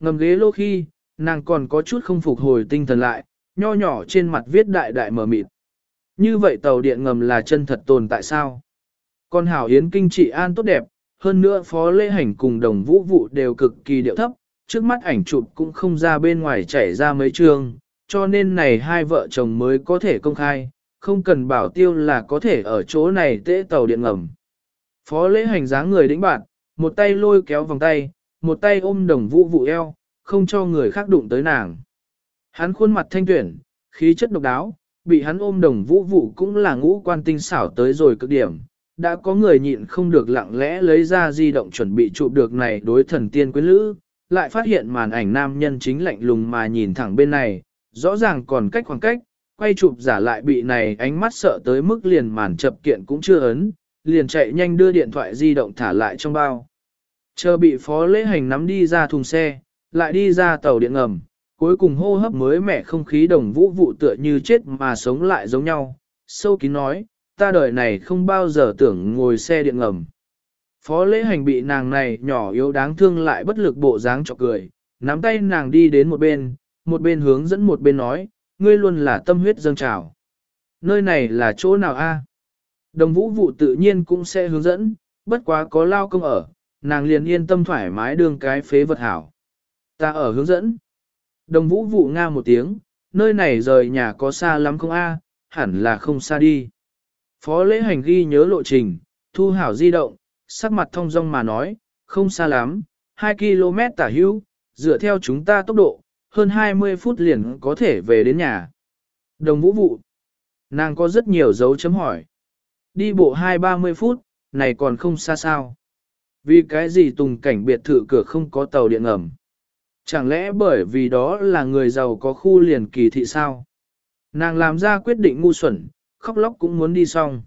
Ngầm ghế lô khi, nàng còn có chút không phục hồi tinh thần lại, nho nhỏ trên mặt viết đại đại mờ mịt. Như vậy tàu điện ngầm là chân thật tồn tại sao? Còn hảo yến kinh trị an tốt đẹp, hơn nữa phó lễ hành cùng đồng vũ vụ đều cực kỳ điệu thấp, trước mắt ảnh chụp cũng không ra bên ngoài chảy ra mấy trường cho nên này hai vợ chồng mới có thể công khai, không cần bảo tiêu là có thể ở chỗ này tễ tàu điện ngầm. Phó lễ hành dáng người đĩnh bạn, một tay lôi kéo vòng tay, một tay ôm đồng vũ vụ eo, không cho người khác đụng tới nàng. Hắn khuôn mặt thanh tuyển, khí chất độc đáo, bị hắn ôm đồng vũ vụ cũng là ngũ quan tinh xảo tới rồi cực điểm. Đã có người nhịn không được lặng lẽ lấy ra di động chuẩn bị chụp được này đối thần tiên quyến lữ, lại phát hiện màn ảnh nam nhân chính lạnh lùng mà nhìn thẳng bên này, rõ ràng còn cách khoảng cách, quay chụp giả lại bị này ánh mắt sợ tới mức liền màn chập kiện cũng chưa ấn, liền chạy nhanh đưa điện thoại di động thả lại trong bao. Chờ bị phó lễ hành nắm đi ra thùng xe, lại đi ra tàu điện ngầm, cuối cùng hô hấp mới mẻ không khí đồng vũ vụ tựa như chết mà sống lại giống nhau. Sâu kín nói, ta đời này không bao giờ tưởng ngồi xe điện ngầm. Phó lễ hành bị nàng này nhỏ yếu đáng thương lại bất lực bộ dáng cho cười, nắm tay nàng đi đến một bên, một bên hướng dẫn một bên nói, ngươi luôn là tâm huyết dâng trào. Nơi này là chỗ nào a? Đồng vũ vụ tự nhiên cũng sẽ hướng dẫn, bất quá có lao công ở, nàng liền yên tâm thoải mái đương cái phế vật hảo. Ta ở hướng dẫn. Đồng vũ vụ nga một tiếng, nơi này rời nhà có xa lắm không a? hẳn là không xa đi. Phó lễ hành ghi nhớ lộ trình, thu hảo di động, sắc mặt thông dong mà nói, không xa lắm, 2 km tả hữu, dựa theo chúng ta tốc độ, hơn 20 phút liền có thể về đến nhà. Đồng vũ vụ. Nàng có rất nhiều dấu chấm hỏi. Đi bộ 2-30 phút, này còn không xa sao. Vì cái gì tùng cảnh biệt thự cửa không có tàu điện ngầm? Chẳng lẽ bởi vì đó là người giàu có khu liền kỳ thị sao? Nàng làm ra quyết định ngu xuẩn, khóc lóc cũng muốn đi xong.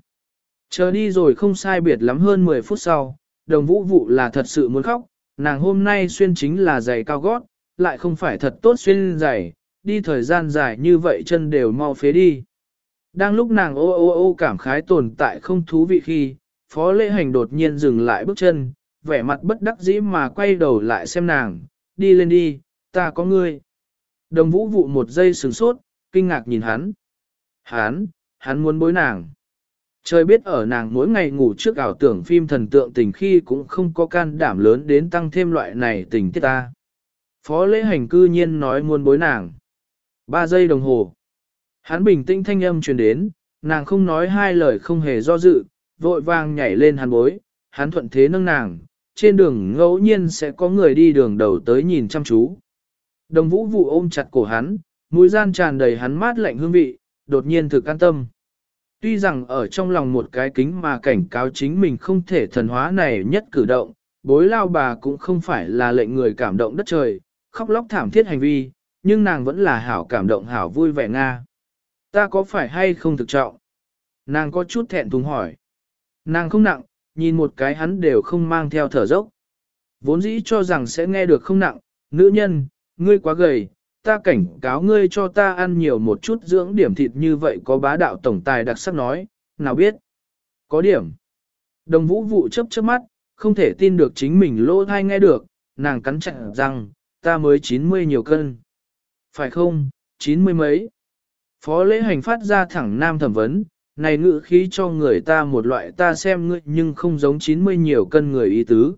Chờ đi rồi không sai biệt lắm hơn 10 phút sau, đồng vũ vụ là thật sự muốn khóc, nàng hôm nay xuyên chính là giày cao gót, lại không phải thật tốt xuyên giày, đi thời gian dài như vậy chân đều mau phế đi. Đang lúc nàng ô ô ô cảm khái tồn tại không thú vị khi, phó lễ hành đột nhiên dừng lại bước chân, vẻ mặt bất đắc dĩ mà quay đầu lại xem nàng, đi lên đi, ta có ngươi. Đồng vũ vụ một giây sừng sốt, kinh ngạc nhìn hắn. Hắn, hắn muốn bối nàng. Trời biết ở nàng mỗi ngày ngủ trước ảo tưởng phim thần tượng tình khi cũng không có can đảm lớn đến tăng thêm loại này tình tiết ta. Phó lễ hành cư nhiên nói muốn bối nàng. Ba giây đồng hồ. Hắn bình tĩnh thanh âm truyền đến, nàng không nói hai lời không hề do dự, vội vàng nhảy lên hắn bối, hắn thuận thế nâng nàng, trên đường ngẫu nhiên sẽ có người đi đường đầu tới nhìn chăm chú. Đồng vũ vụ ôm chặt cổ hắn, mũi gian tràn đầy hắn mát lạnh hương vị, đột nhiên thực an tâm. Tuy rằng ở trong lòng một cái kính mà cảnh cáo chính mình không thể thần hóa này nhất cử động, bối lao bà cũng không phải là lệnh người cảm động đất trời, khóc lóc thảm thiết hành vi, nhưng nàng vẫn là hảo cảm động hảo vui vẻ Nga. Ta có phải hay không thực trọng? Nàng có chút thẹn thùng hỏi. Nàng không nặng, nhìn một cái hắn đều không mang theo thở dốc. Vốn dĩ cho rằng sẽ nghe được không nặng, nữ nhân, ngươi quá gầy, ta cảnh cáo ngươi cho ta ăn nhiều một chút dưỡng điểm thịt như vậy có bá đạo tổng tài đặc sắc nói, nào biết. Có điểm. Đồng vũ vụ chấp chớp mắt, không thể tin được chính mình lỗ thai nghe được, nàng cắn chặt rằng, ta mới 90 nhiều cân. Phải không, 90 mấy. Phó lễ hành phát ra thẳng nam thẩm vấn, này ngữ khí cho người ta một loại ta xem ngươi nhưng không giống 90 nhiều cân người ý tứ.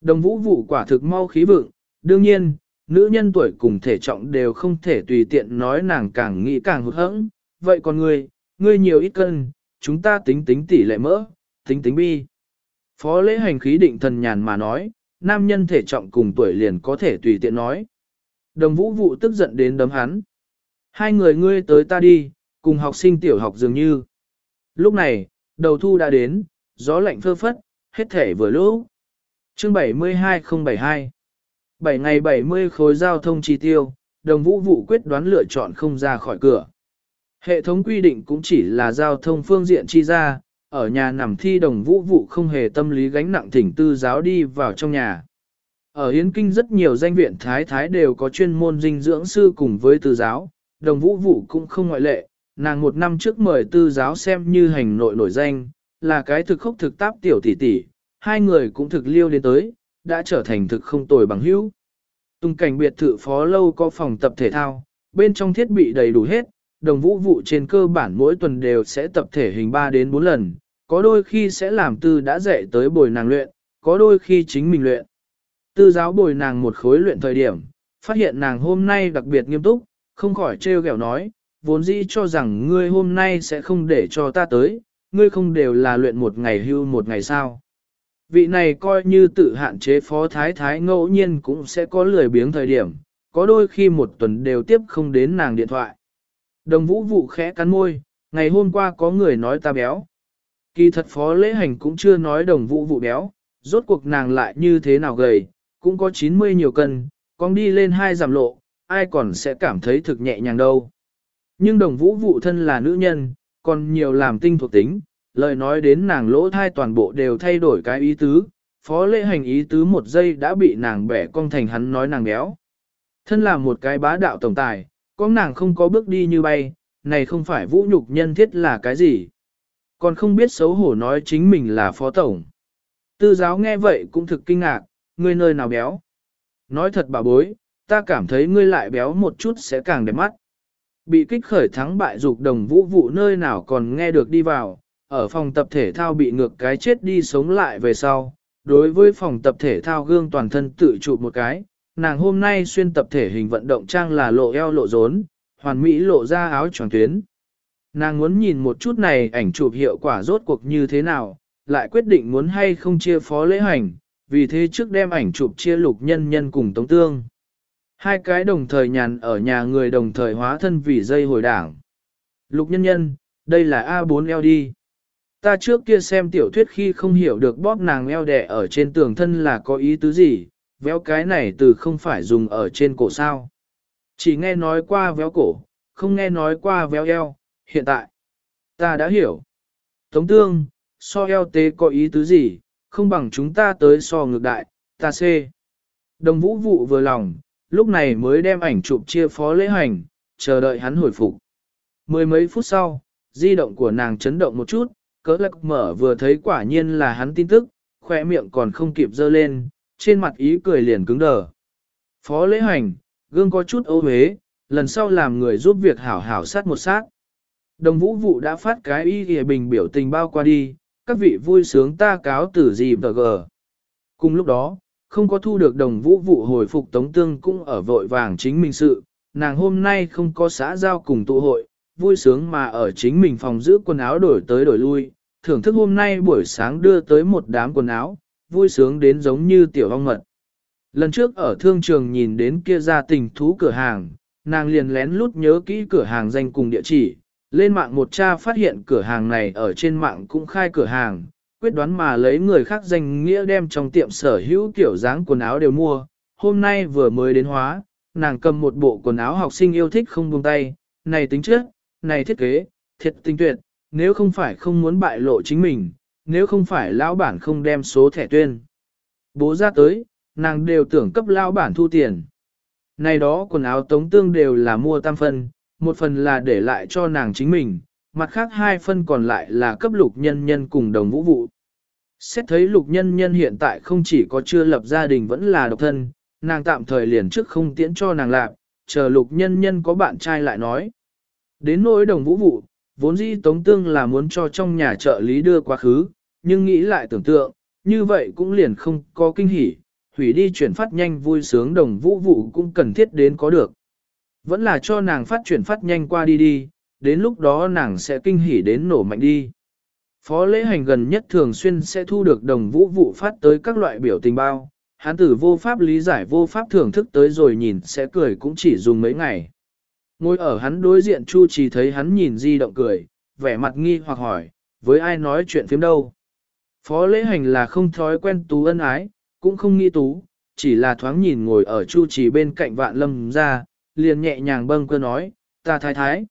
Đồng vũ vụ quả thực mau khí vượng, đương nhiên, nữ nhân tuổi cùng thể trọng đều không thể tùy tiện nói nàng càng nghĩ càng hụt hẫng. Vậy còn ngươi, ngươi nhiều ít cân, chúng ta tính tính tỷ lệ mỡ, tính tính bi. Phó lễ hành khí định thần nhàn mà nói, nam nhân thể trọng cùng tuổi liền có thể tùy tiện nói. Đồng vũ vụ tức giận đến đấm hắn. Hai người ngươi tới ta đi, cùng học sinh tiểu học dường như. Lúc này, đầu thu đã đến, gió lạnh phơ phất, hết thể vừa lũ. Chương 72072 7 ngày 70 khối giao thông chi tiêu, đồng vũ vụ quyết đoán lựa chọn không ra khỏi cửa. Hệ thống quy định cũng chỉ là giao thông phương diện chi ra, ở nhà nằm thi đồng vũ vụ không hề tâm lý gánh nặng thỉnh tư giáo đi vào trong nhà. Ở Hiến Kinh rất nhiều danh viện thái thái đều có chuyên môn dinh dưỡng sư cùng với tư giáo, đồng vũ vụ cũng không ngoại lệ, nàng một năm trước mời tư giáo xem như hành nội nổi danh, là cái thực khốc thực táp tiểu tỷ tỷ, hai người cũng thực liêu đến tới, đã trở thành thực không tồi bằng hữu. Tung cảnh biệt thự phó lâu có phòng tập thể thao, bên trong thiết bị đầy đủ hết, đồng vũ vụ trên cơ bản mỗi tuần đều sẽ tập thể hình 3 đến 4 lần, có đôi khi sẽ làm tư đã dạy tới bồi nàng luyện, có đôi khi chính mình luyện. Tư giáo bồi nàng một khối luyện thời điểm, phát hiện nàng hôm nay đặc biệt nghiêm túc, không khỏi trêu ghẹo nói, vốn dĩ cho rằng ngươi hôm nay sẽ không để cho ta tới, ngươi không đều là luyện một ngày hưu một ngày sao. Vị này coi như tự hạn chế phó thái thái ngẫu nhiên cũng sẽ có lười biếng thời điểm, có đôi khi một tuần đều tiếp không đến nàng điện thoại. Đồng vũ vụ khẽ cắn môi, ngày hôm qua có người nói ta béo. Kỳ thật phó lễ hành cũng chưa nói đồng vũ vụ béo, rốt cuộc nàng lại như thế nào gầy, cũng có 90 nhiều cân, con đi lên hai giảm lộ, ai còn sẽ cảm thấy thực nhẹ nhàng đâu. Nhưng đồng vũ vụ thân là nữ nhân, còn nhiều làm tinh thuộc tính, lời nói đến nàng lỗ thai toàn bộ đều thay đổi cái ý tứ, phó lễ hành ý tứ một giây đã bị nàng bẻ cong thành hắn nói nàng béo. Thân là một cái bá đạo tổng tài, con nàng không có bước đi như bay, này không phải vũ nhục nhân thiết là cái gì. Còn không biết xấu hổ nói chính mình là phó tổng. Tư giáo nghe vậy cũng thực kinh ngạc, ngươi nơi nào béo. Nói thật bà bối, ta cảm thấy ngươi lại béo một chút sẽ càng đẹp mắt. Bị kích khởi thắng bại dục đồng vũ vụ nơi nào còn nghe được đi vào, ở phòng tập thể thao bị ngược cái chết đi sống lại về sau. Đối với phòng tập thể thao gương toàn thân tự chụp một cái, nàng hôm nay xuyên tập thể hình vận động trang là lộ eo lộ rốn, hoàn mỹ lộ ra áo tròn tuyến. Nàng muốn nhìn một chút này ảnh chụp hiệu quả rốt cuộc như thế nào, lại quyết định muốn hay không chia phó lễ hành, vì thế trước đem ảnh chụp chia lục nhân nhân cùng tống tương. Hai cái đồng thời nhàn ở nhà người đồng thời hóa thân vì dây hồi đảng. Lục nhân nhân, đây là A4LD. Ta trước kia xem tiểu thuyết khi không hiểu được bóp nàng eo đẻ ở trên tường thân là có ý tứ gì, véo cái này từ không phải dùng ở trên cổ sao. Chỉ nghe nói qua véo cổ, không nghe nói qua véo eo, hiện tại. Ta đã hiểu. Tống tương, so eo tế có ý tứ gì, không bằng chúng ta tới so ngược đại, ta C. Đồng vũ vụ vừa lòng, lúc này mới đem ảnh chụp chia phó lễ hành, chờ đợi hắn hồi phục. Mười mấy phút sau, di động của nàng chấn động một chút, cỡ lạc mở vừa thấy quả nhiên là hắn tin tức, khỏe miệng còn không kịp dơ lên, trên mặt ý cười liền cứng đờ. Phó lễ hành, gương có chút ô huế, lần sau làm người giúp việc hảo hảo sát một sát. Đồng vũ vụ đã phát cái y kìa bình biểu tình bao qua đi, các vị vui sướng ta cáo tử gì bờ gờ. Cùng lúc đó, không có thu được đồng vũ vụ hồi phục tống tương cũng ở vội vàng chính mình sự, nàng hôm nay không có xã giao cùng tụ hội, vui sướng mà ở chính mình phòng giữ quần áo đổi tới đổi lui, thưởng thức hôm nay buổi sáng đưa tới một đám quần áo, vui sướng đến giống như tiểu ong mật. Lần trước ở thương trường nhìn đến kia gia tình thú cửa hàng, nàng liền lén lút nhớ kỹ cửa hàng danh cùng địa chỉ, lên mạng một cha phát hiện cửa hàng này ở trên mạng cũng khai cửa hàng, quyết đoán mà lấy người khác danh nghĩa đem trong tiệm sở hữu kiểu dáng quần áo đều mua. Hôm nay vừa mới đến hóa, nàng cầm một bộ quần áo học sinh yêu thích không buông tay, này tính chất, này thiết kế, thiệt tinh tuyệt, nếu không phải không muốn bại lộ chính mình, nếu không phải lão bản không đem số thẻ tuyên. Bố ra tới, nàng đều tưởng cấp lão bản thu tiền. Này đó quần áo tống tương đều là mua tam phân, một phần là để lại cho nàng chính mình, mặt khác hai phân còn lại là cấp lục nhân nhân cùng đồng vũ vụ. Xét thấy lục nhân nhân hiện tại không chỉ có chưa lập gia đình vẫn là độc thân, nàng tạm thời liền trước không tiễn cho nàng lạc, chờ lục nhân nhân có bạn trai lại nói. Đến nỗi đồng vũ vụ, vốn dĩ tống tương là muốn cho trong nhà trợ lý đưa quá khứ, nhưng nghĩ lại tưởng tượng, như vậy cũng liền không có kinh hỉ, hủy đi chuyển phát nhanh vui sướng đồng vũ vụ cũng cần thiết đến có được. Vẫn là cho nàng phát chuyển phát nhanh qua đi đi, đến lúc đó nàng sẽ kinh hỉ đến nổ mạnh đi. Phó lễ hành gần nhất thường xuyên sẽ thu được đồng vũ vụ phát tới các loại biểu tình bao, hán tử vô pháp lý giải vô pháp thưởng thức tới rồi nhìn sẽ cười cũng chỉ dùng mấy ngày. Ngồi ở hắn đối diện Chu chỉ thấy hắn nhìn di động cười, vẻ mặt nghi hoặc hỏi, với ai nói chuyện phím đâu. Phó lễ hành là không thói quen tú ân ái, cũng không nghi tú, chỉ là thoáng nhìn ngồi ở Chu trì bên cạnh vạn lâm ra, liền nhẹ nhàng bâng cơ nói, ta thái thái.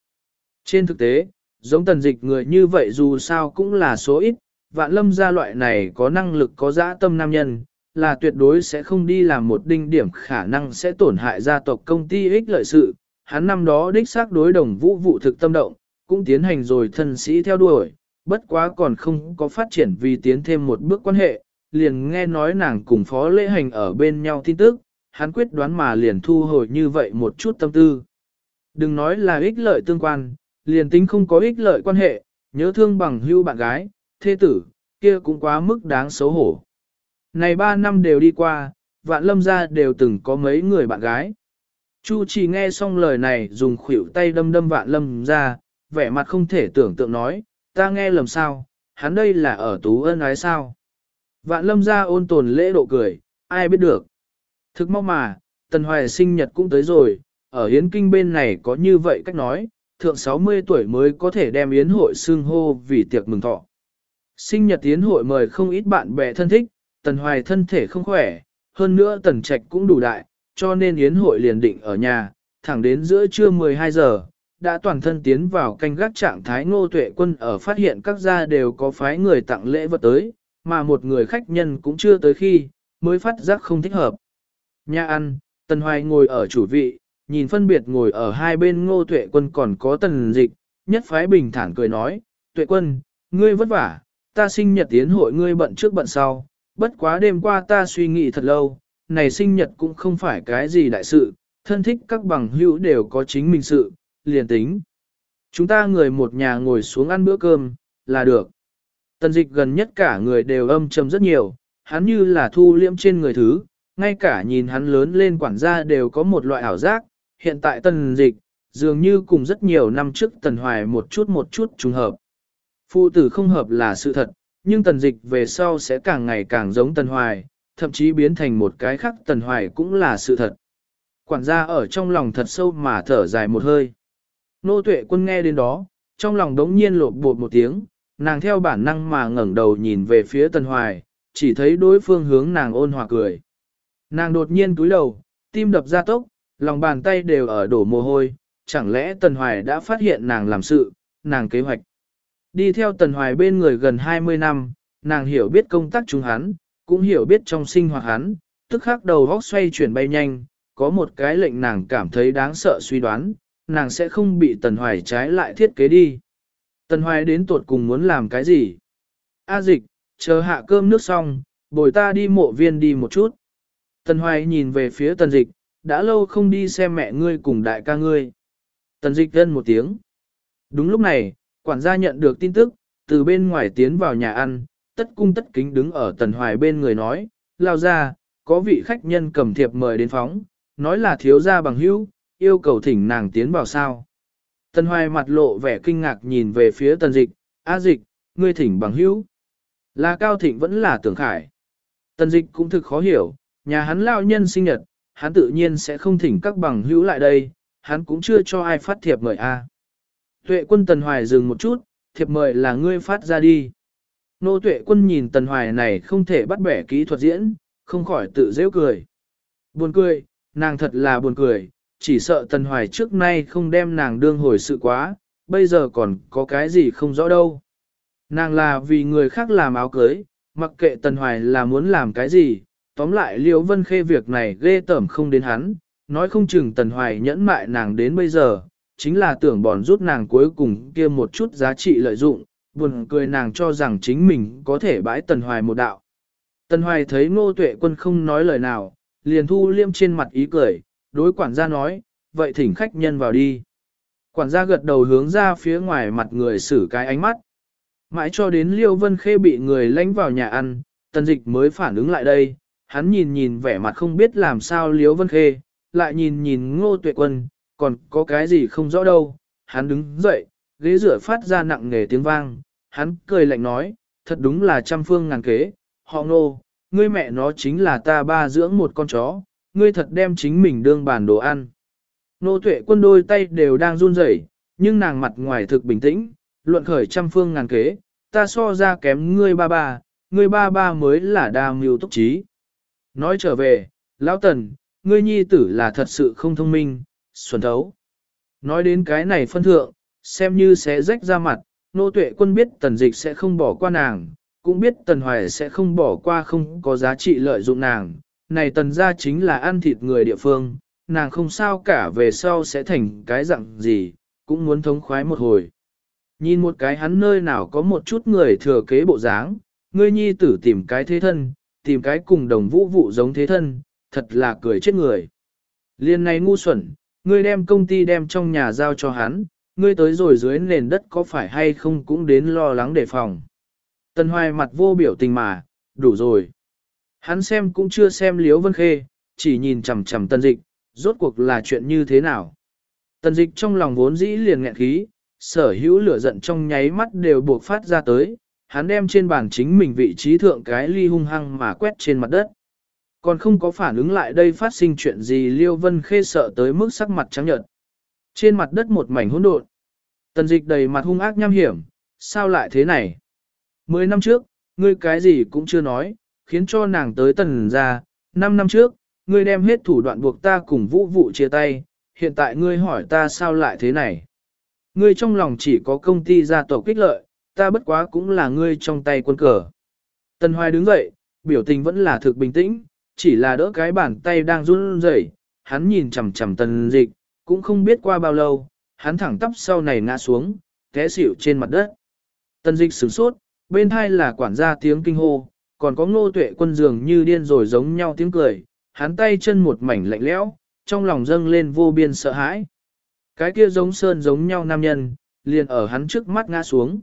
Trên thực tế, giống tần dịch người như vậy dù sao cũng là số ít, vạn lâm gia loại này có năng lực có dã tâm nam nhân, là tuyệt đối sẽ không đi làm một đinh điểm khả năng sẽ tổn hại gia tộc công ty ích lợi sự. Hắn năm đó đích xác đối đồng vũ vụ thực tâm động, cũng tiến hành rồi thân sĩ theo đuổi, bất quá còn không có phát triển vì tiến thêm một bước quan hệ, liền nghe nói nàng cùng phó lễ hành ở bên nhau tin tức, hắn quyết đoán mà liền thu hồi như vậy một chút tâm tư. Đừng nói là ích lợi tương quan, liền tính không có ích lợi quan hệ, nhớ thương bằng hưu bạn gái, thê tử, kia cũng quá mức đáng xấu hổ. Này ba năm đều đi qua, vạn lâm gia đều từng có mấy người bạn gái. Chu chỉ nghe xong lời này dùng khuỷu tay đâm đâm vạn lâm ra, vẻ mặt không thể tưởng tượng nói, ta nghe lầm sao, hắn đây là ở tú ân ái sao. Vạn lâm ra ôn tồn lễ độ cười, ai biết được. Thực mau mà, tần hoài sinh nhật cũng tới rồi, ở hiến kinh bên này có như vậy cách nói, thượng 60 tuổi mới có thể đem yến hội xưng hô vì tiệc mừng thọ. Sinh nhật yến hội mời không ít bạn bè thân thích, tần hoài thân thể không khỏe, hơn nữa tần trạch cũng đủ đại, cho nên yến hội liền định ở nhà, thẳng đến giữa trưa 12 giờ, đã toàn thân tiến vào canh gác trạng thái ngô tuệ quân ở phát hiện các gia đều có phái người tặng lễ vật tới, mà một người khách nhân cũng chưa tới khi, mới phát giác không thích hợp. Nhà ăn, tần hoài ngồi ở chủ vị, nhìn phân biệt ngồi ở hai bên ngô tuệ quân còn có tần dịch, nhất phái bình thản cười nói, tuệ quân, ngươi vất vả, ta sinh nhật tiến hội ngươi bận trước bận sau, bất quá đêm qua ta suy nghĩ thật lâu, này sinh nhật cũng không phải cái gì đại sự, thân thích các bằng hữu đều có chính mình sự, liền tính. Chúng ta người một nhà ngồi xuống ăn bữa cơm, là được. Tần dịch gần nhất cả người đều âm trầm rất nhiều, hắn như là thu liễm trên người thứ, ngay cả nhìn hắn lớn lên quản gia đều có một loại ảo giác, hiện tại tần dịch, dường như cùng rất nhiều năm trước tần hoài một chút một chút trùng hợp. Phụ tử không hợp là sự thật, nhưng tần dịch về sau sẽ càng ngày càng giống tần hoài, thậm chí biến thành một cái khác tần hoài cũng là sự thật. Quản gia ở trong lòng thật sâu mà thở dài một hơi. Nô tuệ quân nghe đến đó, trong lòng đống nhiên lột bột một tiếng, nàng theo bản năng mà ngẩng đầu nhìn về phía tần hoài, chỉ thấy đối phương hướng nàng ôn hòa cười. Nàng đột nhiên túi đầu, tim đập ra tốc, lòng bàn tay đều ở đổ mồ hôi, chẳng lẽ Tần Hoài đã phát hiện nàng làm sự, nàng kế hoạch. Đi theo Tần Hoài bên người gần 20 năm, nàng hiểu biết công tác chúng hắn, cũng hiểu biết trong sinh hoạt hắn, tức khắc đầu góc xoay chuyển bay nhanh, có một cái lệnh nàng cảm thấy đáng sợ suy đoán, nàng sẽ không bị Tần Hoài trái lại thiết kế đi. Tần Hoài đến tuột cùng muốn làm cái gì? A dịch, chờ hạ cơm nước xong, bồi ta đi mộ viên đi một chút. Tần Hoài nhìn về phía tần dịch, đã lâu không đi xem mẹ ngươi cùng đại ca ngươi. Tần dịch gân một tiếng. Đúng lúc này, quản gia nhận được tin tức, từ bên ngoài tiến vào nhà ăn, tất cung tất kính đứng ở tần hoài bên người nói, lao ra, có vị khách nhân cầm thiệp mời đến phóng, nói là thiếu gia bằng hữu, yêu cầu thỉnh nàng tiến vào sao. Tần hoài mặt lộ vẻ kinh ngạc nhìn về phía tần dịch, a dịch, ngươi thỉnh bằng hữu. Là cao thịnh vẫn là tưởng khải. Tần dịch cũng thực khó hiểu, nhà hắn lao nhân sinh nhật, hắn tự nhiên sẽ không thỉnh các bằng hữu lại đây, hắn cũng chưa cho ai phát thiệp mời a. Tuệ quân Tần Hoài dừng một chút, thiệp mời là ngươi phát ra đi. Nô tuệ quân nhìn Tần Hoài này không thể bắt bẻ kỹ thuật diễn, không khỏi tự dễ cười. Buồn cười, nàng thật là buồn cười, chỉ sợ Tần Hoài trước nay không đem nàng đương hồi sự quá, bây giờ còn có cái gì không rõ đâu. Nàng là vì người khác làm áo cưới, mặc kệ Tần Hoài là muốn làm cái gì, tóm lại Liễu Vân Khê việc này ghê tởm không đến hắn, nói không chừng Tần Hoài nhẫn mại nàng đến bây giờ, chính là tưởng bọn rút nàng cuối cùng kia một chút giá trị lợi dụng, buồn cười nàng cho rằng chính mình có thể bãi Tần Hoài một đạo. Tần Hoài thấy Ngô Tuệ Quân không nói lời nào, liền thu liêm trên mặt ý cười, đối quản gia nói, vậy thỉnh khách nhân vào đi. Quản gia gật đầu hướng ra phía ngoài mặt người xử cái ánh mắt. Mãi cho đến Liêu Vân Khê bị người lánh vào nhà ăn, tần dịch mới phản ứng lại đây, hắn nhìn nhìn vẻ mặt không biết làm sao Liễu Vân Khê, lại nhìn nhìn Ngô Tuệ Quân, còn có cái gì không rõ đâu. Hắn đứng dậy, ghế rửa phát ra nặng nề tiếng vang, hắn cười lạnh nói, thật đúng là trăm phương ngàn kế, họ Ngô, ngươi mẹ nó chính là ta ba dưỡng một con chó, ngươi thật đem chính mình đương bàn đồ ăn. Nô tuệ quân đôi tay đều đang run rẩy, nhưng nàng mặt ngoài thực bình tĩnh, luận khởi trăm phương ngàn kế, ta so ra kém ngươi ba ba, ngươi ba ba mới là đa mưu túc trí. Nói trở về, lão tần, ngươi nhi tử là thật sự không thông minh, xuẩn thấu. Nói đến cái này phân thượng, xem như sẽ rách ra mặt, nô tuệ quân biết tần dịch sẽ không bỏ qua nàng, cũng biết tần hoài sẽ không bỏ qua không có giá trị lợi dụng nàng. Này tần gia chính là ăn thịt người địa phương, nàng không sao cả về sau sẽ thành cái dạng gì, cũng muốn thống khoái một hồi. Nhìn một cái hắn nơi nào có một chút người thừa kế bộ dáng, ngươi nhi tử tìm cái thế thân, tìm cái cùng đồng vũ vụ giống thế thân, thật là cười chết người. Liên này ngu xuẩn, ngươi đem công ty đem trong nhà giao cho hắn, ngươi tới rồi dưới nền đất có phải hay không cũng đến lo lắng đề phòng. Tần Hoài mặt vô biểu tình mà, đủ rồi. Hắn xem cũng chưa xem Liễu Vân Khê, chỉ nhìn chằm chằm Tần Dịch, rốt cuộc là chuyện như thế nào. Tần Dịch trong lòng vốn dĩ liền nghẹn khí, sở hữu lửa giận trong nháy mắt đều buộc phát ra tới, hắn đem trên bàn chính mình vị trí thượng cái ly hung hăng mà quét trên mặt đất. Còn không có phản ứng lại đây phát sinh chuyện gì Liêu Vân Khê sợ tới mức sắc mặt trắng nhợt. Trên mặt đất một mảnh hỗn độn. Tần dịch đầy mặt hung ác nham hiểm, sao lại thế này? Mười năm trước, ngươi cái gì cũng chưa nói, khiến cho nàng tới tần ra. Năm năm trước, ngươi đem hết thủ đoạn buộc ta cùng vũ vụ chia tay, hiện tại ngươi hỏi ta sao lại thế này? Ngươi trong lòng chỉ có công ty gia tộc kích lợi, ta bất quá cũng là ngươi trong tay quân cờ. Tần Hoài đứng dậy, biểu tình vẫn là thực bình tĩnh, chỉ là đỡ cái bàn tay đang run rẩy, hắn nhìn chằm chằm tần dịch, cũng không biết qua bao lâu, hắn thẳng tắp sau này ngã xuống, té xỉu trên mặt đất. Tần dịch sửng sốt, bên hai là quản gia tiếng kinh hô, còn có ngô tuệ quân dường như điên rồi giống nhau tiếng cười, hắn tay chân một mảnh lạnh lẽo, trong lòng dâng lên vô biên sợ hãi. Cái kia giống sơn giống nhau nam nhân, liền ở hắn trước mắt ngã xuống.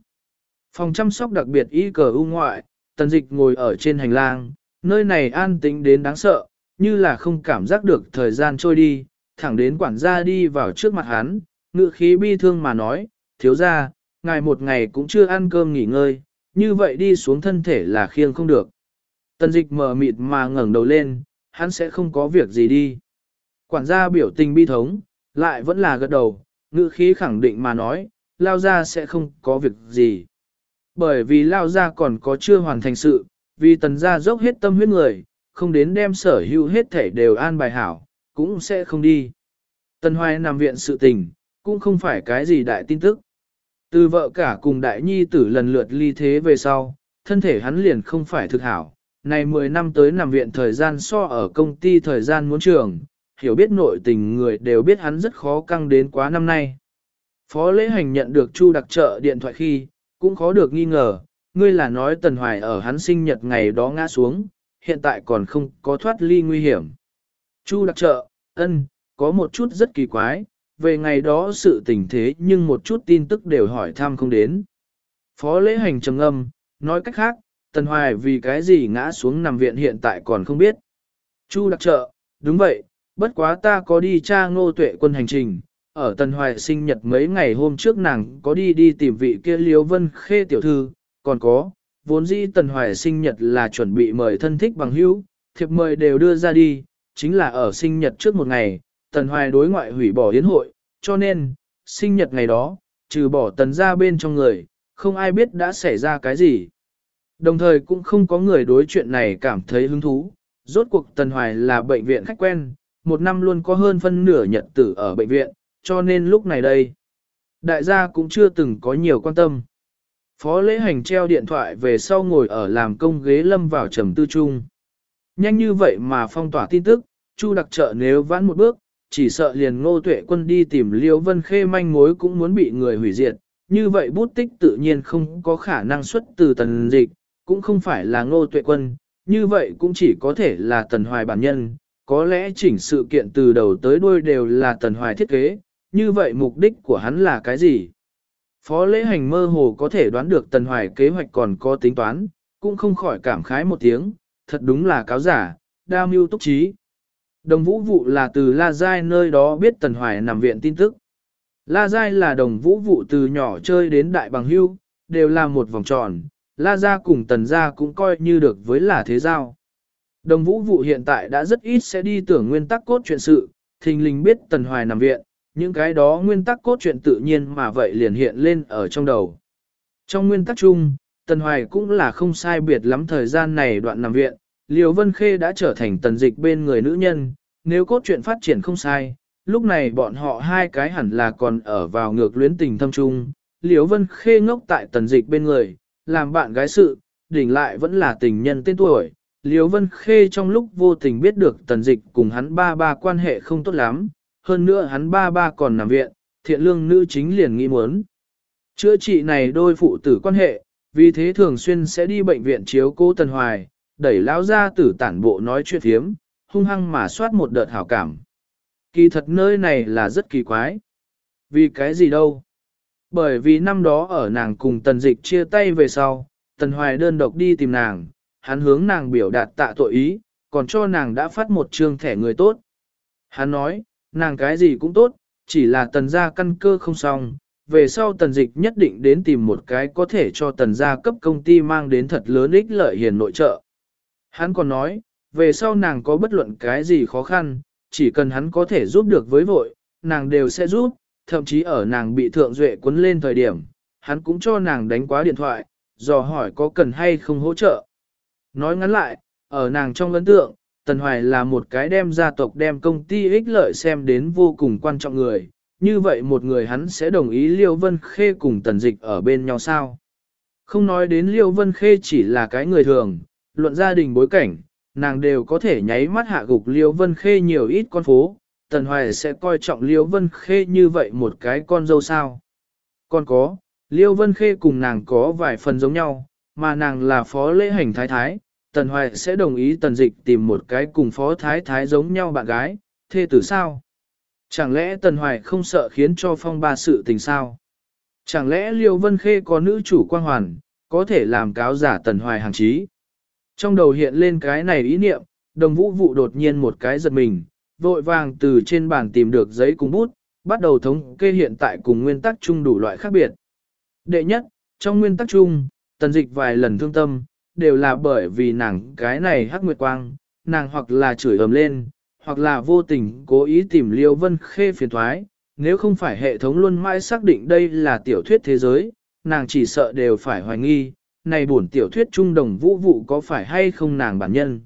Phòng chăm sóc đặc biệt y cờ u ngoại, tần dịch ngồi ở trên hành lang, nơi này an tĩnh đến đáng sợ, như là không cảm giác được thời gian trôi đi, thẳng đến quản gia đi vào trước mặt hắn, ngự khí bi thương mà nói, thiếu ra, ngài một ngày cũng chưa ăn cơm nghỉ ngơi, như vậy đi xuống thân thể là khiêng không được. Tần dịch mờ mịt mà ngẩng đầu lên, hắn sẽ không có việc gì đi. Quản gia biểu tình bi thống, lại vẫn là gật đầu, ngự khí khẳng định mà nói, lao ra sẽ không có việc gì. Bởi vì lao ra còn có chưa hoàn thành sự, vì tần gia dốc hết tâm huyết người, không đến đem sở hữu hết thể đều an bài hảo, cũng sẽ không đi. Tần hoài nằm viện sự tình, cũng không phải cái gì đại tin tức. Từ vợ cả cùng đại nhi tử lần lượt ly thế về sau, thân thể hắn liền không phải thực hảo. Này 10 năm tới nằm viện thời gian so ở công ty thời gian muốn trường, hiểu biết nội tình người đều biết hắn rất khó căng đến quá năm nay. Phó lễ hành nhận được Chu đặc trợ điện thoại khi, cũng khó được nghi ngờ, ngươi là nói Tần Hoài ở hắn sinh nhật ngày đó ngã xuống, hiện tại còn không có thoát ly nguy hiểm. Chu đặc trợ, ân, có một chút rất kỳ quái, về ngày đó sự tình thế nhưng một chút tin tức đều hỏi thăm không đến. Phó lễ hành trầm âm, nói cách khác, Tần Hoài vì cái gì ngã xuống nằm viện hiện tại còn không biết. Chu đặc trợ, đúng vậy, bất quá ta có đi tra ngô tuệ quân hành trình, ở Tần Hoài sinh nhật mấy ngày hôm trước nàng có đi đi tìm vị kia liếu Vân Khê tiểu thư, còn có, vốn dĩ Tần Hoài sinh nhật là chuẩn bị mời thân thích bằng hữu, thiệp mời đều đưa ra đi, chính là ở sinh nhật trước một ngày, Tần Hoài đối ngoại hủy bỏ yến hội, cho nên, sinh nhật ngày đó, trừ bỏ Tần ra bên trong người, không ai biết đã xảy ra cái gì. Đồng thời cũng không có người đối chuyện này cảm thấy hứng thú, rốt cuộc Tần Hoài là bệnh viện khách quen, một năm luôn có hơn phân nửa nhật tử ở bệnh viện, cho nên lúc này đây, đại gia cũng chưa từng có nhiều quan tâm. Phó lễ hành treo điện thoại về sau ngồi ở làm công ghế lâm vào trầm tư trung. Nhanh như vậy mà phong tỏa tin tức, Chu đặc trợ nếu vãn một bước, chỉ sợ liền ngô tuệ quân đi tìm Liêu Vân Khê manh mối cũng muốn bị người hủy diệt. Như vậy bút tích tự nhiên không có khả năng xuất từ tần dịch, cũng không phải là ngô tuệ quân, như vậy cũng chỉ có thể là tần hoài bản nhân. Có lẽ chỉnh sự kiện từ đầu tới đuôi đều là tần hoài thiết kế, như vậy mục đích của hắn là cái gì? Phó lễ hành mơ hồ có thể đoán được Tần Hoài kế hoạch còn có tính toán, cũng không khỏi cảm khái một tiếng, thật đúng là cáo giả, đa mưu túc trí. Đồng vũ vụ là từ La Giai nơi đó biết Tần Hoài nằm viện tin tức. La Giai là đồng vũ vụ từ nhỏ chơi đến đại bằng hưu, đều là một vòng tròn, La Gia cùng Tần Gia cũng coi như được với là thế giao. Đồng vũ vụ hiện tại đã rất ít sẽ đi tưởng nguyên tắc cốt chuyện sự, thình lình biết Tần Hoài nằm viện, những cái đó nguyên tắc cốt truyện tự nhiên mà vậy liền hiện lên ở trong đầu. Trong nguyên tắc chung, Tần Hoài cũng là không sai biệt lắm thời gian này đoạn nằm viện, Liều Vân Khê đã trở thành tần dịch bên người nữ nhân, nếu cốt truyện phát triển không sai, lúc này bọn họ hai cái hẳn là còn ở vào ngược luyến tình thâm trung. Liều Vân Khê ngốc tại tần dịch bên người, làm bạn gái sự, đỉnh lại vẫn là tình nhân tên tuổi. Liều Vân Khê trong lúc vô tình biết được tần dịch cùng hắn ba ba quan hệ không tốt lắm, hơn nữa hắn ba ba còn nằm viện, thiện lương nữ chính liền nghĩ muốn. Chữa trị này đôi phụ tử quan hệ, vì thế thường xuyên sẽ đi bệnh viện chiếu cố Tần Hoài, đẩy lão ra tử tản bộ nói chuyện thiếm, hung hăng mà soát một đợt hảo cảm. Kỳ thật nơi này là rất kỳ quái. Vì cái gì đâu? Bởi vì năm đó ở nàng cùng tần dịch chia tay về sau, tần hoài đơn độc đi tìm nàng, hắn hướng nàng biểu đạt tạ tội ý, còn cho nàng đã phát một trương thẻ người tốt. Hắn nói, nàng cái gì cũng tốt, chỉ là tần gia căn cơ không xong, về sau tần dịch nhất định đến tìm một cái có thể cho tần gia cấp công ty mang đến thật lớn ích lợi hiền nội trợ. Hắn còn nói, về sau nàng có bất luận cái gì khó khăn, chỉ cần hắn có thể giúp được với vội, nàng đều sẽ giúp, thậm chí ở nàng bị thượng duệ quấn lên thời điểm, hắn cũng cho nàng đánh quá điện thoại, dò hỏi có cần hay không hỗ trợ. Nói ngắn lại, ở nàng trong ấn tượng, Tần Hoài là một cái đem gia tộc đem công ty ích lợi xem đến vô cùng quan trọng người, như vậy một người hắn sẽ đồng ý Liêu Vân Khê cùng Tần Dịch ở bên nhau sao? Không nói đến Liêu Vân Khê chỉ là cái người thường, luận gia đình bối cảnh, nàng đều có thể nháy mắt hạ gục Liêu Vân Khê nhiều ít con phố, Tần Hoài sẽ coi trọng Liêu Vân Khê như vậy một cái con dâu sao. Còn có, Liêu Vân Khê cùng nàng có vài phần giống nhau, mà nàng là phó lễ hành thái thái, Tần Hoài sẽ đồng ý Tần Dịch tìm một cái cùng phó thái thái giống nhau bạn gái, thê tử sao? Chẳng lẽ Tần Hoài không sợ khiến cho phong ba sự tình sao? Chẳng lẽ Liêu Vân Khê có nữ chủ quan hoàn, có thể làm cáo giả Tần Hoài hàng trí? Trong đầu hiện lên cái này ý niệm, đồng vũ vụ đột nhiên một cái giật mình, vội vàng từ trên bàn tìm được giấy cùng bút, bắt đầu thống kê hiện tại cùng nguyên tắc chung đủ loại khác biệt. Đệ nhất, trong nguyên tắc chung, tần dịch vài lần thương tâm, đều là bởi vì nàng cái này hắc nguyệt quang, nàng hoặc là chửi ầm lên, hoặc là vô tình cố ý tìm liêu vân khê phiền thoái, nếu không phải hệ thống luôn mãi xác định đây là tiểu thuyết thế giới, nàng chỉ sợ đều phải hoài nghi, này bổn tiểu thuyết trung đồng vũ vụ có phải hay không nàng bản nhân.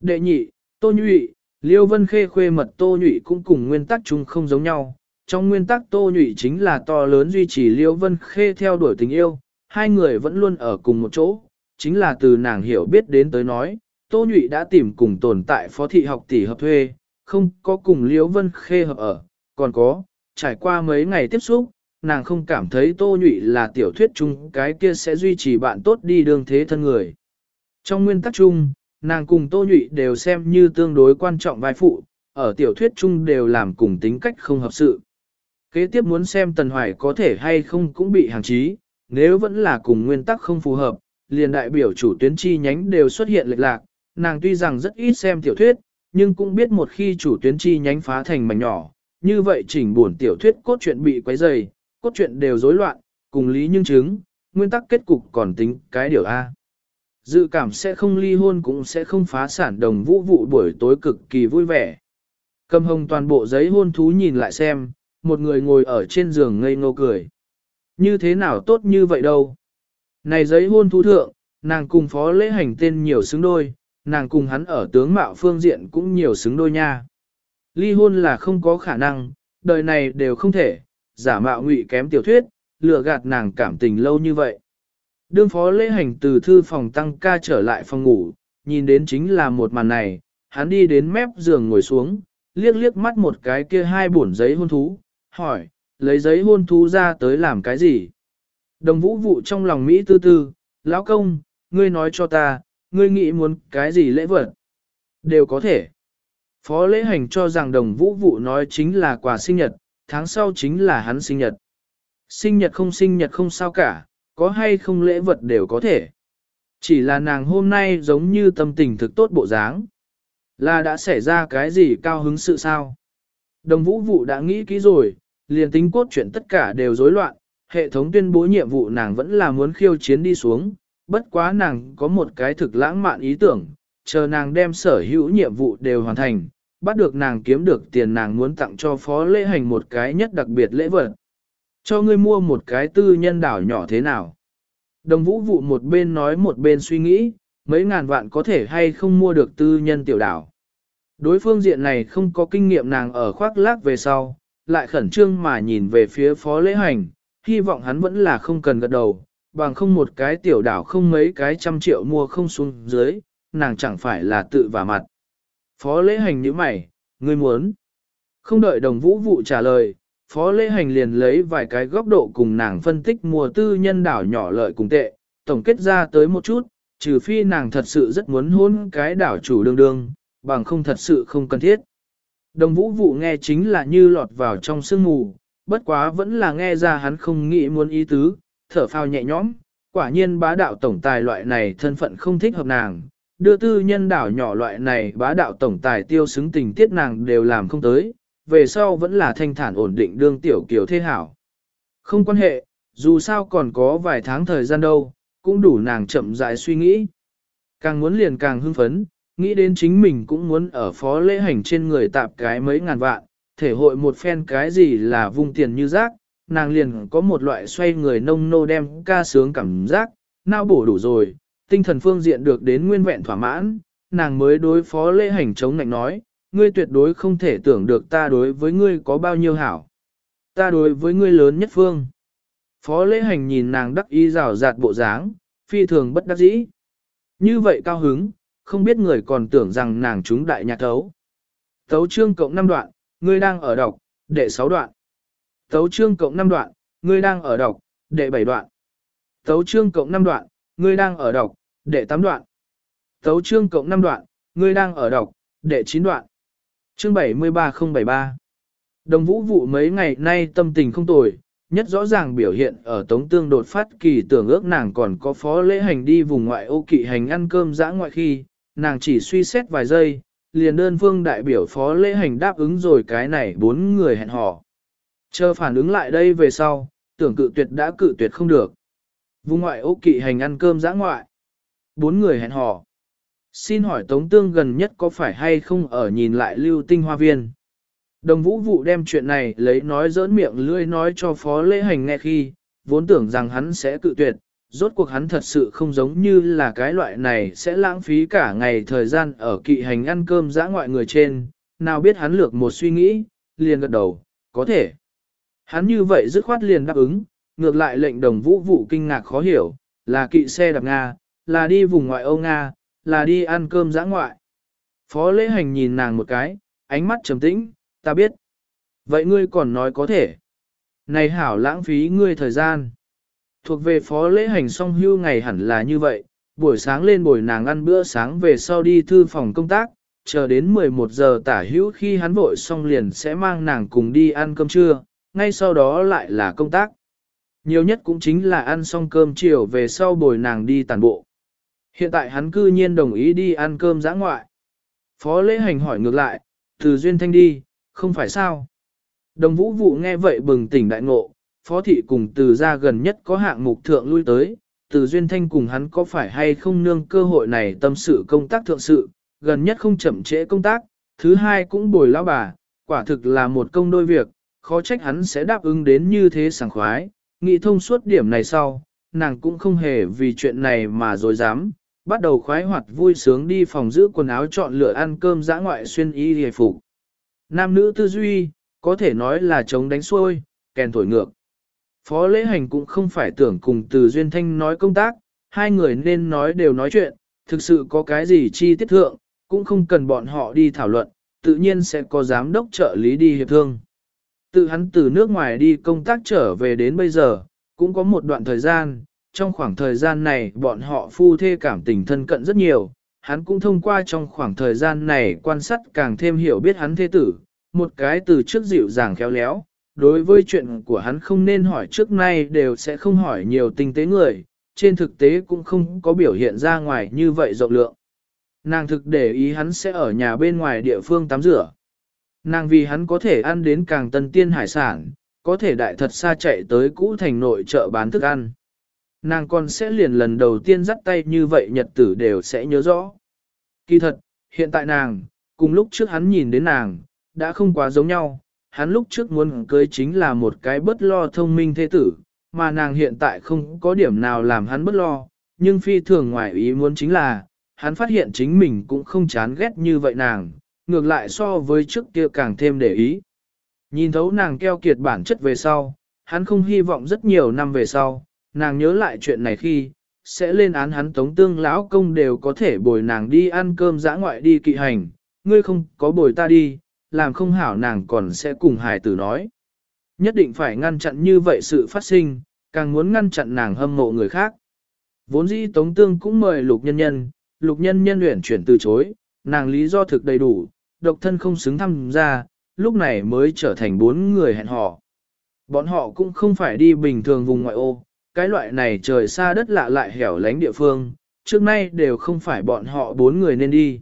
Đệ nhị, Tô Nhụy, Liêu Vân Khê khuê mật Tô Nhụy cũng cùng nguyên tắc chung không giống nhau. Trong nguyên tắc Tô Nhụy chính là to lớn duy trì Liêu Vân Khê theo đuổi tình yêu, hai người vẫn luôn ở cùng một chỗ, chính là từ nàng hiểu biết đến tới nói, Tô Nhụy đã tìm cùng tồn tại phó thị học tỷ hợp thuê, không có cùng Liễu Vân Khê hợp ở, còn có, trải qua mấy ngày tiếp xúc, nàng không cảm thấy Tô Nhụy là tiểu thuyết chung cái kia sẽ duy trì bạn tốt đi đường thế thân người. Trong nguyên tắc chung, nàng cùng Tô Nhụy đều xem như tương đối quan trọng vai phụ, ở tiểu thuyết chung đều làm cùng tính cách không hợp sự. Kế tiếp muốn xem Tần Hoài có thể hay không cũng bị hàng trí, nếu vẫn là cùng nguyên tắc không phù hợp, liền đại biểu chủ tuyến chi nhánh đều xuất hiện lệch lạc, nàng tuy rằng rất ít xem tiểu thuyết, nhưng cũng biết một khi chủ tuyến chi nhánh phá thành mảnh nhỏ, như vậy chỉnh buồn tiểu thuyết cốt truyện bị quấy dày, cốt truyện đều rối loạn, cùng lý nhưng chứng, nguyên tắc kết cục còn tính cái điều A. Dự cảm sẽ không ly hôn cũng sẽ không phá sản đồng vũ vụ buổi tối cực kỳ vui vẻ. Cầm hồng toàn bộ giấy hôn thú nhìn lại xem, một người ngồi ở trên giường ngây ngô cười. Như thế nào tốt như vậy đâu. Này giấy hôn thú thượng, nàng cùng phó lễ hành tên nhiều xứng đôi, nàng cùng hắn ở tướng mạo phương diện cũng nhiều xứng đôi nha. Ly hôn là không có khả năng, đời này đều không thể, giả mạo ngụy kém tiểu thuyết, lừa gạt nàng cảm tình lâu như vậy. Đương phó lễ hành từ thư phòng tăng ca trở lại phòng ngủ, nhìn đến chính là một màn này, hắn đi đến mép giường ngồi xuống, liếc liếc mắt một cái kia hai bổn giấy hôn thú, hỏi, lấy giấy hôn thú ra tới làm cái gì? Đồng vũ vụ trong lòng Mỹ tư tư, lão công, ngươi nói cho ta, ngươi nghĩ muốn cái gì lễ vật? Đều có thể. Phó lễ hành cho rằng đồng vũ vụ nói chính là quà sinh nhật, tháng sau chính là hắn sinh nhật. Sinh nhật không sinh nhật không sao cả, có hay không lễ vật đều có thể. Chỉ là nàng hôm nay giống như tâm tình thực tốt bộ dáng. Là đã xảy ra cái gì cao hứng sự sao? Đồng vũ vụ đã nghĩ kỹ rồi, liền tính cốt chuyện tất cả đều rối loạn, hệ thống tuyên bố nhiệm vụ nàng vẫn là muốn khiêu chiến đi xuống, bất quá nàng có một cái thực lãng mạn ý tưởng, chờ nàng đem sở hữu nhiệm vụ đều hoàn thành, bắt được nàng kiếm được tiền nàng muốn tặng cho phó lễ hành một cái nhất đặc biệt lễ vật. Cho ngươi mua một cái tư nhân đảo nhỏ thế nào? Đồng vũ vụ một bên nói một bên suy nghĩ, mấy ngàn vạn có thể hay không mua được tư nhân tiểu đảo. Đối phương diện này không có kinh nghiệm nàng ở khoác lác về sau, lại khẩn trương mà nhìn về phía phó lễ hành, hy vọng hắn vẫn là không cần gật đầu, bằng không một cái tiểu đảo không mấy cái trăm triệu mua không xuống dưới, nàng chẳng phải là tự vả mặt. Phó lễ hành như mày, ngươi muốn. Không đợi đồng vũ vụ trả lời, phó lễ hành liền lấy vài cái góc độ cùng nàng phân tích mùa tư nhân đảo nhỏ lợi cùng tệ, tổng kết ra tới một chút, trừ phi nàng thật sự rất muốn hôn cái đảo chủ đương đương, bằng không thật sự không cần thiết. Đồng vũ vụ nghe chính là như lọt vào trong sương mù, bất quá vẫn là nghe ra hắn không nghĩ muốn ý tứ, thở phào nhẹ nhõm, quả nhiên bá đạo tổng tài loại này thân phận không thích hợp nàng, đưa tư nhân đảo nhỏ loại này bá đạo tổng tài tiêu xứng tình tiết nàng đều làm không tới, về sau vẫn là thanh thản ổn định đương tiểu kiểu thế hảo. Không quan hệ, dù sao còn có vài tháng thời gian đâu, cũng đủ nàng chậm rãi suy nghĩ. Càng muốn liền càng hưng phấn, nghĩ đến chính mình cũng muốn ở phó lễ hành trên người tạp cái mấy ngàn vạn, thể hội một phen cái gì là vung tiền như rác, nàng liền có một loại xoay người nông nô đem ca sướng cảm giác, nao bổ đủ rồi, tinh thần phương diện được đến nguyên vẹn thỏa mãn, nàng mới đối phó lễ hành chống nạnh nói, ngươi tuyệt đối không thể tưởng được ta đối với ngươi có bao nhiêu hảo. Ta đối với ngươi lớn nhất phương. Phó lễ hành nhìn nàng đắc ý rào rạt bộ dáng, phi thường bất đắc dĩ. Như vậy cao hứng, không biết người còn tưởng rằng nàng trúng đại nhạc thấu. Tấu chương cộng 5 đoạn, ngươi đang ở đọc, đệ 6 đoạn. Tấu chương cộng 5 đoạn, ngươi đang ở đọc, đệ 7 đoạn. Tấu chương cộng 5 đoạn, ngươi đang ở đọc, đệ 8 đoạn. Tấu chương cộng 5 đoạn, ngươi đang ở đọc, đệ 9 đoạn. Chương 73073 Đồng vũ vụ mấy ngày nay tâm tình không tồi, nhất rõ ràng biểu hiện ở tống tương đột phát kỳ tưởng ước nàng còn có phó lễ hành đi vùng ngoại ô kỵ hành ăn cơm dã ngoại khi, nàng chỉ suy xét vài giây, liền đơn phương đại biểu phó lễ hành đáp ứng rồi cái này bốn người hẹn hò. Chờ phản ứng lại đây về sau, tưởng cự tuyệt đã cự tuyệt không được. Vùng ngoại ô kỵ hành ăn cơm giã ngoại. Bốn người hẹn hò. Xin hỏi Tống Tương gần nhất có phải hay không ở nhìn lại lưu tinh hoa viên? Đồng vũ vụ đem chuyện này lấy nói dỡn miệng lưỡi nói cho phó lễ hành nghe khi, vốn tưởng rằng hắn sẽ cự tuyệt, rốt cuộc hắn thật sự không giống như là cái loại này sẽ lãng phí cả ngày thời gian ở kỵ hành ăn cơm dã ngoại người trên, nào biết hắn lược một suy nghĩ, liền gật đầu, có thể. Hắn như vậy dứt khoát liền đáp ứng, ngược lại lệnh đồng vũ vụ kinh ngạc khó hiểu, là kỵ xe đạp Nga, là đi vùng ngoại Âu Nga, là đi ăn cơm dã ngoại. Phó lễ hành nhìn nàng một cái, ánh mắt trầm tĩnh, ta biết. Vậy ngươi còn nói có thể. Này hảo lãng phí ngươi thời gian. Thuộc về phó lễ hành song hưu ngày hẳn là như vậy, buổi sáng lên buổi nàng ăn bữa sáng về sau đi thư phòng công tác, chờ đến 11 giờ tả hữu khi hắn vội xong liền sẽ mang nàng cùng đi ăn cơm trưa, ngay sau đó lại là công tác. Nhiều nhất cũng chính là ăn xong cơm chiều về sau bồi nàng đi tàn bộ. Hiện tại hắn cư nhiên đồng ý đi ăn cơm giã ngoại. Phó lễ hành hỏi ngược lại, từ duyên thanh đi, không phải sao. Đồng vũ vụ nghe vậy bừng tỉnh đại ngộ, phó thị cùng từ ra gần nhất có hạng mục thượng lui tới, từ duyên thanh cùng hắn có phải hay không nương cơ hội này tâm sự công tác thượng sự, gần nhất không chậm trễ công tác, thứ hai cũng bồi lão bà, quả thực là một công đôi việc, khó trách hắn sẽ đáp ứng đến như thế sảng khoái, nghĩ thông suốt điểm này sau, nàng cũng không hề vì chuyện này mà dối dám, bắt đầu khoái hoạt vui sướng đi phòng giữ quần áo chọn lựa ăn cơm dã ngoại xuyên y hề phục. Nam nữ tư duy, có thể nói là chống đánh xuôi, kèn thổi ngược. Phó lễ hành cũng không phải tưởng cùng từ Duyên Thanh nói công tác, hai người nên nói đều nói chuyện, thực sự có cái gì chi tiết thượng, cũng không cần bọn họ đi thảo luận, tự nhiên sẽ có giám đốc trợ lý đi hiệp thương. Tự hắn từ nước ngoài đi công tác trở về đến bây giờ, cũng có một đoạn thời gian, trong khoảng thời gian này bọn họ phu thê cảm tình thân cận rất nhiều, hắn cũng thông qua trong khoảng thời gian này quan sát càng thêm hiểu biết hắn thế tử, một cái từ trước dịu dàng khéo léo, đối với chuyện của hắn không nên hỏi trước nay đều sẽ không hỏi nhiều tinh tế người, trên thực tế cũng không có biểu hiện ra ngoài như vậy rộng lượng. Nàng thực để ý hắn sẽ ở nhà bên ngoài địa phương tắm rửa. Nàng vì hắn có thể ăn đến càng tân tiên hải sản, có thể đại thật xa chạy tới cũ thành nội chợ bán thức ăn. Nàng còn sẽ liền lần đầu tiên dắt tay như vậy nhật tử đều sẽ nhớ rõ. Kỳ thật, hiện tại nàng, cùng lúc trước hắn nhìn đến nàng, đã không quá giống nhau, hắn lúc trước muốn cưới chính là một cái bất lo thông minh thế tử, mà nàng hiện tại không có điểm nào làm hắn bất lo, nhưng phi thường ngoài ý muốn chính là, hắn phát hiện chính mình cũng không chán ghét như vậy nàng, ngược lại so với trước kia càng thêm để ý. Nhìn thấu nàng keo kiệt bản chất về sau, hắn không hy vọng rất nhiều năm về sau, nàng nhớ lại chuyện này khi, sẽ lên án hắn tống tương lão công đều có thể bồi nàng đi ăn cơm dã ngoại đi kỵ hành, ngươi không có bồi ta đi, làm không hảo nàng còn sẽ cùng hải tử nói. Nhất định phải ngăn chặn như vậy sự phát sinh, càng muốn ngăn chặn nàng hâm mộ người khác. Vốn dĩ Tống Tương cũng mời lục nhân nhân, lục nhân nhân luyện chuyển từ chối, nàng lý do thực đầy đủ, độc thân không xứng tham gia, lúc này mới trở thành bốn người hẹn hò. Bọn họ cũng không phải đi bình thường vùng ngoại ô, cái loại này trời xa đất lạ lại hẻo lánh địa phương, trước nay đều không phải bọn họ bốn người nên đi.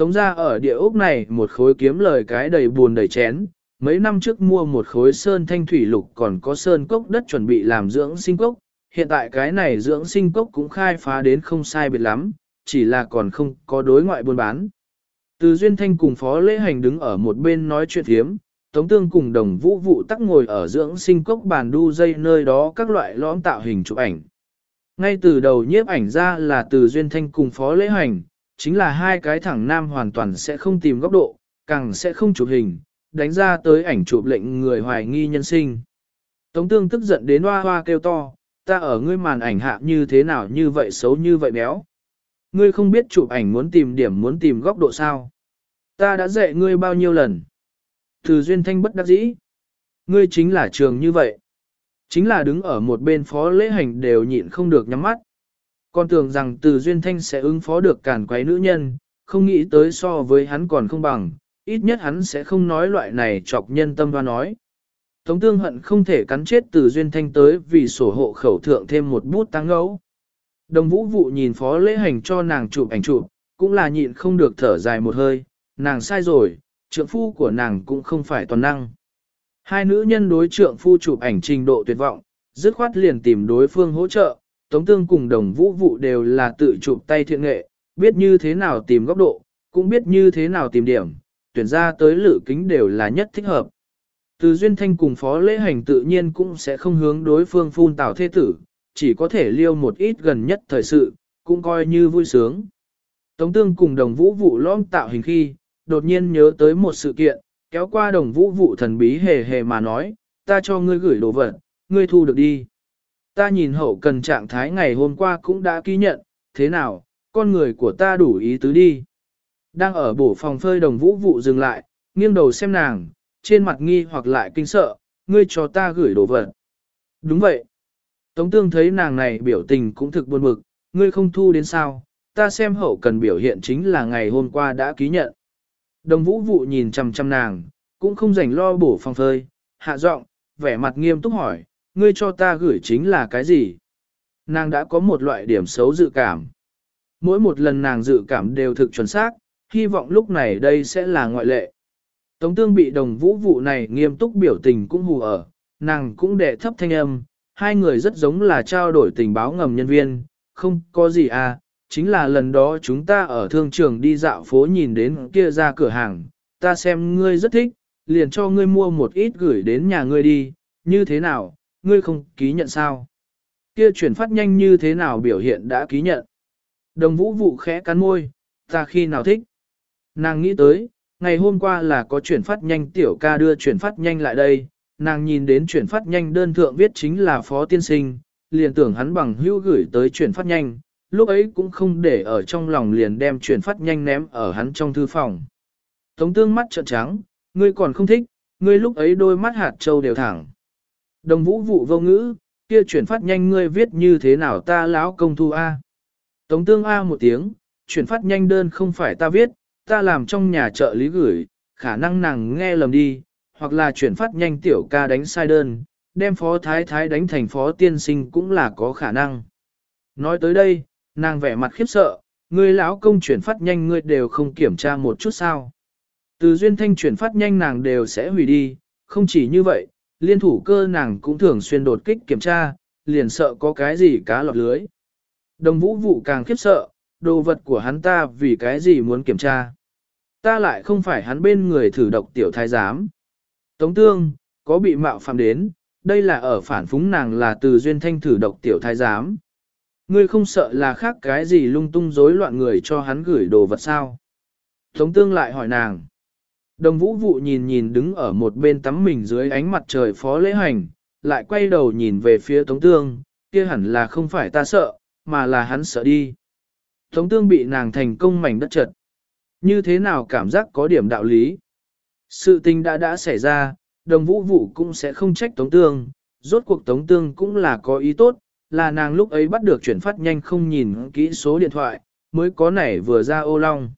Tống ra ở địa ốc này một khối kiếm lời cái đầy buồn đầy chén, mấy năm trước mua một khối sơn thanh thủy lục còn có sơn cốc đất chuẩn bị làm dưỡng sinh cốc, hiện tại cái này dưỡng sinh cốc cũng khai phá đến không sai biệt lắm, chỉ là còn không có đối ngoại buôn bán. Từ Duyên Thanh cùng Phó Lễ Hành đứng ở một bên nói chuyện thiếm, Tống Tương cùng đồng vũ vụ tắc ngồi ở dưỡng sinh cốc bàn đu dây nơi đó các loại lõm tạo hình chụp ảnh. Ngay từ đầu nhiếp ảnh ra là từ Duyên Thanh cùng Phó Lễ Hành, chính là hai cái thẳng nam hoàn toàn sẽ không tìm góc độ, càng sẽ không chụp hình, đánh ra tới ảnh chụp lệnh người hoài nghi nhân sinh. Tống Tương tức giận đến hoa hoa kêu to, ta ở ngươi màn ảnh hạ như thế nào như vậy xấu như vậy béo. Ngươi không biết chụp ảnh muốn tìm điểm muốn tìm góc độ sao. Ta đã dạy ngươi bao nhiêu lần. Từ duyên thanh bất đắc dĩ. Ngươi chính là trường như vậy. Chính là đứng ở một bên phó lễ hành đều nhịn không được nhắm mắt. Con tưởng rằng từ duyên thanh sẽ ứng phó được cản quái nữ nhân, không nghĩ tới so với hắn còn không bằng, ít nhất hắn sẽ không nói loại này chọc nhân tâm và nói. Tống tương hận không thể cắn chết từ duyên thanh tới vì sổ hộ khẩu thượng thêm một bút tăng ngẫu. Đồng vũ vụ nhìn phó lễ hành cho nàng chụp ảnh chụp, cũng là nhịn không được thở dài một hơi, nàng sai rồi, trượng phu của nàng cũng không phải toàn năng. Hai nữ nhân đối trượng phu chụp ảnh trình độ tuyệt vọng, dứt khoát liền tìm đối phương hỗ trợ, tống tương cùng đồng vũ vụ đều là tự chụp tay thiện nghệ, biết như thế nào tìm góc độ, cũng biết như thế nào tìm điểm, tuyển ra tới lử kính đều là nhất thích hợp. Từ duyên thanh cùng phó lễ hành tự nhiên cũng sẽ không hướng đối phương phun tảo thế tử, chỉ có thể liêu một ít gần nhất thời sự, cũng coi như vui sướng. Tống tương cùng đồng vũ vụ lõm tạo hình khi, đột nhiên nhớ tới một sự kiện, kéo qua đồng vũ vụ thần bí hề hề mà nói, ta cho ngươi gửi đồ vật, ngươi thu được đi. Ta nhìn hậu cần trạng thái ngày hôm qua cũng đã ký nhận, thế nào, con người của ta đủ ý tứ đi. Đang ở bổ phòng phơi đồng vũ vụ dừng lại, nghiêng đầu xem nàng, trên mặt nghi hoặc lại kinh sợ, ngươi cho ta gửi đồ vật. Đúng vậy. Tống tương thấy nàng này biểu tình cũng thực buồn bực, ngươi không thu đến sao, ta xem hậu cần biểu hiện chính là ngày hôm qua đã ký nhận. Đồng vũ vụ nhìn chằm chằm nàng, cũng không rảnh lo bổ phòng phơi, hạ giọng, vẻ mặt nghiêm túc hỏi, ngươi cho ta gửi chính là cái gì? Nàng đã có một loại điểm xấu dự cảm. Mỗi một lần nàng dự cảm đều thực chuẩn xác, hy vọng lúc này đây sẽ là ngoại lệ. Tống tương bị đồng vũ vụ này nghiêm túc biểu tình cũng hù ở, nàng cũng đệ thấp thanh âm, hai người rất giống là trao đổi tình báo ngầm nhân viên, không có gì à, chính là lần đó chúng ta ở thương trường đi dạo phố nhìn đến kia ra cửa hàng, ta xem ngươi rất thích, liền cho ngươi mua một ít gửi đến nhà ngươi đi, như thế nào, ngươi không ký nhận sao? Kia chuyển phát nhanh như thế nào biểu hiện đã ký nhận? Đồng vũ vụ khẽ cắn môi, ta khi nào thích? Nàng nghĩ tới, ngày hôm qua là có chuyển phát nhanh tiểu ca đưa chuyển phát nhanh lại đây, nàng nhìn đến chuyển phát nhanh đơn thượng viết chính là phó tiên sinh, liền tưởng hắn bằng hữu gửi tới chuyển phát nhanh, lúc ấy cũng không để ở trong lòng liền đem chuyển phát nhanh ném ở hắn trong thư phòng. Tống tương mắt trợn trắng, ngươi còn không thích, ngươi lúc ấy đôi mắt hạt trâu đều thẳng. Đồng vũ vụ vô ngữ, kia chuyển phát nhanh ngươi viết như thế nào ta lão công thu A. Tống tương A một tiếng, chuyển phát nhanh đơn không phải ta viết, ta làm trong nhà trợ lý gửi, khả năng nàng nghe lầm đi, hoặc là chuyển phát nhanh tiểu ca đánh sai đơn, đem phó thái thái đánh thành phó tiên sinh cũng là có khả năng. Nói tới đây, nàng vẻ mặt khiếp sợ, ngươi lão công chuyển phát nhanh ngươi đều không kiểm tra một chút sao. Từ duyên thanh chuyển phát nhanh nàng đều sẽ hủy đi, không chỉ như vậy, liên thủ cơ nàng cũng thường xuyên đột kích kiểm tra, liền sợ có cái gì cá lọt lưới. Đồng vũ vụ càng khiếp sợ, đồ vật của hắn ta vì cái gì muốn kiểm tra. Ta lại không phải hắn bên người thử độc tiểu thái giám. Tống tương, có bị mạo phạm đến, đây là ở phản phúng nàng là từ duyên thanh thử độc tiểu thái giám. Ngươi không sợ là khác cái gì lung tung rối loạn người cho hắn gửi đồ vật sao? Tống tương lại hỏi nàng. Đồng vũ vụ nhìn nhìn đứng ở một bên tắm mình dưới ánh mặt trời phó lễ hành, lại quay đầu nhìn về phía tống tương, kia hẳn là không phải ta sợ, mà là hắn sợ đi. Tống tương bị nàng thành công mảnh đất trật. Như thế nào cảm giác có điểm đạo lý? Sự tình đã đã xảy ra, đồng vũ vụ cũng sẽ không trách tống tương, rốt cuộc tống tương cũng là có ý tốt, là nàng lúc ấy bắt được chuyển phát nhanh không nhìn kỹ số điện thoại, mới có nảy vừa ra ô long.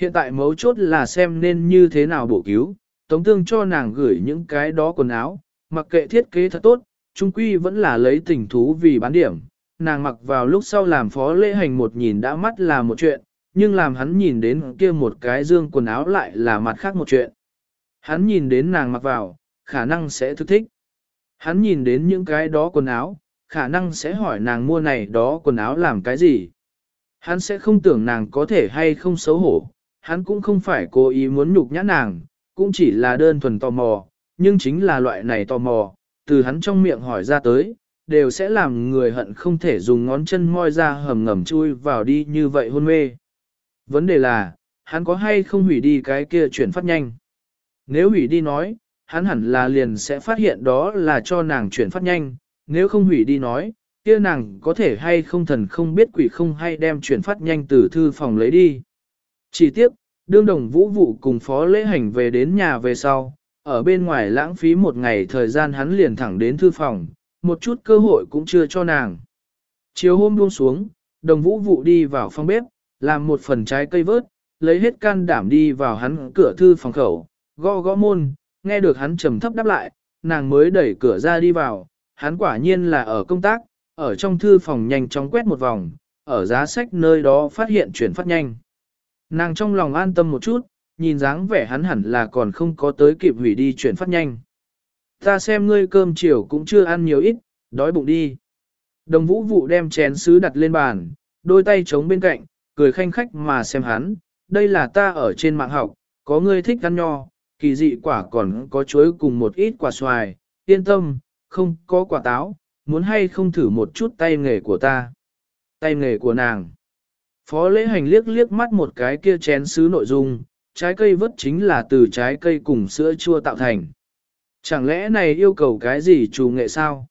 Hiện tại mấu chốt là xem nên như thế nào bổ cứu, Tống Tương cho nàng gửi những cái đó quần áo, mặc kệ thiết kế thật tốt, trung quy vẫn là lấy tình thú vì bán điểm. Nàng mặc vào lúc sau làm phó lễ hành một nhìn đã mắt là một chuyện, nhưng làm hắn nhìn đến kia một cái dương quần áo lại là mặt khác một chuyện. Hắn nhìn đến nàng mặc vào, khả năng sẽ thức thích. Hắn nhìn đến những cái đó quần áo, khả năng sẽ hỏi nàng mua này đó quần áo làm cái gì. Hắn sẽ không tưởng nàng có thể hay không xấu hổ, hắn cũng không phải cố ý muốn nhục nhã nàng, cũng chỉ là đơn thuần tò mò, nhưng chính là loại này tò mò, từ hắn trong miệng hỏi ra tới, đều sẽ làm người hận không thể dùng ngón chân moi ra hầm ngầm chui vào đi như vậy hôn mê. Vấn đề là, hắn có hay không hủy đi cái kia chuyển phát nhanh? Nếu hủy đi nói, hắn hẳn là liền sẽ phát hiện đó là cho nàng chuyển phát nhanh, nếu không hủy đi nói, kia nàng có thể hay không thần không biết quỷ không hay đem chuyển phát nhanh từ thư phòng lấy đi. Chỉ tiếp, đương đồng vũ vụ cùng phó lễ hành về đến nhà về sau, ở bên ngoài lãng phí một ngày thời gian hắn liền thẳng đến thư phòng, một chút cơ hội cũng chưa cho nàng. Chiều hôm buông xuống, đồng vũ vụ đi vào phòng bếp, làm một phần trái cây vớt, lấy hết can đảm đi vào hắn cửa thư phòng khẩu, gõ gõ môn, nghe được hắn trầm thấp đáp lại, nàng mới đẩy cửa ra đi vào, hắn quả nhiên là ở công tác, ở trong thư phòng nhanh chóng quét một vòng, ở giá sách nơi đó phát hiện chuyển phát nhanh. Nàng trong lòng an tâm một chút, nhìn dáng vẻ hắn hẳn là còn không có tới kịp hủy đi chuyển phát nhanh. Ta xem ngươi cơm chiều cũng chưa ăn nhiều ít, đói bụng đi. Đồng vũ vụ đem chén sứ đặt lên bàn, đôi tay chống bên cạnh, cười khanh khách mà xem hắn, đây là ta ở trên mạng học, có ngươi thích ăn nho, kỳ dị quả còn có chuối cùng một ít quả xoài, yên tâm, không có quả táo, muốn hay không thử một chút tay nghề của ta. Tay nghề của nàng. Phó lễ hành liếc liếc mắt một cái kia chén sứ nội dung, trái cây vớt chính là từ trái cây cùng sữa chua tạo thành. Chẳng lẽ này yêu cầu cái gì chủ nghệ sao?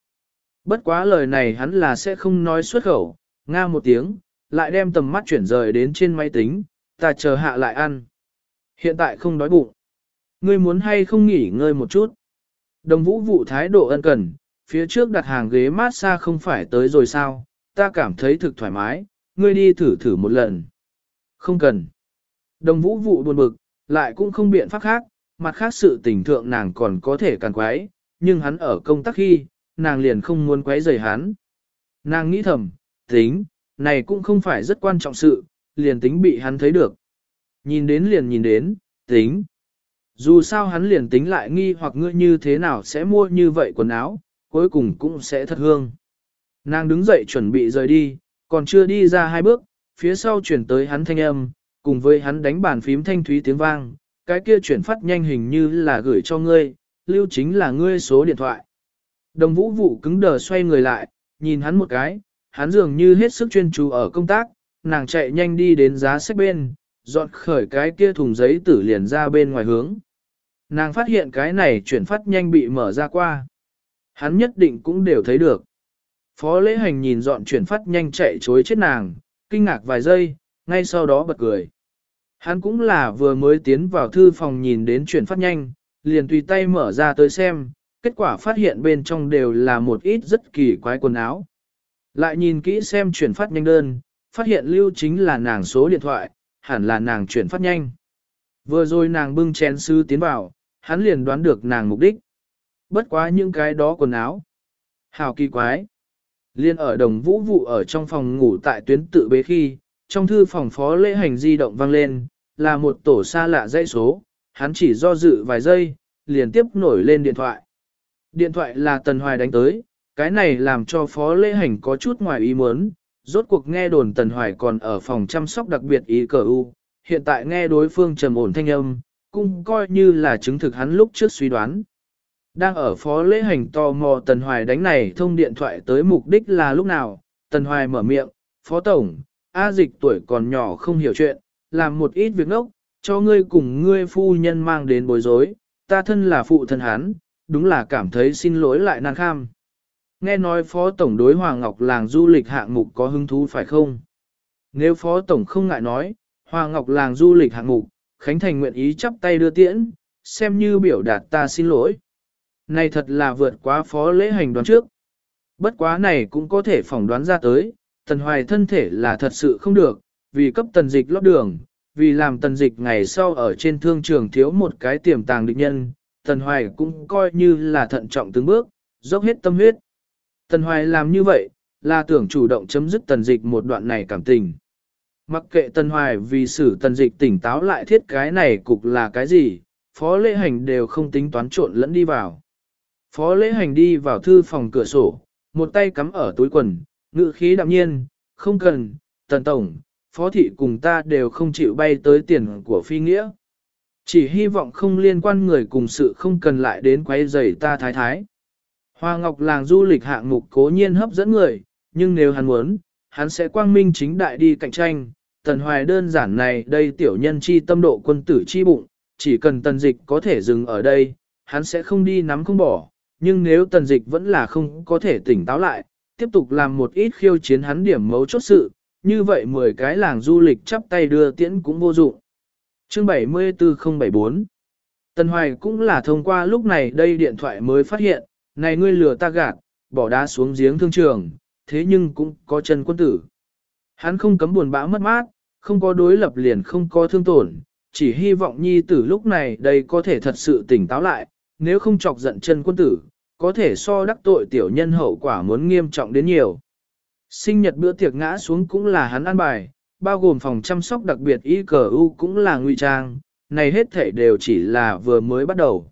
Bất quá lời này hắn là sẽ không nói xuất khẩu, nga một tiếng, lại đem tầm mắt chuyển rời đến trên máy tính, ta chờ hạ lại ăn. Hiện tại không đói bụng. Ngươi muốn hay không nghỉ ngơi một chút. Đồng vũ vụ thái độ ân cần, phía trước đặt hàng ghế mát xa không phải tới rồi sao, ta cảm thấy thực thoải mái, ngươi đi thử thử một lần. Không cần. Đồng vũ vụ buồn bực, lại cũng không biện pháp khác, mặt khác sự tình thượng nàng còn có thể càng quái, nhưng hắn ở công tác khi, nàng liền không muốn quấy rầy hắn. Nàng nghĩ thầm, tính, này cũng không phải rất quan trọng sự, liền tính bị hắn thấy được. Nhìn đến liền nhìn đến, tính. Dù sao hắn liền tính lại nghi hoặc ngươi như thế nào sẽ mua như vậy quần áo, cuối cùng cũng sẽ thật hương. Nàng đứng dậy chuẩn bị rời đi, còn chưa đi ra hai bước, phía sau chuyển tới hắn thanh âm, cùng với hắn đánh bàn phím thanh thúy tiếng vang, cái kia chuyển phát nhanh hình như là gửi cho ngươi, lưu chính là ngươi số điện thoại. Đồng vũ vụ cứng đờ xoay người lại, nhìn hắn một cái, hắn dường như hết sức chuyên chú ở công tác, nàng chạy nhanh đi đến giá sách bên, dọn khởi cái kia thùng giấy tử liền ra bên ngoài hướng. Nàng phát hiện cái này chuyển phát nhanh bị mở ra qua. Hắn nhất định cũng đều thấy được. Phó lễ hành nhìn dọn chuyển phát nhanh chạy chối chết nàng, kinh ngạc vài giây, ngay sau đó bật cười. Hắn cũng là vừa mới tiến vào thư phòng nhìn đến chuyển phát nhanh, liền tùy tay mở ra tới xem, kết quả phát hiện bên trong đều là một ít rất kỳ quái quần áo. Lại nhìn kỹ xem chuyển phát nhanh đơn, phát hiện lưu chính là nàng số điện thoại, hẳn là nàng chuyển phát nhanh. Vừa rồi nàng bưng chén sư tiến vào, hắn liền đoán được nàng mục đích. Bất quá những cái đó quần áo. Hào kỳ quái. Liên ở đồng vũ vụ ở trong phòng ngủ tại tuyến tự bế khi, trong thư phòng phó lễ hành di động vang lên, là một tổ xa lạ dãy số, hắn chỉ do dự vài giây, liền tiếp nổi lên điện thoại. Điện thoại là Tần Hoài đánh tới, cái này làm cho phó lễ hành có chút ngoài ý muốn, rốt cuộc nghe đồn Tần Hoài còn ở phòng chăm sóc đặc biệt ý cờ u, hiện tại nghe đối phương trầm ổn thanh âm, cũng coi như là chứng thực hắn lúc trước suy đoán. Đang ở phó lễ hành tò mò Tần Hoài đánh này thông điện thoại tới mục đích là lúc nào, Tần Hoài mở miệng, phó tổng, A dịch tuổi còn nhỏ không hiểu chuyện, làm một ít việc ngốc, cho ngươi cùng ngươi phu nhân mang đến bối rối, ta thân là phụ thân hắn, đúng là cảm thấy xin lỗi lại nan kham. Nghe nói phó tổng đối Hoàng Ngọc làng du lịch hạng mục có hứng thú phải không? Nếu phó tổng không ngại nói, Hoàng Ngọc làng du lịch hạng mục, Khánh Thành nguyện ý chắp tay đưa tiễn, xem như biểu đạt ta xin lỗi. Này thật là vượt quá phó lễ hành đoán trước. Bất quá này cũng có thể phỏng đoán ra tới, tần hoài thân thể là thật sự không được, vì cấp tần dịch lót đường, vì làm tần dịch ngày sau ở trên thương trường thiếu một cái tiềm tàng địch nhân, tần hoài cũng coi như là thận trọng từng bước, dốc hết tâm huyết. Tần hoài làm như vậy, là tưởng chủ động chấm dứt tần dịch một đoạn này cảm tình. Mặc kệ tần hoài vì xử tần dịch tỉnh táo lại thiết cái này cục là cái gì, phó lễ hành đều không tính toán trộn lẫn đi vào. Phó lễ hành đi vào thư phòng cửa sổ, một tay cắm ở túi quần, ngự khí đạm nhiên, không cần, tần tổng, phó thị cùng ta đều không chịu bay tới tiền của phi nghĩa. Chỉ hy vọng không liên quan người cùng sự không cần lại đến quấy rầy ta thái thái. Hoa Ngọc làng du lịch hạng mục cố nhiên hấp dẫn người, nhưng nếu hắn muốn, hắn sẽ quang minh chính đại đi cạnh tranh. Tần Hoài đơn giản này đây tiểu nhân chi tâm độ quân tử chi bụng, chỉ cần tần dịch có thể dừng ở đây, hắn sẽ không đi nắm không bỏ. Nhưng nếu tần dịch vẫn là không có thể tỉnh táo lại, tiếp tục làm một ít khiêu chiến hắn điểm mấu chốt sự, như vậy 10 cái làng du lịch chắp tay đưa tiễn cũng vô dụng. Chương 74074 Tần Hoài cũng là thông qua lúc này đây điện thoại mới phát hiện, này ngươi lừa ta gạt, bỏ đá xuống giếng thương trường, thế nhưng cũng có chân quân tử. Hắn không cấm buồn bã mất mát, không có đối lập liền không có thương tổn, chỉ hy vọng nhi tử lúc này đây có thể thật sự tỉnh táo lại, nếu không chọc giận chân quân tử, có thể so đắc tội tiểu nhân hậu quả muốn nghiêm trọng đến nhiều. Sinh nhật bữa tiệc ngã xuống cũng là hắn ăn bài, bao gồm phòng chăm sóc đặc biệt y cờ u cũng là ngụy trang, này hết thể đều chỉ là vừa mới bắt đầu.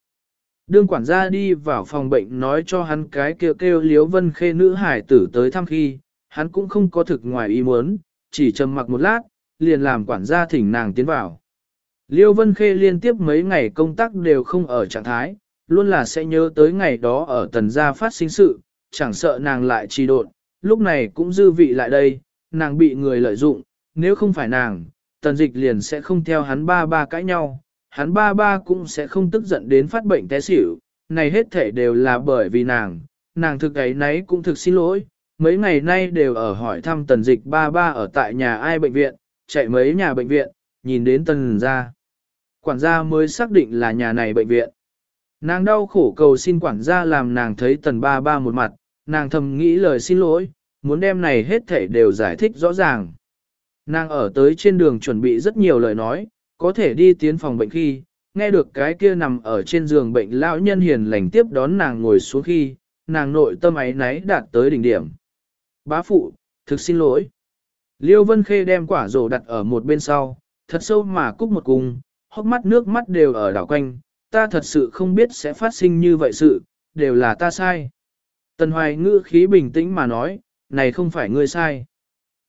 Đương quản gia đi vào phòng bệnh nói cho hắn cái kêu kêu liếu vân khê nữ hải tử tới thăm khi, hắn cũng không có thực ngoài ý muốn, chỉ trầm mặc một lát, liền làm quản gia thỉnh nàng tiến vào. Liêu Vân Khê liên tiếp mấy ngày công tác đều không ở trạng thái, luôn là sẽ nhớ tới ngày đó ở tần gia phát sinh sự, chẳng sợ nàng lại trì độn, lúc này cũng dư vị lại đây, nàng bị người lợi dụng, nếu không phải nàng, tần dịch liền sẽ không theo hắn ba ba cãi nhau, hắn ba ba cũng sẽ không tức giận đến phát bệnh té xỉu, này hết thể đều là bởi vì nàng, nàng thực ấy nấy cũng thực xin lỗi, mấy ngày nay đều ở hỏi thăm tần dịch ba ba ở tại nhà ai bệnh viện, chạy mấy nhà bệnh viện, nhìn đến tần gia. Quản gia mới xác định là nhà này bệnh viện. Nàng đau khổ cầu xin quản gia làm nàng thấy tần ba ba một mặt, nàng thầm nghĩ lời xin lỗi, muốn đem này hết thể đều giải thích rõ ràng. Nàng ở tới trên đường chuẩn bị rất nhiều lời nói, có thể đi tiến phòng bệnh khi, nghe được cái kia nằm ở trên giường bệnh lão nhân hiền lành tiếp đón nàng ngồi xuống khi, nàng nội tâm ấy náy đạt tới đỉnh điểm. Bá phụ, thực xin lỗi. Liêu Vân Khê đem quả rổ đặt ở một bên sau, thật sâu mà cúc một cung, hốc mắt nước mắt đều ở đảo quanh, ta thật sự không biết sẽ phát sinh như vậy sự, đều là ta sai. Tần Hoài ngữ khí bình tĩnh mà nói, này không phải ngươi sai.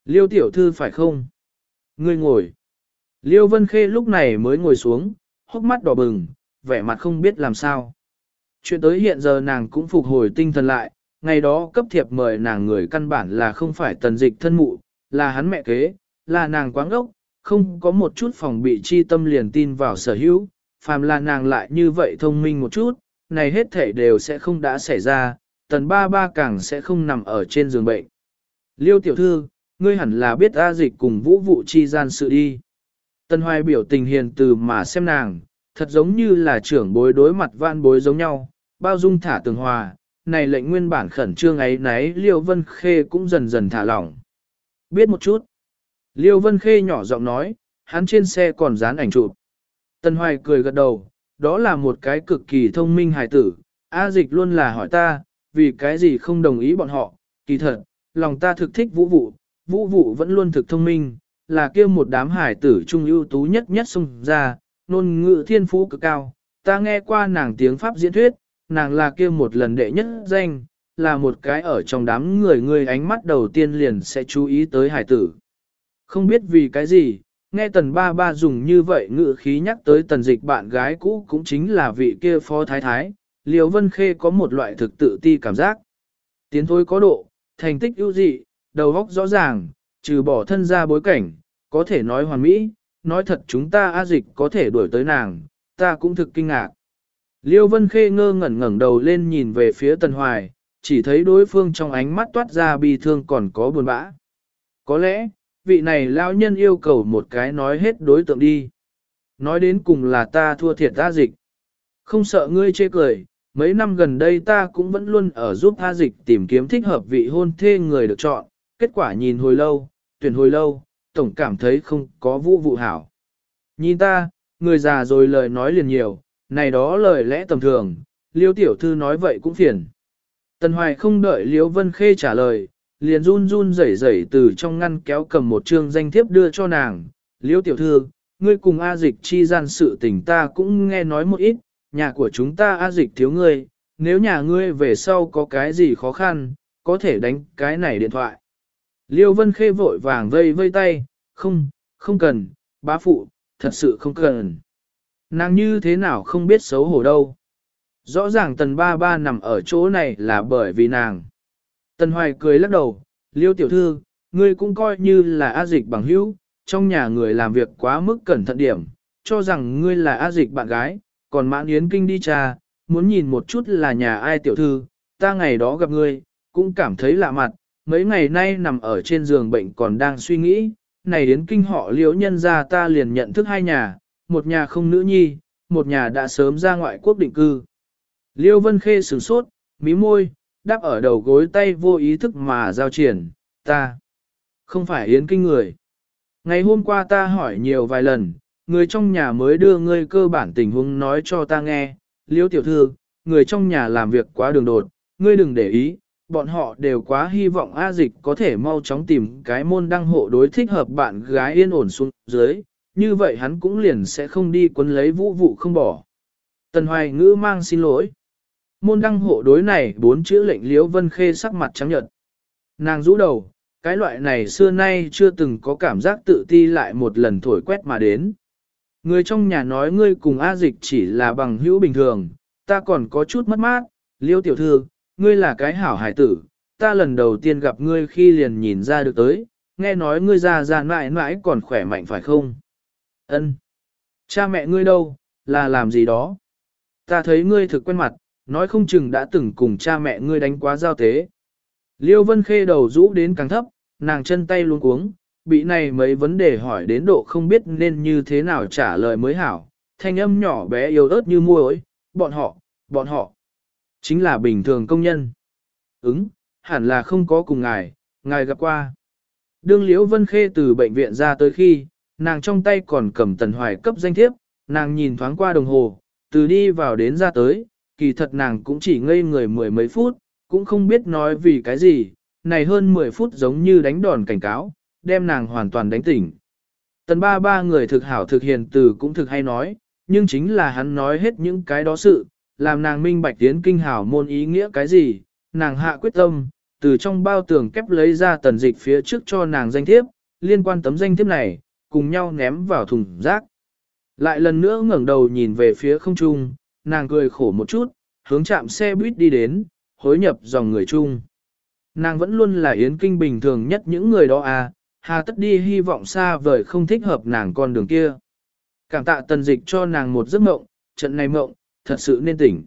Liêu tiểu thư phải không? Ngươi ngồi. Liêu Vân Khê lúc này mới ngồi xuống, hốc mắt đỏ bừng, vẻ mặt không biết làm sao. Chuyện tới hiện giờ nàng cũng phục hồi tinh thần lại, ngày đó cấp thiệp mời nàng người căn bản là không phải tần dịch thân mụ, là hắn mẹ kế, là nàng quáng ốc, không có một chút phòng bị chi tâm liền tin vào sở hữu, phàm là nàng lại như vậy thông minh một chút, này hết thể đều sẽ không đã xảy ra, tần ba ba càng sẽ không nằm ở trên giường bệnh. Liêu tiểu thư, ngươi hẳn là biết A dịch cùng vũ vụ chi gian sự đi. Tần hoài biểu tình hiền từ mà xem nàng, thật giống như là trưởng bối đối mặt vạn bối giống nhau, bao dung thả tường hòa, này lệnh nguyên bản khẩn trương ấy nấy Liêu Vân Khê cũng dần dần thả lỏng. Biết một chút. Liêu Vân Khê nhỏ giọng nói, hắn trên xe còn dán ảnh chụp. Tân Hoài cười gật đầu, đó là một cái cực kỳ thông minh hài tử. A dịch luôn là hỏi ta, vì cái gì không đồng ý bọn họ. Kỳ thật, lòng ta thực thích vũ vụ, vũ vụ vẫn luôn thực thông minh, là kia một đám hải tử trung ưu tú nhất nhất xung ra, nôn ngữ thiên phú cực cao. Ta nghe qua nàng tiếng Pháp diễn thuyết, nàng là kia một lần đệ nhất danh, là một cái ở trong đám người người ánh mắt đầu tiên liền sẽ chú ý tới hải tử. Không biết vì cái gì, nghe tần ba ba dùng như vậy ngữ khí nhắc tới tần dịch bạn gái cũ cũng chính là vị kia phó thái thái, Liêu Vân Khê có một loại thực tự ti cảm giác. Tiến thôi có độ, thành tích ưu dị, đầu óc rõ ràng, trừ bỏ thân ra bối cảnh, có thể nói hoàn mỹ, nói thật chúng ta A dịch có thể đuổi tới nàng, ta cũng thực kinh ngạc. Liêu Vân Khê ngơ ngẩn ngẩn đầu lên nhìn về phía Tần Hoài, chỉ thấy đối phương trong ánh mắt toát ra bi thương còn có buồn bã. Có lẽ, vị này lão nhân yêu cầu một cái nói hết đối tượng đi. Nói đến cùng là ta thua thiệt ta dịch. Không sợ ngươi chê cười, mấy năm gần đây ta cũng vẫn luôn ở giúp A dịch tìm kiếm thích hợp vị hôn thê người được chọn, kết quả nhìn hồi lâu, tuyển hồi lâu, tổng cảm thấy không có vũ vụ hảo. Nhìn ta, người già rồi lời nói liền nhiều, này đó lời lẽ tầm thường, liêu tiểu thư nói vậy cũng phiền. Tần Hoài không đợi liêu vân khê trả lời, liền run run rẩy rẩy từ trong ngăn kéo cầm một chương danh thiếp đưa cho nàng. Liêu tiểu thư, ngươi cùng A dịch chi gian sự tình ta cũng nghe nói một ít, nhà của chúng ta A dịch thiếu ngươi, nếu nhà ngươi về sau có cái gì khó khăn, có thể đánh cái này điện thoại. Liêu Vân Khê vội vàng vây vây tay, không, không cần, bá phụ, thật sự không cần. Nàng như thế nào không biết xấu hổ đâu. Rõ ràng tần ba ba nằm ở chỗ này là bởi vì nàng. Tần Hoài cười lắc đầu, Liêu tiểu thư, ngươi cũng coi như là A dịch bằng hữu, trong nhà người làm việc quá mức cẩn thận điểm, cho rằng ngươi là A dịch bạn gái, còn mãn yến kinh đi cha, muốn nhìn một chút là nhà ai tiểu thư, ta ngày đó gặp ngươi, cũng cảm thấy lạ mặt, mấy ngày nay nằm ở trên giường bệnh còn đang suy nghĩ, này đến kinh họ liễu nhân ra ta liền nhận thức hai nhà, một nhà không nữ nhi, một nhà đã sớm ra ngoại quốc định cư. Liêu Vân Khê sửng sốt, mí môi, đáp ở đầu gối tay vô ý thức mà giao triển, ta không phải yến kinh người. Ngày hôm qua ta hỏi nhiều vài lần, người trong nhà mới đưa ngươi cơ bản tình huống nói cho ta nghe, liễu tiểu thư, người trong nhà làm việc quá đường đột, ngươi đừng để ý, bọn họ đều quá hy vọng A Dịch có thể mau chóng tìm cái môn đăng hộ đối thích hợp bạn gái yên ổn xuống dưới, như vậy hắn cũng liền sẽ không đi quấn lấy vũ vụ không bỏ. Tần Hoài Ngữ mang xin lỗi. Môn đăng hộ đối này bốn chữ lệnh liễu vân khê sắc mặt trắng nhợt. Nàng rũ đầu, cái loại này xưa nay chưa từng có cảm giác tự ti lại một lần thổi quét mà đến. Người trong nhà nói ngươi cùng A Dịch chỉ là bằng hữu bình thường, ta còn có chút mất mát, liêu tiểu thư, ngươi là cái hảo hải tử, ta lần đầu tiên gặp ngươi khi liền nhìn ra được tới, nghe nói ngươi già già mãi mãi còn khỏe mạnh phải không? Ân. Cha mẹ ngươi đâu, là làm gì đó? Ta thấy ngươi thực quen mặt, nói không chừng đã từng cùng cha mẹ ngươi đánh quá giao tế. Liêu Vân Khê đầu rũ đến càng thấp, nàng chân tay luôn cuống, bị này mấy vấn đề hỏi đến độ không biết nên như thế nào trả lời mới hảo. Thanh âm nhỏ bé yếu ớt như muối, bọn họ, bọn họ. Chính là bình thường công nhân. Ứng, hẳn là không có cùng ngài, ngài gặp qua. Đương Liễu Vân Khê từ bệnh viện ra tới khi, nàng trong tay còn cầm tần hoài cấp danh thiếp, nàng nhìn thoáng qua đồng hồ, từ đi vào đến ra tới, kỳ thật nàng cũng chỉ ngây người mười mấy phút, cũng không biết nói vì cái gì, này hơn 10 phút giống như đánh đòn cảnh cáo, đem nàng hoàn toàn đánh tỉnh. Tần ba ba người thực hảo thực hiền từ cũng thực hay nói, nhưng chính là hắn nói hết những cái đó sự, làm nàng minh bạch tiến kinh hảo môn ý nghĩa cái gì, nàng hạ quyết tâm, từ trong bao tường kép lấy ra tần dịch phía trước cho nàng danh thiếp, liên quan tấm danh thiếp này, cùng nhau ném vào thùng rác. Lại lần nữa ngẩng đầu nhìn về phía không trung, nàng cười khổ một chút, hướng chạm xe buýt đi đến, hối nhập dòng người chung. Nàng vẫn luôn là yến kinh bình thường nhất những người đó à, hà tất đi hy vọng xa vời không thích hợp nàng con đường kia. Cảm tạ tần dịch cho nàng một giấc mộng, trận này mộng, thật sự nên tỉnh.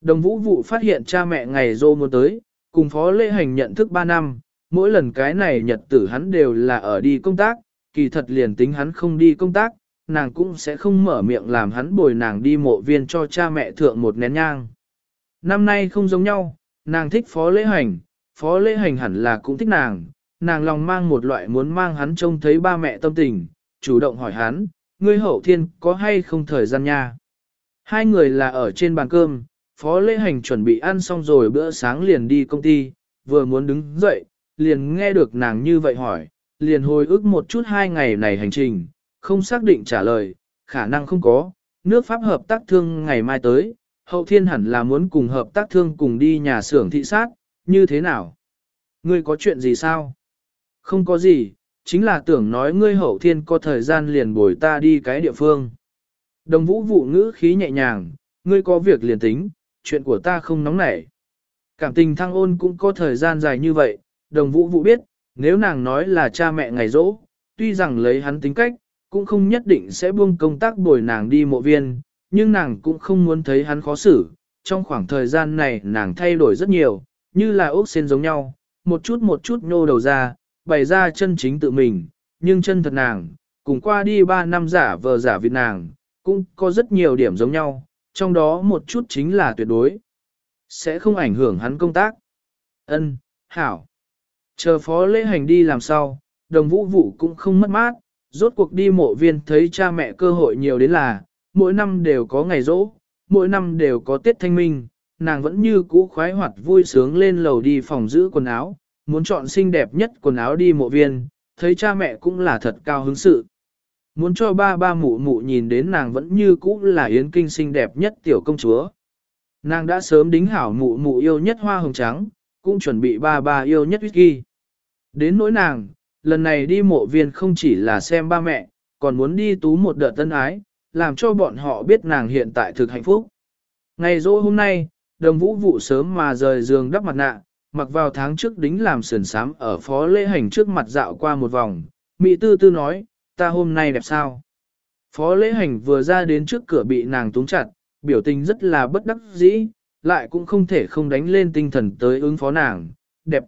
Đồng vũ vụ phát hiện cha mẹ ngày dô muốn tới, cùng phó lễ hành nhận thức 3 năm, mỗi lần cái này nhật tử hắn đều là ở đi công tác, kỳ thật liền tính hắn không đi công tác, nàng cũng sẽ không mở miệng làm hắn bồi nàng đi mộ viên cho cha mẹ thượng một nén nhang. Năm nay không giống nhau, nàng thích phó lễ hành, phó lễ hành hẳn là cũng thích nàng, nàng lòng mang một loại muốn mang hắn trông thấy ba mẹ tâm tình, chủ động hỏi hắn, ngươi hậu thiên có hay không thời gian nha. Hai người là ở trên bàn cơm, phó lễ hành chuẩn bị ăn xong rồi bữa sáng liền đi công ty, vừa muốn đứng dậy, liền nghe được nàng như vậy hỏi, liền hồi ức một chút hai ngày này hành trình, không xác định trả lời, khả năng không có, nước Pháp hợp tác thương ngày mai tới, hậu thiên hẳn là muốn cùng hợp tác thương cùng đi nhà xưởng thị sát, như thế nào? Ngươi có chuyện gì sao? Không có gì, chính là tưởng nói ngươi hậu thiên có thời gian liền bồi ta đi cái địa phương. Đồng vũ vụ ngữ khí nhẹ nhàng, ngươi có việc liền tính, chuyện của ta không nóng nảy. Cảm tình thăng ôn cũng có thời gian dài như vậy, đồng vũ vụ biết, nếu nàng nói là cha mẹ ngày rỗ, tuy rằng lấy hắn tính cách, cũng không nhất định sẽ buông công tác bồi nàng đi mộ viên, nhưng nàng cũng không muốn thấy hắn khó xử. Trong khoảng thời gian này nàng thay đổi rất nhiều, như là ốc sen giống nhau, một chút một chút nhô đầu ra, bày ra chân chính tự mình, nhưng chân thật nàng, cùng qua đi 3 năm giả vờ giả việt nàng, cũng có rất nhiều điểm giống nhau, trong đó một chút chính là tuyệt đối. Sẽ không ảnh hưởng hắn công tác. Ân, hảo. Chờ phó lễ hành đi làm sao, đồng vũ vụ cũng không mất mát, rốt cuộc đi mộ viên thấy cha mẹ cơ hội nhiều đến là, mỗi năm đều có ngày rỗ, mỗi năm đều có Tết Thanh Minh, nàng vẫn như cũ khoái hoạt vui sướng lên lầu đi phòng giữ quần áo, muốn chọn xinh đẹp nhất quần áo đi mộ viên, thấy cha mẹ cũng là thật cao hứng sự. Muốn cho ba ba mụ mụ nhìn đến nàng vẫn như cũ là yến kinh xinh đẹp nhất tiểu công chúa. Nàng đã sớm đính hảo mụ mụ yêu nhất hoa hồng trắng, cũng chuẩn bị ba ba yêu nhất whisky. Đến nỗi nàng, lần này đi mộ viên không chỉ là xem ba mẹ, còn muốn đi tú một đợt tân ái, làm cho bọn họ biết nàng hiện tại thực hạnh phúc. Ngày rỗ hôm nay, đồng vũ vụ sớm mà rời giường đắp mặt nạ, mặc vào tháng trước đính làm sườn sám ở phó lễ hành trước mặt dạo qua một vòng, Mỹ tư tư nói, ta hôm nay đẹp sao? Phó lễ hành vừa ra đến trước cửa bị nàng túng chặt, biểu tình rất là bất đắc dĩ, lại cũng không thể không đánh lên tinh thần tới ứng phó nàng, đẹp.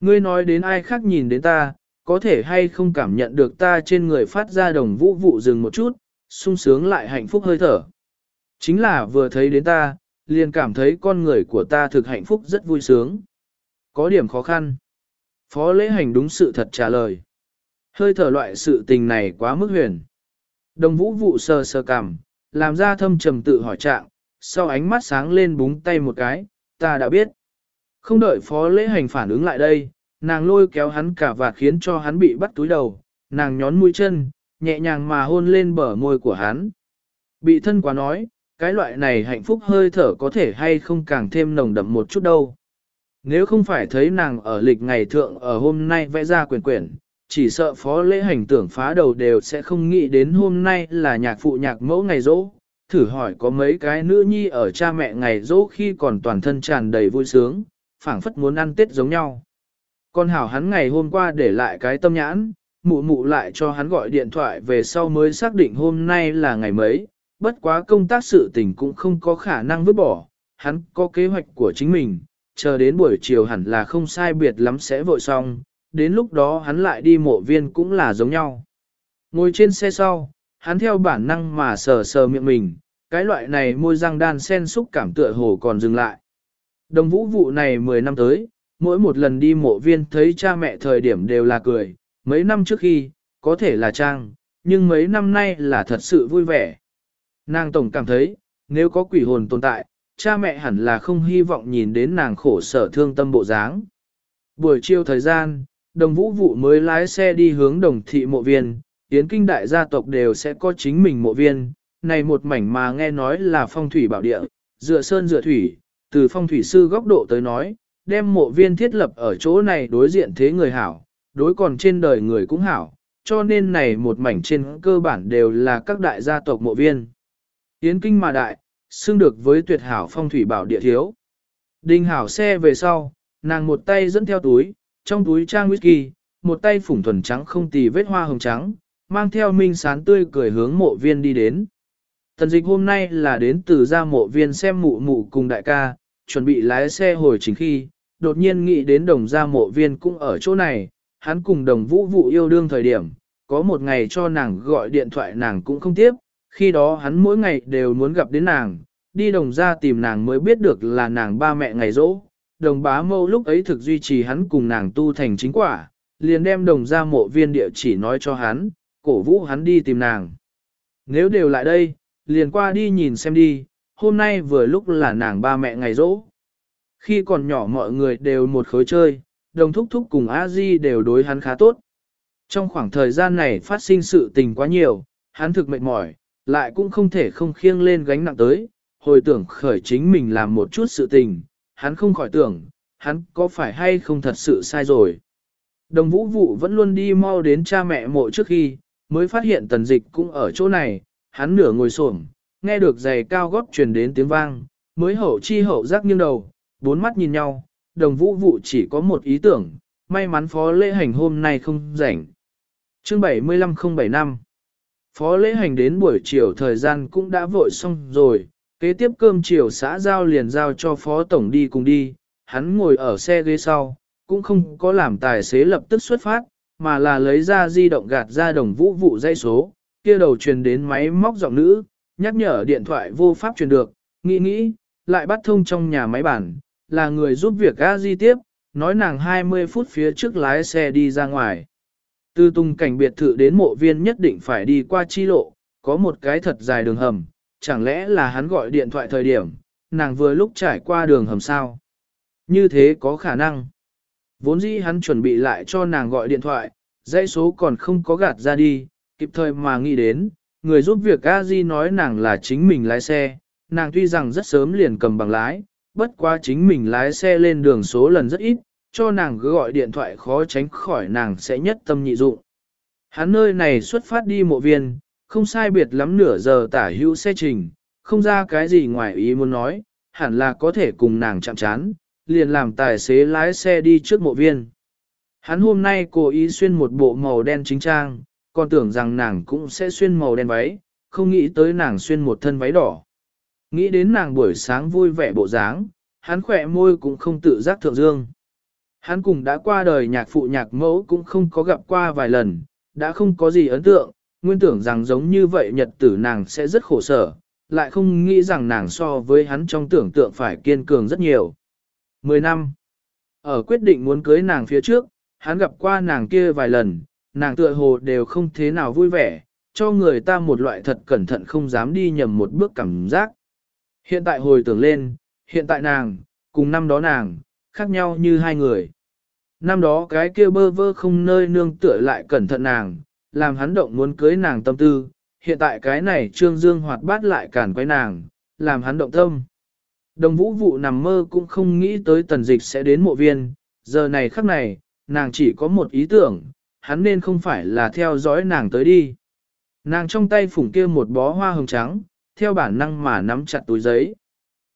Ngươi nói đến ai khác nhìn đến ta, có thể hay không cảm nhận được ta trên người phát ra đồng vũ vụ dừng một chút, sung sướng lại hạnh phúc hơi thở. Chính là vừa thấy đến ta, liền cảm thấy con người của ta thực hạnh phúc rất vui sướng. Có điểm khó khăn. Phó lễ hành đúng sự thật trả lời. Hơi thở loại sự tình này quá mức huyền. Đồng vũ vụ sờ sờ cảm, làm ra thâm trầm tự hỏi trạng, sau ánh mắt sáng lên búng tay một cái, ta đã biết. Không đợi phó lễ hành phản ứng lại đây, nàng lôi kéo hắn cả và khiến cho hắn bị bắt túi đầu, nàng nhón mũi chân, nhẹ nhàng mà hôn lên bờ môi của hắn. Bị thân quá nói, cái loại này hạnh phúc hơi thở có thể hay không càng thêm nồng đậm một chút đâu. Nếu không phải thấy nàng ở lịch ngày thượng ở hôm nay vẽ ra quyển quyển, chỉ sợ phó lễ hành tưởng phá đầu đều sẽ không nghĩ đến hôm nay là nhạc phụ nhạc mẫu ngày rỗ. Thử hỏi có mấy cái nữ nhi ở cha mẹ ngày rỗ khi còn toàn thân tràn đầy vui sướng, phảng phất muốn ăn tết giống nhau. Con hảo hắn ngày hôm qua để lại cái tâm nhãn, mụ mụ lại cho hắn gọi điện thoại về sau mới xác định hôm nay là ngày mấy, bất quá công tác sự tình cũng không có khả năng vứt bỏ, hắn có kế hoạch của chính mình, chờ đến buổi chiều hẳn là không sai biệt lắm sẽ vội xong, đến lúc đó hắn lại đi mộ viên cũng là giống nhau. Ngồi trên xe sau, hắn theo bản năng mà sờ sờ miệng mình, cái loại này môi răng đan sen xúc cảm tựa hồ còn dừng lại. Đồng vũ vụ này 10 năm tới, mỗi một lần đi mộ viên thấy cha mẹ thời điểm đều là cười, mấy năm trước khi, có thể là trang, nhưng mấy năm nay là thật sự vui vẻ. Nàng tổng cảm thấy, nếu có quỷ hồn tồn tại, cha mẹ hẳn là không hy vọng nhìn đến nàng khổ sở thương tâm bộ dáng. Buổi chiều thời gian, đồng vũ vụ mới lái xe đi hướng đồng thị mộ viên, tiến kinh đại gia tộc đều sẽ có chính mình mộ viên, này một mảnh mà nghe nói là phong thủy bảo địa, dựa sơn dựa thủy, từ phong thủy sư góc độ tới nói, đem mộ viên thiết lập ở chỗ này đối diện thế người hảo, đối còn trên đời người cũng hảo, cho nên này một mảnh trên cơ bản đều là các đại gia tộc mộ viên. Yến kinh mà đại, xưng được với tuyệt hảo phong thủy bảo địa thiếu. Đinh hảo xe về sau, nàng một tay dẫn theo túi, trong túi trang whisky, một tay phủng thuần trắng không tì vết hoa hồng trắng, mang theo minh sán tươi cười hướng mộ viên đi đến. Tần dịch hôm nay là đến từ gia mộ viên xem mụ mụ cùng đại ca, chuẩn bị lái xe hồi chính khi, đột nhiên nghĩ đến đồng gia mộ viên cũng ở chỗ này, hắn cùng đồng vũ vụ yêu đương thời điểm, có một ngày cho nàng gọi điện thoại nàng cũng không tiếp, khi đó hắn mỗi ngày đều muốn gặp đến nàng, đi đồng gia tìm nàng mới biết được là nàng ba mẹ ngày rỗ. Đồng bá mâu lúc ấy thực duy trì hắn cùng nàng tu thành chính quả, liền đem đồng gia mộ viên địa chỉ nói cho hắn, cổ vũ hắn đi tìm nàng. Nếu đều lại đây, liền qua đi nhìn xem đi, hôm nay vừa lúc là nàng ba mẹ ngày rỗ. Khi còn nhỏ mọi người đều một khối chơi, đồng thúc thúc cùng a di đều đối hắn khá tốt. Trong khoảng thời gian này phát sinh sự tình quá nhiều, hắn thực mệt mỏi, lại cũng không thể không khiêng lên gánh nặng tới, hồi tưởng khởi chính mình làm một chút sự tình, hắn không khỏi tưởng, hắn có phải hay không thật sự sai rồi. Đồng vũ vụ vẫn luôn đi mau đến cha mẹ mộ trước khi, mới phát hiện tần dịch cũng ở chỗ này, hắn nửa ngồi xổm, nghe được giày cao gót truyền đến tiếng vang, mới hậu chi hậu giác nghiêng đầu, bốn mắt nhìn nhau, đồng vũ vụ chỉ có một ý tưởng, may mắn phó lễ hành hôm nay không rảnh. Chương 75075 Phó lễ hành đến buổi chiều thời gian cũng đã vội xong rồi, kế tiếp cơm chiều xã giao liền giao cho phó tổng đi cùng đi, hắn ngồi ở xe ghế sau, cũng không có làm tài xế lập tức xuất phát, mà là lấy ra di động gạt ra đồng vũ vụ dây số, kia đầu truyền đến máy móc giọng nữ, nhắc nhở điện thoại vô pháp truyền được, nghĩ nghĩ, lại bắt thông trong nhà máy bản, là người giúp việc A Di tiếp, nói nàng 20 phút phía trước lái xe đi ra ngoài. Từ tung cảnh biệt thự đến mộ viên nhất định phải đi qua chi lộ, có một cái thật dài đường hầm, chẳng lẽ là hắn gọi điện thoại thời điểm, nàng vừa lúc trải qua đường hầm sao. Như thế có khả năng. Vốn dĩ hắn chuẩn bị lại cho nàng gọi điện thoại, dãy số còn không có gạt ra đi, kịp thời mà nghĩ đến, người giúp việc a di nói nàng là chính mình lái xe, nàng tuy rằng rất sớm liền cầm bằng lái, bất quá chính mình lái xe lên đường số lần rất ít, cho nàng cứ gọi điện thoại khó tránh khỏi nàng sẽ nhất tâm nhị dụng. Hắn nơi này xuất phát đi mộ viên, không sai biệt lắm nửa giờ tả hữu xe trình, không ra cái gì ngoài ý muốn nói, hẳn là có thể cùng nàng chạm chán, liền làm tài xế lái xe đi trước mộ viên. Hắn hôm nay cố ý xuyên một bộ màu đen chính trang, còn tưởng rằng nàng cũng sẽ xuyên màu đen váy, không nghĩ tới nàng xuyên một thân váy đỏ. Nghĩ đến nàng buổi sáng vui vẻ bộ dáng, hắn khỏe môi cũng không tự giác thượng dương. Hắn cùng đã qua đời nhạc phụ nhạc mẫu cũng không có gặp qua vài lần, đã không có gì ấn tượng, nguyên tưởng rằng giống như vậy nhật tử nàng sẽ rất khổ sở, lại không nghĩ rằng nàng so với hắn trong tưởng tượng phải kiên cường rất nhiều. Mười năm, ở quyết định muốn cưới nàng phía trước, hắn gặp qua nàng kia vài lần, nàng tựa hồ đều không thế nào vui vẻ, cho người ta một loại thật cẩn thận không dám đi nhầm một bước cảm giác. Hiện tại hồi tưởng lên, hiện tại nàng, cùng năm đó nàng, khác nhau như hai người. Năm đó cái kia bơ vơ không nơi nương tựa lại cẩn thận nàng, làm hắn động muốn cưới nàng tâm tư, hiện tại cái này trương dương hoạt bát lại cản quay nàng, làm hắn động tâm. Đồng vũ vụ nằm mơ cũng không nghĩ tới tần dịch sẽ đến mộ viên, giờ này khắc này, nàng chỉ có một ý tưởng, hắn nên không phải là theo dõi nàng tới đi. Nàng trong tay phủng kia một bó hoa hồng trắng, theo bản năng mà nắm chặt túi giấy.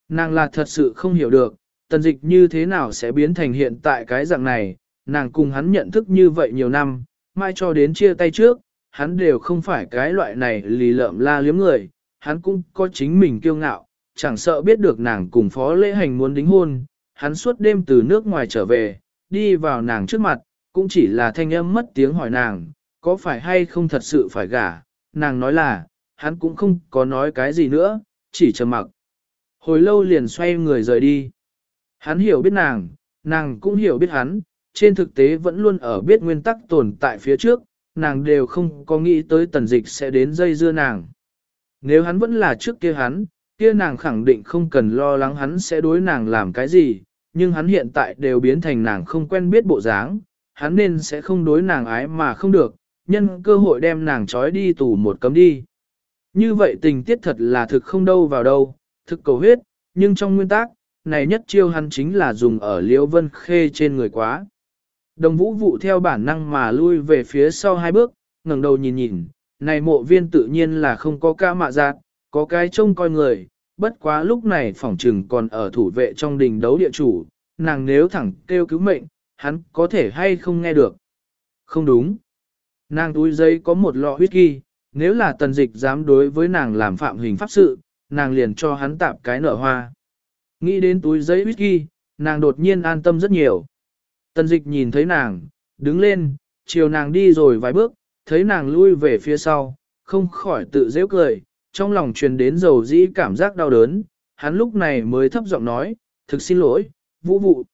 Nàng là thật sự không hiểu được, tần dịch như thế nào sẽ biến thành hiện tại cái dạng này, nàng cùng hắn nhận thức như vậy nhiều năm, mai cho đến chia tay trước, hắn đều không phải cái loại này lì lợm la liếm người, hắn cũng có chính mình kiêu ngạo, chẳng sợ biết được nàng cùng phó lễ hành muốn đính hôn, hắn suốt đêm từ nước ngoài trở về, đi vào nàng trước mặt, cũng chỉ là thanh âm mất tiếng hỏi nàng, có phải hay không thật sự phải gả, nàng nói là, hắn cũng không có nói cái gì nữa, chỉ trầm mặc. Hồi lâu liền xoay người rời đi. Hắn hiểu biết nàng, nàng cũng hiểu biết hắn, trên thực tế vẫn luôn ở biết nguyên tắc tồn tại phía trước, nàng đều không có nghĩ tới tần dịch sẽ đến dây dưa nàng. Nếu hắn vẫn là trước kia hắn, kia nàng khẳng định không cần lo lắng hắn sẽ đối nàng làm cái gì, nhưng hắn hiện tại đều biến thành nàng không quen biết bộ dáng, hắn nên sẽ không đối nàng ái mà không được, nhân cơ hội đem nàng trói đi tù một cấm đi. Như vậy tình tiết thật là thực không đâu vào đâu, thực cầu huyết, nhưng trong nguyên tắc, này nhất chiêu hắn chính là dùng ở liễu vân khê trên người quá. Đồng vũ vụ theo bản năng mà lui về phía sau hai bước, ngẩng đầu nhìn nhìn, này mộ viên tự nhiên là không có ca mạ giác, có cái trông coi người, bất quá lúc này phỏng trừng còn ở thủ vệ trong đình đấu địa chủ, nàng nếu thẳng kêu cứu mệnh, hắn có thể hay không nghe được. Không đúng. Nàng túi giấy có một lọ huyết ghi, nếu là tần dịch dám đối với nàng làm phạm hình pháp sự, nàng liền cho hắn tạp cái nở hoa. Nghĩ đến túi giấy whisky, ghi, nàng đột nhiên an tâm rất nhiều. Tần dịch nhìn thấy nàng, đứng lên, chiều nàng đi rồi vài bước, thấy nàng lui về phía sau, không khỏi tự dễ cười, trong lòng truyền đến dầu dĩ cảm giác đau đớn, hắn lúc này mới thấp giọng nói, thực xin lỗi, vũ vụ.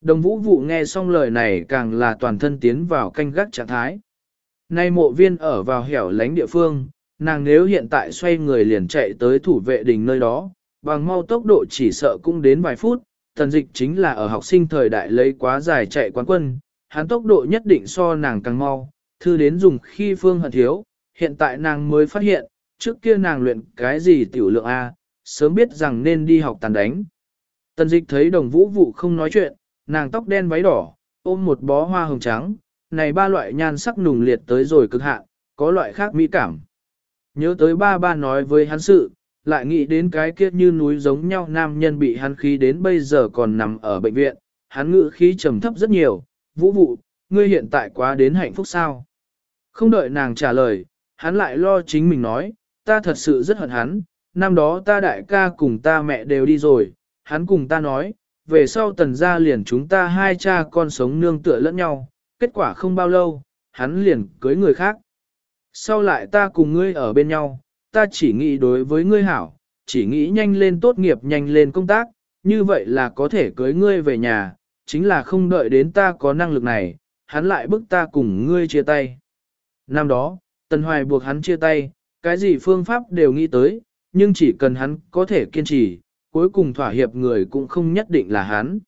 Đồng vũ vụ nghe xong lời này càng là toàn thân tiến vào canh gác trạng thái. Nay mộ viên ở vào hẻo lánh địa phương, nàng nếu hiện tại xoay người liền chạy tới thủ vệ đình nơi đó, bằng mau tốc độ chỉ sợ cũng đến vài phút, tần dịch chính là ở học sinh thời đại lấy quá dài chạy quán quân, hắn tốc độ nhất định so nàng càng mau, thư đến dùng khi phương hận thiếu, hiện tại nàng mới phát hiện, trước kia nàng luyện cái gì tiểu lượng A, sớm biết rằng nên đi học tàn đánh. Tần dịch thấy đồng vũ vụ không nói chuyện, nàng tóc đen váy đỏ, ôm một bó hoa hồng trắng, này ba loại nhan sắc nùng liệt tới rồi cực hạn, có loại khác mỹ cảm. Nhớ tới ba ba nói với hắn sự, lại nghĩ đến cái kia như núi giống nhau nam nhân bị hắn khí đến bây giờ còn nằm ở bệnh viện, hắn ngự khí trầm thấp rất nhiều, vũ vụ, ngươi hiện tại quá đến hạnh phúc sao? Không đợi nàng trả lời, hắn lại lo chính mình nói, ta thật sự rất hận hắn, năm đó ta đại ca cùng ta mẹ đều đi rồi, hắn cùng ta nói, về sau tần gia liền chúng ta hai cha con sống nương tựa lẫn nhau, kết quả không bao lâu, hắn liền cưới người khác. Sau lại ta cùng ngươi ở bên nhau, ta chỉ nghĩ đối với ngươi hảo, chỉ nghĩ nhanh lên tốt nghiệp nhanh lên công tác, như vậy là có thể cưới ngươi về nhà, chính là không đợi đến ta có năng lực này, hắn lại bức ta cùng ngươi chia tay. Năm đó, Tần Hoài buộc hắn chia tay, cái gì phương pháp đều nghĩ tới, nhưng chỉ cần hắn có thể kiên trì, cuối cùng thỏa hiệp người cũng không nhất định là hắn.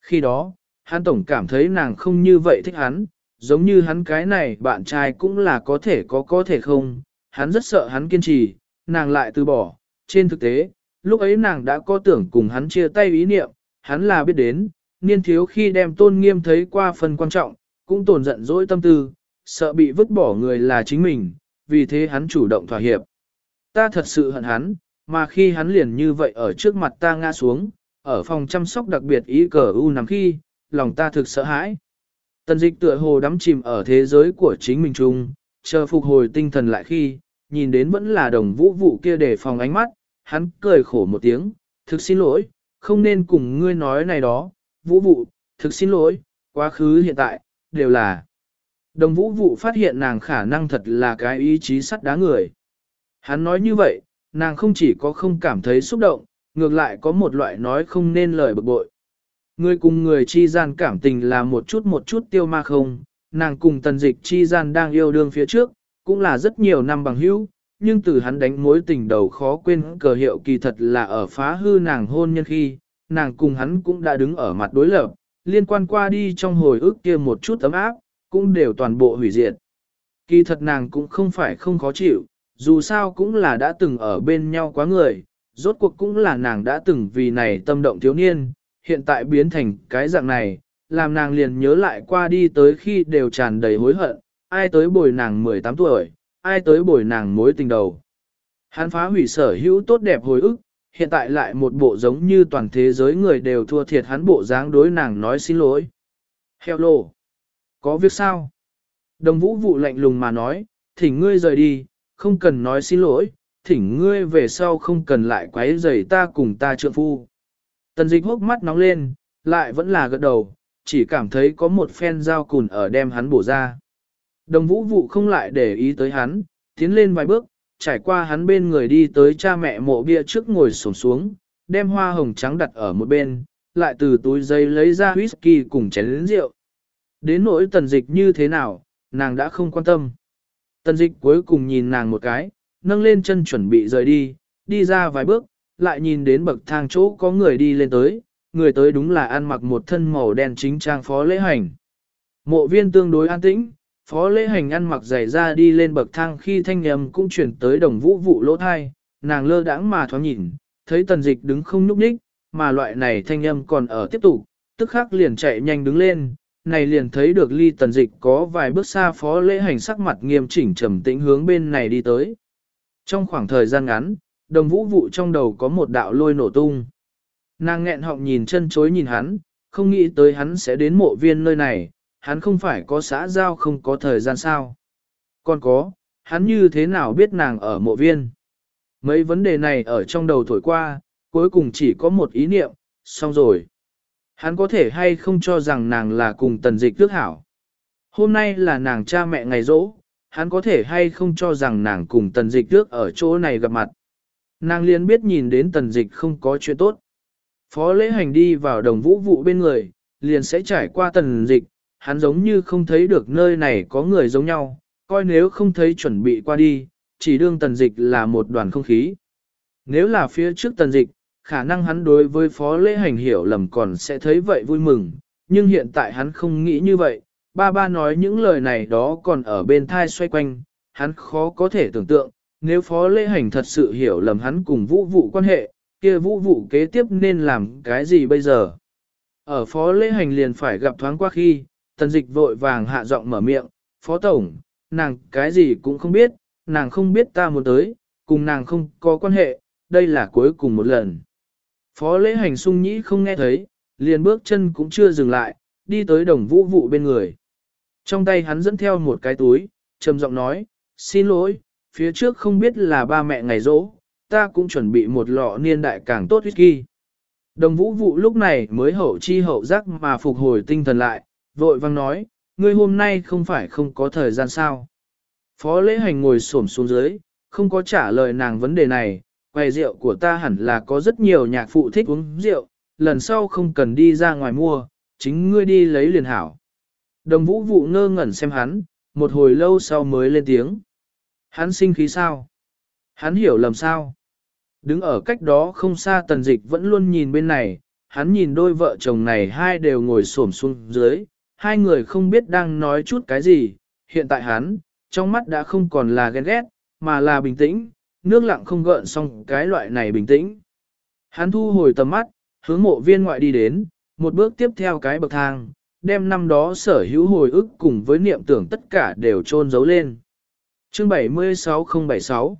Khi đó, hắn tổng cảm thấy nàng không như vậy thích hắn, giống như hắn cái này bạn trai cũng là có thể có có thể không, hắn rất sợ hắn kiên trì, nàng lại từ bỏ. Trên thực tế, lúc ấy nàng đã có tưởng cùng hắn chia tay ý niệm, hắn là biết đến, niên thiếu khi đem tôn nghiêm thấy qua phần quan trọng, cũng tổn giận dỗi tâm tư, sợ bị vứt bỏ người là chính mình, vì thế hắn chủ động thỏa hiệp. Ta thật sự hận hắn, mà khi hắn liền như vậy ở trước mặt ta ngã xuống, ở phòng chăm sóc đặc biệt ý cờ u nằm khi, lòng ta thực sợ hãi. Tần dịch tựa hồ đắm chìm ở thế giới của chính mình chung, chờ phục hồi tinh thần lại khi, nhìn đến vẫn là đồng vũ vụ kia để phòng ánh mắt, hắn cười khổ một tiếng, thực xin lỗi, không nên cùng ngươi nói này đó, vũ vụ, thực xin lỗi, quá khứ hiện tại, đều là. Đồng vũ vụ phát hiện nàng khả năng thật là cái ý chí sắt đá người. Hắn nói như vậy, nàng không chỉ có không cảm thấy xúc động, ngược lại có một loại nói không nên lời bực bội. Người cùng người chi gian cảm tình là một chút một chút tiêu ma không, nàng cùng tần dịch chi gian đang yêu đương phía trước, cũng là rất nhiều năm bằng hữu, nhưng từ hắn đánh mối tình đầu khó quên cờ hiệu kỳ thật là ở phá hư nàng hôn nhân khi, nàng cùng hắn cũng đã đứng ở mặt đối lập, liên quan qua đi trong hồi ức kia một chút ấm áp, cũng đều toàn bộ hủy diệt. Kỳ thật nàng cũng không phải không khó chịu, dù sao cũng là đã từng ở bên nhau quá người, rốt cuộc cũng là nàng đã từng vì này tâm động thiếu niên, hiện tại biến thành cái dạng này, làm nàng liền nhớ lại qua đi tới khi đều tràn đầy hối hận, ai tới bồi nàng 18 tuổi, ai tới bồi nàng mối tình đầu. Hắn phá hủy sở hữu tốt đẹp hồi ức, hiện tại lại một bộ giống như toàn thế giới người đều thua thiệt hắn bộ dáng đối nàng nói xin lỗi. Hello! Có việc sao? Đồng vũ vụ lạnh lùng mà nói, thỉnh ngươi rời đi, không cần nói xin lỗi, thỉnh ngươi về sau không cần lại quấy rầy ta cùng ta trượng phu. Tần dịch hốc mắt nóng lên, lại vẫn là gật đầu, chỉ cảm thấy có một phen dao cùn ở đem hắn bổ ra. Đồng vũ vụ không lại để ý tới hắn, tiến lên vài bước, trải qua hắn bên người đi tới cha mẹ mộ bia trước ngồi sổm xuống, đem hoa hồng trắng đặt ở một bên, lại từ túi giấy lấy ra whisky cùng chén lĩnh rượu. Đến nỗi tần dịch như thế nào, nàng đã không quan tâm. Tần dịch cuối cùng nhìn nàng một cái, nâng lên chân chuẩn bị rời đi, đi ra vài bước, lại nhìn đến bậc thang chỗ có người đi lên tới, người tới đúng là ăn mặc một thân màu đen chính trang phó lễ hành. Mộ viên tương đối an tĩnh, phó lễ hành ăn mặc giày ra đi lên bậc thang khi thanh nhầm cũng chuyển tới đồng vũ vụ lỗ thai, nàng lơ đãng mà thoáng nhìn, thấy tần dịch đứng không nhúc nhích, mà loại này thanh âm còn ở tiếp tục, tức khắc liền chạy nhanh đứng lên, này liền thấy được ly tần dịch có vài bước xa phó lễ hành sắc mặt nghiêm chỉnh trầm tĩnh hướng bên này đi tới. Trong khoảng thời gian ngắn, đồng vũ vụ trong đầu có một đạo lôi nổ tung. Nàng nghẹn họng nhìn chân chối nhìn hắn, không nghĩ tới hắn sẽ đến mộ viên nơi này, hắn không phải có xã giao không có thời gian sao. Còn có, hắn như thế nào biết nàng ở mộ viên. Mấy vấn đề này ở trong đầu thổi qua, cuối cùng chỉ có một ý niệm, xong rồi. Hắn có thể hay không cho rằng nàng là cùng tần dịch tước hảo. Hôm nay là nàng cha mẹ ngày rỗ, hắn có thể hay không cho rằng nàng cùng tần dịch tước ở chỗ này gặp mặt. Nàng liền biết nhìn đến tần dịch không có chuyện tốt. Phó lễ hành đi vào đồng vũ vụ bên người, liền sẽ trải qua tần dịch, hắn giống như không thấy được nơi này có người giống nhau, coi nếu không thấy chuẩn bị qua đi, chỉ đương tần dịch là một đoàn không khí. Nếu là phía trước tần dịch, khả năng hắn đối với phó lễ hành hiểu lầm còn sẽ thấy vậy vui mừng, nhưng hiện tại hắn không nghĩ như vậy, ba ba nói những lời này đó còn ở bên thai xoay quanh, hắn khó có thể tưởng tượng, nếu phó lễ hành thật sự hiểu lầm hắn cùng vũ vụ quan hệ, kia vũ vụ kế tiếp nên làm cái gì bây giờ? Ở phó lễ hành liền phải gặp thoáng qua khi, tần dịch vội vàng hạ giọng mở miệng, phó tổng, nàng cái gì cũng không biết, nàng không biết ta muốn tới, cùng nàng không có quan hệ, đây là cuối cùng một lần. Phó lễ hành sung nhĩ không nghe thấy, liền bước chân cũng chưa dừng lại, đi tới đồng vũ vụ bên người. Trong tay hắn dẫn theo một cái túi, trầm giọng nói, xin lỗi, phía trước không biết là ba mẹ ngày rỗ, ta cũng chuẩn bị một lọ niên đại càng tốt whisky. Đồng vũ vụ lúc này mới hậu chi hậu giác mà phục hồi tinh thần lại, vội vang nói, ngươi hôm nay không phải không có thời gian sao. Phó lễ hành ngồi xổm xuống dưới, không có trả lời nàng vấn đề này, quầy rượu của ta hẳn là có rất nhiều nhạc phụ thích uống rượu, lần sau không cần đi ra ngoài mua, chính ngươi đi lấy liền hảo. Đồng vũ vụ ngơ ngẩn xem hắn, một hồi lâu sau mới lên tiếng. Hắn sinh khí sao? Hắn hiểu lầm sao? Đứng ở cách đó không xa tần dịch vẫn luôn nhìn bên này, hắn nhìn đôi vợ chồng này hai đều ngồi xổm xuống dưới, hai người không biết đang nói chút cái gì, hiện tại hắn, trong mắt đã không còn là ghen ghét, mà là bình tĩnh, nước lặng không gợn xong cái loại này bình tĩnh. Hắn thu hồi tầm mắt, hướng mộ viên ngoại đi đến, một bước tiếp theo cái bậc thang, đem năm đó sở hữu hồi ức cùng với niệm tưởng tất cả đều trôn giấu lên. Chương 76076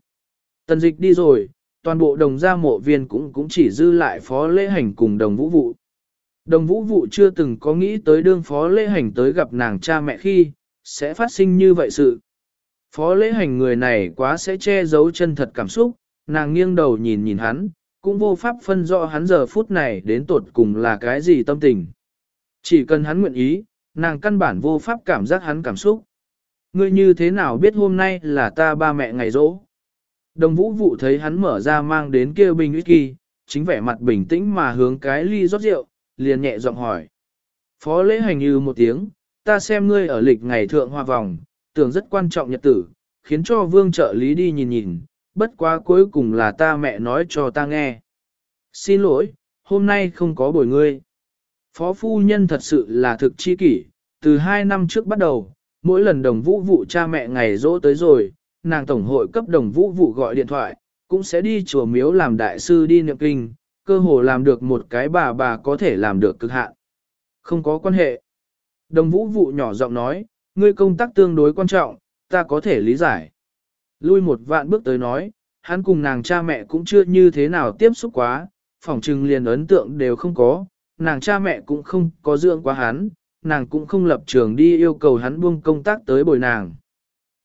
Tần dịch đi rồi, toàn bộ đồng gia mộ viên cũng cũng chỉ dư lại phó lễ hành cùng đồng vũ vụ. Đồng vũ vụ chưa từng có nghĩ tới đương phó lễ hành tới gặp nàng cha mẹ khi, sẽ phát sinh như vậy sự. Phó lễ hành người này quá sẽ che giấu chân thật cảm xúc, nàng nghiêng đầu nhìn nhìn hắn, cũng vô pháp phân rõ hắn giờ phút này đến tột cùng là cái gì tâm tình. Chỉ cần hắn nguyện ý, nàng căn bản vô pháp cảm giác hắn cảm xúc. Ngươi như thế nào biết hôm nay là ta ba mẹ ngày rỗ? Đồng vũ vụ thấy hắn mở ra mang đến kia bình whisky, chính vẻ mặt bình tĩnh mà hướng cái ly rót rượu, liền nhẹ giọng hỏi. Phó lễ hành như một tiếng, ta xem ngươi ở lịch ngày thượng hoa vòng, tưởng rất quan trọng nhật tử, khiến cho vương trợ lý đi nhìn nhìn, bất quá cuối cùng là ta mẹ nói cho ta nghe. Xin lỗi, hôm nay không có buổi ngươi. Phó phu nhân thật sự là thực chi kỷ, từ hai năm trước bắt đầu, mỗi lần đồng vũ vụ cha mẹ ngày rỗ tới rồi, nàng tổng hội cấp đồng vũ vụ gọi điện thoại, cũng sẽ đi chùa miếu làm đại sư đi niệm kinh, cơ hồ làm được một cái bà bà có thể làm được cực hạn. Không có quan hệ. Đồng vũ vụ nhỏ giọng nói, ngươi công tác tương đối quan trọng, ta có thể lý giải. Lui một vạn bước tới nói, hắn cùng nàng cha mẹ cũng chưa như thế nào tiếp xúc quá, phỏng trừng liền ấn tượng đều không có, nàng cha mẹ cũng không có dưỡng quá hắn, nàng cũng không lập trường đi yêu cầu hắn buông công tác tới bồi nàng.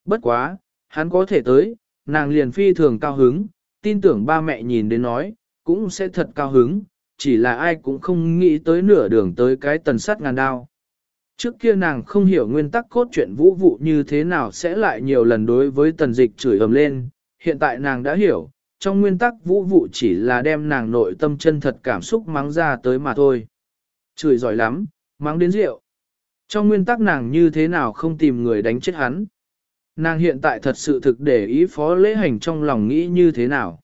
Bất quá, hắn có thể tới, nàng liền phi thường cao hứng, tin tưởng ba mẹ nhìn đến nói, cũng sẽ thật cao hứng, chỉ là ai cũng không nghĩ tới nửa đường tới cái tần sắt ngàn đao. Trước kia nàng không hiểu nguyên tắc cốt truyện vũ vụ như thế nào sẽ lại nhiều lần đối với tần dịch chửi ầm lên, hiện tại nàng đã hiểu, trong nguyên tắc vũ vụ chỉ là đem nàng nội tâm chân thật cảm xúc mắng ra tới mà thôi. Chửi giỏi lắm, mắng đến rượu. Trong nguyên tắc nàng như thế nào không tìm người đánh chết hắn. Nàng hiện tại thật sự thực để ý phó lễ hành trong lòng nghĩ như thế nào.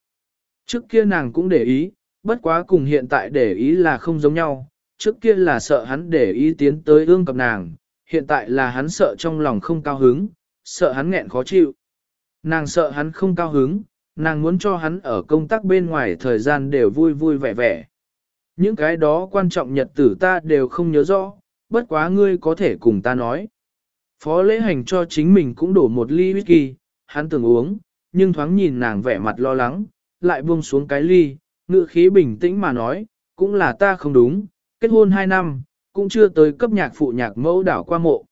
Trước kia nàng cũng để ý, bất quá cùng hiện tại để ý là không giống nhau. Trước kia là sợ hắn để ý tiến tới ương cập nàng, hiện tại là hắn sợ trong lòng không cao hứng, sợ hắn nghẹn khó chịu. Nàng sợ hắn không cao hứng, nàng muốn cho hắn ở công tác bên ngoài thời gian đều vui vui vẻ vẻ. Những cái đó quan trọng nhật tử ta đều không nhớ rõ, bất quá ngươi có thể cùng ta nói. Phó lễ hành cho chính mình cũng đổ một ly whisky, hắn tưởng uống, nhưng thoáng nhìn nàng vẻ mặt lo lắng, lại buông xuống cái ly, ngựa khí bình tĩnh mà nói, cũng là ta không đúng, kết hôn hai năm, cũng chưa tới cấp nhạc phụ nhạc mẫu đảo qua mộ.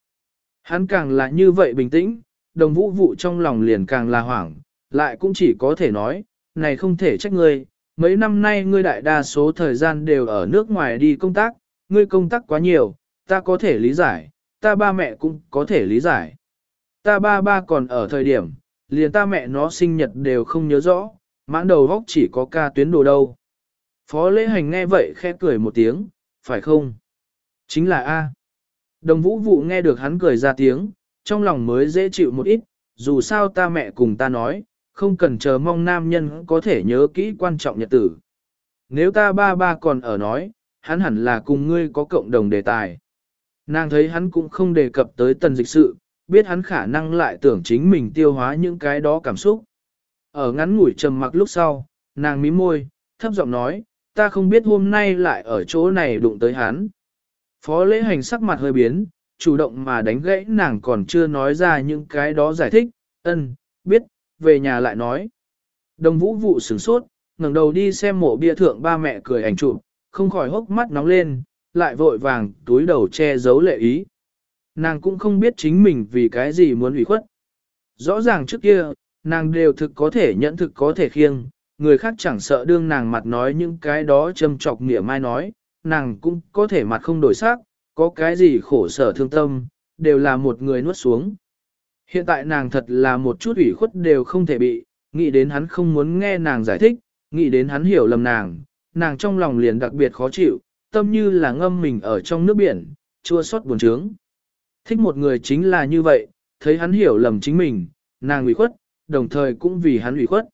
Hắn càng là như vậy bình tĩnh, đồng vũ vụ trong lòng liền càng là hoảng, lại cũng chỉ có thể nói, này không thể trách ngươi, mấy năm nay ngươi đại đa số thời gian đều ở nước ngoài đi công tác, ngươi công tác quá nhiều, ta có thể lý giải, ta ba mẹ cũng có thể lý giải. Ta ba ba còn ở thời điểm, liền ta mẹ nó sinh nhật đều không nhớ rõ, mãn đầu góc chỉ có ca tuyến đồ đâu. Phó lễ hành nghe vậy khẽ cười một tiếng, phải không? Chính là A. Đồng vũ vụ nghe được hắn cười ra tiếng, trong lòng mới dễ chịu một ít, dù sao ta mẹ cùng ta nói, không cần chờ mong nam nhân có thể nhớ kỹ quan trọng nhật tử. Nếu ta ba ba còn ở nói, hắn hẳn là cùng ngươi có cộng đồng đề tài. Nàng thấy hắn cũng không đề cập tới tần dịch sự, biết hắn khả năng lại tưởng chính mình tiêu hóa những cái đó cảm xúc. Ở ngắn ngủi trầm mặc lúc sau, nàng mím môi, thấp giọng nói, ta không biết hôm nay lại ở chỗ này đụng tới hắn. Phó lễ hành sắc mặt hơi biến, chủ động mà đánh gãy nàng còn chưa nói ra những cái đó giải thích, ân, biết, về nhà lại nói. Đồng vũ vụ sửng sốt, ngẩng đầu đi xem mộ bia thượng ba mẹ cười ảnh chụp, không khỏi hốc mắt nóng lên, lại vội vàng túi đầu che giấu lệ ý. Nàng cũng không biết chính mình vì cái gì muốn ủy khuất. Rõ ràng trước kia, nàng đều thực có thể nhận thực có thể khiêng, người khác chẳng sợ đương nàng mặt nói những cái đó châm chọc nghĩa mai nói, nàng cũng có thể mặt không đổi sắc, có cái gì khổ sở thương tâm, đều là một người nuốt xuống. Hiện tại nàng thật là một chút ủy khuất đều không thể bị, nghĩ đến hắn không muốn nghe nàng giải thích, nghĩ đến hắn hiểu lầm nàng, nàng trong lòng liền đặc biệt khó chịu, tâm như là ngâm mình ở trong nước biển, chua xót buồn trướng. Thích một người chính là như vậy, thấy hắn hiểu lầm chính mình, nàng ủy khuất, đồng thời cũng vì hắn ủy khuất.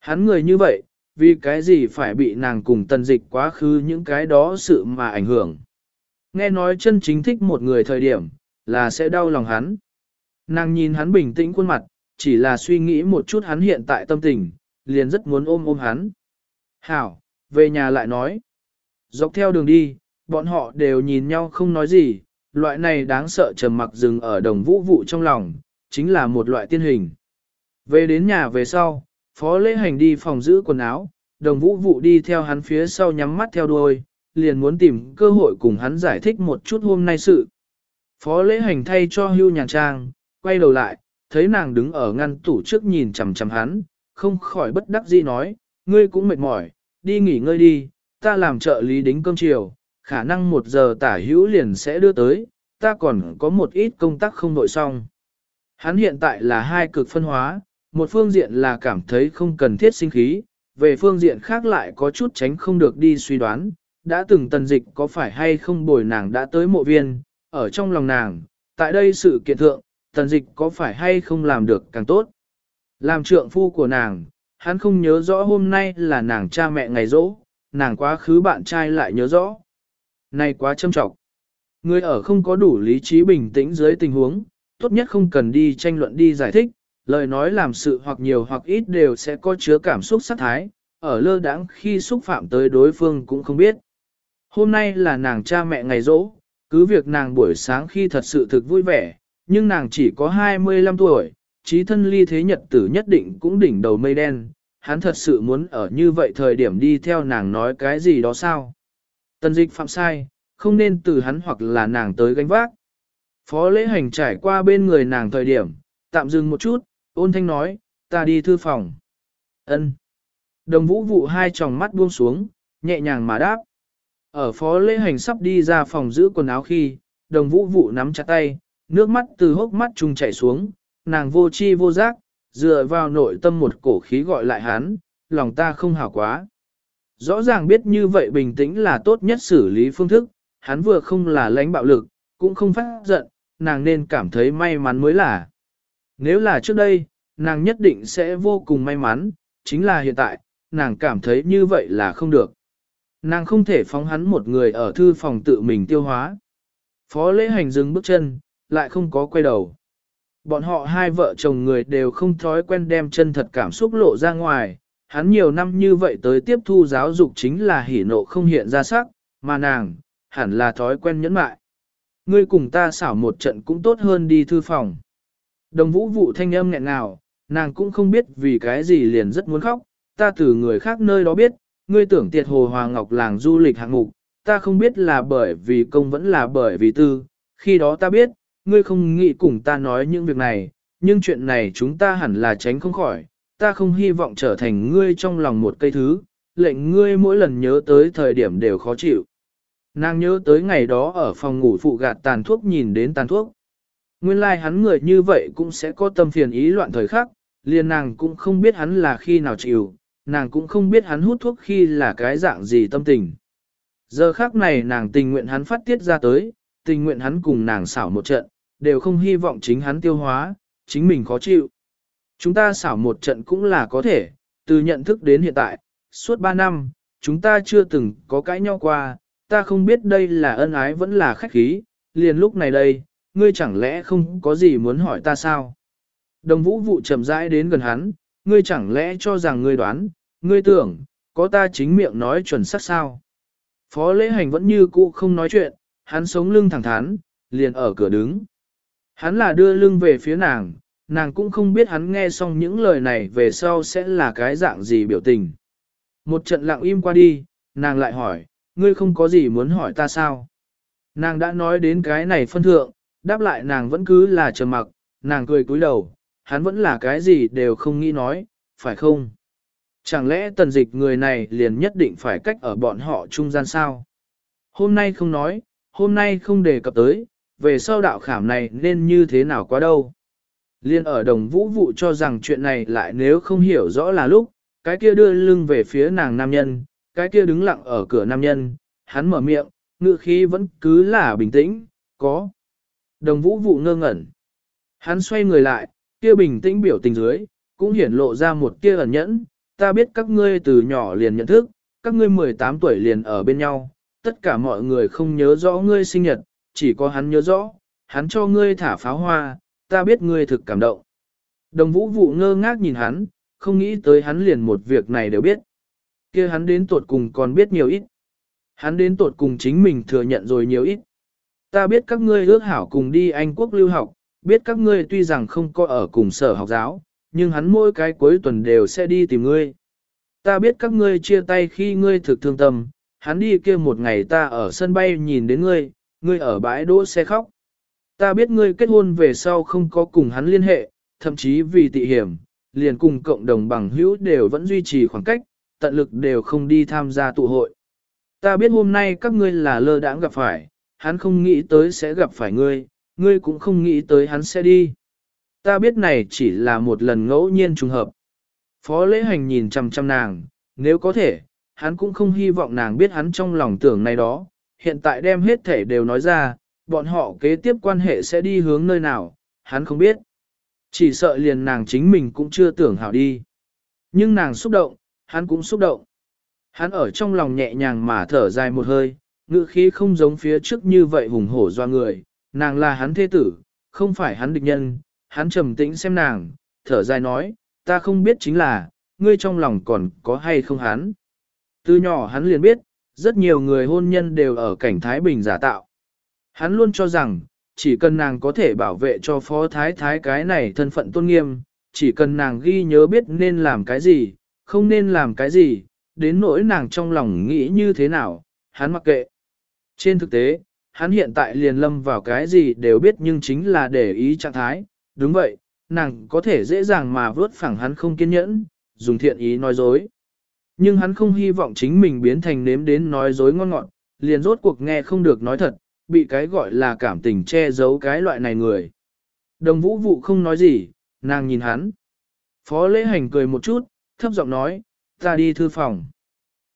Hắn người như vậy, vì cái gì phải bị nàng cùng tần dịch quá khứ những cái đó sự mà ảnh hưởng. Nghe nói chân chính thích một người thời điểm, là sẽ đau lòng hắn. Nàng nhìn hắn bình tĩnh khuôn mặt, chỉ là suy nghĩ một chút hắn hiện tại tâm tình, liền rất muốn ôm ôm hắn. Hảo, về nhà lại nói. Dọc theo đường đi, bọn họ đều nhìn nhau không nói gì, loại này đáng sợ trầm mặc dừng ở đồng vũ vụ trong lòng, chính là một loại tiên hình. Về đến nhà về sau, phó lễ hành đi phòng giữ quần áo, đồng vũ vụ đi theo hắn phía sau nhắm mắt theo đuôi, liền muốn tìm cơ hội cùng hắn giải thích một chút hôm nay sự. Phó lễ hành thay cho hưu nhàn trang, quay đầu lại, thấy nàng đứng ở ngăn tủ trước nhìn chằm chằm hắn, không khỏi bất đắc dĩ nói, ngươi cũng mệt mỏi, đi nghỉ ngơi đi, ta làm trợ lý đính cơm chiều, khả năng một giờ tả hữu liền sẽ đưa tới, ta còn có một ít công tác không nội xong. Hắn hiện tại là hai cực phân hóa, một phương diện là cảm thấy không cần thiết sinh khí, về phương diện khác lại có chút tránh không được đi suy đoán, đã từng tần dịch có phải hay không bồi nàng đã tới mộ viên, ở trong lòng nàng, tại đây sự kiện thượng, tần dịch có phải hay không làm được càng tốt. Làm trượng phu của nàng, hắn không nhớ rõ hôm nay là nàng cha mẹ ngày rỗ, nàng quá khứ bạn trai lại nhớ rõ. Này quá châm trọng. Người ở không có đủ lý trí bình tĩnh dưới tình huống, tốt nhất không cần đi tranh luận đi giải thích, lời nói làm sự hoặc nhiều hoặc ít đều sẽ có chứa cảm xúc sát thái, ở lơ đãng khi xúc phạm tới đối phương cũng không biết. Hôm nay là nàng cha mẹ ngày rỗ, cứ việc nàng buổi sáng khi thật sự thực vui vẻ, nhưng nàng chỉ có 25 tuổi, trí thân ly thế nhật tử nhất định cũng đỉnh đầu mây đen, hắn thật sự muốn ở như vậy thời điểm đi theo nàng nói cái gì đó sao. Tần dịch phạm sai, không nên từ hắn hoặc là nàng tới gánh vác. Phó lễ hành trải qua bên người nàng thời điểm, tạm dừng một chút, ôn thanh nói, ta đi thư phòng. ân Đồng vũ vụ hai tròng mắt buông xuống, nhẹ nhàng mà đáp. Ở phó lễ hành sắp đi ra phòng giữ quần áo khi, đồng vũ vụ nắm chặt tay, nước mắt từ hốc mắt trùng chảy xuống, nàng vô chi vô giác, dựa vào nội tâm một cổ khí gọi lại hắn, lòng ta không hảo quá. Rõ ràng biết như vậy bình tĩnh là tốt nhất xử lý phương thức, hắn vừa không là lãnh bạo lực, cũng không phát giận, nàng nên cảm thấy may mắn mới là. Nếu là trước đây, nàng nhất định sẽ vô cùng may mắn, chính là hiện tại, nàng cảm thấy như vậy là không được. Nàng không thể phóng hắn một người ở thư phòng tự mình tiêu hóa. Phó lễ hành dừng bước chân, lại không có quay đầu. Bọn họ hai vợ chồng người đều không thói quen đem chân thật cảm xúc lộ ra ngoài, hắn nhiều năm như vậy tới tiếp thu giáo dục chính là hỉ nộ không hiện ra sắc, mà nàng, hẳn là thói quen nhẫn mại. Ngươi cùng ta xảo một trận cũng tốt hơn đi thư phòng. Đồng vũ vụ thanh âm nghẹn nào, nàng cũng không biết vì cái gì liền rất muốn khóc, ta từ người khác nơi đó biết, ngươi tưởng tiệt hồ hòa ngọc làng du lịch hạng mục, ta không biết là bởi vì công vẫn là bởi vì tư, khi đó ta biết, ngươi không nghĩ cùng ta nói những việc này, nhưng chuyện này chúng ta hẳn là tránh không khỏi, ta không hy vọng trở thành ngươi trong lòng một cây thứ, lệnh ngươi mỗi lần nhớ tới thời điểm đều khó chịu. Nàng nhớ tới ngày đó ở phòng ngủ phụ gạt tàn thuốc nhìn đến tàn thuốc. Nguyên lai like hắn người như vậy cũng sẽ có tâm phiền ý loạn thời khắc, liền nàng cũng không biết hắn là khi nào chịu, nàng cũng không biết hắn hút thuốc khi là cái dạng gì tâm tình. Giờ khác này nàng tình nguyện hắn phát tiết ra tới, tình nguyện hắn cùng nàng xảo một trận, đều không hy vọng chính hắn tiêu hóa, chính mình khó chịu. Chúng ta xảo một trận cũng là có thể, từ nhận thức đến hiện tại, suốt 3 năm, chúng ta chưa từng có cãi nhau qua, ta không biết đây là ân ái vẫn là khách khí, liền lúc này đây, ngươi chẳng lẽ không có gì muốn hỏi ta sao? Đồng vũ vụ chậm rãi đến gần hắn, ngươi chẳng lẽ cho rằng ngươi đoán, ngươi tưởng, có ta chính miệng nói chuẩn xác sao? Phó lễ hành vẫn như cũ không nói chuyện, hắn sống lưng thẳng thắn, liền ở cửa đứng. Hắn là đưa lưng về phía nàng, nàng cũng không biết hắn nghe xong những lời này về sau sẽ là cái dạng gì biểu tình. Một trận lặng im qua đi, nàng lại hỏi, ngươi không có gì muốn hỏi ta sao? Nàng đã nói đến cái này phân thượng, đáp lại nàng vẫn cứ là trầm mặc, nàng cười cúi đầu, hắn vẫn là cái gì đều không nghĩ nói, phải không? Chẳng lẽ tần dịch người này liền nhất định phải cách ở bọn họ trung gian sao? Hôm nay không nói, hôm nay không đề cập tới, về sau đạo khảm này nên như thế nào quá đâu? Liên ở đồng vũ vụ cho rằng chuyện này lại nếu không hiểu rõ là lúc, cái kia đưa lưng về phía nàng nam nhân, cái kia đứng lặng ở cửa nam nhân, hắn mở miệng, ngựa khí vẫn cứ là bình tĩnh, có. Đồng vũ vụ ngơ ngẩn. Hắn xoay người lại, kia bình tĩnh biểu tình dưới, cũng hiển lộ ra một kia ẩn nhẫn. Ta biết các ngươi từ nhỏ liền nhận thức, các ngươi 18 tuổi liền ở bên nhau, tất cả mọi người không nhớ rõ ngươi sinh nhật, chỉ có hắn nhớ rõ, hắn cho ngươi thả pháo hoa, ta biết ngươi thực cảm động. Đồng vũ vụ ngơ ngác nhìn hắn, không nghĩ tới hắn liền một việc này đều biết. kia hắn đến tuột cùng còn biết nhiều ít. Hắn đến tuột cùng chính mình thừa nhận rồi nhiều ít. Ta biết các ngươi ước hảo cùng đi Anh quốc lưu học, biết các ngươi tuy rằng không có ở cùng sở học giáo, nhưng hắn mỗi cái cuối tuần đều sẽ đi tìm ngươi. Ta biết các ngươi chia tay khi ngươi thực thương tâm, hắn đi kia một ngày ta ở sân bay nhìn đến ngươi, ngươi ở bãi đỗ xe khóc. Ta biết ngươi kết hôn về sau không có cùng hắn liên hệ, thậm chí vì tị hiểm, liền cùng cộng đồng bằng hữu đều vẫn duy trì khoảng cách, tận lực đều không đi tham gia tụ hội. Ta biết hôm nay các ngươi là lơ đãng gặp phải, hắn không nghĩ tới sẽ gặp phải ngươi, ngươi cũng không nghĩ tới hắn sẽ đi. Ta biết này chỉ là một lần ngẫu nhiên trùng hợp. Phó lễ hành nhìn chăm chăm nàng, nếu có thể, hắn cũng không hy vọng nàng biết hắn trong lòng tưởng này đó, hiện tại đem hết thể đều nói ra, bọn họ kế tiếp quan hệ sẽ đi hướng nơi nào, hắn không biết. Chỉ sợ liền nàng chính mình cũng chưa tưởng hảo đi. Nhưng nàng xúc động, hắn cũng xúc động. Hắn ở trong lòng nhẹ nhàng mà thở dài một hơi, ngữ khí không giống phía trước như vậy hùng hổ doa người, nàng là hắn thế tử, không phải hắn địch nhân, hắn trầm tĩnh xem nàng, thở dài nói, ta không biết chính là, ngươi trong lòng còn có hay không hắn. Từ nhỏ hắn liền biết, rất nhiều người hôn nhân đều ở cảnh Thái Bình giả tạo. Hắn luôn cho rằng, chỉ cần nàng có thể bảo vệ cho phó thái thái cái này thân phận tôn nghiêm, chỉ cần nàng ghi nhớ biết nên làm cái gì, không nên làm cái gì, đến nỗi nàng trong lòng nghĩ như thế nào, hắn mặc kệ. Trên thực tế, hắn hiện tại liền lâm vào cái gì đều biết nhưng chính là để ý trạng thái, đúng vậy, nàng có thể dễ dàng mà vớt phẳng hắn không kiên nhẫn, dùng thiện ý nói dối. Nhưng hắn không hy vọng chính mình biến thành nếm đến nói dối ngon ngọt, liền rốt cuộc nghe không được nói thật, bị cái gọi là cảm tình che giấu cái loại này người. Đồng vũ vụ không nói gì, nàng nhìn hắn. Phó lễ hành cười một chút, thấp giọng nói, ta đi thư phòng.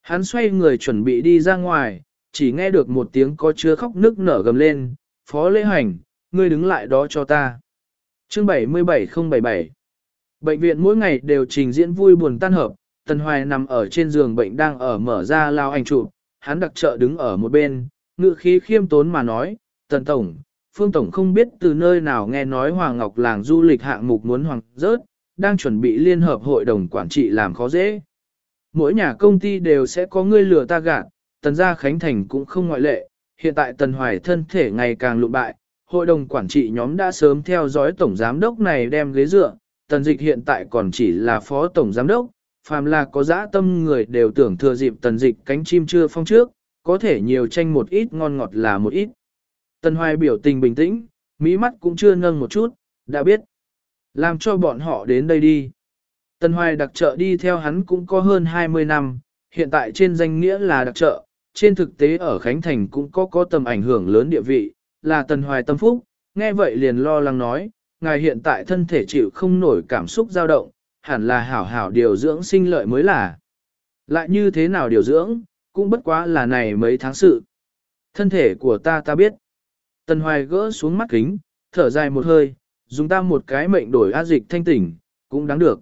Hắn xoay người chuẩn bị đi ra ngoài, chỉ nghe được một tiếng có chứa khóc nước nở gầm lên, phó lễ hành, ngươi đứng lại đó cho ta. Chương 77077 Bệnh viện mỗi ngày đều trình diễn vui buồn tan hợp, Tần Hoài nằm ở trên giường bệnh đang ở mở ra lao ảnh chụp, hắn đặc trợ đứng ở một bên, ngự khí khiêm tốn mà nói, Tần Tổng, Phương Tổng không biết từ nơi nào nghe nói Hoàng Ngọc làng du lịch hạng mục muốn hoàng rớt, đang chuẩn bị liên hợp hội đồng quản trị làm khó dễ. Mỗi nhà công ty đều sẽ có người lừa ta gạt, Tần gia Khánh Thành cũng không ngoại lệ, hiện tại Tần Hoài thân thể ngày càng lụ bại, hội đồng quản trị nhóm đã sớm theo dõi tổng giám đốc này đem ghế dựa, Tần Dịch hiện tại còn chỉ là phó tổng giám đốc, phàm là có dã tâm người đều tưởng thừa dịp Tần Dịch cánh chim chưa phong trước, có thể nhiều tranh một ít ngon ngọt là một ít. Tần Hoài biểu tình bình tĩnh, mỹ mắt cũng chưa nâng một chút, đã biết. Làm cho bọn họ đến đây đi. Tần Hoài đặc trợ đi theo hắn cũng có hơn 20 năm, hiện tại trên danh nghĩa là đặc trợ, trên thực tế ở Khánh Thành cũng có có tầm ảnh hưởng lớn địa vị, là Tần Hoài tâm phúc, nghe vậy liền lo lắng nói, ngài hiện tại thân thể chịu không nổi cảm xúc dao động, hẳn là hảo hảo điều dưỡng sinh lợi mới là. Lại như thế nào điều dưỡng, cũng bất quá là này mấy tháng sự. Thân thể của ta ta biết. Tần Hoài gỡ xuống mắt kính, thở dài một hơi, dùng ta một cái mệnh đổi a dịch thanh tỉnh, cũng đáng được.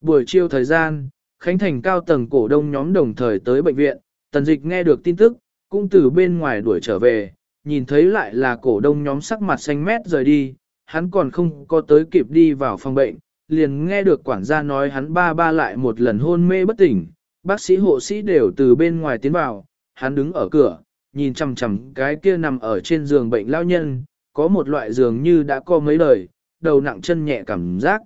Buổi chiều thời gian, Khánh Thành cao tầng cổ đông nhóm đồng thời tới bệnh viện, tần dịch nghe được tin tức, cũng từ bên ngoài đuổi trở về, nhìn thấy lại là cổ đông nhóm sắc mặt xanh mét rời đi, hắn còn không có tới kịp đi vào phòng bệnh, liền nghe được quản gia nói hắn ba ba lại một lần hôn mê bất tỉnh, bác sĩ hộ sĩ đều từ bên ngoài tiến vào, hắn đứng ở cửa, nhìn chằm chằm cái kia nằm ở trên giường bệnh lao nhân, có một loại giường như đã có mấy đời đầu nặng chân nhẹ cảm giác.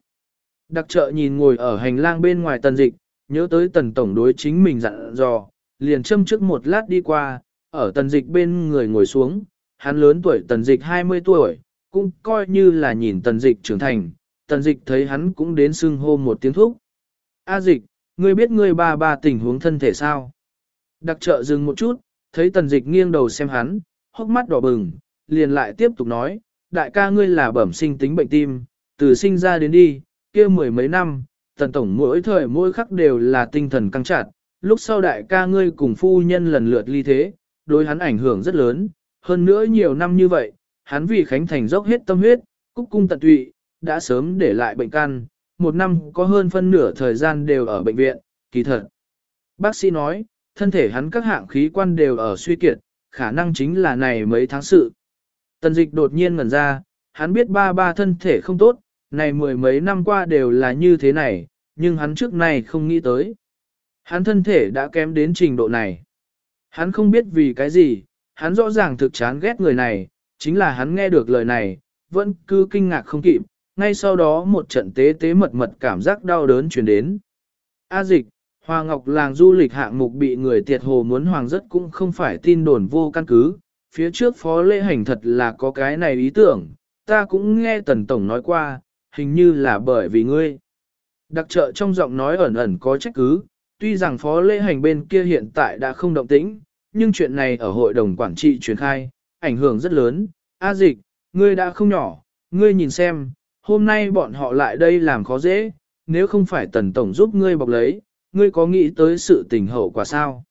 Đặc trợ nhìn ngồi ở hành lang bên ngoài tần dịch, nhớ tới tần tổng đối chính mình dặn dò, liền châm trước một lát đi qua, ở tần dịch bên người ngồi xuống, hắn lớn tuổi tần dịch 20 tuổi, cũng coi như là nhìn tần dịch trưởng thành, tần dịch thấy hắn cũng đến xưng hô một tiếng thúc. A dịch, ngươi biết ngươi ba ba tình huống thân thể sao? Đặc trợ dừng một chút, thấy tần dịch nghiêng đầu xem hắn, hốc mắt đỏ bừng, liền lại tiếp tục nói, đại ca ngươi là bẩm sinh tính bệnh tim, từ sinh ra đến đi, kia mười mấy năm, tần tổng mỗi thời mỗi khắc đều là tinh thần căng chặt, lúc sau đại ca ngươi cùng phu nhân lần lượt ly thế, đối hắn ảnh hưởng rất lớn, hơn nữa nhiều năm như vậy, hắn vì Khánh Thành dốc hết tâm huyết, cúc cung tận tụy, đã sớm để lại bệnh căn, một năm có hơn phân nửa thời gian đều ở bệnh viện, kỳ thật. Bác sĩ nói, thân thể hắn các hạng khí quan đều ở suy kiệt, khả năng chính là này mấy tháng sự. Tần dịch đột nhiên ngẩn ra, hắn biết ba ba thân thể không tốt, này mười mấy năm qua đều là như thế này, nhưng hắn trước này không nghĩ tới. Hắn thân thể đã kém đến trình độ này. Hắn không biết vì cái gì, hắn rõ ràng thực chán ghét người này, chính là hắn nghe được lời này, vẫn cứ kinh ngạc không kịp, ngay sau đó một trận tế tế mật mật cảm giác đau đớn chuyển đến. A dịch, Hoa Ngọc làng du lịch hạng mục bị người tiệt hồ muốn hoàng rất cũng không phải tin đồn vô căn cứ, phía trước phó lễ hành thật là có cái này ý tưởng, ta cũng nghe Tần Tổng nói qua, hình như là bởi vì ngươi. Đặc trợ trong giọng nói ẩn ẩn có trách cứ, tuy rằng phó lễ hành bên kia hiện tại đã không động tĩnh, nhưng chuyện này ở hội đồng quản trị truyền khai, ảnh hưởng rất lớn. A dịch, ngươi đã không nhỏ, ngươi nhìn xem, hôm nay bọn họ lại đây làm khó dễ, nếu không phải tần tổng giúp ngươi bọc lấy, ngươi có nghĩ tới sự tình hậu quả sao?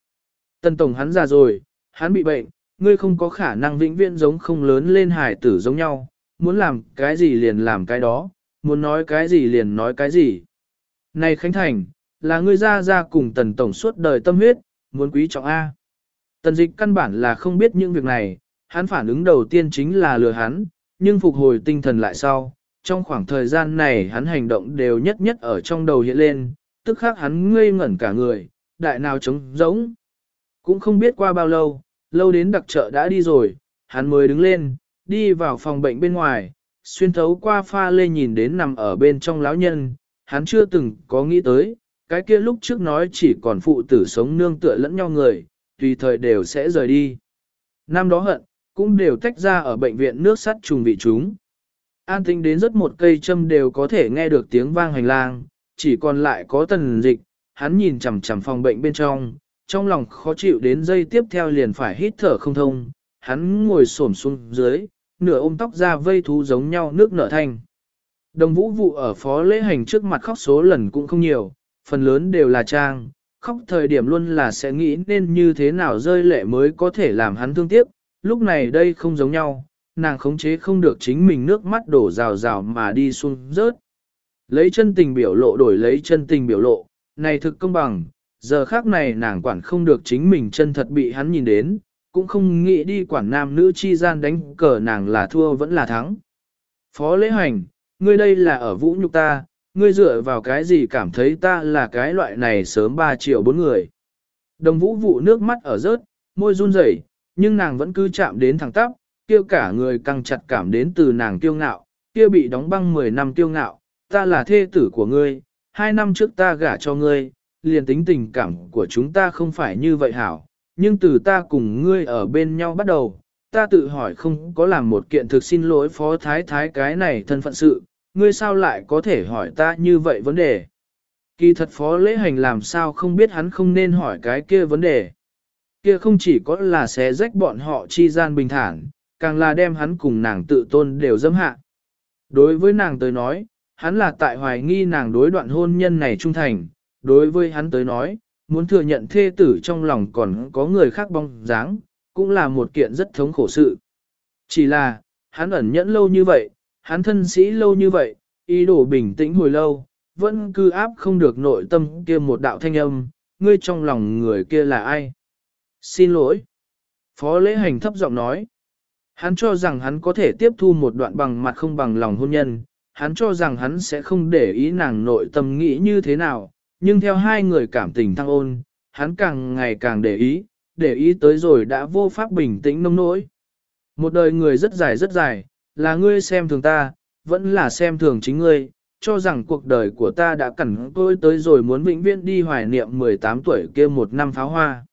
Tần tổng hắn già rồi, hắn bị bệnh, ngươi không có khả năng vĩnh viễn giống không lớn lên hải tử giống nhau, muốn làm cái gì liền làm cái đó, muốn nói cái gì liền nói cái gì. Này Khánh Thành, là ngươi ra ra cùng tần tổng suốt đời tâm huyết, muốn quý trọng A. Tần dịch căn bản là không biết những việc này, hắn phản ứng đầu tiên chính là lừa hắn, nhưng phục hồi tinh thần lại sau. Trong khoảng thời gian này hắn hành động đều nhất nhất ở trong đầu hiện lên, tức khắc hắn ngây ngẩn cả người, đại nào trống rỗng. Cũng không biết qua bao lâu, lâu đến đặc trợ đã đi rồi, hắn mới đứng lên, đi vào phòng bệnh bên ngoài, xuyên thấu qua pha lê nhìn đến nằm ở bên trong lão nhân, hắn chưa từng có nghĩ tới, cái kia lúc trước nói chỉ còn phụ tử sống nương tựa lẫn nhau người, tùy thời đều sẽ rời đi. Năm đó hận, cũng đều tách ra ở bệnh viện nước sắt trùng vị chúng. An tinh đến rất một cây châm đều có thể nghe được tiếng vang hành lang, chỉ còn lại có tần dịch, hắn nhìn chằm chằm phòng bệnh bên trong, trong lòng khó chịu đến giây tiếp theo liền phải hít thở không thông, hắn ngồi xổm xuống dưới, nửa ôm tóc ra vây thú giống nhau nước nở thanh. Đồng vũ vụ ở phó lễ hành trước mặt khóc số lần cũng không nhiều, phần lớn đều là trang, khóc thời điểm luôn là sẽ nghĩ nên như thế nào rơi lệ mới có thể làm hắn thương tiếc, lúc này đây không giống nhau, nàng khống chế không được chính mình nước mắt đổ rào rào mà đi xuống rớt. Lấy chân tình biểu lộ đổi lấy chân tình biểu lộ, này thực công bằng, giờ khác này nàng quản không được chính mình chân thật bị hắn nhìn đến, cũng không nghĩ đi quản nam nữ chi gian đánh cờ nàng là thua vẫn là thắng. Phó lễ hành, ngươi đây là ở vũ nhục ta, ngươi dựa vào cái gì cảm thấy ta là cái loại này sớm 3 triệu bốn người. Đồng vũ vụ nước mắt ở rớt, môi run rẩy, nhưng nàng vẫn cứ chạm đến thẳng tắp, kia cả người căng chặt cảm đến từ nàng kiêu ngạo, kia bị đóng băng 10 năm kiêu ngạo, ta là thê tử của ngươi, hai năm trước ta gả cho ngươi, liền tính tình cảm của chúng ta không phải như vậy hảo, nhưng từ ta cùng ngươi ở bên nhau bắt đầu, ta tự hỏi không có làm một kiện thực xin lỗi phó thái thái cái này thân phận sự, ngươi sao lại có thể hỏi ta như vậy vấn đề? Kỳ thật phó lễ hành làm sao không biết hắn không nên hỏi cái kia vấn đề. Kia không chỉ có là xé rách bọn họ chi gian bình thản, càng là đem hắn cùng nàng tự tôn đều dâm hạ. Đối với nàng tới nói, hắn là tại hoài nghi nàng đối đoạn hôn nhân này trung thành, đối với hắn tới nói, muốn thừa nhận thê tử trong lòng còn có người khác bong dáng, cũng là một kiện rất thống khổ sự. Chỉ là, hắn ẩn nhẫn lâu như vậy, hắn thân sĩ lâu như vậy, ý đồ bình tĩnh hồi lâu, vẫn cứ áp không được nội tâm kia một đạo thanh âm, ngươi trong lòng người kia là ai? Xin lỗi. Phó lễ hành thấp giọng nói. Hắn cho rằng hắn có thể tiếp thu một đoạn bằng mặt không bằng lòng hôn nhân, hắn cho rằng hắn sẽ không để ý nàng nội tâm nghĩ như thế nào, nhưng theo hai người cảm tình thăng ôn, hắn càng ngày càng để ý, để ý tới rồi đã vô pháp bình tĩnh nông nỗi. Một đời người rất dài rất dài, là ngươi xem thường ta, vẫn là xem thường chính ngươi, cho rằng cuộc đời của ta đã cẩn tôi tới rồi muốn vĩnh viễn đi hoài niệm 18 tuổi kia một năm pháo hoa.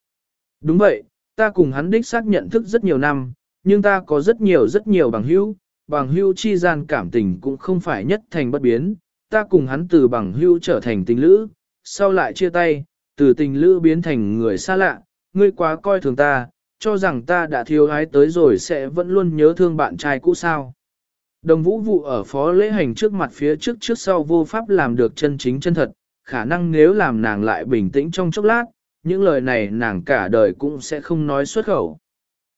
Đúng vậy, ta cùng hắn đích xác nhận thức rất nhiều năm, nhưng ta có rất nhiều rất nhiều bằng hữu, bằng hữu chi gian cảm tình cũng không phải nhất thành bất biến, ta cùng hắn từ bằng hữu trở thành tình lữ, sau lại chia tay, từ tình lữ biến thành người xa lạ, ngươi quá coi thường ta, cho rằng ta đã thiếu ái tới rồi sẽ vẫn luôn nhớ thương bạn trai cũ sao. Đồng vũ vụ ở phó lễ hành trước mặt phía trước trước sau vô pháp làm được chân chính chân thật, khả năng nếu làm nàng lại bình tĩnh trong chốc lát, những lời này nàng cả đời cũng sẽ không nói xuất khẩu.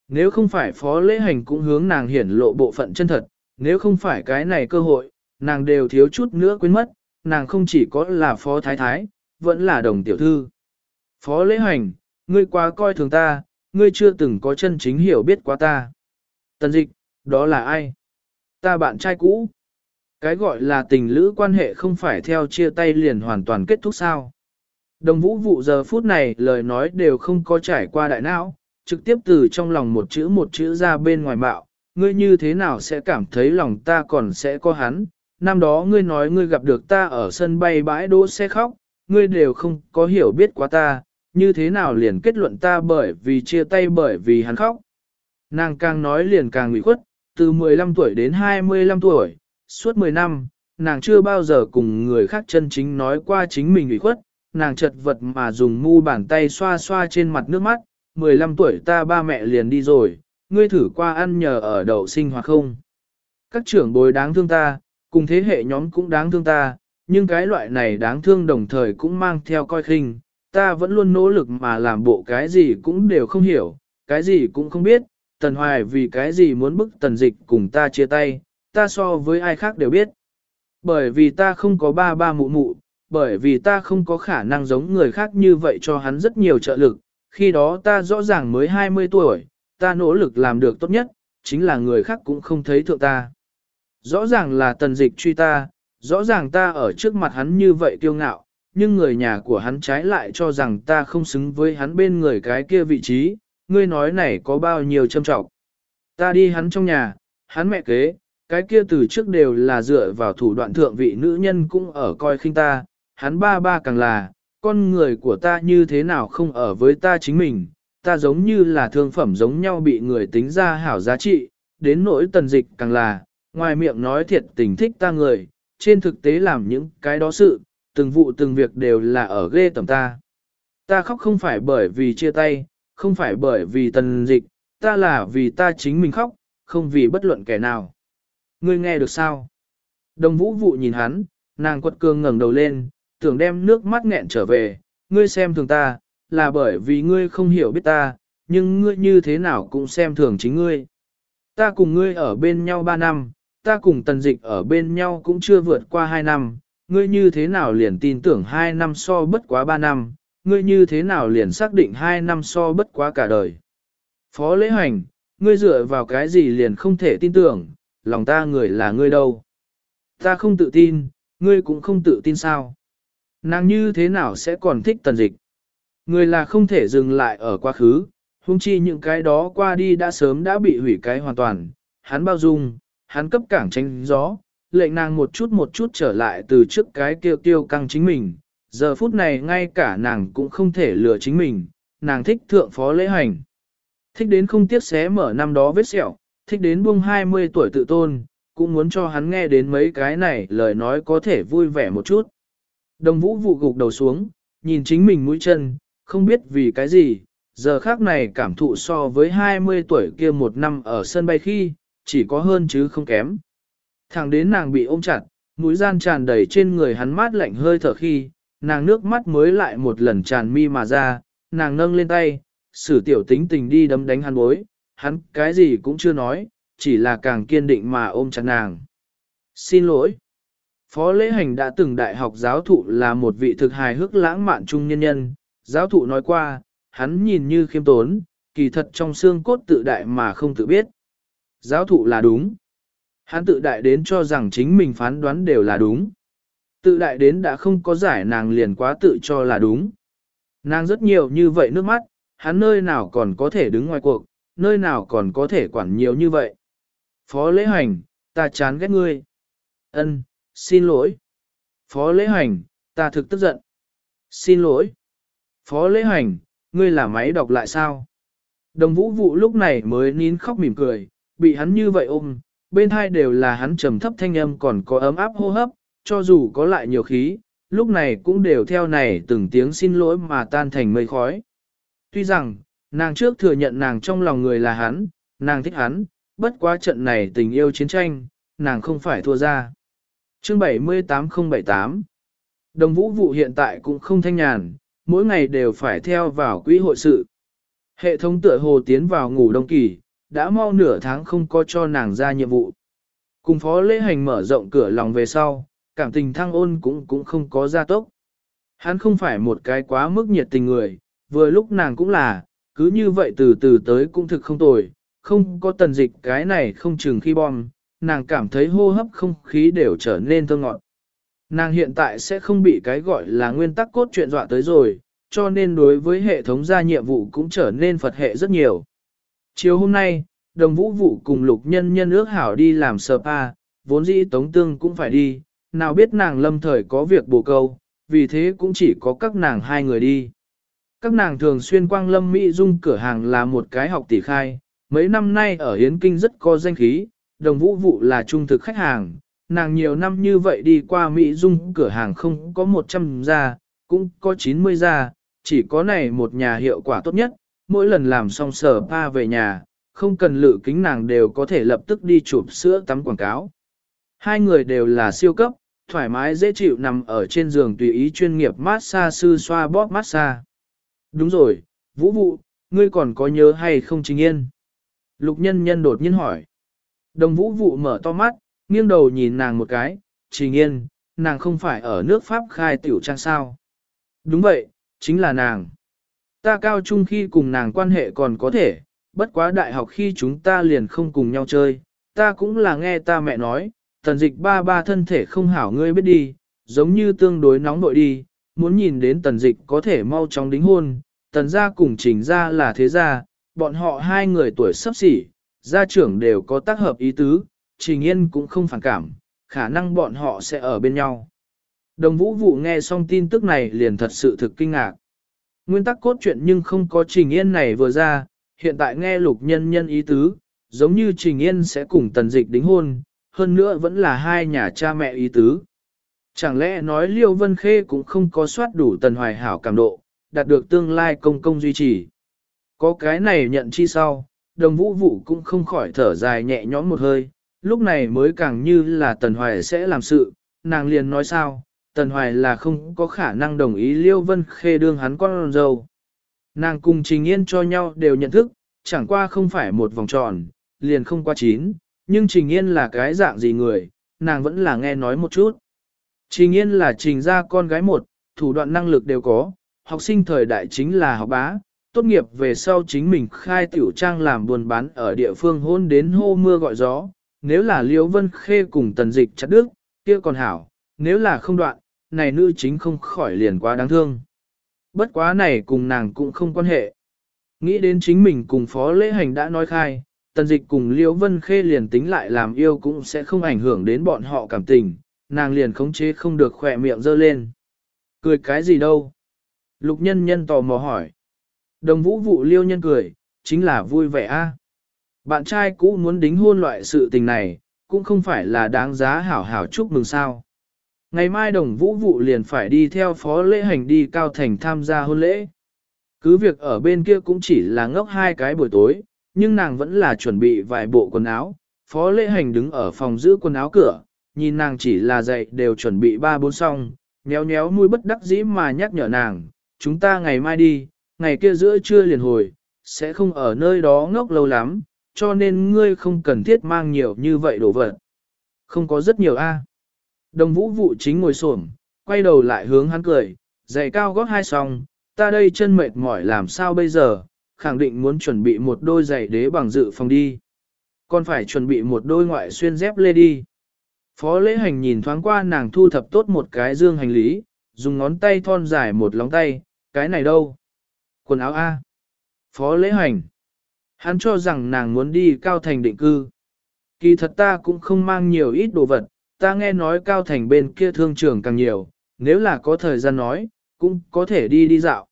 Nếu không phải phó lễ hành cũng hướng nàng hiển lộ bộ phận chân thật, nếu không phải cái này cơ hội, nàng đều thiếu chút nữa quên mất, nàng không chỉ có là phó thái thái, vẫn là đồng tiểu thư. Phó lễ hành, ngươi quá coi thường ta, ngươi chưa từng có chân chính hiểu biết quá ta. Tần dịch, đó là ai? Ta bạn trai cũ. Cái gọi là tình lữ quan hệ không phải theo chia tay liền hoàn toàn kết thúc sao. Đồng vũ vụ giờ phút này lời nói đều không có trải qua đại não, trực tiếp từ trong lòng một chữ một chữ ra bên ngoài mạo ngươi như thế nào sẽ cảm thấy lòng ta còn sẽ có hắn, năm đó ngươi nói ngươi gặp được ta ở sân bay bãi đỗ xe khóc, ngươi đều không có hiểu biết quá ta, như thế nào liền kết luận ta bởi vì chia tay bởi vì hắn khóc. Nàng càng nói liền càng ủy khuất, từ 15 tuổi đến 25 tuổi, suốt 10 năm, nàng chưa bao giờ cùng người khác chân chính nói qua chính mình ủy khuất, nàng chật vật mà dùng mu bàn tay xoa xoa trên mặt nước mắt, 15 tuổi ta ba mẹ liền đi rồi, ngươi thử qua ăn nhờ ở đậu sinh hoạt không? Các trưởng bối đáng thương ta, cùng thế hệ nhóm cũng đáng thương ta, nhưng cái loại này đáng thương đồng thời cũng mang theo coi khinh, ta vẫn luôn nỗ lực mà làm bộ cái gì cũng đều không hiểu, cái gì cũng không biết, Tần Hoài vì cái gì muốn bức Tần Dịch cùng ta chia tay, ta so với ai khác đều biết. Bởi vì ta không có ba ba mụ mụ, bởi vì ta không có khả năng giống người khác như vậy cho hắn rất nhiều trợ lực, khi đó ta rõ ràng mới 20 tuổi, ta nỗ lực làm được tốt nhất, chính là người khác cũng không thấy thượng ta. Rõ ràng là Tần Dịch truy ta, rõ ràng ta ở trước mặt hắn như vậy kiêu ngạo, nhưng người nhà của hắn trái lại cho rằng ta không xứng với hắn bên người cái kia vị trí, ngươi nói này có bao nhiêu châm trọng. Ta đi hắn trong nhà, hắn mẹ kế, cái kia từ trước đều là dựa vào thủ đoạn thượng vị nữ nhân cũng ở coi khinh ta, hắn ba ba càng là, con người của ta như thế nào không ở với ta chính mình, ta giống như là thương phẩm giống nhau bị người tính ra hảo giá trị, đến nỗi tần dịch càng là, ngoài miệng nói thiệt tình thích ta người, trên thực tế làm những cái đó sự, từng vụ từng việc đều là ở ghê tầm ta. Ta khóc không phải bởi vì chia tay, không phải bởi vì tần dịch, ta là vì ta chính mình khóc, không vì bất luận kẻ nào. Ngươi nghe được sao? Đồng vũ vụ nhìn hắn, nàng quật cường ngẩng đầu lên, tưởng đem nước mắt nghẹn trở về, ngươi xem thường ta, là bởi vì ngươi không hiểu biết ta, nhưng ngươi như thế nào cũng xem thường chính ngươi. Ta cùng ngươi ở bên nhau 3 năm, ta cùng tần dịch ở bên nhau cũng chưa vượt qua 2 năm, ngươi như thế nào liền tin tưởng 2 năm so bất quá 3 năm, ngươi như thế nào liền xác định 2 năm so bất quá cả đời. Phó lễ hành, ngươi dựa vào cái gì liền không thể tin tưởng, lòng ta người là ngươi đâu. Ta không tự tin, ngươi cũng không tự tin sao. Nàng như thế nào sẽ còn thích tần dịch? Người là không thể dừng lại ở quá khứ, huống chi những cái đó qua đi đã sớm đã bị hủy cái hoàn toàn, hắn bao dung, hắn cấp cảng tranh gió, lệnh nàng một chút một chút trở lại từ trước cái kêu tiêu căng chính mình, giờ phút này ngay cả nàng cũng không thể lừa chính mình, nàng thích thượng phó lễ hành. Thích đến không tiếc xé mở năm đó vết sẹo, thích đến buông 20 tuổi tự tôn, cũng muốn cho hắn nghe đến mấy cái này lời nói có thể vui vẻ một chút. Đồng vũ vụ gục đầu xuống, nhìn chính mình mũi chân, không biết vì cái gì, giờ khác này cảm thụ so với 20 tuổi kia một năm ở sân bay khi, chỉ có hơn chứ không kém. Thẳng đến nàng bị ôm chặt, mũi gian tràn đầy trên người hắn mát lạnh hơi thở khi, nàng nước mắt mới lại một lần tràn mi mà ra, nàng nâng lên tay, sử tiểu tính tình đi đấm đánh hắn bối, hắn cái gì cũng chưa nói, chỉ là càng kiên định mà ôm chặt nàng. Xin lỗi. Phó lễ hành đã từng đại học giáo thụ là một vị thực hài hước lãng mạn trung nhân nhân, giáo thụ nói qua, hắn nhìn như khiêm tốn, kỳ thật trong xương cốt tự đại mà không tự biết. Giáo thụ là đúng. Hắn tự đại đến cho rằng chính mình phán đoán đều là đúng. Tự đại đến đã không có giải nàng liền quá tự cho là đúng. Nàng rất nhiều như vậy nước mắt, hắn nơi nào còn có thể đứng ngoài cuộc, nơi nào còn có thể quản nhiều như vậy. Phó lễ hành, ta chán ghét ngươi. Ân, xin lỗi. Phó lễ hành, ta thực tức giận. Xin lỗi. Phó lễ hành, ngươi là máy đọc lại sao? Đồng vũ vụ lúc này mới nín khóc mỉm cười, bị hắn như vậy ôm, bên hai đều là hắn trầm thấp thanh âm còn có ấm áp hô hấp, cho dù có lại nhiều khí, lúc này cũng đều theo này từng tiếng xin lỗi mà tan thành mây khói. Tuy rằng, nàng trước thừa nhận nàng trong lòng người là hắn, nàng thích hắn, bất quá trận này tình yêu chiến tranh, nàng không phải thua ra. Chương 78078 Đồng vũ vụ hiện tại cũng không thanh nhàn, mỗi ngày đều phải theo vào quỹ hội sự. Hệ thống tựa hồ tiến vào ngủ đông kỳ, đã mau nửa tháng không có cho nàng ra nhiệm vụ. Cùng phó lễ hành mở rộng cửa lòng về sau, cảm tình thăng ôn cũng cũng không có gia tốc. Hắn không phải một cái quá mức nhiệt tình người, vừa lúc nàng cũng là, cứ như vậy từ từ tới cũng thực không tồi, không có tần dịch cái này không chừng khi bom, nàng cảm thấy hô hấp không khí đều trở nên thơ ngọt. Nàng hiện tại sẽ không bị cái gọi là nguyên tắc cốt truyện dọa tới rồi, cho nên đối với hệ thống ra nhiệm vụ cũng trở nên Phật hệ rất nhiều. Chiều hôm nay, đồng vũ vụ cùng lục nhân nhân ước hảo đi làm spa, vốn dĩ tống tương cũng phải đi, nào biết nàng lâm thời có việc bổ câu, vì thế cũng chỉ có các nàng hai người đi. Các nàng thường xuyên quang lâm Mỹ Dung cửa hàng là một cái học tỷ khai, mấy năm nay ở Hiến Kinh rất có danh khí, đồng vũ vụ là trung thực khách hàng, nàng nhiều năm như vậy đi qua Mỹ Dung cửa hàng không có 100 gia, cũng có 90 gia, chỉ có này một nhà hiệu quả tốt nhất, mỗi lần làm xong sở pa về nhà, không cần lự kính nàng đều có thể lập tức đi chụp sữa tắm quảng cáo. Hai người đều là siêu cấp, thoải mái dễ chịu nằm ở trên giường tùy ý chuyên nghiệp massage sư xoa bóp massage. Đúng rồi, vũ vụ, ngươi còn có nhớ hay không trình yên? Lục nhân nhân đột nhiên hỏi. Đồng vũ vụ mở to mắt, nghiêng đầu nhìn nàng một cái, chỉ nghiên, nàng không phải ở nước Pháp khai tiểu trang sao. Đúng vậy, chính là nàng. Ta cao trung khi cùng nàng quan hệ còn có thể, bất quá đại học khi chúng ta liền không cùng nhau chơi, ta cũng là nghe ta mẹ nói, tần dịch ba ba thân thể không hảo ngươi biết đi, giống như tương đối nóng nội đi, muốn nhìn đến tần dịch có thể mau chóng đính hôn, tần gia cùng trình gia là thế gia, bọn họ hai người tuổi sắp xỉ, gia trưởng đều có tác hợp ý tứ, trình yên cũng không phản cảm, khả năng bọn họ sẽ ở bên nhau. Đồng vũ vụ nghe xong tin tức này liền thật sự thực kinh ngạc. Nguyên tắc cốt truyện nhưng không có trình yên này vừa ra, hiện tại nghe lục nhân nhân ý tứ, giống như trình yên sẽ cùng tần dịch đính hôn, hơn nữa vẫn là hai nhà cha mẹ ý tứ. Chẳng lẽ nói Liêu Vân Khê cũng không có soát đủ tần hoài hảo cảm độ, đạt được tương lai công công duy trì. Có cái này nhận chi sau, đồng vũ vụ cũng không khỏi thở dài nhẹ nhõm một hơi, lúc này mới càng như là tần hoài sẽ làm sự, nàng liền nói sao, tần hoài là không có khả năng đồng ý Liêu Vân Khê đương hắn con dâu. Nàng cùng Trình Yên cho nhau đều nhận thức, chẳng qua không phải một vòng tròn, liền không qua chín, nhưng Trình Yên là cái dạng gì người, nàng vẫn là nghe nói một chút. Trình Yên là trình gia con gái một, thủ đoạn năng lực đều có, học sinh thời đại chính là học bá, tốt nghiệp về sau chính mình khai tiểu trang làm buôn bán ở địa phương hôn đến hô mưa gọi gió, nếu là Liễu Vân Khê cùng tần dịch chặt đứt, kia còn hảo, nếu là không đoạn, này nữ chính không khỏi liền quá đáng thương. Bất quá này cùng nàng cũng không quan hệ. Nghĩ đến chính mình cùng phó lễ hành đã nói khai, tần dịch cùng Liễu Vân Khê liền tính lại làm yêu cũng sẽ không ảnh hưởng đến bọn họ cảm tình, nàng liền khống chế không được khỏe miệng dơ lên. Cười cái gì đâu? Lục nhân nhân tò mò hỏi. Đồng vũ vụ liêu nhân cười, chính là vui vẻ a. Bạn trai cũ muốn đính hôn loại sự tình này, cũng không phải là đáng giá hảo hảo chúc mừng sao. Ngày mai đồng vũ vụ liền phải đi theo phó lễ hành đi cao thành tham gia hôn lễ. Cứ việc ở bên kia cũng chỉ là ngốc hai cái buổi tối, nhưng nàng vẫn là chuẩn bị vài bộ quần áo. Phó lễ hành đứng ở phòng giữ quần áo cửa, nhìn nàng chỉ là dậy đều chuẩn bị ba bốn xong, nhéo nhéo nuôi bất đắc dĩ mà nhắc nhở nàng, chúng ta ngày mai đi, ngày kia giữa trưa liền hồi, sẽ không ở nơi đó ngốc lâu lắm, cho nên ngươi không cần thiết mang nhiều như vậy đồ vật. Không có rất nhiều a. Đồng vũ vụ chính ngồi xổm, quay đầu lại hướng hắn cười, giày cao gót hai song, ta đây chân mệt mỏi làm sao bây giờ, khẳng định muốn chuẩn bị một đôi giày đế bằng dự phòng đi. Còn phải chuẩn bị một đôi ngoại xuyên dép lê đi. Phó lễ hành nhìn thoáng qua nàng thu thập tốt một cái dương hành lý, dùng ngón tay thon dài một lóng tay, cái này đâu? Quần áo A. Phó lễ hành. Hắn cho rằng nàng muốn đi cao thành định cư. Kỳ thật ta cũng không mang nhiều ít đồ vật, ta nghe nói cao thành bên kia thương trường càng nhiều, nếu là có thời gian nói, cũng có thể đi đi dạo.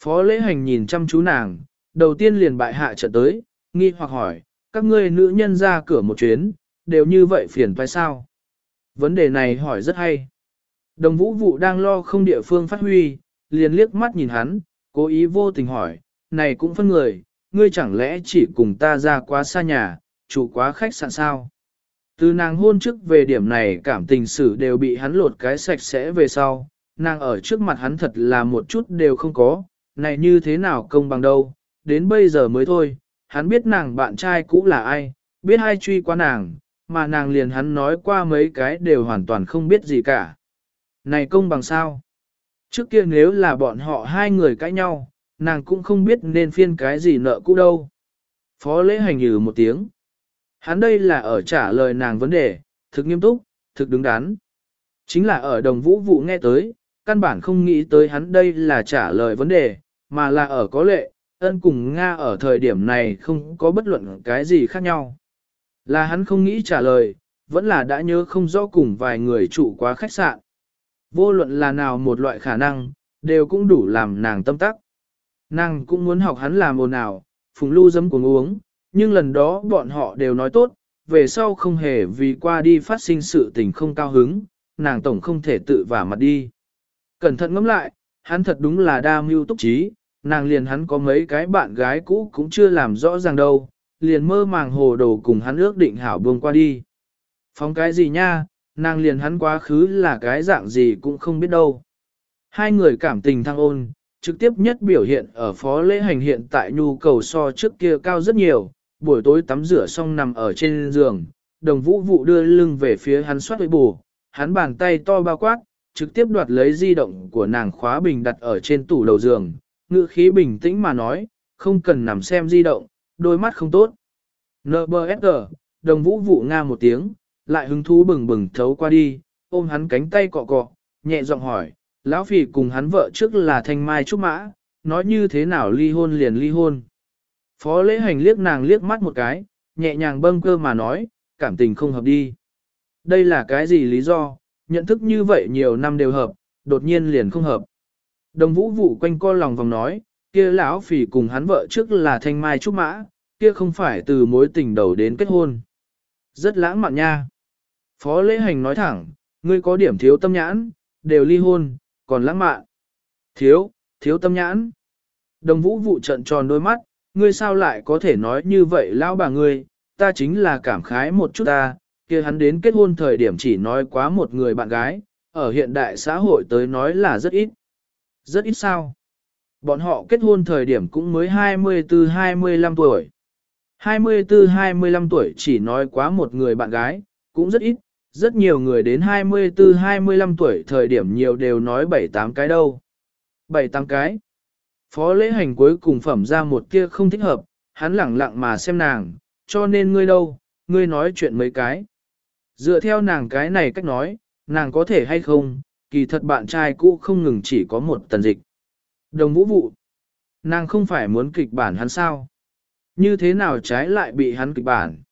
Phó lễ hành nhìn chăm chú nàng, đầu tiên liền bại hạ trận tới, nghi hoặc hỏi, các ngươi nữ nhân ra cửa một chuyến, đều như vậy phiền phải sao? Vấn đề này hỏi rất hay. Đồng vũ vụ đang lo không địa phương phát huy, liền liếc mắt nhìn hắn, cố ý vô tình hỏi, này cũng phân người, ngươi chẳng lẽ chỉ cùng ta ra quá xa nhà, chủ quá khách sạn sao? Từ nàng hôn trước về điểm này cảm tình sử đều bị hắn lột cái sạch sẽ về sau, nàng ở trước mặt hắn thật là một chút đều không có, này như thế nào công bằng đâu, đến bây giờ mới thôi, hắn biết nàng bạn trai cũ là ai, biết ai truy qua nàng, mà nàng liền hắn nói qua mấy cái đều hoàn toàn không biết gì cả. Này công bằng sao? Trước kia nếu là bọn họ hai người cãi nhau, nàng cũng không biết nên phiên cái gì nợ cũ đâu. Phó lễ hành nhừ một tiếng. Hắn đây là ở trả lời nàng vấn đề, thực nghiêm túc, thực đứng đắn. Chính là ở đồng vũ vụ nghe tới, căn bản không nghĩ tới hắn đây là trả lời vấn đề, mà là ở có lệ, ân cùng Nga ở thời điểm này không có bất luận cái gì khác nhau. Là hắn không nghĩ trả lời, vẫn là đã nhớ không rõ cùng vài người chủ quá khách sạn. Vô luận là nào một loại khả năng, đều cũng đủ làm nàng tâm tắc. Nàng cũng muốn học hắn làm ồn ào, phùng lưu dấm cuồng uống, nhưng lần đó bọn họ đều nói tốt, về sau không hề vì qua đi phát sinh sự tình không cao hứng, nàng tổng không thể tự vả mặt đi. Cẩn thận ngẫm lại, hắn thật đúng là đa mưu túc trí, nàng liền hắn có mấy cái bạn gái cũ cũng chưa làm rõ ràng đâu, liền mơ màng hồ đồ cùng hắn ước định hảo buông qua đi. Phóng cái gì nha, nàng liền hắn quá khứ là cái dạng gì cũng không biết đâu. Hai người cảm tình thăng ôn, trực tiếp nhất biểu hiện ở phó lễ hành hiện tại nhu cầu so trước kia cao rất nhiều, buổi tối tắm rửa xong nằm ở trên giường, đồng vũ vụ đưa lưng về phía hắn soát với bù, hắn bàn tay to bao quát, trực tiếp đoạt lấy di động của nàng khóa bình đặt ở trên tủ đầu giường, ngữ khí bình tĩnh mà nói, không cần nằm xem di động, đôi mắt không tốt. NBSG, đồng vũ vụ nga một tiếng, lại hứng thú bừng bừng thấu qua đi, ôm hắn cánh tay cọ cọ, nhẹ giọng hỏi, lão phỉ cùng hắn vợ trước là thanh mai trúc mã, nói như thế nào ly hôn liền ly hôn. Phó lễ hành liếc nàng liếc mắt một cái, nhẹ nhàng bâng cơ mà nói, cảm tình không hợp đi. Đây là cái gì lý do, nhận thức như vậy nhiều năm đều hợp, đột nhiên liền không hợp. Đồng vũ vụ quanh co lòng vòng nói, kia lão phỉ cùng hắn vợ trước là thanh mai trúc mã, kia không phải từ mối tình đầu đến kết hôn. Rất lãng mạn nha. Phó lễ hành nói thẳng, ngươi có điểm thiếu tâm nhãn, đều ly hôn, còn lãng mạn. Thiếu, thiếu tâm nhãn. Đồng vũ vụ trận tròn đôi mắt, ngươi sao lại có thể nói như vậy lão bà ngươi, ta chính là cảm khái một chút ta, kia hắn đến kết hôn thời điểm chỉ nói quá một người bạn gái, ở hiện đại xã hội tới nói là rất ít. Rất ít sao? Bọn họ kết hôn thời điểm cũng mới 24-25 tuổi. 24-25 tuổi chỉ nói quá một người bạn gái, cũng rất ít, rất nhiều người đến 24-25 tuổi thời điểm nhiều đều nói 7-8 cái đâu. 7-8 cái. Phó lễ hành cuối cùng phẩm ra một kia không thích hợp, hắn lẳng lặng mà xem nàng, cho nên ngươi đâu, ngươi nói chuyện mấy cái. Dựa theo nàng cái này cách nói, nàng có thể hay không, kỳ thật bạn trai cũ không ngừng chỉ có một tần dịch. Đồng vũ vụ, nàng không phải muốn kịch bản hắn sao? Như thế nào trái lại bị hắn kịch bản?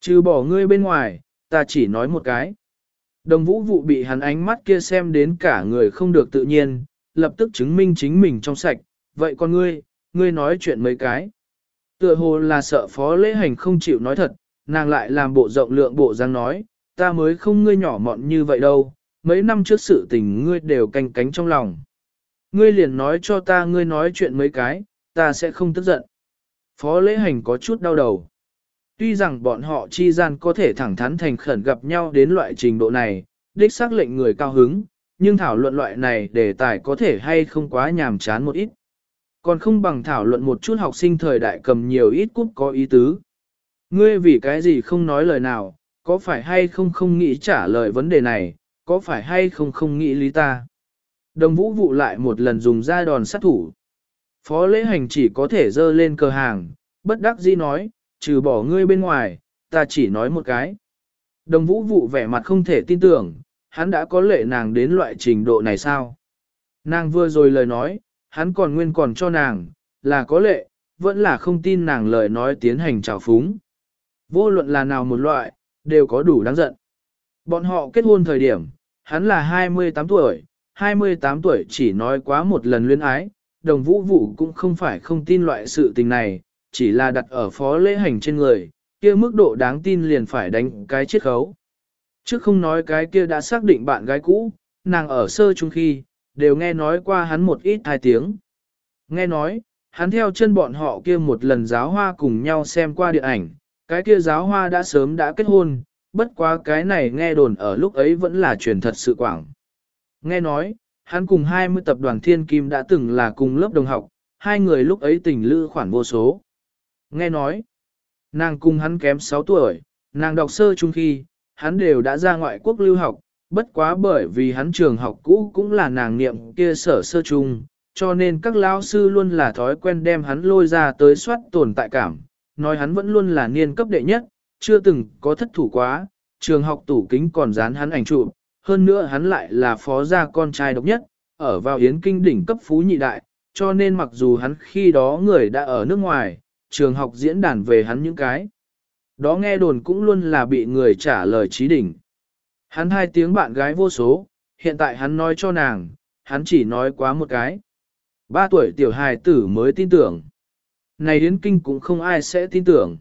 Trừ bỏ ngươi bên ngoài, ta chỉ nói một cái. Đồng vũ vụ bị hắn ánh mắt kia xem đến cả người không được tự nhiên, lập tức chứng minh chính mình trong sạch. Vậy con ngươi, ngươi nói chuyện mấy cái. Tựa hồ là sợ phó lễ hành không chịu nói thật, nàng lại làm bộ rộng lượng bộ răng nói, ta mới không ngươi nhỏ mọn như vậy đâu, mấy năm trước sự tình ngươi đều canh cánh trong lòng. Ngươi liền nói cho ta ngươi nói chuyện mấy cái, ta sẽ không tức giận. Phó lễ hành có chút đau đầu. Tuy rằng bọn họ chi gian có thể thẳng thắn thành khẩn gặp nhau đến loại trình độ này, đích xác lệnh người cao hứng, nhưng thảo luận loại này đề tài có thể hay không quá nhàm chán một ít. Còn không bằng thảo luận một chút học sinh thời đại cầm nhiều ít cúp có ý tứ. Ngươi vì cái gì không nói lời nào, có phải hay không không nghĩ trả lời vấn đề này, có phải hay không không nghĩ lý ta. Đồng vũ vụ lại một lần dùng ra đòn sát thủ. Phó lễ hành chỉ có thể dơ lên cờ hàng, bất đắc dĩ nói, trừ bỏ ngươi bên ngoài, ta chỉ nói một cái. Đồng vũ vụ vẻ mặt không thể tin tưởng, hắn đã có lệ nàng đến loại trình độ này sao? Nàng vừa rồi lời nói, hắn còn nguyên còn cho nàng, là có lệ, vẫn là không tin nàng lời nói tiến hành trào phúng. Vô luận là nào một loại, đều có đủ đáng giận. Bọn họ kết hôn thời điểm, hắn là 28 tuổi, 28 tuổi chỉ nói quá một lần luyến ái, đồng vũ vũ cũng không phải không tin loại sự tình này, chỉ là đặt ở phó lễ hành trên người, kia mức độ đáng tin liền phải đánh cái chiết khấu. Trước không nói cái kia đã xác định bạn gái cũ, nàng ở sơ chung khi, đều nghe nói qua hắn một ít hai tiếng. Nghe nói, hắn theo chân bọn họ kia một lần giáo hoa cùng nhau xem qua điện ảnh, cái kia giáo hoa đã sớm đã kết hôn, bất quá cái này nghe đồn ở lúc ấy vẫn là truyền thật sự quảng. Nghe nói, hắn cùng 20 tập đoàn thiên kim đã từng là cùng lớp đồng học, hai người lúc ấy tình lữ khoản vô số. Nghe nói, nàng cùng hắn kém 6 tuổi, nàng đọc sơ trung khi, hắn đều đã ra ngoại quốc lưu học, bất quá bởi vì hắn trường học cũ cũng là nàng niệm kia sở sơ trung, cho nên các lão sư luôn là thói quen đem hắn lôi ra tới soát tồn tại cảm, nói hắn vẫn luôn là niên cấp đệ nhất, chưa từng có thất thủ quá, trường học tủ kính còn dán hắn ảnh chụp, hơn nữa hắn lại là phó gia con trai độc nhất, ở vào yến kinh đỉnh cấp phú nhị đại, cho nên mặc dù hắn khi đó người đã ở nước ngoài, trường học diễn đàn về hắn những cái. Đó nghe đồn cũng luôn là bị người trả lời trí đỉnh. Hắn hai tiếng bạn gái vô số, hiện tại hắn nói cho nàng, hắn chỉ nói quá một cái. Ba tuổi tiểu hài tử mới tin tưởng. Này đến kinh cũng không ai sẽ tin tưởng.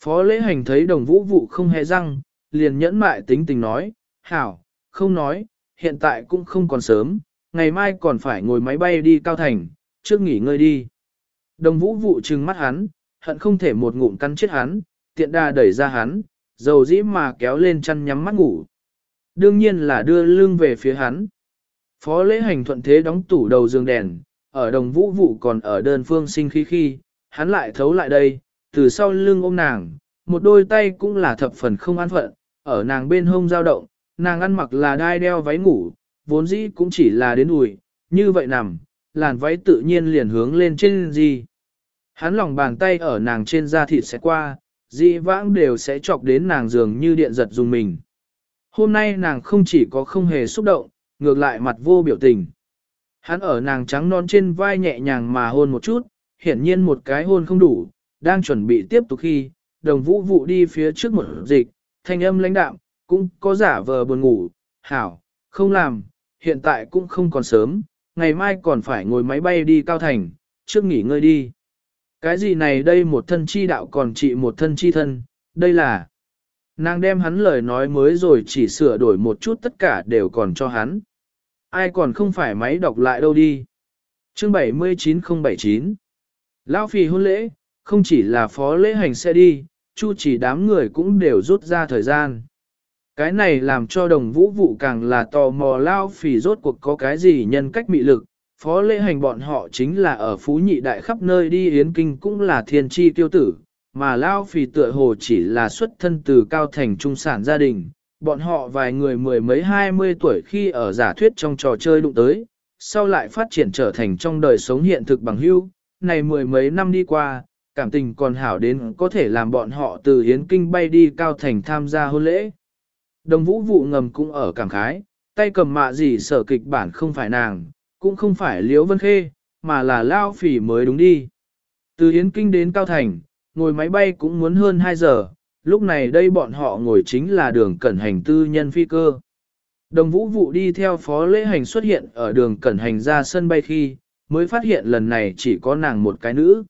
Phó lễ hành thấy đồng vũ vụ không hề răng, liền nhẫn mại tính tình nói, hảo, không nói, hiện tại cũng không còn sớm, ngày mai còn phải ngồi máy bay đi Cao Thành, trước nghỉ ngơi đi. Đồng vũ vụ trừng mắt hắn, hận không thể một ngụm cắn chết hắn, tiện đà đẩy ra hắn, dầu dĩ mà kéo lên chăn nhắm mắt ngủ. Đương nhiên là đưa lưng về phía hắn. Phó lễ hành thuận thế đóng tủ đầu giường đèn, ở đồng vũ vụ còn ở đơn phương sinh khí khi, hắn lại thấu lại đây, từ sau lưng ôm nàng, một đôi tay cũng là thập phần không an phận, ở nàng bên hông dao động, nàng ăn mặc là đai đeo váy ngủ, vốn dĩ cũng chỉ là đến ủi, như vậy nằm, làn váy tự nhiên liền hướng lên trên gì. Hắn lòng bàn tay ở nàng trên da thịt sẽ qua, dị vãng đều sẽ chọc đến nàng dường như điện giật dùng mình. Hôm nay nàng không chỉ có không hề xúc động, ngược lại mặt vô biểu tình. Hắn ở nàng trắng non trên vai nhẹ nhàng mà hôn một chút, hiển nhiên một cái hôn không đủ, đang chuẩn bị tiếp tục khi, đồng vũ vụ đi phía trước một dịch, thanh âm lãnh đạm, cũng có giả vờ buồn ngủ, hảo, không làm, hiện tại cũng không còn sớm, ngày mai còn phải ngồi máy bay đi Cao Thành, trước nghỉ ngơi đi. Cái gì này đây một thân chi đạo còn trị một thân chi thân, đây là... Nàng đem hắn lời nói mới rồi chỉ sửa đổi một chút tất cả đều còn cho hắn. Ai còn không phải máy đọc lại đâu đi. Chương 79079 Lão phì hôn lễ, không chỉ là phó lễ hành sẽ đi, chu chỉ đám người cũng đều rút ra thời gian. Cái này làm cho đồng vũ vụ càng là tò mò lao phì rốt cuộc có cái gì nhân cách mị lực. Phó lễ hành bọn họ chính là ở phú nhị đại khắp nơi đi yến kinh cũng là thiên tri tiêu tử, mà lao phì tựa hồ chỉ là xuất thân từ cao thành trung sản gia đình. Bọn họ vài người mười mấy hai mươi tuổi khi ở giả thuyết trong trò chơi đụng tới, sau lại phát triển trở thành trong đời sống hiện thực bằng hưu. Này mười mấy năm đi qua, cảm tình còn hảo đến có thể làm bọn họ từ Yến Kinh bay đi cao thành tham gia hôn lễ. Đồng vũ vụ ngầm cũng ở cảm khái, tay cầm mạ gì sở kịch bản không phải nàng, cũng không phải Liễu Vân Khê, mà là Lao Phỉ mới đúng đi. Từ Yến Kinh đến Cao Thành, ngồi máy bay cũng muốn hơn 2 giờ, lúc này đây bọn họ ngồi chính là đường cẩn hành tư nhân phi cơ. Đồng vũ vụ đi theo phó lễ hành xuất hiện ở đường cẩn hành ra sân bay khi, mới phát hiện lần này chỉ có nàng một cái nữ.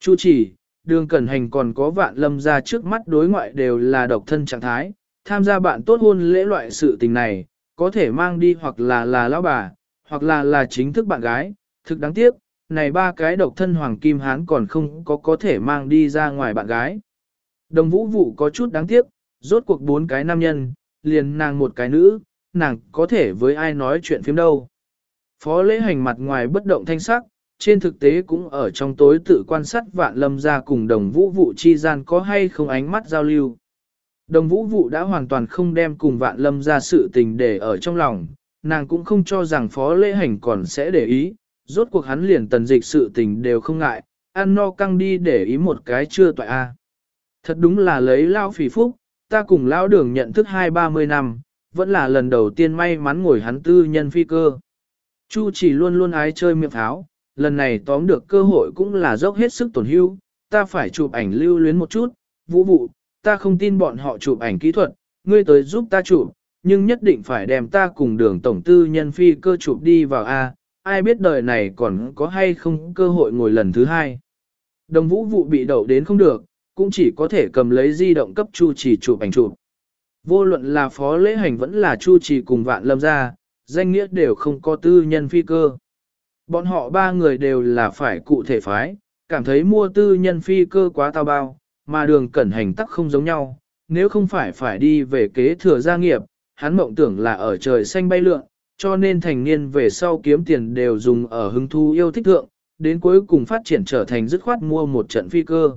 Chu chỉ, đường cẩn hành còn có vạn lâm ra trước mắt đối ngoại đều là độc thân trạng thái, tham gia bạn tốt hôn lễ loại sự tình này, có thể mang đi hoặc là là lão bà, hoặc là là chính thức bạn gái, thực đáng tiếc, này ba cái độc thân hoàng kim hán còn không có có thể mang đi ra ngoài bạn gái. Đồng vũ vụ có chút đáng tiếc, rốt cuộc bốn cái nam nhân, liền nàng một cái nữ, nàng có thể với ai nói chuyện phim đâu. Phó lễ hành mặt ngoài bất động thanh sắc, trên thực tế cũng ở trong tối tự quan sát vạn lâm ra cùng đồng vũ vụ chi gian có hay không ánh mắt giao lưu. Đồng vũ vụ đã hoàn toàn không đem cùng vạn lâm ra sự tình để ở trong lòng, nàng cũng không cho rằng phó lễ hành còn sẽ để ý, rốt cuộc hắn liền tần dịch sự tình đều không ngại, ăn no căng đi để ý một cái chưa toại a. Thật đúng là lấy lao phỉ phúc, ta cùng lao đường nhận thức hai ba mươi năm, vẫn là lần đầu tiên may mắn ngồi hắn tư nhân phi cơ. Chu chỉ luôn luôn ái chơi miệng tháo, lần này tóm được cơ hội cũng là dốc hết sức tổn hưu, ta phải chụp ảnh lưu luyến một chút, vũ vụ, ta không tin bọn họ chụp ảnh kỹ thuật, ngươi tới giúp ta chụp, nhưng nhất định phải đem ta cùng đường tổng tư nhân phi cơ chụp đi vào A, ai biết đời này còn có hay không cơ hội ngồi lần thứ hai. Đồng vũ vụ bị đậu đến không được, cũng chỉ có thể cầm lấy di động cấp chu chỉ chụp ảnh chụp. Vô luận là phó lễ hành vẫn là chu chỉ cùng vạn lâm ra, danh nghĩa đều không có tư nhân phi cơ. Bọn họ ba người đều là phải cụ thể phái, cảm thấy mua tư nhân phi cơ quá tao bao, mà đường cẩn hành tắc không giống nhau, nếu không phải phải đi về kế thừa gia nghiệp, hắn mộng tưởng là ở trời xanh bay lượn, cho nên thành niên về sau kiếm tiền đều dùng ở hứng thú yêu thích thượng, đến cuối cùng phát triển trở thành dứt khoát mua một trận phi cơ.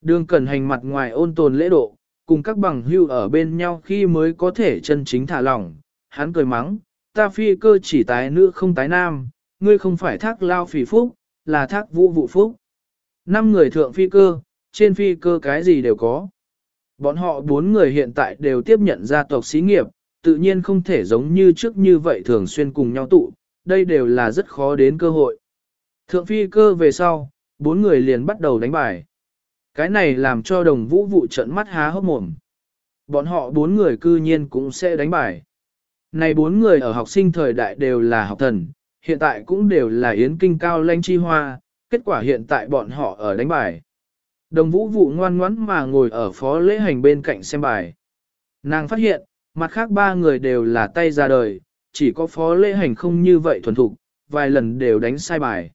Đường Cẩn hành mặt ngoài ôn tồn lễ độ, cùng các bằng hưu ở bên nhau khi mới có thể chân chính thả lỏng, hắn cười mắng, ta phi cơ chỉ tái nữ không tái nam, ngươi không phải thác lao phỉ phúc, là thác vũ vụ phúc. Năm người thượng phi cơ, trên phi cơ cái gì đều có. Bọn họ bốn người hiện tại đều tiếp nhận gia tộc xí nghiệp, tự nhiên không thể giống như trước như vậy thường xuyên cùng nhau tụ, đây đều là rất khó đến cơ hội. Thượng phi cơ về sau, bốn người liền bắt đầu đánh bài. Cái này làm cho đồng vũ vụ trận mắt há hốc mồm. Bọn họ bốn người cư nhiên cũng sẽ đánh bài. Này bốn người ở học sinh thời đại đều là học thần, hiện tại cũng đều là yến kinh cao lanh chi hoa, kết quả hiện tại bọn họ ở đánh bài. Đồng vũ vụ ngoan ngoãn mà ngồi ở phó lễ hành bên cạnh xem bài. Nàng phát hiện, mặt khác ba người đều là tay ra đời, chỉ có phó lễ hành không như vậy thuần thục, vài lần đều đánh sai bài.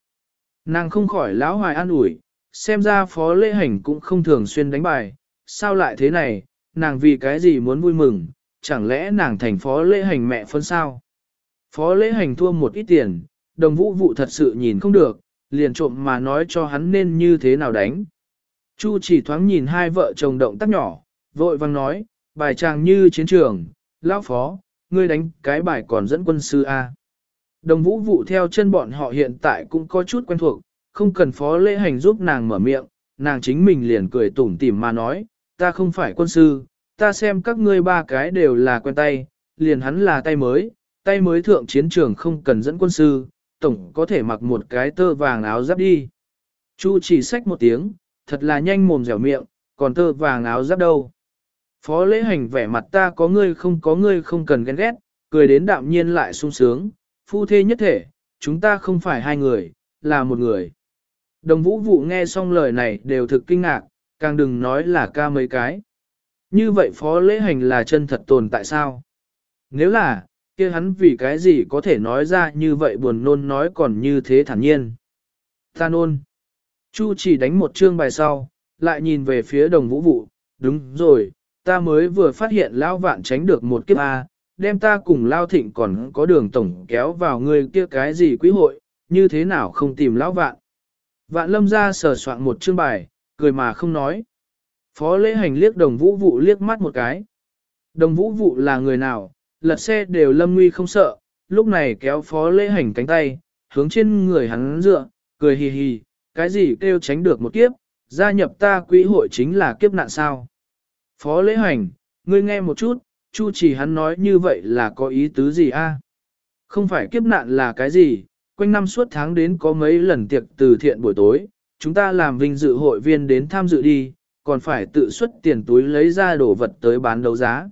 Nàng không khỏi lão hoài an ủi, xem ra phó lễ hành cũng không thường xuyên đánh bài, sao lại thế này, nàng vì cái gì muốn vui mừng, chẳng lẽ nàng thành phó lễ hành mẹ phân sao? Phó lễ hành thua một ít tiền, đồng vũ vụ thật sự nhìn không được, liền trộm mà nói cho hắn nên như thế nào đánh. Chu chỉ thoáng nhìn hai vợ chồng động tác nhỏ, vội vang nói, bài chàng như chiến trường, lão phó, ngươi đánh cái bài còn dẫn quân sư A. Đồng vũ vụ theo chân bọn họ hiện tại cũng có chút quen thuộc, không cần phó lễ hành giúp nàng mở miệng, nàng chính mình liền cười tủm tỉm mà nói, ta không phải quân sư, ta xem các ngươi ba cái đều là quen tay, liền hắn là tay mới, tay mới thượng chiến trường không cần dẫn quân sư, tổng có thể mặc một cái tơ vàng áo giáp đi. Chu chỉ xách một tiếng, thật là nhanh mồm dẻo miệng, còn tơ vàng áo giáp đâu. Phó lễ hành vẻ mặt ta có ngươi không có ngươi không cần ghen ghét, cười đến đạm nhiên lại sung sướng, phu thê nhất thể, chúng ta không phải hai người, là một người. Đồng vũ vụ nghe xong lời này đều thực kinh ngạc, càng đừng nói là ca mấy cái. Như vậy phó lễ hành là chân thật tồn tại sao? Nếu là, kia hắn vì cái gì có thể nói ra như vậy buồn nôn nói còn như thế thản nhiên. Ta nôn. Chu chỉ đánh một chương bài sau, lại nhìn về phía đồng vũ vụ, đúng rồi, ta mới vừa phát hiện Lão vạn tránh được một kiếp A, đem ta cùng lao thịnh còn có đường tổng kéo vào người kia cái gì quý hội, như thế nào không tìm lão vạn. Vạn lâm ra sờ soạn một chương bài, cười mà không nói. Phó lễ hành liếc đồng vũ vụ liếc mắt một cái. Đồng vũ vụ là người nào, lật xe đều lâm nguy không sợ, lúc này kéo phó lễ hành cánh tay, hướng trên người hắn dựa, cười hì hì, cái gì kêu tránh được một kiếp, gia nhập ta quỹ hội chính là kiếp nạn sao. Phó lễ hành, ngươi nghe một chút, chu chỉ hắn nói như vậy là có ý tứ gì a? Không phải kiếp nạn là cái gì, quanh năm suốt tháng đến có mấy lần tiệc từ thiện buổi tối, chúng ta làm vinh dự hội viên đến tham dự đi, còn phải tự xuất tiền túi lấy ra đồ vật tới bán đấu giá.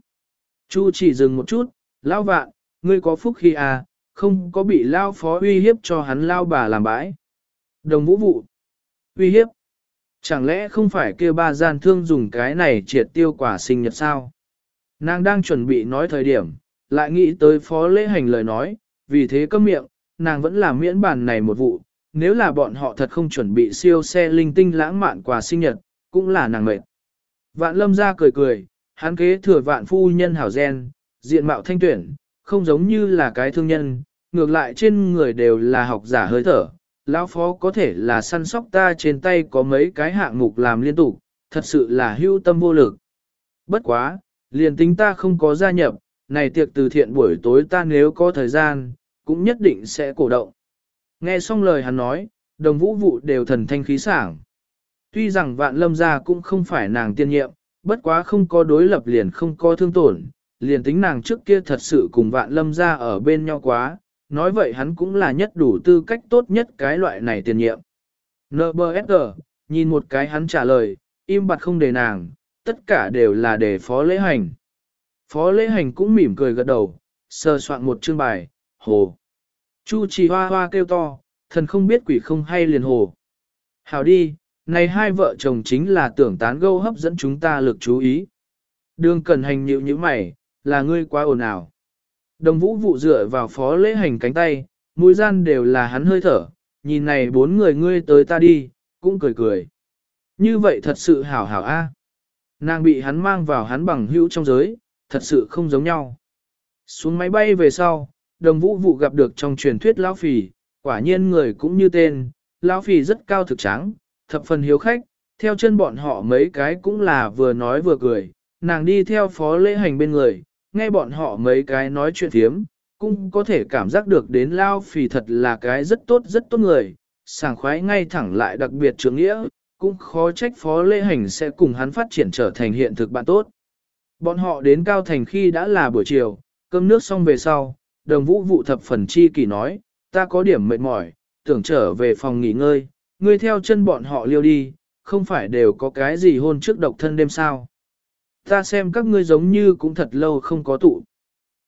Chu chỉ dừng một chút, lão vạn, ngươi có phúc khi à, không có bị lao phó uy hiếp cho hắn lao bà làm bãi. Đồng vũ vụ, uy hiếp, chẳng lẽ không phải kia ba gian thương dùng cái này triệt tiêu quả sinh nhật sao? Nàng đang chuẩn bị nói thời điểm, lại nghĩ tới phó lễ hành lời nói, vì thế câm miệng, nàng vẫn làm miễn bàn này một vụ, nếu là bọn họ thật không chuẩn bị siêu xe linh tinh lãng mạn quà sinh nhật, cũng là nàng mệt. Vạn lâm ra cười cười, hắn kế thừa vạn phu nhân hảo gen, diện mạo thanh tuyển, không giống như là cái thương nhân, ngược lại trên người đều là học giả hơi thở. Lão phó có thể là săn sóc ta trên tay có mấy cái hạng mục làm liên tục, thật sự là hưu tâm vô lực. Bất quá, liền tính ta không có gia nhập, này tiệc từ thiện buổi tối ta nếu có thời gian, cũng nhất định sẽ cổ động. Nghe xong lời hắn nói, đồng vũ vụ đều thần thanh khí sảng. Tuy rằng vạn lâm gia cũng không phải nàng tiên nhiệm, bất quá không có đối lập liền không có thương tổn, liền tính nàng trước kia thật sự cùng vạn lâm gia ở bên nhau quá, nói vậy hắn cũng là nhất đủ tư cách tốt nhất cái loại này tiền nhiệm. NBSG, nhìn một cái hắn trả lời, im bặt không đề nàng, tất cả đều là để phó lễ hành. Phó lễ hành cũng mỉm cười gật đầu, sơ soạn một chương bài, hồ. Chu trì hoa hoa kêu to, thần không biết quỷ không hay liền hồ. Hảo đi, này hai vợ chồng chính là tưởng tán gâu hấp dẫn chúng ta lực chú ý. Đường cần hành nhịu như mày, là ngươi quá ồn ào. Đồng vũ vụ dựa vào phó lễ hành cánh tay, mũi gian đều là hắn hơi thở, nhìn này bốn người ngươi tới ta đi, cũng cười cười. Như vậy thật sự hảo hảo a. Nàng bị hắn mang vào hắn bằng hữu trong giới, thật sự không giống nhau. Xuống máy bay về sau, đồng vũ vụ gặp được trong truyền thuyết lão phì, quả nhiên người cũng như tên, lão phì rất cao thực trắng, thập phần hiếu khách, theo chân bọn họ mấy cái cũng là vừa nói vừa cười, nàng đi theo phó lễ hành bên người, nghe bọn họ mấy cái nói chuyện thiếm, cũng có thể cảm giác được đến lao phì thật là cái rất tốt rất tốt người, sảng khoái ngay thẳng lại đặc biệt trưởng nghĩa, cũng khó trách phó lê hành sẽ cùng hắn phát triển trở thành hiện thực bạn tốt. Bọn họ đến Cao Thành khi đã là buổi chiều, cơm nước xong về sau, đồng vũ vụ thập phần chi kỳ nói, ta có điểm mệt mỏi, tưởng trở về phòng nghỉ ngơi, ngươi theo chân bọn họ liêu đi, không phải đều có cái gì hôn trước độc thân đêm sao. Ta xem các ngươi giống như cũng thật lâu không có tụ.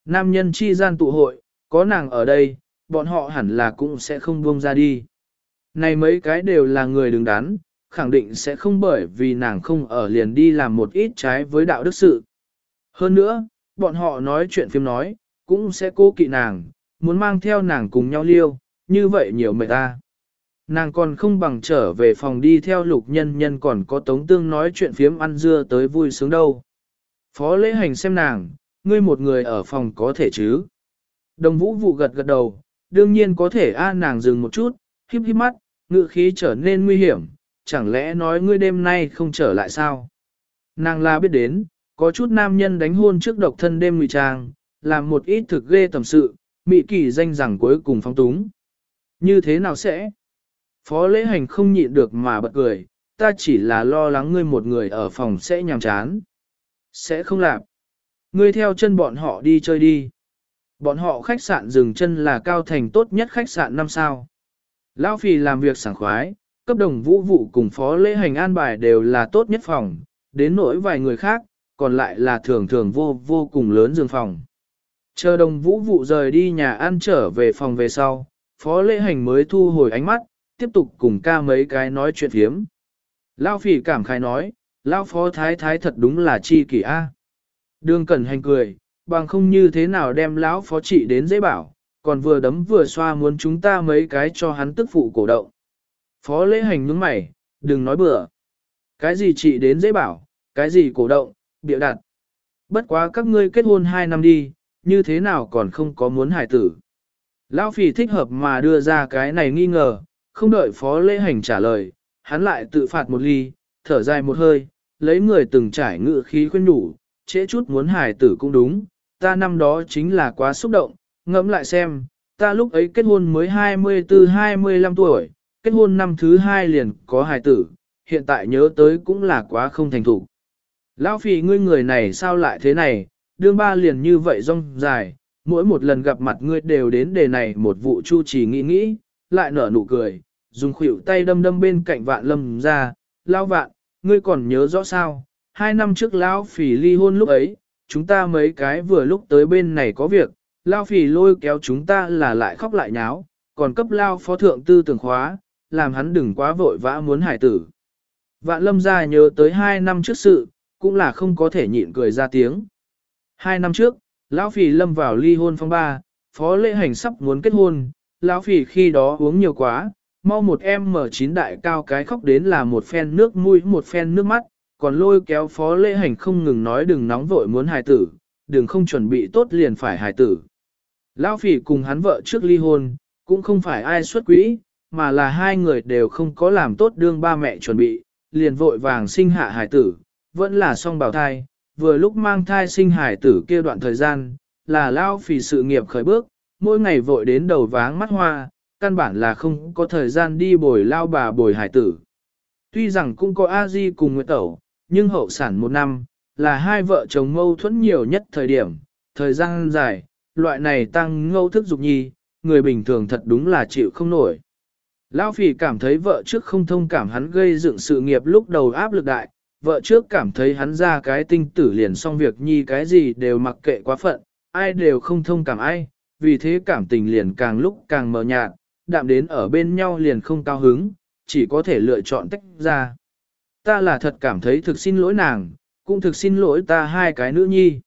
Nam nhân chi gian tụ hội, có nàng ở đây, bọn họ hẳn là cũng sẽ không buông ra đi. Này mấy cái đều là người đứng đắn, khẳng định sẽ không bởi vì nàng không ở liền đi làm một ít trái với đạo đức sự. Hơn nữa, bọn họ nói chuyện phim nói, cũng sẽ cố kỵ nàng, muốn mang theo nàng cùng nhau liêu, như vậy nhiều mệt ta. Nàng còn không bằng trở về phòng đi theo lục nhân nhân còn có tống tương nói chuyện phiếm ăn dưa tới vui sướng đâu. Phó lễ hành xem nàng, ngươi một người ở phòng có thể chứ. Đồng vũ vụ gật gật đầu, đương nhiên có thể a nàng dừng một chút, híp híp mắt, ngự khí trở nên nguy hiểm, chẳng lẽ nói ngươi đêm nay không trở lại sao? Nàng là biết đến, có chút nam nhân đánh hôn trước độc thân đêm ngụy trang, làm một ít thực ghê tầm sự, mị kỳ danh rằng cuối cùng phong túng. Như thế nào sẽ? Phó lễ hành không nhịn được mà bật cười, ta chỉ là lo lắng ngươi một người ở phòng sẽ nhàm chán. Sẽ không làm. Ngươi theo chân bọn họ đi chơi đi. Bọn họ khách sạn dừng chân là cao thành tốt nhất khách sạn năm sao. Lão Phì làm việc sảng khoái, cấp đồng vũ vụ cùng phó lễ hành an bài đều là tốt nhất phòng, đến nỗi vài người khác, còn lại là thường thường vô vô cùng lớn giường phòng. Chờ đồng vũ vụ rời đi nhà ăn trở về phòng về sau, phó lễ hành mới thu hồi ánh mắt, tiếp tục cùng ca mấy cái nói chuyện phiếm. Lao phỉ cảm khai nói, lão phó thái thái thật đúng là chi kỷ a. Đường cẩn hành cười, bằng không như thế nào đem lão phó trị đến dễ bảo, còn vừa đấm vừa xoa muốn chúng ta mấy cái cho hắn tức phụ cổ động. Phó lễ hành nhướng mày, đừng nói bừa. Cái gì trị đến dễ bảo, cái gì cổ động, bịa đặt. Bất quá các ngươi kết hôn hai năm đi, như thế nào còn không có muốn hài tử. Lão phỉ thích hợp mà đưa ra cái này nghi ngờ, không đợi phó lễ hành trả lời, hắn lại tự phạt một ly, thở dài một hơi, lấy người từng trải ngự khí khuyên nhủ, trễ chút muốn hài tử cũng đúng, ta năm đó chính là quá xúc động, ngẫm lại xem, ta lúc ấy kết hôn mới 24-25 tuổi, kết hôn năm thứ hai liền có hài tử, hiện tại nhớ tới cũng là quá không thành thủ. Lão phì ngươi người này sao lại thế này, đương ba liền như vậy rong dài, mỗi một lần gặp mặt ngươi đều đến đề này một vụ chu trì nghĩ nghĩ, lại nở nụ cười, dùng khuỷu tay đâm đâm bên cạnh vạn lâm ra, lao vạn, ngươi còn nhớ rõ sao, hai năm trước lão Phỉ ly hôn lúc ấy, chúng ta mấy cái vừa lúc tới bên này có việc, lao Phỉ lôi kéo chúng ta là lại khóc lại nháo, còn cấp lao phó thượng tư tưởng khóa, làm hắn đừng quá vội vã muốn hải tử. Vạn lâm gia nhớ tới hai năm trước sự, cũng là không có thể nhịn cười ra tiếng. Hai năm trước, lão Phỉ lâm vào ly hôn phong ba, phó lễ hành sắp muốn kết hôn, lão Phỉ khi đó uống nhiều quá, mau một em mở chín đại cao cái khóc đến là một phen nước mũi một phen nước mắt, còn lôi kéo phó lễ hành không ngừng nói đừng nóng vội muốn hài tử, đừng không chuẩn bị tốt liền phải hài tử. Lão phỉ cùng hắn vợ trước ly hôn, cũng không phải ai xuất quỹ, mà là hai người đều không có làm tốt đương ba mẹ chuẩn bị, liền vội vàng sinh hạ hài tử, vẫn là song bào thai, vừa lúc mang thai sinh hài tử kia đoạn thời gian, là Lão phỉ sự nghiệp khởi bước, mỗi ngày vội đến đầu váng mắt hoa, căn bản là không có thời gian đi bồi lao bà bồi hải tử. Tuy rằng cũng có A Di cùng Nguyệt Tẩu, nhưng hậu sản một năm, là hai vợ chồng mâu thuẫn nhiều nhất thời điểm, thời gian dài, loại này tăng ngâu thức dục nhi, người bình thường thật đúng là chịu không nổi. Lão phỉ cảm thấy vợ trước không thông cảm hắn gây dựng sự nghiệp lúc đầu áp lực đại, vợ trước cảm thấy hắn ra cái tinh tử liền xong việc nhi cái gì đều mặc kệ quá phận, ai đều không thông cảm ai, vì thế cảm tình liền càng lúc càng mờ nhạt, đạm đến ở bên nhau liền không cao hứng, chỉ có thể lựa chọn tách ra. Ta là thật cảm thấy thực xin lỗi nàng, cũng thực xin lỗi ta hai cái nữ nhi.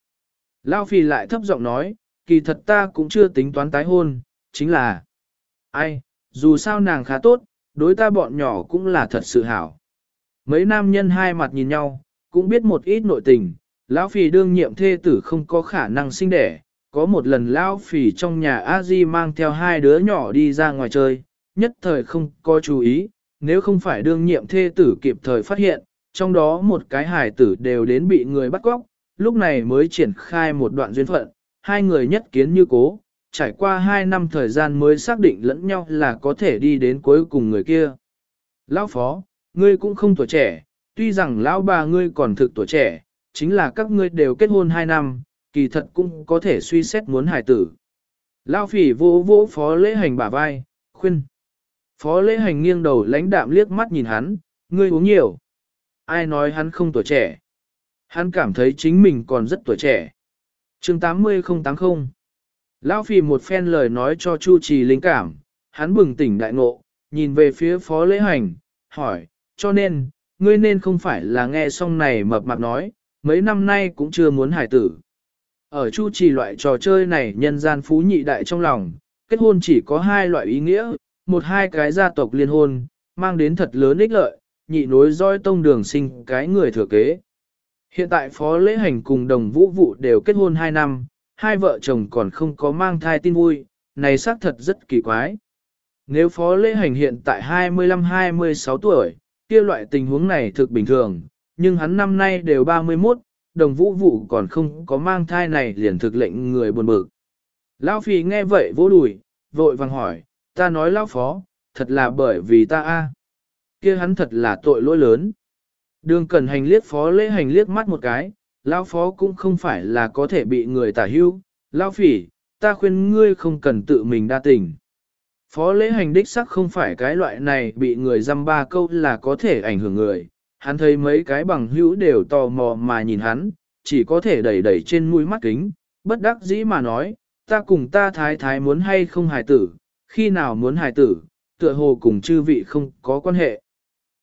Lao Phi lại thấp giọng nói, kỳ thật ta cũng chưa tính toán tái hôn, chính là ai, dù sao nàng khá tốt, đối ta bọn nhỏ cũng là thật sự hảo. Mấy nam nhân hai mặt nhìn nhau, cũng biết một ít nội tình, Lão Phì đương nhiệm thê tử không có khả năng sinh đẻ, có một lần Lão Phì trong nhà a di mang theo hai đứa nhỏ đi ra ngoài chơi, nhất thời không có chú ý, nếu không phải đương nhiệm thê tử kịp thời phát hiện, trong đó một cái hài tử đều đến bị người bắt cóc, lúc này mới triển khai một đoạn duyên phận, hai người nhất kiến như cố, trải qua hai năm thời gian mới xác định lẫn nhau là có thể đi đến cuối cùng người kia. Lão phó, ngươi cũng không tuổi trẻ, tuy rằng lão bà ngươi còn thực tuổi trẻ, chính là các ngươi đều kết hôn hai năm, kỳ thật cũng có thể suy xét muốn hài tử. Lão phỉ vô vỗ phó lễ hành bả vai, khuyên. Phó lễ hành nghiêng đầu lãnh đạm liếc mắt nhìn hắn, ngươi uống nhiều. Ai nói hắn không tuổi trẻ? Hắn cảm thấy chính mình còn rất tuổi trẻ. chương 80080 Lão phỉ một phen lời nói cho Chu trì linh cảm, hắn bừng tỉnh đại ngộ, nhìn về phía phó lễ hành, hỏi, cho nên, ngươi nên không phải là nghe xong này mập mạp nói, mấy năm nay cũng chưa muốn hải tử. Ở chu trì loại trò chơi này nhân gian phú nhị đại trong lòng, kết hôn chỉ có hai loại ý nghĩa, một hai cái gia tộc liên hôn, mang đến thật lớn ích lợi, nhị nối roi tông đường sinh cái người thừa kế. Hiện tại phó lễ hành cùng đồng vũ vụ đều kết hôn hai năm, hai vợ chồng còn không có mang thai tin vui, này xác thật rất kỳ quái. Nếu phó lễ hành hiện tại 25-26 tuổi, kia loại tình huống này thực bình thường, nhưng hắn năm nay đều 31, đồng vũ vụ còn không có mang thai này liền thực lệnh người buồn bực. Lão Phi nghe vậy vỗ đùi, vội vàng hỏi, ta nói Lão Phó, thật là bởi vì ta a kia hắn thật là tội lỗi lớn. Đường cần hành liếc Phó lễ hành liếc mắt một cái, Lão Phó cũng không phải là có thể bị người tả hưu, Lão Phỉ, ta khuyên ngươi không cần tự mình đa tình. Phó lễ hành đích sắc không phải cái loại này bị người dăm ba câu là có thể ảnh hưởng người, hắn thấy mấy cái bằng hữu đều tò mò mà nhìn hắn, chỉ có thể đẩy đẩy trên mũi mắt kính, bất đắc dĩ mà nói, ta cùng ta thái thái muốn hay không hài tử, khi nào muốn hài tử, tựa hồ cùng chư vị không có quan hệ.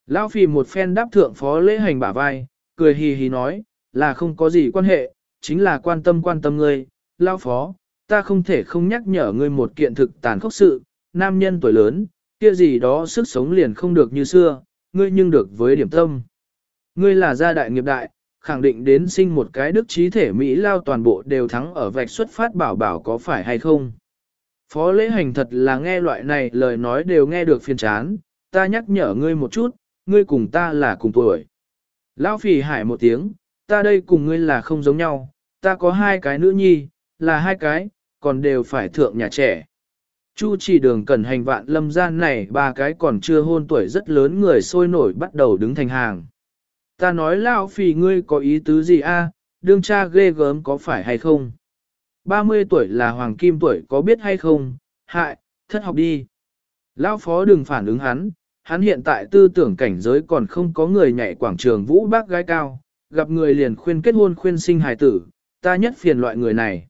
Lão phì một phen đáp thượng phó lễ hành bả vai, cười hì hì nói, là không có gì quan hệ, chính là quan tâm quan tâm ngươi, lão phó, ta không thể không nhắc nhở ngươi một kiện thực tàn khốc sự, nam nhân tuổi lớn, kia gì đó sức sống liền không được như xưa, ngươi nhưng được với điểm tâm. Ngươi là gia đại nghiệp đại, khẳng định đến sinh một cái đức trí thể Mỹ lao toàn bộ đều thắng ở vạch xuất phát bảo bảo có phải hay không. Phó lễ hành thật là nghe loại này lời nói đều nghe được phiền chán, ta nhắc nhở ngươi một chút, ngươi cùng ta là cùng tuổi. Lão phì hải một tiếng, ta đây cùng ngươi là không giống nhau, ta có hai cái nữ nhi, là hai cái, còn đều phải thượng nhà trẻ. Chu chỉ đường cần hành vạn lâm gian này ba cái còn chưa hôn tuổi rất lớn người sôi nổi bắt đầu đứng thành hàng. Ta nói lão phì ngươi có ý tứ gì a? đương cha ghê gớm có phải hay không? 30 tuổi là hoàng kim tuổi có biết hay không? Hại, thất học đi. Lão phó đừng phản ứng hắn, hắn hiện tại tư tưởng cảnh giới còn không có người nhảy quảng trường vũ bác gái cao, gặp người liền khuyên kết hôn khuyên sinh hài tử, ta nhất phiền loại người này.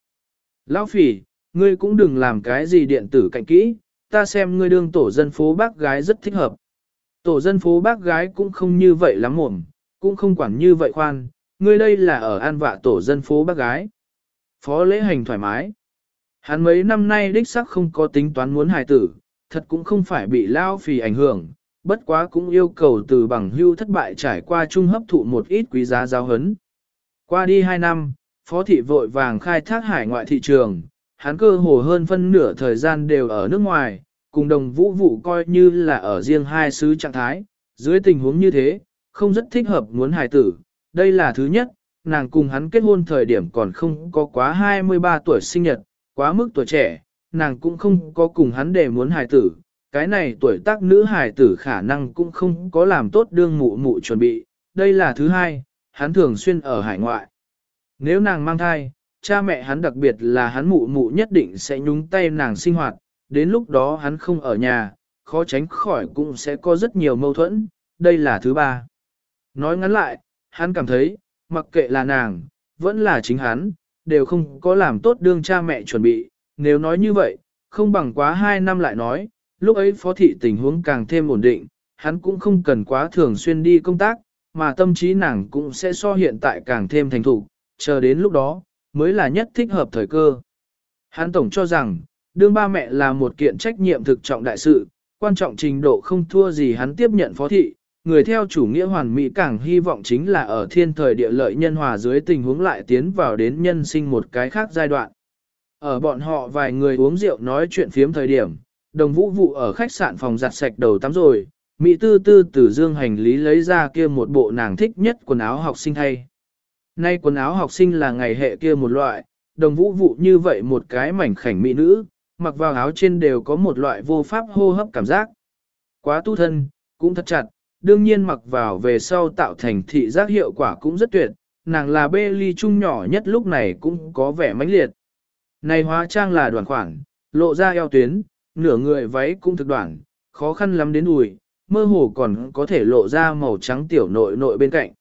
Lão phỉ, ngươi cũng đừng làm cái gì điện tử cạnh kỹ, ta xem ngươi đương tổ dân phố bác gái rất thích hợp. Tổ dân phố bác gái cũng không như vậy lắm mồm, cũng không quản như vậy khoan, ngươi đây là ở an vạ tổ dân phố bác gái. Phó lễ hành thoải mái. Hắn mấy năm nay đích sắc không có tính toán muốn hài tử, thật cũng không phải bị lao phì ảnh hưởng, bất quá cũng yêu cầu từ bằng hưu thất bại trải qua chung hấp thụ một ít quý giá giáo hấn. Qua đi 2 năm, phó thị vội vàng khai thác hải ngoại thị trường, hắn cơ hồ hơn phân nửa thời gian đều ở nước ngoài, cùng đồng vũ vụ coi như là ở riêng hai xứ trạng thái, dưới tình huống như thế, không rất thích hợp muốn hài tử. Đây là thứ nhất, nàng cùng hắn kết hôn thời điểm còn không có quá 23 tuổi sinh nhật, quá mức tuổi trẻ, nàng cũng không có cùng hắn để muốn hài tử. Cái này tuổi tác nữ hài tử khả năng cũng không có làm tốt đương mụ mụ chuẩn bị. Đây là thứ hai, hắn thường xuyên ở hải ngoại. Nếu nàng mang thai, cha mẹ hắn đặc biệt là hắn mụ mụ nhất định sẽ nhúng tay nàng sinh hoạt, đến lúc đó hắn không ở nhà, khó tránh khỏi cũng sẽ có rất nhiều mâu thuẫn, đây là thứ ba. Nói ngắn lại, hắn cảm thấy, mặc kệ là nàng, vẫn là chính hắn, đều không có làm tốt đương cha mẹ chuẩn bị, nếu nói như vậy, không bằng quá hai năm lại nói, lúc ấy phó thị tình huống càng thêm ổn định, hắn cũng không cần quá thường xuyên đi công tác, mà tâm trí nàng cũng sẽ so hiện tại càng thêm thành thục, chờ đến lúc đó, mới là nhất thích hợp thời cơ. Hắn tổng cho rằng, đương ba mẹ là một kiện trách nhiệm thực trọng đại sự, quan trọng trình độ không thua gì hắn tiếp nhận phó thị, người theo chủ nghĩa hoàn mỹ càng hy vọng chính là ở thiên thời địa lợi nhân hòa dưới tình huống lại tiến vào đến nhân sinh một cái khác giai đoạn. Ở bọn họ vài người uống rượu nói chuyện phiếm thời điểm, đồng vũ vụ ở khách sạn phòng giặt sạch đầu tắm rồi, Mỹ tư tư từ dương hành lý lấy ra kia một bộ nàng thích nhất quần áo học sinh thay. Nay quần áo học sinh là ngày hệ kia một loại, đồng vũ vụ như vậy một cái mảnh khảnh mỹ nữ, mặc vào áo trên đều có một loại vô pháp hô hấp cảm giác. Quá tu thân, cũng thật chặt, đương nhiên mặc vào về sau tạo thành thị giác hiệu quả cũng rất tuyệt, nàng là bê ly trung nhỏ nhất lúc này cũng có vẻ mãnh liệt. Này hóa trang là đoàn khoảng lộ ra eo tuyến, nửa người váy cũng thực đoạn, khó khăn lắm đến đùi, mơ hồ còn có thể lộ ra màu trắng tiểu nội nội bên cạnh.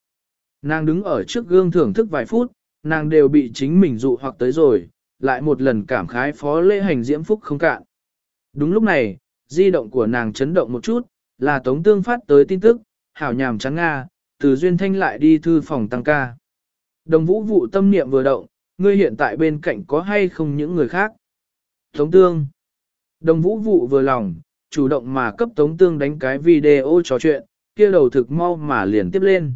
Nàng đứng ở trước gương thưởng thức vài phút, nàng đều bị chính mình dụ hoặc tới rồi, lại một lần cảm khái phó lễ hành diễm phúc không cạn. Đúng lúc này, di động của nàng chấn động một chút, là tống tương phát tới tin tức, hảo nhàm trắng Nga, từ duyên thanh lại đi thư phòng tăng ca. Đồng vũ vụ tâm niệm vừa động, ngươi hiện tại bên cạnh có hay không những người khác? Tống tương. Đồng vũ vụ vừa lòng, chủ động mà cấp tống tương đánh cái video trò chuyện, kia đầu thực mau mà liền tiếp lên.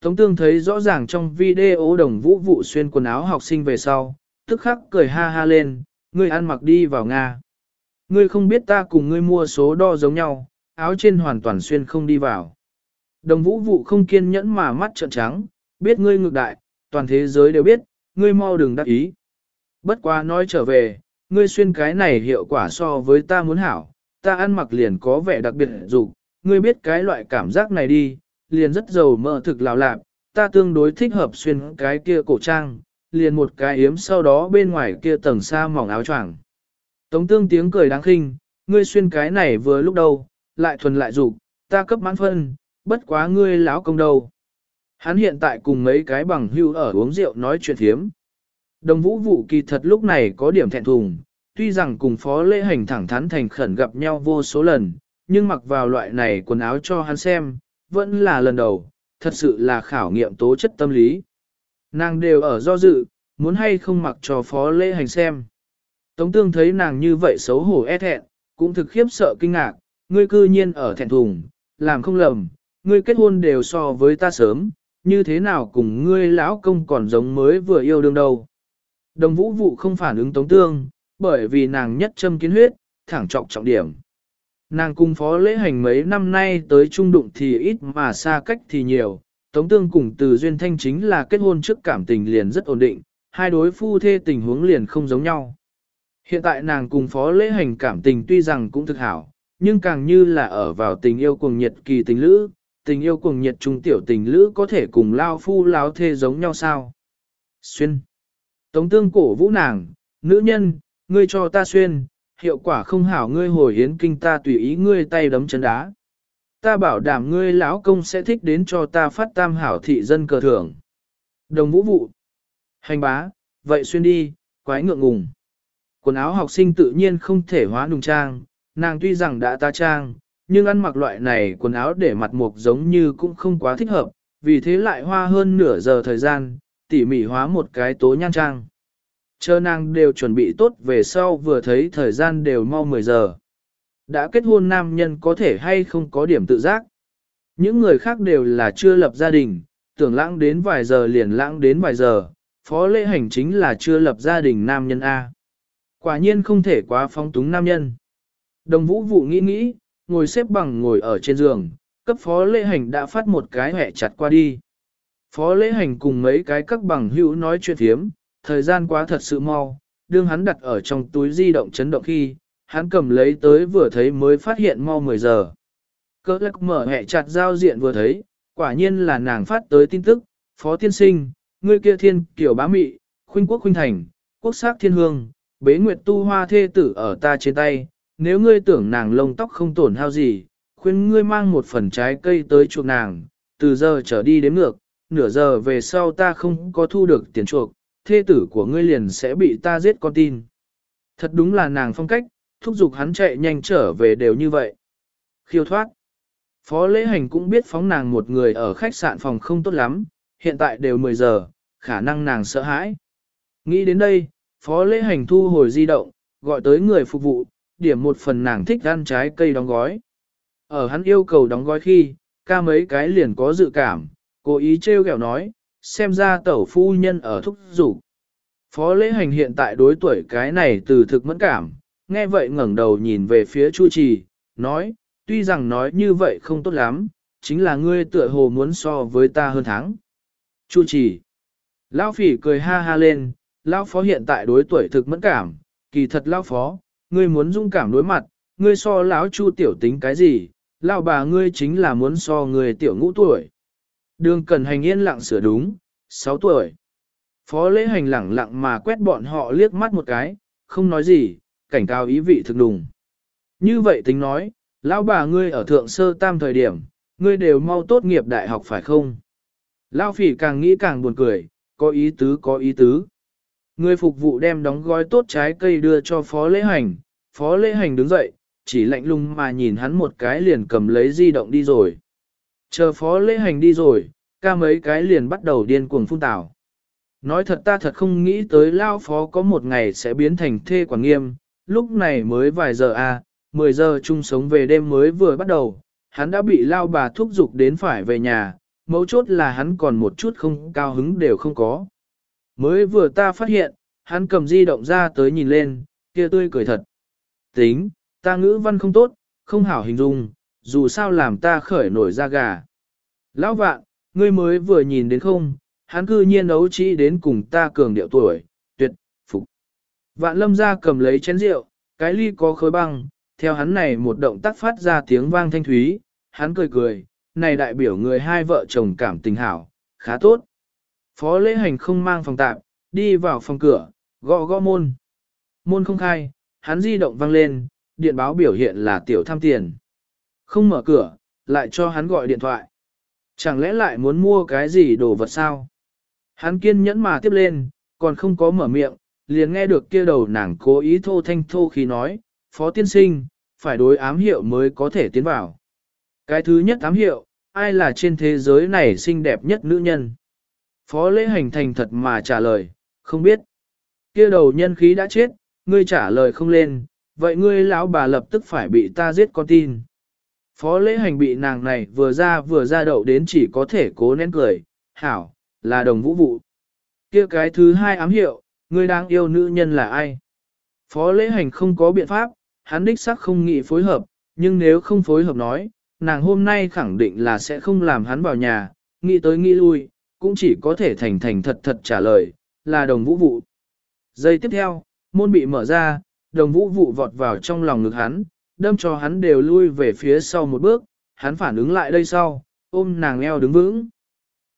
Tống tương thấy rõ ràng trong video đồng vũ vụ xuyên quần áo học sinh về sau, tức khắc cười ha ha lên, ngươi ăn mặc đi vào Nga. Ngươi không biết ta cùng ngươi mua số đo giống nhau, áo trên hoàn toàn xuyên không đi vào. Đồng vũ vụ không kiên nhẫn mà mắt trợn trắng, biết ngươi ngược đại, toàn thế giới đều biết, ngươi mau đừng đắc ý. Bất quá nói trở về, ngươi xuyên cái này hiệu quả so với ta muốn hảo, ta ăn mặc liền có vẻ đặc biệt dục, ngươi biết cái loại cảm giác này đi, liền rất giàu mỡ thực lào lạp, ta tương đối thích hợp xuyên cái kia cổ trang, liền một cái yếm sau đó bên ngoài kia tầng xa mỏng áo choàng. Tống tương tiếng cười đáng khinh, ngươi xuyên cái này vừa lúc đầu, lại thuần lại dục, ta cấp mãn phân, bất quá ngươi láo công đâu. Hắn hiện tại cùng mấy cái bằng hưu ở uống rượu nói chuyện thiếm. Đồng vũ vụ kỳ thật lúc này có điểm thẹn thùng, tuy rằng cùng phó lễ hành thẳng thắn thành khẩn gặp nhau vô số lần, nhưng mặc vào loại này quần áo cho hắn xem, vẫn là lần đầu, thật sự là khảo nghiệm tố chất tâm lý. Nàng đều ở do dự, muốn hay không mặc cho phó lễ hành xem. Tống tương thấy nàng như vậy xấu hổ e thẹn, cũng thực khiếp sợ kinh ngạc, ngươi cư nhiên ở thẹn thùng, làm không lầm, ngươi kết hôn đều so với ta sớm, như thế nào cùng ngươi lão công còn giống mới vừa yêu đương đâu. Đồng vũ vụ không phản ứng tống tương, bởi vì nàng nhất châm kiến huyết, thẳng trọng trọng điểm. Nàng cung phó lễ hành mấy năm nay tới trung đụng thì ít mà xa cách thì nhiều, tống tương cùng từ duyên thanh chính là kết hôn trước cảm tình liền rất ổn định, hai đối phu thê tình huống liền không giống nhau. Hiện tại nàng cùng phó lễ hành cảm tình tuy rằng cũng thực hảo, nhưng càng như là ở vào tình yêu cuồng nhiệt kỳ tình lữ, tình yêu cuồng nhiệt trung tiểu tình lữ có thể cùng lao phu lao thê giống nhau sao? Xuyên. Tống tương cổ vũ nàng, nữ nhân, ngươi cho ta xuyên, hiệu quả không hảo ngươi hồi hiến kinh ta tùy ý ngươi tay đấm chân đá. Ta bảo đảm ngươi lão công sẽ thích đến cho ta phát tam hảo thị dân cờ thưởng. Đồng vũ vụ. Hành bá, vậy xuyên đi, quái ngượng ngùng. Quần áo học sinh tự nhiên không thể hóa nùng trang, nàng tuy rằng đã ta trang, nhưng ăn mặc loại này quần áo để mặt mục giống như cũng không quá thích hợp, vì thế lại hoa hơn nửa giờ thời gian, tỉ mỉ hóa một cái tố nhan trang. Chờ nàng đều chuẩn bị tốt về sau vừa thấy thời gian đều mau 10 giờ. Đã kết hôn nam nhân có thể hay không có điểm tự giác. Những người khác đều là chưa lập gia đình, tưởng lãng đến vài giờ liền lãng đến vài giờ, phó lễ hành chính là chưa lập gia đình nam nhân A. Quả nhiên không thể quá phong túng nam nhân. Đồng vũ vụ nghĩ nghĩ, ngồi xếp bằng ngồi ở trên giường, cấp phó lễ hành đã phát một cái hẹ chặt qua đi. Phó lễ hành cùng mấy cái các bằng hữu nói chuyện thiếm, thời gian quá thật sự mau, đương hắn đặt ở trong túi di động chấn động khi, hắn cầm lấy tới vừa thấy mới phát hiện mau 10 giờ. Cơ lắc mở hẹ chặt giao diện vừa thấy, quả nhiên là nàng phát tới tin tức, phó tiên sinh, ngươi kia thiên kiểu bá mị, khuynh quốc khuynh thành, quốc sắc thiên hương, bế nguyệt tu hoa thê tử ở ta trên tay, nếu ngươi tưởng nàng lông tóc không tổn hao gì, khuyên ngươi mang một phần trái cây tới chuộc nàng, từ giờ trở đi đến ngược, nửa giờ về sau ta không có thu được tiền chuộc, thê tử của ngươi liền sẽ bị ta giết con tin. Thật đúng là nàng phong cách, thúc giục hắn chạy nhanh trở về đều như vậy. Khiêu thoát. Phó lễ hành cũng biết phóng nàng một người ở khách sạn phòng không tốt lắm, hiện tại đều 10 giờ, khả năng nàng sợ hãi. Nghĩ đến đây, phó lễ hành thu hồi di động, gọi tới người phục vụ, điểm một phần nàng thích ăn trái cây đóng gói. Ở hắn yêu cầu đóng gói khi, ca mấy cái liền có dự cảm, cố ý trêu ghẹo nói, xem ra tẩu phu nhân ở thúc dục Phó lễ hành hiện tại đối tuổi cái này từ thực mẫn cảm, nghe vậy ngẩng đầu nhìn về phía Chu Trì, nói, tuy rằng nói như vậy không tốt lắm, chính là ngươi tựa hồ muốn so với ta hơn thắng. Chu Trì. Lão phỉ cười ha ha lên, Lão phó hiện tại đối tuổi thực mẫn cảm, kỳ thật Lão phó, ngươi muốn dung cảm đối mặt, ngươi so lão Chu tiểu tính cái gì, lão bà ngươi chính là muốn so người tiểu ngũ tuổi. Đường cần hành yên lặng sửa đúng, 6 tuổi. Phó lễ hành lặng lặng mà quét bọn họ liếc mắt một cái, không nói gì, cảnh cáo ý vị thực đùng. Như vậy tính nói, lão bà ngươi ở thượng sơ tam thời điểm, ngươi đều mau tốt nghiệp đại học phải không? Lão phỉ càng nghĩ càng buồn cười, có ý tứ có ý tứ. Người phục vụ đem đóng gói tốt trái cây đưa cho phó lễ hành, phó lễ hành đứng dậy, chỉ lạnh lùng mà nhìn hắn một cái liền cầm lấy di động đi rồi. Chờ phó lễ hành đi rồi, ca mấy cái liền bắt đầu điên cuồng phun tảo. Nói thật ta thật không nghĩ tới lao phó có một ngày sẽ biến thành thê quản nghiêm, lúc này mới vài giờ à, 10 giờ chung sống về đêm mới vừa bắt đầu, hắn đã bị lao bà thúc giục đến phải về nhà, mấu chốt là hắn còn một chút không cao hứng đều không có. Mới vừa ta phát hiện, hắn cầm di động ra tới nhìn lên, kia tươi cười thật. Tính, ta ngữ văn không tốt, không hảo hình dung, dù sao làm ta khởi nổi da gà. Lão vạn, ngươi mới vừa nhìn đến không, hắn cư nhiên ấu trí đến cùng ta cường điệu tuổi, tuyệt, phục. Vạn lâm ra cầm lấy chén rượu, cái ly có khối băng, theo hắn này một động tác phát ra tiếng vang thanh thúy, hắn cười cười, này đại biểu người hai vợ chồng cảm tình hảo, khá tốt. Phó lễ hành không mang phòng tạm, đi vào phòng cửa, gõ gõ môn. Môn không khai, hắn di động vang lên, điện báo biểu hiện là tiểu tham tiền. Không mở cửa, lại cho hắn gọi điện thoại. Chẳng lẽ lại muốn mua cái gì đồ vật sao? Hắn kiên nhẫn mà tiếp lên, còn không có mở miệng, liền nghe được kia đầu nàng cố ý thô thanh thô khi nói, phó tiên sinh, phải đối ám hiệu mới có thể tiến vào. Cái thứ nhất ám hiệu, ai là trên thế giới này xinh đẹp nhất nữ nhân? Phó lễ hành thành thật mà trả lời, không biết. Kia đầu nhân khí đã chết, ngươi trả lời không lên, vậy ngươi lão bà lập tức phải bị ta giết con tin. Phó lễ hành bị nàng này vừa ra vừa ra đậu đến chỉ có thể cố nén cười, hảo, là đồng vũ vụ. kia cái thứ hai ám hiệu, ngươi đang yêu nữ nhân là ai? Phó lễ hành không có biện pháp, hắn đích xác không nghĩ phối hợp, nhưng nếu không phối hợp nói, nàng hôm nay khẳng định là sẽ không làm hắn vào nhà, nghĩ tới nghĩ lui, cũng chỉ có thể thành thành thật thật trả lời, là đồng vũ vụ. Giây tiếp theo, môn bị mở ra, đồng vũ vụ vọt vào trong lòng ngực hắn, đâm cho hắn đều lui về phía sau một bước, hắn phản ứng lại đây sau, ôm nàng eo đứng vững.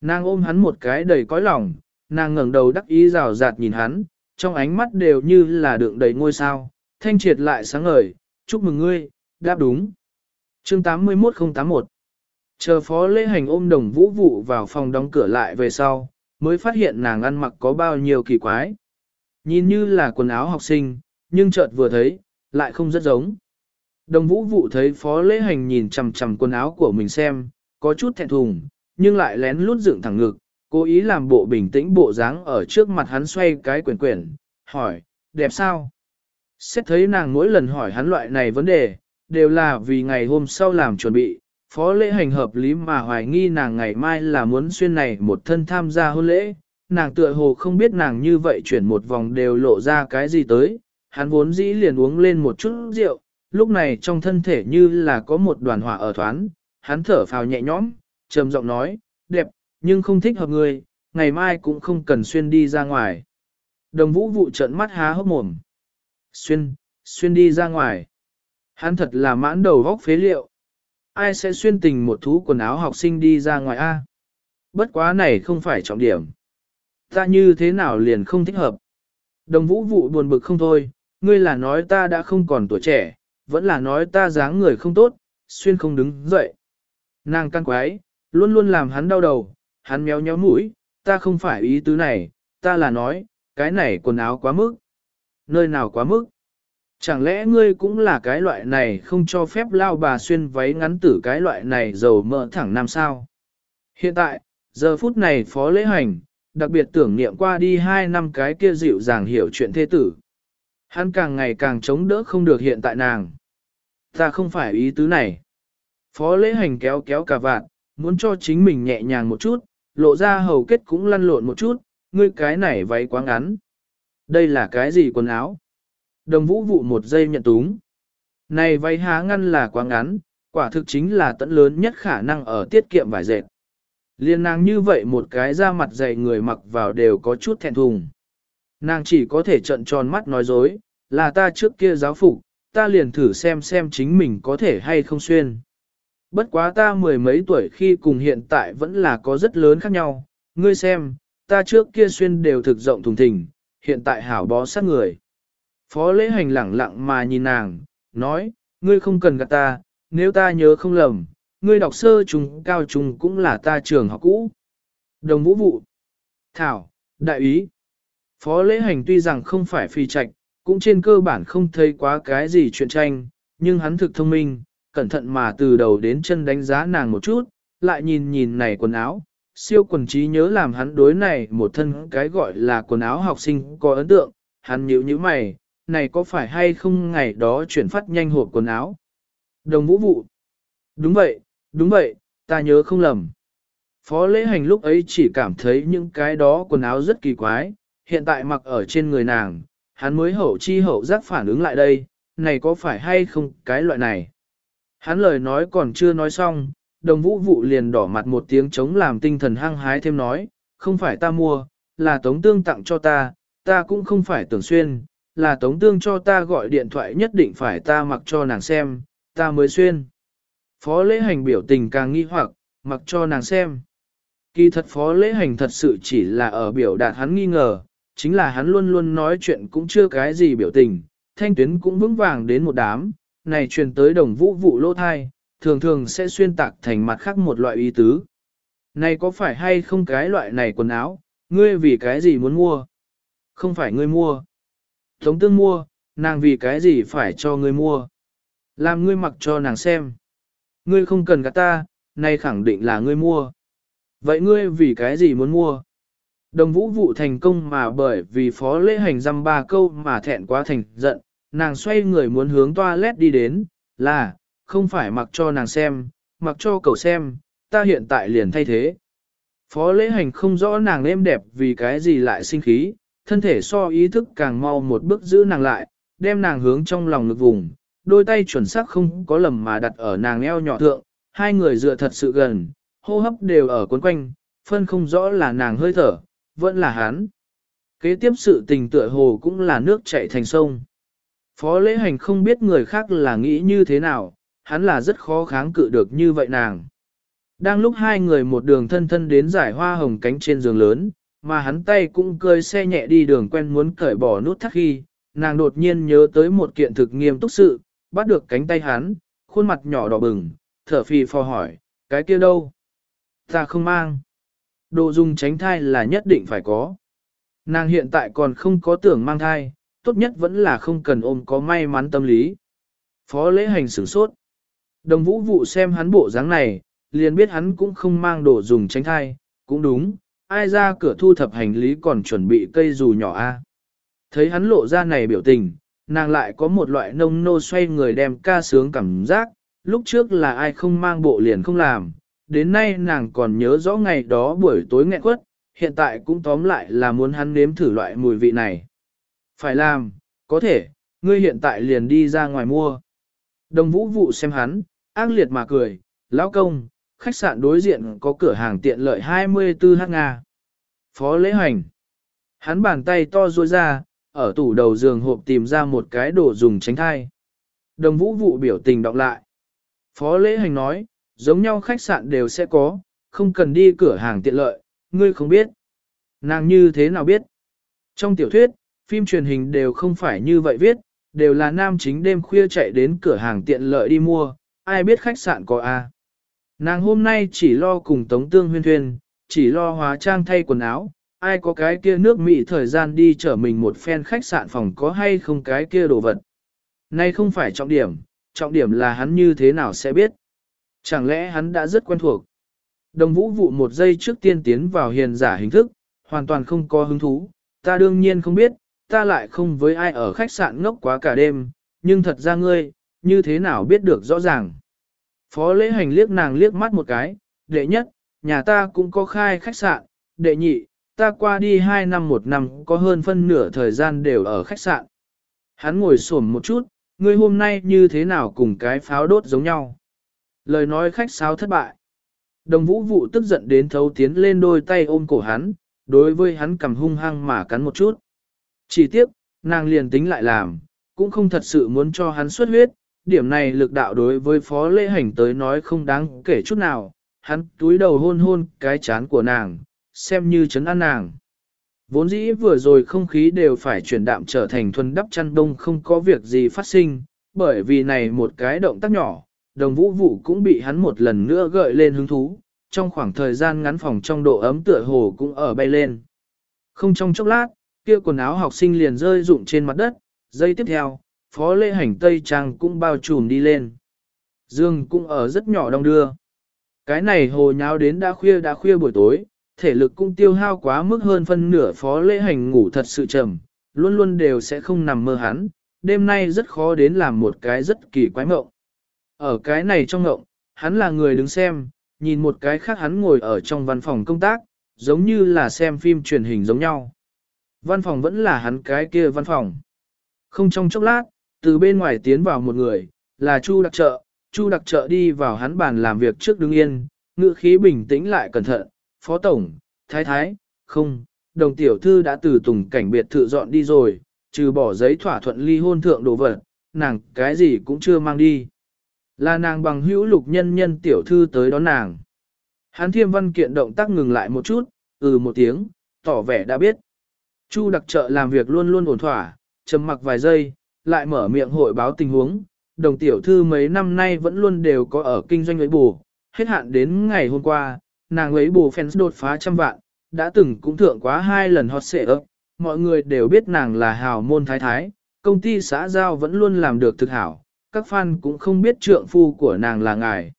Nàng ôm hắn một cái đầy cõi lòng, nàng ngẩng đầu đắc ý rào rạt nhìn hắn, trong ánh mắt đều như là đựng đầy ngôi sao, thanh triệt lại sáng ngời, chúc mừng ngươi, đáp đúng. Chương 81081 Chờ phó lễ hành ôm đồng vũ vụ vào phòng đóng cửa lại về sau, mới phát hiện nàng ăn mặc có bao nhiêu kỳ quái. Nhìn như là quần áo học sinh, nhưng chợt vừa thấy, lại không rất giống. Đồng vũ vụ thấy phó lễ hành nhìn chằm chằm quần áo của mình xem, có chút thẹn thùng, nhưng lại lén lút dựng thẳng ngực, cố ý làm bộ bình tĩnh bộ dáng ở trước mặt hắn xoay cái quyển quyển, hỏi, đẹp sao? Xét thấy nàng mỗi lần hỏi hắn loại này vấn đề, đều là vì ngày hôm sau làm chuẩn bị, phó lễ hành hợp lý mà hoài nghi nàng ngày mai là muốn xuyên này một thân tham gia hôn lễ, nàng tựa hồ không biết nàng như vậy chuyển một vòng đều lộ ra cái gì tới, hắn vốn dĩ liền uống lên một chút rượu, lúc này trong thân thể như là có một đoàn hỏa ở thoán, hắn thở phào nhẹ nhõm, trầm giọng nói, đẹp, nhưng không thích hợp người, ngày mai cũng không cần xuyên đi ra ngoài. Đồng vũ vụ trận mắt há hốc mồm. Xuyên, xuyên đi ra ngoài. Hắn thật là mãn đầu vóc phế liệu. Ai sẽ xuyên tình một thú quần áo học sinh đi ra ngoài A? Bất quá này không phải trọng điểm. Ta như thế nào liền không thích hợp. Đồng vũ vụ buồn bực không thôi, ngươi là nói ta đã không còn tuổi trẻ, vẫn là nói ta dáng người không tốt, xuyên không đứng dậy. Nàng căn quái, luôn luôn làm hắn đau đầu, hắn méo nhéo mũi, ta không phải ý tứ này, ta là nói, cái này quần áo quá mức. Nơi nào quá mức? Chẳng lẽ ngươi cũng là cái loại này không cho phép lao bà xuyên váy ngắn tử cái loại này dầu mỡ thẳng nam sao? Hiện tại, giờ phút này phó lễ hành, đặc biệt tưởng niệm qua đi hai năm cái kia dịu dàng hiểu chuyện thế tử. Hắn càng ngày càng chống đỡ không được hiện tại nàng. Ta không phải ý tứ này. Phó lễ hành kéo kéo cả vạn, muốn cho chính mình nhẹ nhàng một chút, lộ ra hầu kết cũng lăn lộn một chút, ngươi cái này váy quá ngắn. Đây là cái gì quần áo? Đồng vũ vụ một giây nhận túng. Này váy há ngăn là quá ngắn, quả thực chính là tận lớn nhất khả năng ở tiết kiệm vải dệt. Liên nàng như vậy một cái da mặt dày người mặc vào đều có chút thẹn thùng. Nàng chỉ có thể trận tròn mắt nói dối, là ta trước kia giáo phục, ta liền thử xem xem chính mình có thể hay không xuyên. Bất quá ta mười mấy tuổi khi cùng hiện tại vẫn là có rất lớn khác nhau, ngươi xem, ta trước kia xuyên đều thực rộng thùng thình, hiện tại hảo bó sát người. Phó lễ hành lẳng lặng mà nhìn nàng, nói, ngươi không cần gạt ta, nếu ta nhớ không lầm, ngươi đọc sơ trùng cao trùng cũng là ta trường học cũ. Đồng vũ vụ. Thảo, đại ý. Phó lễ hành tuy rằng không phải phi trạch, cũng trên cơ bản không thấy quá cái gì chuyện tranh, nhưng hắn thực thông minh, cẩn thận mà từ đầu đến chân đánh giá nàng một chút, lại nhìn nhìn này quần áo, siêu quần trí nhớ làm hắn đối này một thân cái gọi là quần áo học sinh có ấn tượng, hắn nhíu như mày, này có phải hay không ngày đó chuyển phát nhanh hộp quần áo. Đồng vũ vụ. Đúng vậy, đúng vậy, ta nhớ không lầm. Phó lễ hành lúc ấy chỉ cảm thấy những cái đó quần áo rất kỳ quái, hiện tại mặc ở trên người nàng, hắn mới hậu chi hậu giác phản ứng lại đây, này có phải hay không cái loại này. Hắn lời nói còn chưa nói xong, đồng vũ vụ liền đỏ mặt một tiếng chống làm tinh thần hăng hái thêm nói, không phải ta mua, là tống tương tặng cho ta, ta cũng không phải tưởng xuyên, là tống tương cho ta gọi điện thoại nhất định phải ta mặc cho nàng xem, ta mới xuyên. Phó lễ hành biểu tình càng nghi hoặc, mặc cho nàng xem. Kỳ thật phó lễ hành thật sự chỉ là ở biểu đạt hắn nghi ngờ, chính là hắn luôn luôn nói chuyện cũng chưa cái gì biểu tình, thanh tuyến cũng vững vàng đến một đám, này truyền tới đồng vũ vụ lô thai, thường thường sẽ xuyên tạc thành mặt khác một loại ý tứ. Này có phải hay không cái loại này quần áo, ngươi vì cái gì muốn mua? Không phải ngươi mua. Tống tương mua, nàng vì cái gì phải cho ngươi mua? Làm ngươi mặc cho nàng xem. Ngươi không cần gạt ta, nay khẳng định là ngươi mua. Vậy ngươi vì cái gì muốn mua? Đồng vũ vụ thành công mà bởi vì phó lễ hành dăm ba câu mà thẹn quá thành giận, nàng xoay người muốn hướng toilet đi đến, là, không phải mặc cho nàng xem, mặc cho cậu xem, ta hiện tại liền thay thế. Phó lễ hành không rõ nàng êm đẹp vì cái gì lại sinh khí, thân thể so ý thức càng mau một bước giữ nàng lại, đem nàng hướng trong lòng ngực vùng, đôi tay chuẩn xác không có lầm mà đặt ở nàng eo nhỏ thượng, hai người dựa thật sự gần, hô hấp đều ở cuốn quanh, phân không rõ là nàng hơi thở, vẫn là hắn. Kế tiếp sự tình tựa hồ cũng là nước chảy thành sông. Phó lễ hành không biết người khác là nghĩ như thế nào, hắn là rất khó kháng cự được như vậy nàng. Đang lúc hai người một đường thân thân đến giải hoa hồng cánh trên giường lớn, mà hắn tay cũng cơi xe nhẹ đi đường quen muốn cởi bỏ nút thắt khi, nàng đột nhiên nhớ tới một kiện thực nghiêm túc sự, bắt được cánh tay hắn, khuôn mặt nhỏ đỏ bừng, thở phì phò hỏi, cái kia đâu? Ta không mang. Đồ dùng tránh thai là nhất định phải có. Nàng hiện tại còn không có tưởng mang thai, tốt nhất vẫn là không cần ôm có may mắn tâm lý. Phó lễ hành sửng sốt. Đồng vũ vụ xem hắn bộ dáng này, liền biết hắn cũng không mang đồ dùng tránh thai, cũng đúng, ai ra cửa thu thập hành lý còn chuẩn bị cây dù nhỏ a. Thấy hắn lộ ra này biểu tình, nàng lại có một loại nông nô xoay người đem ca sướng cảm giác, lúc trước là ai không mang bộ liền không làm, đến nay nàng còn nhớ rõ ngày đó buổi tối nghẹn quất, hiện tại cũng tóm lại là muốn hắn nếm thử loại mùi vị này. Phải làm, có thể, ngươi hiện tại liền đi ra ngoài mua. Đồng vũ vụ xem hắn, ác liệt mà cười, lão công, khách sạn đối diện có cửa hàng tiện lợi 24h Nga. Phó lễ hành. Hắn bàn tay to ruôi ra, ở tủ đầu giường hộp tìm ra một cái đồ dùng tránh thai. Đồng vũ vụ biểu tình đọc lại. Phó lễ hành nói, giống nhau khách sạn đều sẽ có, không cần đi cửa hàng tiện lợi, ngươi không biết. Nàng như thế nào biết? Trong tiểu thuyết, phim truyền hình đều không phải như vậy viết, đều là nam chính đêm khuya chạy đến cửa hàng tiện lợi đi mua, ai biết khách sạn có a. Nàng hôm nay chỉ lo cùng Tống Tương huyên thuyên, chỉ lo hóa trang thay quần áo, ai có cái kia nước Mỹ thời gian đi chở mình một phen khách sạn phòng có hay không cái kia đồ vật. Nay không phải trọng điểm, trọng điểm là hắn như thế nào sẽ biết. Chẳng lẽ hắn đã rất quen thuộc. Đồng vũ vụ một giây trước tiên tiến vào hiền giả hình thức, hoàn toàn không có hứng thú, ta đương nhiên không biết, ta lại không với ai ở khách sạn ngốc quá cả đêm, nhưng thật ra ngươi, như thế nào biết được rõ ràng. Phó lễ hành liếc nàng liếc mắt một cái, đệ nhất, nhà ta cũng có khai khách sạn, đệ nhị, ta qua đi hai năm một năm có hơn phân nửa thời gian đều ở khách sạn. Hắn ngồi xổm một chút, ngươi hôm nay như thế nào cùng cái pháo đốt giống nhau. Lời nói khách sáo thất bại. Đồng vũ vụ tức giận đến thấu tiến lên đôi tay ôm cổ hắn, đối với hắn cầm hung hăng mà cắn một chút. Chỉ tiếc, nàng liền tính lại làm, cũng không thật sự muốn cho hắn xuất huyết, điểm này lực đạo đối với phó lễ hành tới nói không đáng kể chút nào, hắn túi đầu hôn hôn cái chán của nàng, xem như chấn an nàng. Vốn dĩ vừa rồi không khí đều phải chuyển đạm trở thành thuần đắp chăn đông không có việc gì phát sinh, bởi vì này một cái động tác nhỏ, đồng vũ vụ cũng bị hắn một lần nữa gợi lên hứng thú, trong khoảng thời gian ngắn phòng trong độ ấm tựa hồ cũng ở bay lên. Không trong chốc lát, kia quần áo học sinh liền rơi rụng trên mặt đất, giây tiếp theo, phó lễ hành tây trang cũng bao trùm đi lên. Dương cũng ở rất nhỏ đông đưa. Cái này hồ nháo đến đã khuya đã khuya buổi tối, thể lực cũng tiêu hao quá mức hơn phân nửa phó lễ hành ngủ thật sự trầm, luôn luôn đều sẽ không nằm mơ hắn, đêm nay rất khó đến làm một cái rất kỳ quái mộng. Ở cái này trong mộng, hắn là người đứng xem, nhìn một cái khác hắn ngồi ở trong văn phòng công tác, giống như là xem phim truyền hình giống nhau. Văn phòng vẫn là hắn cái kia văn phòng. Không trong chốc lát, từ bên ngoài tiến vào một người, là Chu đặc trợ, Chu đặc trợ đi vào hắn bàn làm việc trước đứng yên, ngữ khí bình tĩnh lại cẩn thận, phó tổng, thái thái, không, đồng tiểu thư đã từ tùng cảnh biệt thự dọn đi rồi, trừ bỏ giấy thỏa thuận ly hôn thượng đồ vật, nàng cái gì cũng chưa mang đi. Là nàng bằng hữu lục nhân nhân tiểu thư tới đón nàng. Hắn thiêm văn kiện động tác ngừng lại một chút, ừ một tiếng, tỏ vẻ đã biết. Chu đặc trợ làm việc luôn luôn ổn thỏa, trầm mặc vài giây, lại mở miệng hội báo tình huống. Đồng tiểu thư mấy năm nay vẫn luôn đều có ở kinh doanh ấy bù, hết hạn đến ngày hôm qua, nàng ấy bù fans đột phá trăm vạn, đã từng cũng thượng quá hai lần hot xệ ấp, mọi người đều biết nàng là hào môn thái thái, công ty xã giao vẫn luôn làm được thực hảo, các fan cũng không biết trượng phu của nàng là ngài.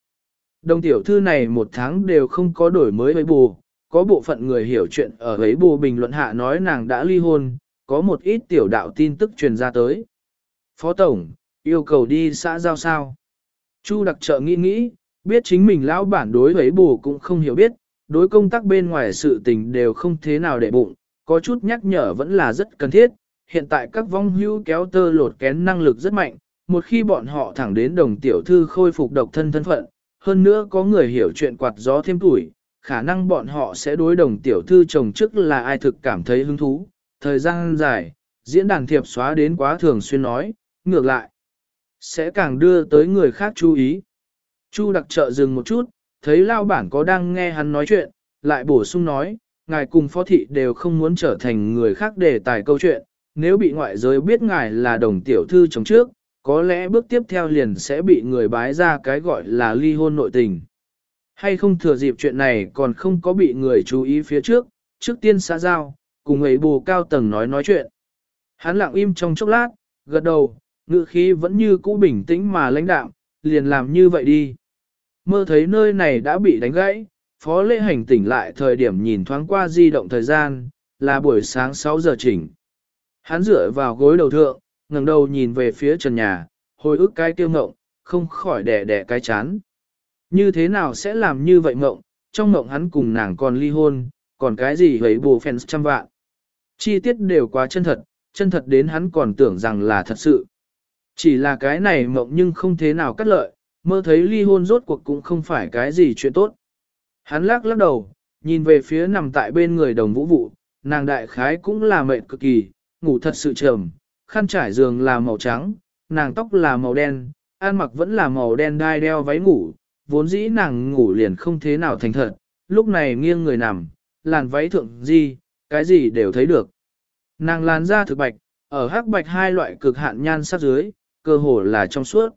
Đồng tiểu thư này một tháng đều không có đổi mới với bù, có bộ phận người hiểu chuyện ở ấy bù bình luận hạ nói nàng đã ly hôn, có một ít tiểu đạo tin tức truyền ra tới. Phó Tổng, yêu cầu đi xã giao sao. Chu đặc trợ nghĩ nghĩ, biết chính mình lão bản đối với bù cũng không hiểu biết, đối công tác bên ngoài sự tình đều không thế nào để bụng, có chút nhắc nhở vẫn là rất cần thiết. Hiện tại các vong hưu kéo tơ lột kén năng lực rất mạnh, một khi bọn họ thẳng đến đồng tiểu thư khôi phục độc thân thân phận, hơn nữa có người hiểu chuyện quạt gió thêm tuổi, khả năng bọn họ sẽ đối đồng tiểu thư chồng chức là ai thực cảm thấy hứng thú. Thời gian dài, diễn đàn thiệp xóa đến quá thường xuyên nói, ngược lại, sẽ càng đưa tới người khác chú ý. Chu đặc trợ dừng một chút, thấy lao bản có đang nghe hắn nói chuyện, lại bổ sung nói, ngài cùng phó thị đều không muốn trở thành người khác để tài câu chuyện, nếu bị ngoại giới biết ngài là đồng tiểu thư chống trước, có lẽ bước tiếp theo liền sẽ bị người bái ra cái gọi là ly hôn nội tình. Hay không thừa dịp chuyện này còn không có bị người chú ý phía trước, trước tiên xã giao, cùng ấy bù cao tầng nói nói chuyện. Hắn lặng im trong chốc lát, gật đầu, ngữ khí vẫn như cũ bình tĩnh mà lãnh đạm, liền làm như vậy đi. Mơ thấy nơi này đã bị đánh gãy, phó lễ hành tỉnh lại thời điểm nhìn thoáng qua di động thời gian, là buổi sáng 6 giờ chỉnh. Hắn dựa vào gối đầu thượng, ngẩng đầu nhìn về phía trần nhà, hồi ức cái tiêu ngộng, không khỏi đẻ đẻ cái chán. Như thế nào sẽ làm như vậy ngộng, trong ngộng hắn cùng nàng còn ly hôn, còn cái gì hấy bù fans trăm vạn. Chi tiết đều quá chân thật, chân thật đến hắn còn tưởng rằng là thật sự. Chỉ là cái này mộng nhưng không thế nào cắt lợi, mơ thấy ly hôn rốt cuộc cũng không phải cái gì chuyện tốt. Hắn lắc lắc đầu, nhìn về phía nằm tại bên người đồng vũ vụ, nàng đại khái cũng là mệt cực kỳ, ngủ thật sự trầm, khăn trải giường là màu trắng, nàng tóc là màu đen, ăn mặc vẫn là màu đen đai đeo váy ngủ, vốn dĩ nàng ngủ liền không thế nào thành thật, lúc này nghiêng người nằm, làn váy thượng gì, cái gì đều thấy được. Nàng làn da thực bạch, ở hắc bạch hai loại cực hạn nhan sắc dưới, cơ hồ là trong suốt.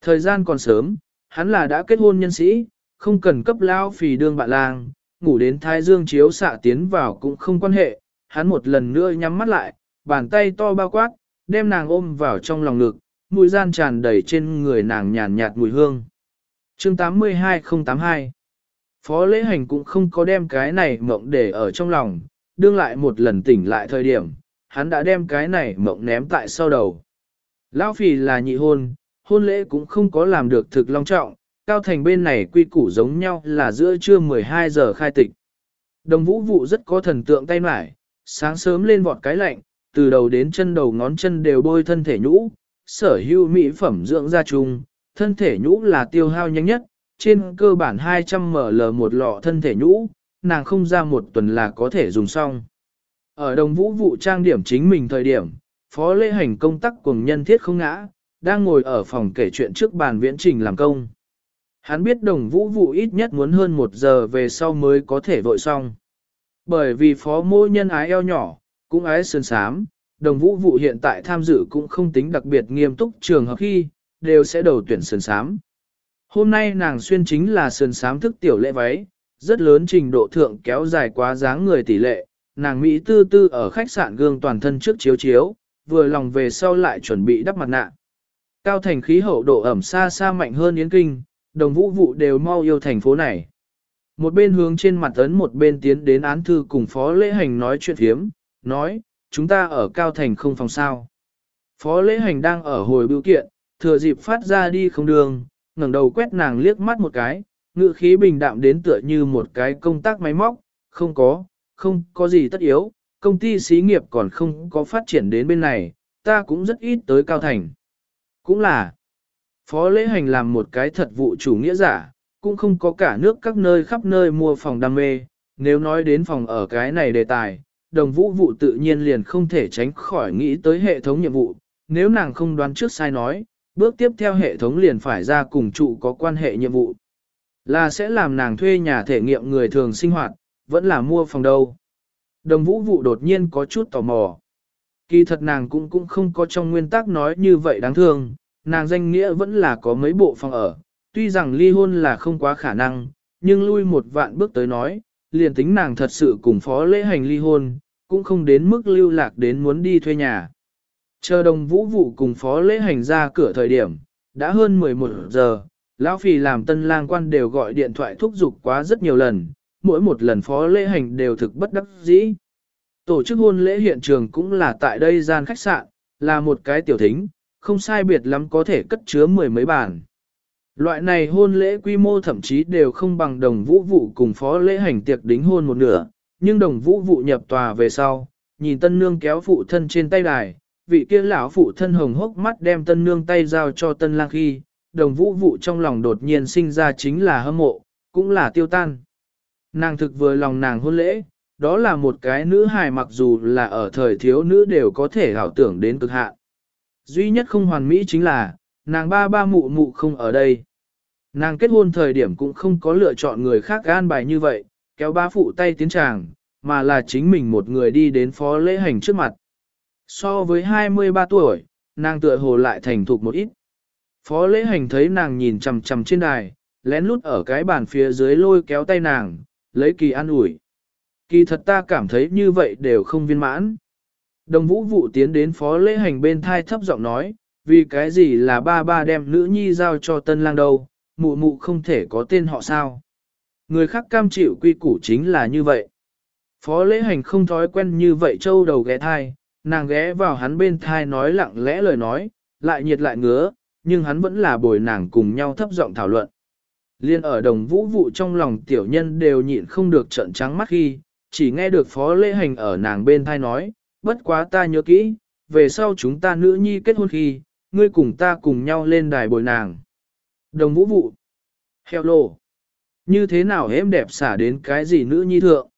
Thời gian còn sớm, hắn là đã kết hôn nhân sĩ, không cần cấp lao phì đương bạn lang, ngủ đến thái dương chiếu xạ tiến vào cũng không quan hệ, hắn một lần nữa nhắm mắt lại, bàn tay to bao quát, đem nàng ôm vào trong lòng ngực, mùi gian tràn đầy trên người nàng nhàn nhạt mùi hương. Chương 82082 Phó lễ hành cũng không có đem cái này mộng để ở trong lòng, đương lại một lần tỉnh lại thời điểm, hắn đã đem cái này mộng ném tại sau đầu. Lão phì là nhị hôn, hôn lễ cũng không có làm được thực long trọng, cao thành bên này quy củ giống nhau là giữa trưa 12 giờ khai tịch. Đồng vũ vụ rất có thần tượng tay mải, sáng sớm lên vọt cái lạnh, từ đầu đến chân đầu ngón chân đều bôi thân thể nhũ, sở hữu mỹ phẩm dưỡng da chung, thân thể nhũ là tiêu hao nhanh nhất, trên cơ bản 200ml một lọ thân thể nhũ, nàng không ra một tuần là có thể dùng xong. Ở đồng vũ vụ trang điểm chính mình thời điểm, phó lễ hành công tác cùng nhân thiết không ngã, đang ngồi ở phòng kể chuyện trước bàn viễn trình làm công. Hắn biết đồng vũ vụ ít nhất muốn hơn một giờ về sau mới có thể vội xong. Bởi vì phó mô nhân ái eo nhỏ, cũng ái sơn sám, đồng vũ vụ hiện tại tham dự cũng không tính đặc biệt nghiêm túc trường hợp khi, đều sẽ đầu tuyển sơn sám. Hôm nay nàng xuyên chính là sơn sám thức tiểu lễ váy, rất lớn trình độ thượng kéo dài quá dáng người tỷ lệ, nàng Mỹ tư tư ở khách sạn gương toàn thân trước chiếu chiếu, vừa lòng về sau lại chuẩn bị đắp mặt nạ. Cao thành khí hậu độ ẩm xa xa mạnh hơn Yến Kinh, đồng vũ vụ đều mau yêu thành phố này. Một bên hướng trên mặt ấn một bên tiến đến án thư cùng phó lễ hành nói chuyện thiếm, nói, chúng ta ở cao thành không phòng sao. Phó lễ hành đang ở hồi biểu kiện, thừa dịp phát ra đi không đường, ngẩng đầu quét nàng liếc mắt một cái, ngự khí bình đạm đến tựa như một cái công tác máy móc, không có, không có gì tất yếu, công ty xí nghiệp còn không có phát triển đến bên này, ta cũng rất ít tới cao thành. Cũng là, phó lễ hành làm một cái thật vụ chủ nghĩa giả, cũng không có cả nước các nơi khắp nơi mua phòng đam mê, nếu nói đến phòng ở cái này đề tài, đồng vũ vụ tự nhiên liền không thể tránh khỏi nghĩ tới hệ thống nhiệm vụ, nếu nàng không đoán trước sai nói, bước tiếp theo hệ thống liền phải ra cùng trụ có quan hệ nhiệm vụ. Là sẽ làm nàng thuê nhà thể nghiệm người thường sinh hoạt, vẫn là mua phòng đâu. Đồng vũ vụ đột nhiên có chút tò mò. Kỳ thật nàng cũng cũng không có trong nguyên tắc nói như vậy đáng thương, nàng danh nghĩa vẫn là có mấy bộ phòng ở, tuy rằng ly hôn là không quá khả năng, nhưng lui một vạn bước tới nói, liền tính nàng thật sự cùng phó lễ hành ly hôn, cũng không đến mức lưu lạc đến muốn đi thuê nhà. Chờ đồng vũ vụ cùng phó lễ hành ra cửa thời điểm, đã hơn 11 giờ, lão phì làm tân lang quan đều gọi điện thoại thúc giục quá rất nhiều lần, mỗi một lần phó lễ hành đều thực bất đắc dĩ. Tổ chức hôn lễ hiện trường cũng là tại đây gian khách sạn, là một cái tiểu thính, không sai biệt lắm có thể cất chứa mười mấy bàn. Loại này hôn lễ quy mô thậm chí đều không bằng đồng vũ vụ cùng phó lễ hành tiệc đính hôn một nửa, nhưng đồng vũ vụ nhập tòa về sau, nhìn tân nương kéo phụ thân trên tay đài, vị kia lão phụ thân hồng hốc mắt đem tân nương tay giao cho tân lang khi, đồng vũ vụ trong lòng đột nhiên sinh ra chính là hâm mộ, cũng là tiêu tan. Nàng thực vừa lòng nàng hôn lễ, đó là một cái nữ hài mặc dù là ở thời thiếu nữ đều có thể hảo tưởng đến cực hạn. Duy nhất không hoàn mỹ chính là, nàng ba ba mụ mụ không ở đây. Nàng kết hôn thời điểm cũng không có lựa chọn người khác gan bài như vậy, kéo ba phụ tay tiến tràng, mà là chính mình một người đi đến phó lễ hành trước mặt. So với 23 tuổi, nàng tựa hồ lại thành thục một ít. Phó lễ hành thấy nàng nhìn chằm chằm trên đài, lén lút ở cái bàn phía dưới lôi kéo tay nàng, lấy kỳ an ủi. Kỳ thật ta cảm thấy như vậy đều không viên mãn. Đồng vũ vụ tiến đến phó lễ hành bên thai thấp giọng nói, vì cái gì là ba ba đem nữ nhi giao cho tân lang đâu, mụ mụ không thể có tên họ sao. Người khác cam chịu quy củ chính là như vậy. Phó lễ hành không thói quen như vậy châu đầu ghé thai, nàng ghé vào hắn bên thai nói lặng lẽ lời nói, lại nhiệt lại ngứa, nhưng hắn vẫn là bồi nàng cùng nhau thấp giọng thảo luận. Liên ở đồng vũ vụ trong lòng tiểu nhân đều nhịn không được trận trắng mắt khi, chỉ nghe được phó lễ hành ở nàng bên thai nói, bất quá ta nhớ kỹ, về sau chúng ta nữ nhi kết hôn khi, ngươi cùng ta cùng nhau lên đài bồi nàng. Đồng vũ vụ. Hello. Như thế nào em đẹp xả đến cái gì nữ nhi thượng?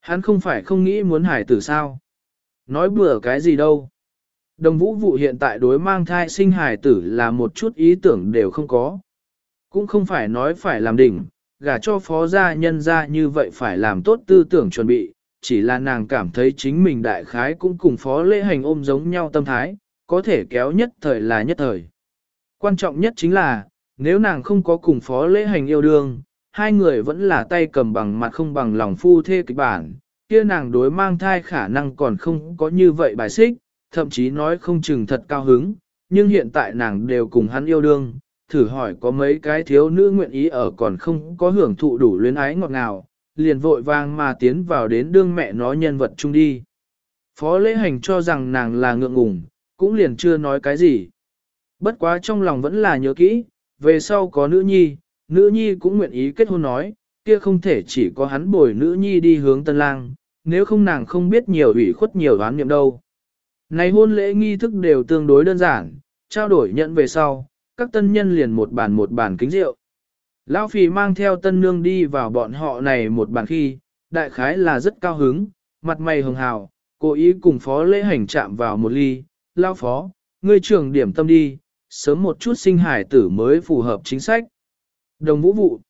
Hắn không phải không nghĩ muốn hải tử sao? Nói bừa cái gì đâu? Đồng vũ vụ hiện tại đối mang thai sinh hải tử là một chút ý tưởng đều không có. Cũng không phải nói phải làm đỉnh, gả cho phó gia nhân gia như vậy phải làm tốt tư tưởng chuẩn bị, chỉ là nàng cảm thấy chính mình đại khái cũng cùng phó lễ hành ôm giống nhau tâm thái, có thể kéo nhất thời là nhất thời. Quan trọng nhất chính là, nếu nàng không có cùng phó lễ hành yêu đương, hai người vẫn là tay cầm bằng mặt không bằng lòng phu thê kịch bản, kia nàng đối mang thai khả năng còn không có như vậy bài xích, thậm chí nói không chừng thật cao hứng, nhưng hiện tại nàng đều cùng hắn yêu đương, thử hỏi có mấy cái thiếu nữ nguyện ý ở còn không có hưởng thụ đủ luyến ái ngọt ngào, liền vội vàng mà tiến vào đến đương mẹ nó nhân vật chung đi. Phó lễ hành cho rằng nàng là ngượng ngùng, cũng liền chưa nói cái gì. Bất quá trong lòng vẫn là nhớ kỹ, về sau có nữ nhi, nữ nhi cũng nguyện ý kết hôn nói, kia không thể chỉ có hắn bồi nữ nhi đi hướng tân lang, nếu không nàng không biết nhiều ủy khuất nhiều đoán niệm đâu. Này hôn lễ nghi thức đều tương đối đơn giản, trao đổi nhận về sau, các tân nhân liền một bàn một bàn kính rượu. Lão phì mang theo tân nương đi vào bọn họ này một bàn khi, đại khái là rất cao hứng, mặt mày hồng hào, cố ý cùng phó lễ hành chạm vào một ly, lao phó, ngươi trưởng điểm tâm đi, sớm một chút sinh hải tử mới phù hợp chính sách. Đồng vũ vụ,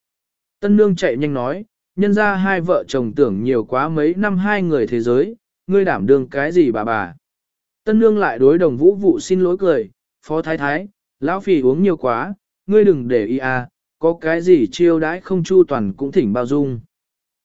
tân nương chạy nhanh nói, nhân ra hai vợ chồng tưởng nhiều quá mấy năm hai người thế giới, ngươi đảm đương cái gì bà bà. Tân nương lại đối đồng vũ vụ xin lỗi cười, phó thái thái, lão phì uống nhiều quá, ngươi đừng để ý à, có cái gì chiêu đãi không chu toàn cũng thỉnh bao dung.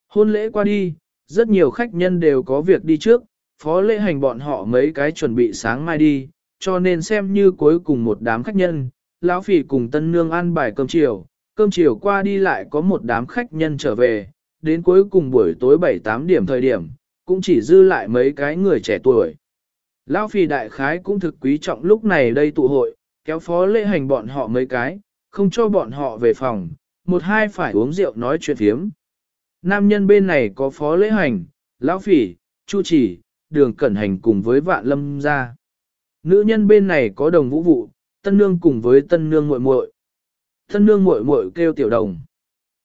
Hôn lễ qua đi, rất nhiều khách nhân đều có việc đi trước, phó lễ hành bọn họ mấy cái chuẩn bị sáng mai đi, cho nên xem như cuối cùng một đám khách nhân, lão phì cùng tân nương ăn bài cơm chiều, cơm chiều qua đi lại có một đám khách nhân trở về, đến cuối cùng buổi tối 7-8 điểm thời điểm, cũng chỉ dư lại mấy cái người trẻ tuổi. Lão phì đại khái cũng thực quý trọng lúc này đây tụ hội, kéo phó lễ hành bọn họ mấy cái, không cho bọn họ về phòng, một hai phải uống rượu nói chuyện phiếm. Nam nhân bên này có phó lễ hành, lão phỉ, chu chỉ, đường cẩn hành cùng với vạn lâm ra. Nữ nhân bên này có đồng vũ vụ, tân nương cùng với tân nương muội muội. Tân nương muội muội kêu tiểu đồng.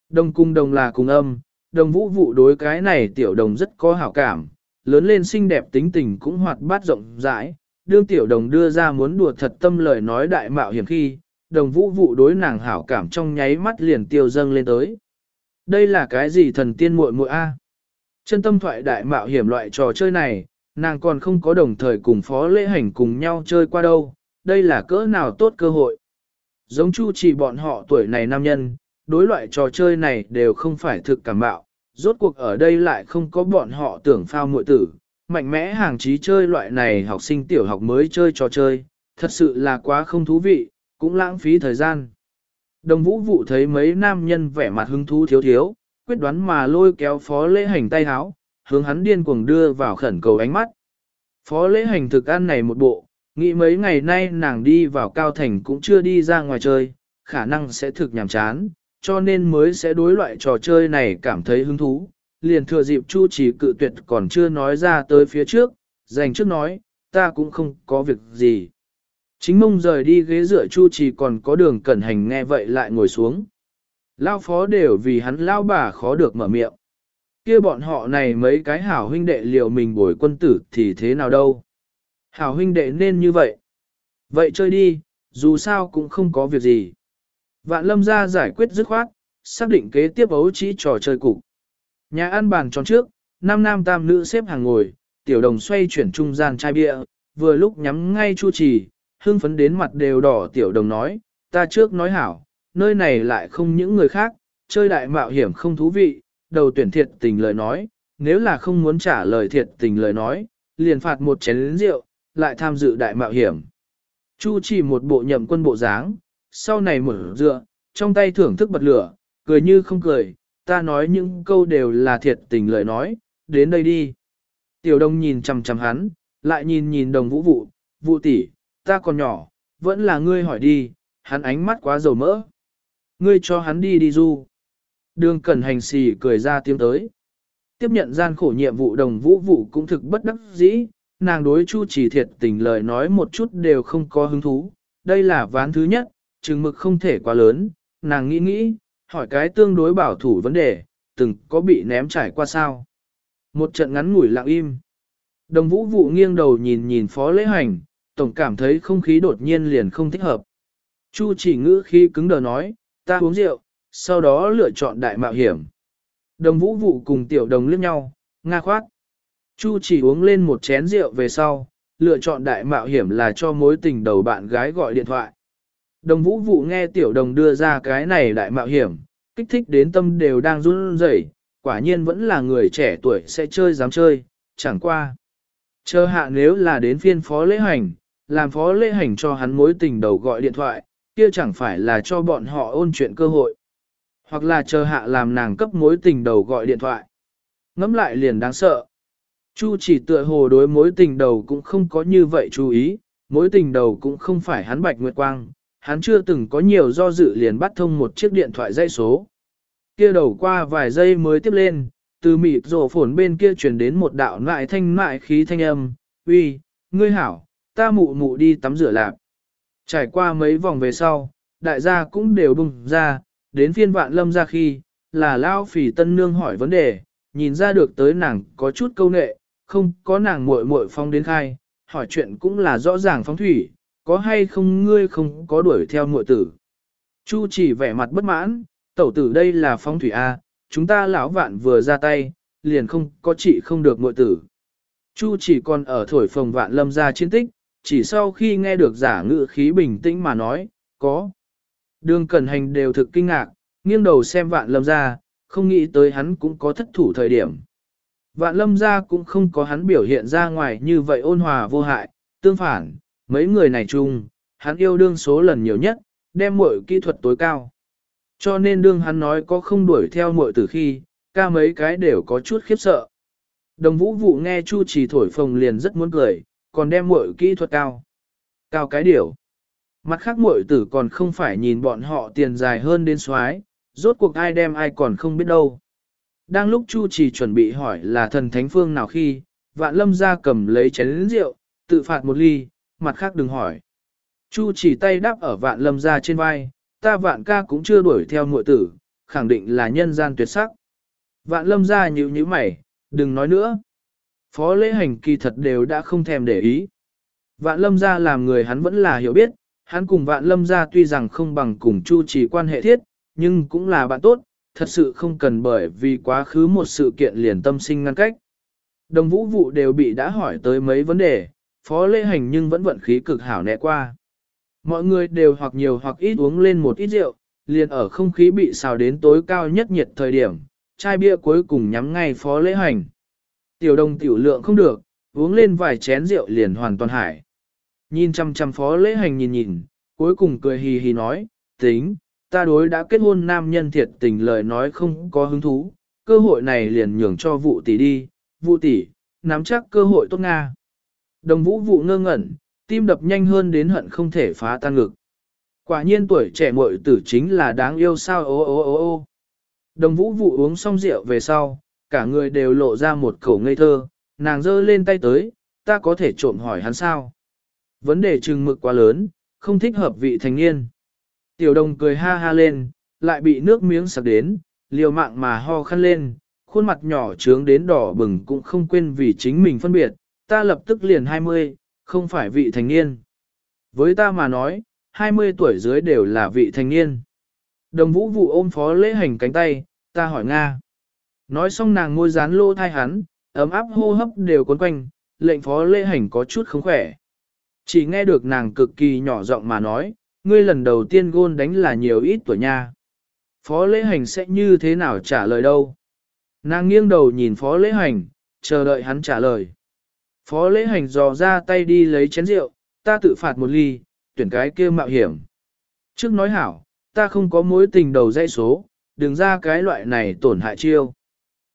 Đồng cung đồng là cùng âm, đồng vũ vụ đối cái này tiểu đồng rất có hảo cảm, lớn lên xinh đẹp tính tình cũng hoạt bát rộng rãi. Đương tiểu đồng đưa ra muốn đùa thật tâm lời nói đại mạo hiểm khi, đồng vũ vụ đối nàng hảo cảm trong nháy mắt liền tiêu dâng lên tới. Đây là cái gì thần tiên muội muội a? Chân tâm thoại đại mạo hiểm loại trò chơi này, nàng còn không có đồng thời cùng phó lễ hành cùng nhau chơi qua đâu, đây là cỡ nào tốt cơ hội. Giống chu chỉ bọn họ tuổi này nam nhân, đối loại trò chơi này đều không phải thực cảm bạo, rốt cuộc ở đây lại không có bọn họ tưởng phao muội tử, mạnh mẽ hàng trí chơi loại này học sinh tiểu học mới chơi trò chơi, thật sự là quá không thú vị, cũng lãng phí thời gian. Đồng vũ vụ thấy mấy nam nhân vẻ mặt hứng thú thiếu thiếu, quyết đoán mà lôi kéo phó lễ hành tay háo, hướng hắn điên cuồng đưa vào khẩn cầu ánh mắt. Phó lễ hành thực ăn này một bộ, nghĩ mấy ngày nay nàng đi vào cao thành cũng chưa đi ra ngoài chơi, khả năng sẽ thực nhàm chán, cho nên mới sẽ đối loại trò chơi này cảm thấy hứng thú. Liền thừa dịp Chu chỉ cự tuyệt còn chưa nói ra tới phía trước, dành trước nói, ta cũng không có việc gì. Chính mông rời đi ghế dựa chu trì còn có đường cẩn hành nghe vậy lại ngồi xuống. Lao phó đều vì hắn lao bà khó được mở miệng. kia bọn họ này mấy cái hảo huynh đệ liệu mình bồi quân tử thì thế nào đâu. Hảo huynh đệ nên như vậy. Vậy chơi đi, dù sao cũng không có việc gì. Vạn lâm ra giải quyết dứt khoát, xác định kế tiếp ấu trí trò chơi cục. Nhà ăn bàn tròn trước, năm nam tam nữ xếp hàng ngồi, tiểu đồng xoay chuyển trung gian chai bia, vừa lúc nhắm ngay chu trì, hưng phấn đến mặt đều đỏ tiểu đồng nói, ta trước nói hảo, nơi này lại không những người khác, chơi đại mạo hiểm không thú vị, đầu tuyển thiệt tình lời nói, nếu là không muốn trả lời thiệt tình lời nói, liền phạt một chén rượu, lại tham dự đại mạo hiểm. Chu chỉ một bộ nhậm quân bộ dáng, sau này mở dựa, trong tay thưởng thức bật lửa, cười như không cười, ta nói những câu đều là thiệt tình lời nói, đến đây đi. Tiểu đông nhìn chằm chằm hắn, lại nhìn nhìn đồng vũ vụ, vụ tỷ, ta còn nhỏ, vẫn là ngươi hỏi đi, hắn ánh mắt quá dầu mỡ. Ngươi cho hắn đi đi du. Đường cẩn hành xì cười ra tiếng tới. Tiếp nhận gian khổ nhiệm vụ đồng vũ vụ cũng thực bất đắc dĩ, nàng đối chu chỉ thiệt tình lời nói một chút đều không có hứng thú. Đây là ván thứ nhất, chừng mực không thể quá lớn, nàng nghĩ nghĩ, hỏi cái tương đối bảo thủ vấn đề, từng có bị ném trải qua sao. Một trận ngắn ngủi lặng im. Đồng vũ vụ nghiêng đầu nhìn nhìn phó lễ hành, tổng cảm thấy không khí đột nhiên liền không thích hợp. Chu chỉ ngữ khi cứng đờ nói, ta uống rượu, sau đó lựa chọn đại mạo hiểm. Đồng vũ vụ cùng tiểu đồng liếc nhau, nga khoát. Chu chỉ uống lên một chén rượu về sau, lựa chọn đại mạo hiểm là cho mối tình đầu bạn gái gọi điện thoại. Đồng vũ vụ nghe tiểu đồng đưa ra cái này đại mạo hiểm, kích thích đến tâm đều đang run rẩy, quả nhiên vẫn là người trẻ tuổi sẽ chơi dám chơi, chẳng qua. Chờ hạ nếu là đến phiên phó lễ hành, làm phó lễ hành cho hắn mối tình đầu gọi điện thoại, kia chẳng phải là cho bọn họ ôn chuyện cơ hội. Hoặc là chờ hạ làm nàng cấp mối tình đầu gọi điện thoại. Ngắm lại liền đáng sợ. Chu chỉ tựa hồ đối mối tình đầu cũng không có như vậy chú ý, mối tình đầu cũng không phải hắn bạch nguyệt quang, hắn chưa từng có nhiều do dự liền bắt thông một chiếc điện thoại dây số. Kia đầu qua vài giây mới tiếp lên, từ mịt rổ phồn bên kia truyền đến một đạo lại thanh mại khí thanh âm, uy, ngươi hảo, ta mụ mụ đi tắm rửa lạp. Trải qua mấy vòng về sau, đại gia cũng đều bùng ra, đến phiên vạn lâm ra khi, là lao phỉ tân nương hỏi vấn đề, nhìn ra được tới nàng có chút câu nệ, không có nàng muội muội phong đến khai, hỏi chuyện cũng là rõ ràng phóng thủy, có hay không ngươi không có đuổi theo muội tử. Chu chỉ vẻ mặt bất mãn, tẩu tử đây là phong thủy A, chúng ta lão vạn vừa ra tay, liền không có chị không được muội tử. Chu chỉ còn ở thổi phồng vạn lâm ra chiến tích, chỉ sau khi nghe được giả ngự khí bình tĩnh mà nói, có. Đường cẩn hành đều thực kinh ngạc, nghiêng đầu xem vạn lâm ra, không nghĩ tới hắn cũng có thất thủ thời điểm. Vạn lâm ra cũng không có hắn biểu hiện ra ngoài như vậy ôn hòa vô hại, tương phản, mấy người này chung, hắn yêu đương số lần nhiều nhất, đem muội kỹ thuật tối cao. Cho nên đương hắn nói có không đuổi theo muội từ khi, ca mấy cái đều có chút khiếp sợ. Đồng vũ vụ nghe Chu trì thổi phồng liền rất muốn cười, còn đem muội kỹ thuật cao. Cao cái điều. Mặt khác muội tử còn không phải nhìn bọn họ tiền dài hơn đến xoái, rốt cuộc ai đem ai còn không biết đâu. Đang lúc Chu trì chuẩn bị hỏi là thần thánh phương nào khi, vạn lâm ra cầm lấy chén rượu, tự phạt một ly, mặt khác đừng hỏi. Chu chỉ tay đáp ở vạn lâm ra trên vai, ta vạn ca cũng chưa đuổi theo muội tử, khẳng định là nhân gian tuyệt sắc. Vạn lâm ra nhíu nhíu mày, đừng nói nữa. Phó lễ hành kỳ thật đều đã không thèm để ý. Vạn lâm ra làm người hắn vẫn là hiểu biết, hắn cùng vạn lâm ra tuy rằng không bằng cùng chu chỉ quan hệ thiết, nhưng cũng là bạn tốt, thật sự không cần bởi vì quá khứ một sự kiện liền tâm sinh ngăn cách. Đồng vũ vụ đều bị đã hỏi tới mấy vấn đề, phó lễ hành nhưng vẫn vận khí cực hảo nẹ qua. Mọi người đều hoặc nhiều hoặc ít uống lên một ít rượu, liền ở không khí bị xào đến tối cao nhất nhiệt thời điểm, chai bia cuối cùng nhắm ngay phó lễ hành. Tiểu đồng tiểu lượng không được, uống lên vài chén rượu liền hoàn toàn hải. Nhìn chăm chăm phó lễ hành nhìn nhìn, cuối cùng cười hì hì nói, tính, ta đối đã kết hôn nam nhân thiệt tình lời nói không có hứng thú, cơ hội này liền nhường cho vụ tỷ đi, vụ tỷ, nắm chắc cơ hội tốt Nga. Đồng vũ vụ ngơ ngẩn, tim đập nhanh hơn đến hận không thể phá tan ngực. Quả nhiên tuổi trẻ muội tử chính là đáng yêu sao ô ô ô ô. Đồng vũ vụ uống xong rượu về sau, cả người đều lộ ra một khẩu ngây thơ, nàng giơ lên tay tới, ta có thể trộm hỏi hắn sao. Vấn đề trừng mực quá lớn, không thích hợp vị thành niên. Tiểu đồng cười ha ha lên, lại bị nước miếng sặc đến, liều mạng mà ho khăn lên, khuôn mặt nhỏ trướng đến đỏ bừng cũng không quên vì chính mình phân biệt, ta lập tức liền 20, không phải vị thành niên. Với ta mà nói, 20 tuổi dưới đều là vị thành niên. Đồng vũ vụ ôm phó lễ hành cánh tay, ta hỏi Nga. Nói xong nàng ngôi dán lô thai hắn, ấm áp hô hấp đều cuốn quanh, lệnh phó lễ hành có chút không khỏe. Chỉ nghe được nàng cực kỳ nhỏ giọng mà nói, ngươi lần đầu tiên gôn đánh là nhiều ít tuổi nha. Phó lễ hành sẽ như thế nào trả lời đâu? Nàng nghiêng đầu nhìn phó lễ hành, chờ đợi hắn trả lời. Phó lễ hành dò ra tay đi lấy chén rượu, ta tự phạt một ly, tuyển cái kia mạo hiểm. Trước nói hảo, ta không có mối tình đầu dây số, đừng ra cái loại này tổn hại chiêu.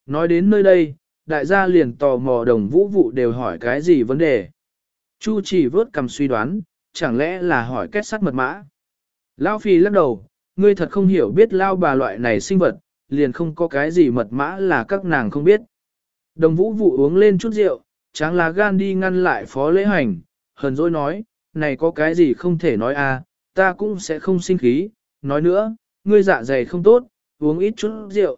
Nói đến nơi đây, đại gia liền tò mò đồng vũ vụ đều hỏi cái gì vấn đề. Chu chỉ vớt cầm suy đoán, chẳng lẽ là hỏi kết sắt mật mã. Lao phi lắc đầu, ngươi thật không hiểu biết lao bà loại này sinh vật, liền không có cái gì mật mã là các nàng không biết. Đồng vũ vụ uống lên chút rượu, tráng lá gan đi ngăn lại phó lễ hành, hờn dỗi nói, này có cái gì không thể nói à, ta cũng sẽ không sinh khí, nói nữa, ngươi dạ dày không tốt, uống ít chút rượu.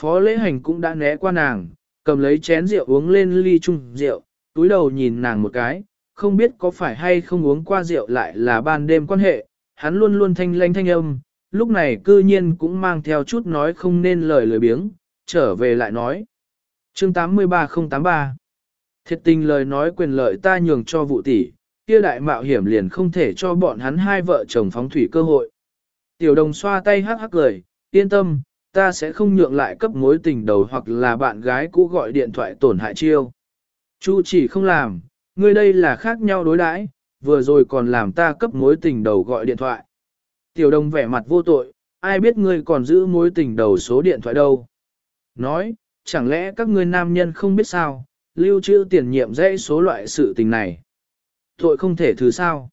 Phó lễ hành cũng đã né qua nàng, cầm lấy chén rượu uống lên ly chung rượu, túi đầu nhìn nàng một cái, không biết có phải hay không uống qua rượu lại là ban đêm quan hệ, hắn luôn luôn thanh lanh thanh âm, lúc này cư nhiên cũng mang theo chút nói không nên lời lời biếng, trở về lại nói. Chương 83083 Thiệt tình lời nói quyền lợi ta nhường cho vụ tỷ, kia đại mạo hiểm liền không thể cho bọn hắn hai vợ chồng phóng thủy cơ hội. Tiểu đồng xoa tay hắc hắc cười, yên tâm, ta sẽ không nhượng lại cấp mối tình đầu hoặc là bạn gái cũ gọi điện thoại tổn hại chiêu. Chu chỉ không làm, ngươi đây là khác nhau đối đãi, vừa rồi còn làm ta cấp mối tình đầu gọi điện thoại. Tiểu đồng vẻ mặt vô tội, ai biết ngươi còn giữ mối tình đầu số điện thoại đâu. Nói, chẳng lẽ các ngươi nam nhân không biết sao, lưu trữ tiền nhiệm dãy số loại sự tình này. Tội không thể thứ sao.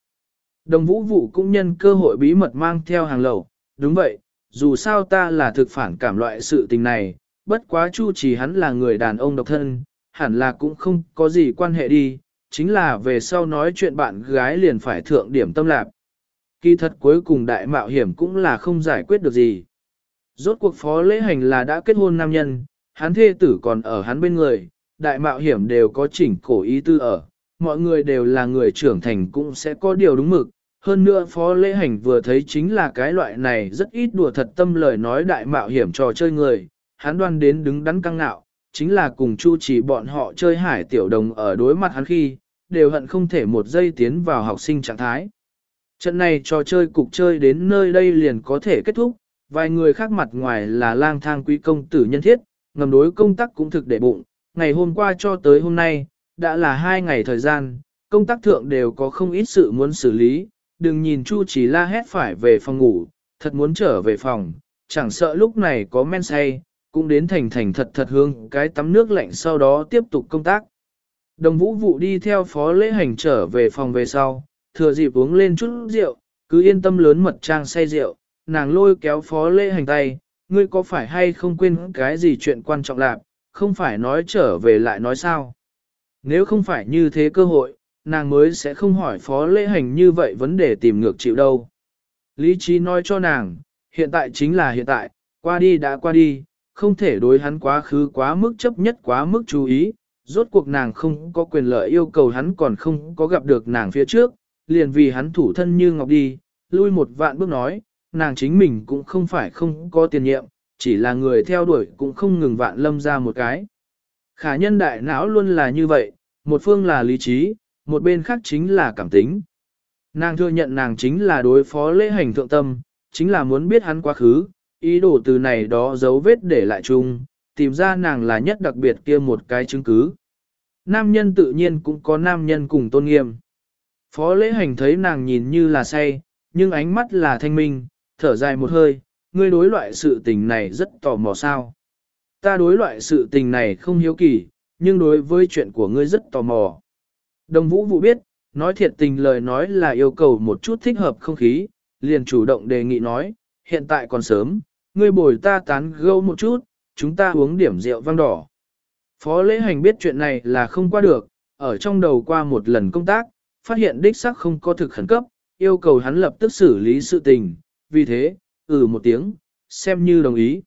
Đồng vũ vụ cũng nhân cơ hội bí mật mang theo hàng lầu, đúng vậy, dù sao ta là thực phản cảm loại sự tình này, bất quá chu chỉ hắn là người đàn ông độc thân, hẳn là cũng không có gì quan hệ đi, chính là về sau nói chuyện bạn gái liền phải thượng điểm tâm lạc. Kỳ thật cuối cùng đại mạo hiểm cũng là không giải quyết được gì. Rốt cuộc phó lễ hành là đã kết hôn nam nhân, hắn thê tử còn ở hắn bên người, đại mạo hiểm đều có chỉnh cổ ý tư ở, mọi người đều là người trưởng thành cũng sẽ có điều đúng mực. Hơn nữa phó lễ hành vừa thấy chính là cái loại này rất ít đùa thật tâm lời nói đại mạo hiểm trò chơi người, hắn đoan đến đứng đắn căng nạo, chính là cùng chu chỉ bọn họ chơi hải tiểu đồng ở đối mặt hắn khi, đều hận không thể một giây tiến vào học sinh trạng thái. Trận này trò chơi cục chơi đến nơi đây liền có thể kết thúc, vài người khác mặt ngoài là lang thang quý công tử nhân thiết, ngầm đối công tác cũng thực để bụng, ngày hôm qua cho tới hôm nay, đã là hai ngày thời gian, công tác thượng đều có không ít sự muốn xử lý, đừng nhìn Chu chỉ la hét phải về phòng ngủ, thật muốn trở về phòng, chẳng sợ lúc này có men say, cũng đến thành thành thật thật hương cái tắm nước lạnh sau đó tiếp tục công tác. Đồng vũ vụ đi theo phó lễ hành trở về phòng về sau, thừa dịp uống lên chút rượu, cứ yên tâm lớn mật trang say rượu, nàng lôi kéo phó lễ hành tay, ngươi có phải hay không quên cái gì chuyện quan trọng lạc, không phải nói trở về lại nói sao. Nếu không phải như thế cơ hội, nàng mới sẽ không hỏi phó lễ hành như vậy vấn đề tìm ngược chịu đâu. Lý trí nói cho nàng, hiện tại chính là hiện tại, qua đi đã qua đi, không thể đối hắn quá khứ quá mức chấp nhất quá mức chú ý, rốt cuộc nàng không có quyền lợi yêu cầu hắn còn không có gặp được nàng phía trước, liền vì hắn thủ thân như ngọc đi, lui một vạn bước nói, nàng chính mình cũng không phải không có tiền nhiệm, chỉ là người theo đuổi cũng không ngừng vạn lâm ra một cái. Khả nhân đại não luôn là như vậy, một phương là lý trí, một bên khác chính là cảm tính. Nàng thừa nhận nàng chính là đối phó lễ hành thượng tâm, chính là muốn biết hắn quá khứ, ý đồ từ này đó dấu vết để lại chung, tìm ra nàng là nhất đặc biệt kia một cái chứng cứ. Nam nhân tự nhiên cũng có nam nhân cùng tôn nghiêm. Phó lễ hành thấy nàng nhìn như là say, nhưng ánh mắt là thanh minh, thở dài một hơi, ngươi đối loại sự tình này rất tò mò sao. Ta đối loại sự tình này không hiếu kỳ, nhưng đối với chuyện của ngươi rất tò mò. Đồng vũ vụ biết, nói thiệt tình lời nói là yêu cầu một chút thích hợp không khí, liền chủ động đề nghị nói, hiện tại còn sớm, ngươi bồi ta tán gẫu một chút, chúng ta uống điểm rượu vang đỏ. Phó lễ hành biết chuyện này là không qua được, ở trong đầu qua một lần công tác, phát hiện đích xác không có thực khẩn cấp, yêu cầu hắn lập tức xử lý sự tình, vì thế, ừ một tiếng, xem như đồng ý.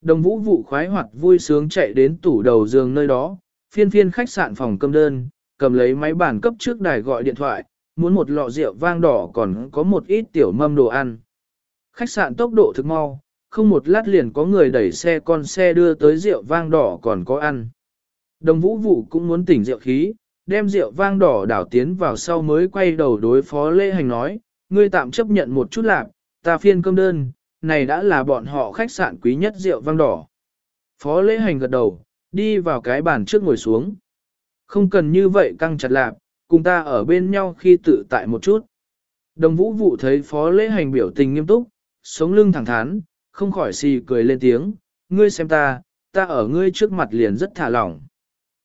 Đồng vũ vụ khoái hoạt vui sướng chạy đến tủ đầu giường nơi đó, phiên phiên khách sạn phòng cơm đơn, cầm lấy máy bàn cấp trước đài gọi điện thoại, muốn một lọ rượu vang đỏ còn có một ít tiểu mâm đồ ăn. Khách sạn tốc độ thực mau, không một lát liền có người đẩy xe con xe đưa tới rượu vang đỏ còn có ăn. Đồng vũ vụ cũng muốn tỉnh rượu khí, đem rượu vang đỏ đảo tiến vào sau mới quay đầu đối phó lễ hành nói, ngươi tạm chấp nhận một chút lạc, ta phiên cơm đơn, này đã là bọn họ khách sạn quý nhất rượu vang đỏ. Phó lễ hành gật đầu, đi vào cái bàn trước ngồi xuống. Không cần như vậy căng chặt lạp, cùng ta ở bên nhau khi tự tại một chút. Đồng vũ vụ thấy phó lễ hành biểu tình nghiêm túc, sống lưng thẳng thắn, không khỏi xì cười lên tiếng, ngươi xem ta, ta ở ngươi trước mặt liền rất thả lỏng.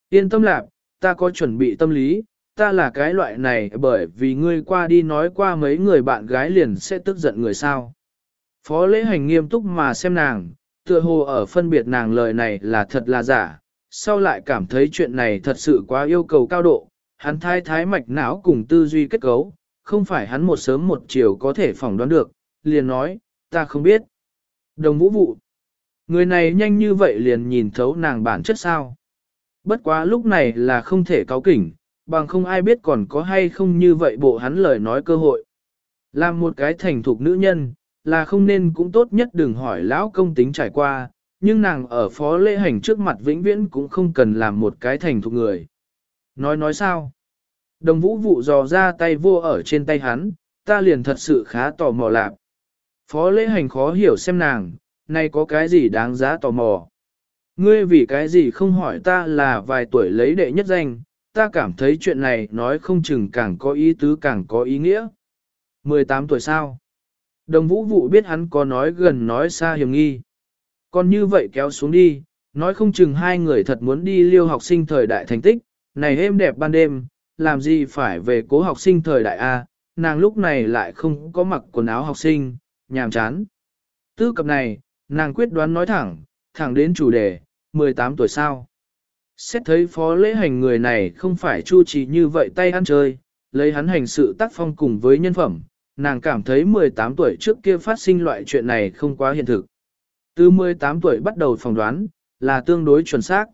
Yên tâm lạp, ta có chuẩn bị tâm lý, ta là cái loại này bởi vì ngươi qua đi nói qua mấy người bạn gái liền sẽ tức giận người sao. Phó lễ hành nghiêm túc mà xem nàng, tựa hồ ở phân biệt nàng lời này là thật là giả, sau lại cảm thấy chuyện này thật sự quá yêu cầu cao độ, hắn thái thái mạch não cùng tư duy kết cấu, không phải hắn một sớm một chiều có thể phỏng đoán được, liền nói, ta không biết. Đồng vũ vụ, người này nhanh như vậy liền nhìn thấu nàng bản chất sao. Bất quá lúc này là không thể cáo kỉnh, bằng không ai biết còn có hay không như vậy bộ hắn lời nói cơ hội. Làm một cái thành thục nữ nhân, là không nên cũng tốt nhất đừng hỏi lão công tính trải qua, nhưng nàng ở phó lễ hành trước mặt vĩnh viễn cũng không cần làm một cái thành thục người. Nói nói sao? Đồng vũ vụ dò ra tay vô ở trên tay hắn, ta liền thật sự khá tò mò lạc. Phó lễ hành khó hiểu xem nàng, nay có cái gì đáng giá tò mò. Ngươi vì cái gì không hỏi ta là vài tuổi lấy đệ nhất danh, ta cảm thấy chuyện này nói không chừng càng có ý tứ càng có ý nghĩa. 18 tuổi sao? Đồng vũ vụ biết hắn có nói gần nói xa hiểm nghi. Còn như vậy kéo xuống đi, nói không chừng hai người thật muốn đi liêu học sinh thời đại thành tích, này êm đẹp ban đêm, làm gì phải về cố học sinh thời đại A, nàng lúc này lại không có mặc quần áo học sinh, nhàm chán. Tư cập này, nàng quyết đoán nói thẳng, thẳng đến chủ đề, 18 tuổi sao. Xét thấy phó lễ hành người này không phải chu trì như vậy tay ăn chơi, lấy hắn hành sự tác phong cùng với nhân phẩm, nàng cảm thấy 18 tuổi trước kia phát sinh loại chuyện này không quá hiện thực. Từ 18 tuổi bắt đầu phỏng đoán, là tương đối chuẩn xác.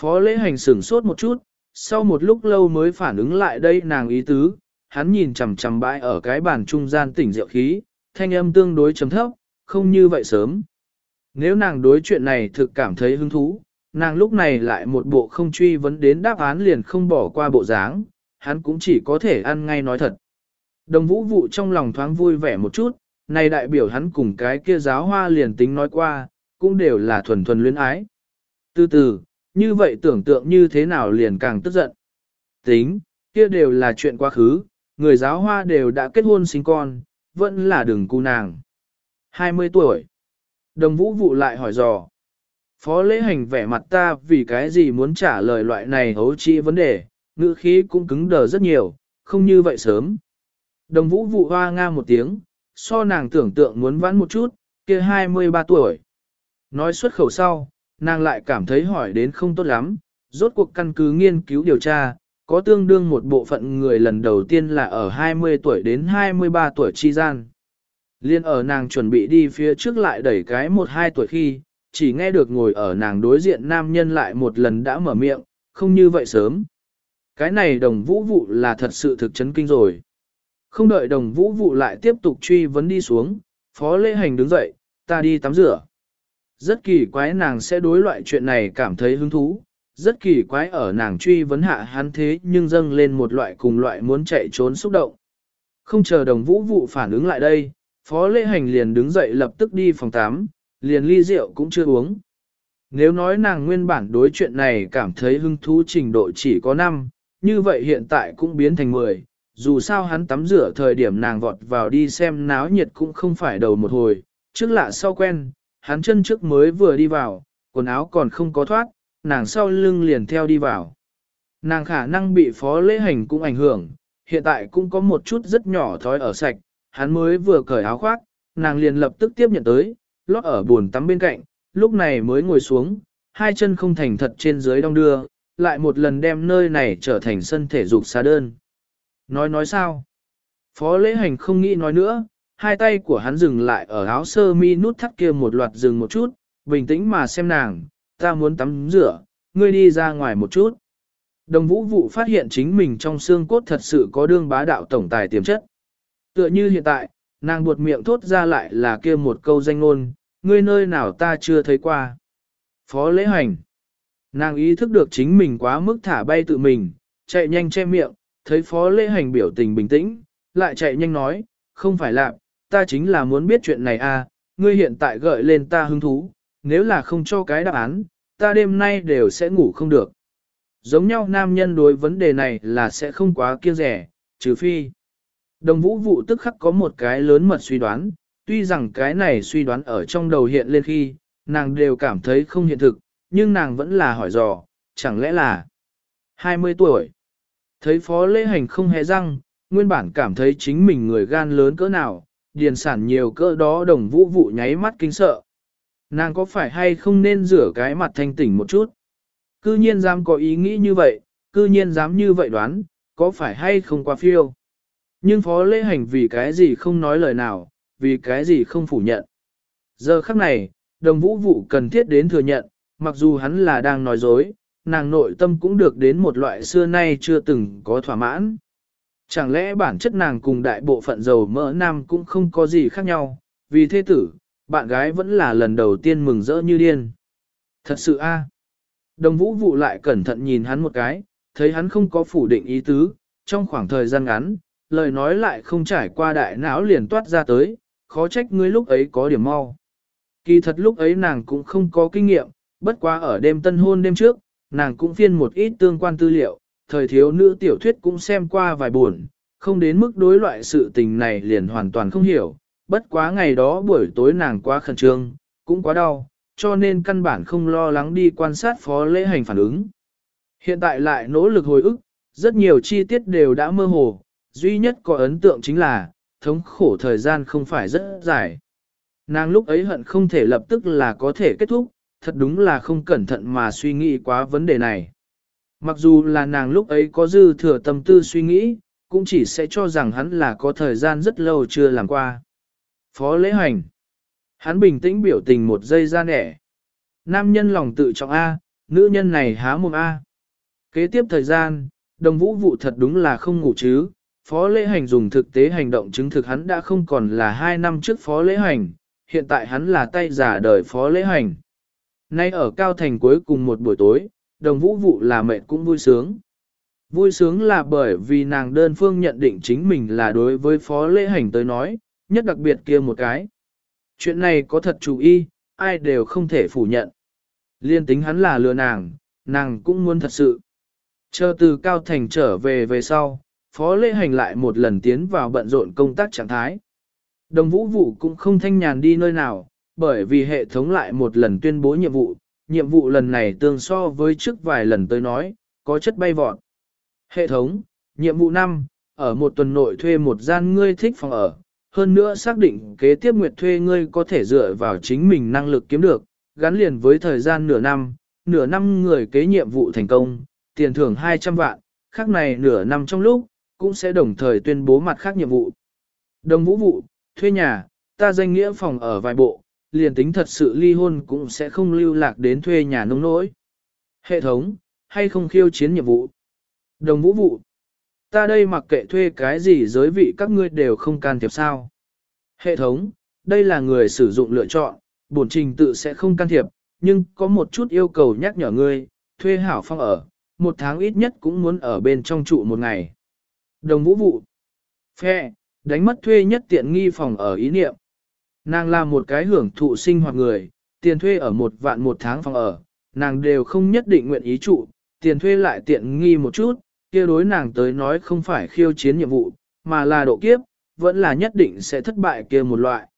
Phó lễ hành sửng sốt một chút, sau một lúc lâu mới phản ứng lại đây nàng ý tứ, hắn nhìn chằm chằm bãi ở cái bàn trung gian tỉnh rượu khí, thanh âm tương đối chấm thấp, không như vậy sớm. Nếu nàng đối chuyện này thực cảm thấy hứng thú, nàng lúc này lại một bộ không truy vấn đến đáp án liền không bỏ qua bộ dáng, hắn cũng chỉ có thể ăn ngay nói thật. Đồng vũ vụ trong lòng thoáng vui vẻ một chút, này đại biểu hắn cùng cái kia giáo hoa liền tính nói qua, cũng đều là thuần thuần luyến ái. Từ từ, như vậy tưởng tượng như thế nào liền càng tức giận. Tính, kia đều là chuyện quá khứ, người giáo hoa đều đã kết hôn sinh con, vẫn là đừng cu nàng. 20 tuổi. Đồng vũ vụ lại hỏi dò. Phó lễ hành vẻ mặt ta vì cái gì muốn trả lời loại này hấu trị vấn đề, ngữ khí cũng cứng đờ rất nhiều, không như vậy sớm. Đồng vũ vụ hoa nga một tiếng, so nàng tưởng tượng muốn vãn một chút, kia 23 tuổi. Nói xuất khẩu sau, nàng lại cảm thấy hỏi đến không tốt lắm, rốt cuộc căn cứ nghiên cứu điều tra, có tương đương một bộ phận người lần đầu tiên là ở 20 tuổi đến 23 tuổi chi gian. Liên ở nàng chuẩn bị đi phía trước lại đẩy cái một hai tuổi khi, chỉ nghe được ngồi ở nàng đối diện nam nhân lại một lần đã mở miệng, không như vậy sớm. Cái này đồng vũ vụ là thật sự thực chấn kinh rồi. Không đợi đồng vũ vụ lại tiếp tục truy vấn đi xuống, phó lễ hành đứng dậy, ta đi tắm rửa. Rất kỳ quái nàng sẽ đối loại chuyện này cảm thấy hứng thú, rất kỳ quái ở nàng truy vấn hạ hắn thế nhưng dâng lên một loại cùng loại muốn chạy trốn xúc động. Không chờ đồng vũ vụ phản ứng lại đây, phó lễ hành liền đứng dậy lập tức đi phòng 8, liền ly rượu cũng chưa uống. Nếu nói nàng nguyên bản đối chuyện này cảm thấy hứng thú trình độ chỉ có 5, như vậy hiện tại cũng biến thành 10, dù sao hắn tắm rửa thời điểm nàng vọt vào đi xem náo nhiệt cũng không phải đầu một hồi, trước lạ sau quen, hắn chân trước mới vừa đi vào, quần áo còn không có thoát, nàng sau lưng liền theo đi vào. Nàng khả năng bị phó lễ hành cũng ảnh hưởng, hiện tại cũng có một chút rất nhỏ thói ở sạch, hắn mới vừa cởi áo khoác, nàng liền lập tức tiếp nhận tới, lót ở buồn tắm bên cạnh, lúc này mới ngồi xuống, hai chân không thành thật trên dưới đong đưa, lại một lần đem nơi này trở thành sân thể dục xa đơn. Nói nói sao? Phó lễ hành không nghĩ nói nữa, hai tay của hắn dừng lại ở áo sơ mi nút thắt kia một loạt dừng một chút, bình tĩnh mà xem nàng, ta muốn tắm rửa, ngươi đi ra ngoài một chút. Đồng vũ vụ phát hiện chính mình trong xương cốt thật sự có đương bá đạo tổng tài tiềm chất. Tựa như hiện tại, nàng buột miệng thốt ra lại là kia một câu danh ngôn, ngươi nơi nào ta chưa thấy qua. Phó lễ hành. Nàng ý thức được chính mình quá mức thả bay tự mình, chạy nhanh che miệng, thấy phó lễ hành biểu tình bình tĩnh, lại chạy nhanh nói, không phải lạc, ta chính là muốn biết chuyện này à, ngươi hiện tại gợi lên ta hứng thú, nếu là không cho cái đáp án, ta đêm nay đều sẽ ngủ không được. Giống nhau nam nhân đối vấn đề này là sẽ không quá kiêng rẻ, trừ phi. Đồng vũ vụ tức khắc có một cái lớn mật suy đoán, tuy rằng cái này suy đoán ở trong đầu hiện lên khi, nàng đều cảm thấy không hiện thực, nhưng nàng vẫn là hỏi dò, chẳng lẽ là 20 tuổi. Thấy phó lễ hành không hề răng, nguyên bản cảm thấy chính mình người gan lớn cỡ nào, điền sản nhiều cỡ đó đồng vũ vụ nháy mắt kinh sợ. Nàng có phải hay không nên rửa cái mặt thanh tỉnh một chút? Cư nhiên dám có ý nghĩ như vậy, cư nhiên dám như vậy đoán, có phải hay không qua phiêu? Nhưng phó lễ hành vì cái gì không nói lời nào, vì cái gì không phủ nhận. Giờ khắc này, đồng vũ vụ cần thiết đến thừa nhận, mặc dù hắn là đang nói dối, nàng nội tâm cũng được đến một loại xưa nay chưa từng có thỏa mãn. Chẳng lẽ bản chất nàng cùng đại bộ phận dầu mỡ nam cũng không có gì khác nhau, vì thế tử, bạn gái vẫn là lần đầu tiên mừng rỡ như điên. Thật sự a. Đồng vũ vụ lại cẩn thận nhìn hắn một cái, thấy hắn không có phủ định ý tứ, trong khoảng thời gian ngắn, lời nói lại không trải qua đại não liền toát ra tới, khó trách ngươi lúc ấy có điểm mau. Kỳ thật lúc ấy nàng cũng không có kinh nghiệm, bất quá ở đêm tân hôn đêm trước, nàng cũng phiên một ít tương quan tư liệu, thời thiếu nữ tiểu thuyết cũng xem qua vài buồn, không đến mức đối loại sự tình này liền hoàn toàn không hiểu, bất quá ngày đó buổi tối nàng quá khẩn trương, cũng quá đau, cho nên căn bản không lo lắng đi quan sát phó lễ hành phản ứng. Hiện tại lại nỗ lực hồi ức, rất nhiều chi tiết đều đã mơ hồ, duy nhất có ấn tượng chính là, thống khổ thời gian không phải rất dài. Nàng lúc ấy hận không thể lập tức là có thể kết thúc, thật đúng là không cẩn thận mà suy nghĩ quá vấn đề này. Mặc dù là nàng lúc ấy có dư thừa tâm tư suy nghĩ, cũng chỉ sẽ cho rằng hắn là có thời gian rất lâu chưa làm qua. Phó lễ hành. Hắn bình tĩnh biểu tình một giây ra nẻ. Nam nhân lòng tự trọng A, nữ nhân này há mồm A. Kế tiếp thời gian, đồng vũ vụ thật đúng là không ngủ chứ. Phó lễ hành dùng thực tế hành động chứng thực hắn đã không còn là hai năm trước phó lễ hành, hiện tại hắn là tay giả đời phó lễ hành. Nay ở Cao Thành cuối cùng một buổi tối, đồng vũ vụ là mệt cũng vui sướng. Vui sướng là bởi vì nàng đơn phương nhận định chính mình là đối với phó lễ hành tới nói, nhất đặc biệt kia một cái. Chuyện này có thật chủ ý, ai đều không thể phủ nhận. Liên tính hắn là lừa nàng, nàng cũng muốn thật sự. Chờ từ Cao Thành trở về về sau, phó lễ hành lại một lần tiến vào bận rộn công tác trạng thái. Đồng vũ vụ cũng không thanh nhàn đi nơi nào, bởi vì hệ thống lại một lần tuyên bố nhiệm vụ, nhiệm vụ lần này tương so với trước vài lần tới nói, có chất bay vọt. Hệ thống, nhiệm vụ 5, ở một tuần nội thuê một gian ngươi thích phòng ở, hơn nữa xác định kế tiếp nguyệt thuê ngươi có thể dựa vào chính mình năng lực kiếm được, gắn liền với thời gian nửa năm, nửa năm người kế nhiệm vụ thành công, tiền thưởng 200 vạn, khác này nửa năm trong lúc, cũng sẽ đồng thời tuyên bố mặt khác nhiệm vụ. Đồng vũ vụ, thuê nhà, ta danh nghĩa phòng ở vài bộ, liền tính thật sự ly hôn cũng sẽ không lưu lạc đến thuê nhà nông nỗi. Hệ thống, hay không khiêu chiến nhiệm vụ. Đồng vũ vụ, ta đây mặc kệ thuê cái gì giới vị các ngươi đều không can thiệp sao. Hệ thống, đây là người sử dụng lựa chọn, bổn trình tự sẽ không can thiệp, nhưng có một chút yêu cầu nhắc nhở ngươi, thuê hảo phong ở, một tháng ít nhất cũng muốn ở bên trong trụ một ngày. Đồng vũ vụ, phe, đánh mất thuê nhất tiện nghi phòng ở ý niệm. Nàng là một cái hưởng thụ sinh hoạt người, tiền thuê ở một vạn một tháng phòng ở, nàng đều không nhất định nguyện ý trụ, tiền thuê lại tiện nghi một chút, kia đối nàng tới nói không phải khiêu chiến nhiệm vụ, mà là độ kiếp, vẫn là nhất định sẽ thất bại kia một loại.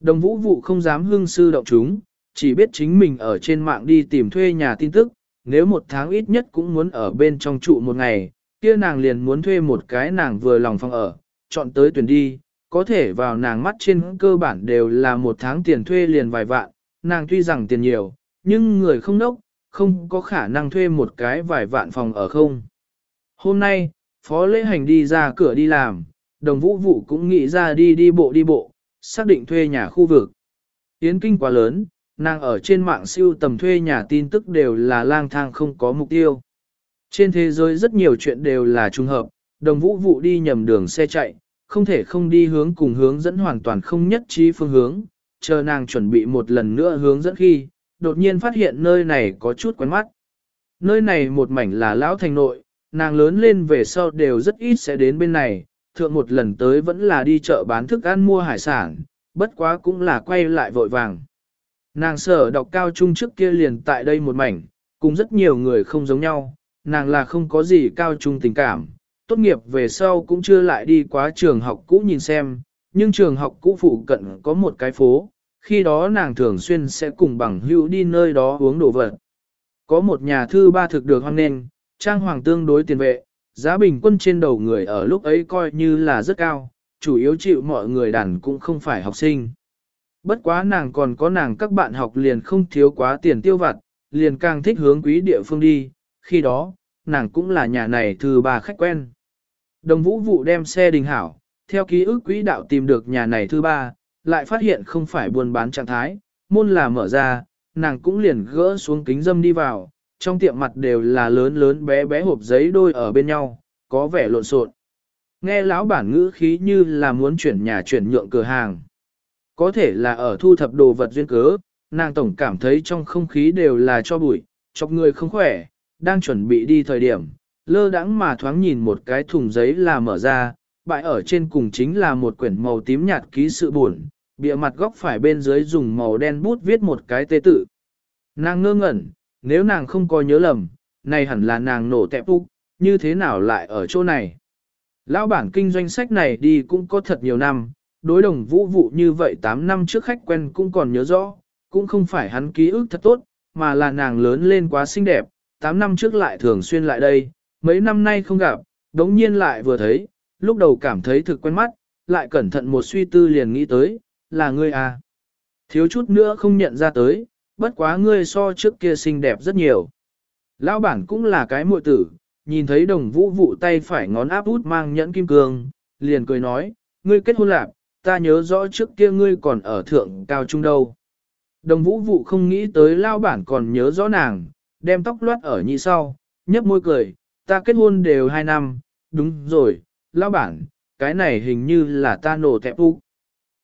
Đồng vũ vụ không dám hưng sư động chúng, chỉ biết chính mình ở trên mạng đi tìm thuê nhà tin tức, nếu một tháng ít nhất cũng muốn ở bên trong trụ một ngày, kia nàng liền muốn thuê một cái nàng vừa lòng phòng ở, chọn tới tuyển đi, có thể vào nàng mắt trên cơ bản đều là một tháng tiền thuê liền vài vạn, nàng tuy rằng tiền nhiều, nhưng người không nốc, không có khả năng thuê một cái vài vạn phòng ở không. Hôm nay, Phó Lễ Hành đi ra cửa đi làm, đồng vũ vụ cũng nghĩ ra đi đi bộ đi bộ, xác định thuê nhà khu vực. Yến kinh quá lớn, nàng ở trên mạng siêu tầm thuê nhà tin tức đều là lang thang không có mục tiêu. Trên thế giới rất nhiều chuyện đều là trùng hợp, đồng vũ vụ đi nhầm đường xe chạy, không thể không đi hướng cùng hướng dẫn hoàn toàn không nhất trí phương hướng, chờ nàng chuẩn bị một lần nữa hướng dẫn khi, đột nhiên phát hiện nơi này có chút quen mắt. Nơi này một mảnh là lão thành nội, nàng lớn lên về sau đều rất ít sẽ đến bên này, thượng một lần tới vẫn là đi chợ bán thức ăn mua hải sản, bất quá cũng là quay lại vội vàng. Nàng sở đọc cao trung trước kia liền tại đây một mảnh, cùng rất nhiều người không giống nhau, nàng là không có gì cao trung tình cảm, tốt nghiệp về sau cũng chưa lại đi quá trường học cũ nhìn xem, nhưng trường học cũ phụ cận có một cái phố, khi đó nàng thường xuyên sẽ cùng bằng hữu đi nơi đó uống đồ vật. Có một nhà thư ba thực được hoang nền, trang hoàng tương đối tiền vệ, giá bình quân trên đầu người ở lúc ấy coi như là rất cao, chủ yếu chịu mọi người đàn cũng không phải học sinh. Bất quá nàng còn có nàng các bạn học liền không thiếu quá tiền tiêu vặt, liền càng thích hướng quý địa phương đi, khi đó, nàng cũng là nhà này thư ba khách quen. Đồng vũ vụ đem xe đình hảo, theo ký ức quỹ đạo tìm được nhà này thứ ba, lại phát hiện không phải buôn bán trạng thái, môn là mở ra, nàng cũng liền gỡ xuống kính dâm đi vào, trong tiệm mặt đều là lớn lớn bé bé hộp giấy đôi ở bên nhau, có vẻ lộn xộn. Nghe lão bản ngữ khí như là muốn chuyển nhà chuyển nhượng cửa hàng. Có thể là ở thu thập đồ vật duyên cớ, nàng tổng cảm thấy trong không khí đều là cho bụi, chọc người không khỏe, đang chuẩn bị đi thời điểm, lơ đãng mà thoáng nhìn một cái thùng giấy là mở ra, bại ở trên cùng chính là một quyển màu tím nhạt ký sự buồn, bìa mặt góc phải bên dưới dùng màu đen bút viết một cái tê tự. Nàng ngơ ngẩn, nếu nàng không có nhớ lầm, này hẳn là nàng nổ tẹp úc, như thế nào lại ở chỗ này. Lão bản kinh doanh sách này đi cũng có thật nhiều năm, đối đồng vũ vụ như vậy 8 năm trước khách quen cũng còn nhớ rõ, cũng không phải hắn ký ức thật tốt, mà là nàng lớn lên quá xinh đẹp, 8 năm trước lại thường xuyên lại đây, mấy năm nay không gặp, đống nhiên lại vừa thấy, lúc đầu cảm thấy thực quen mắt, lại cẩn thận một suy tư liền nghĩ tới, là ngươi à. Thiếu chút nữa không nhận ra tới, bất quá ngươi so trước kia xinh đẹp rất nhiều. Lão bản cũng là cái muội tử, nhìn thấy đồng vũ vụ tay phải ngón áp út mang nhẫn kim cương, liền cười nói, ngươi kết hôn lạc, ta nhớ rõ trước kia ngươi còn ở thượng cao trung đâu. Đồng vũ vụ không nghĩ tới lao bản còn nhớ rõ nàng, đem tóc loát ở nhị sau, nhấp môi cười, ta kết hôn đều hai năm, đúng rồi, lão bản, cái này hình như là ta nổ thẹp ú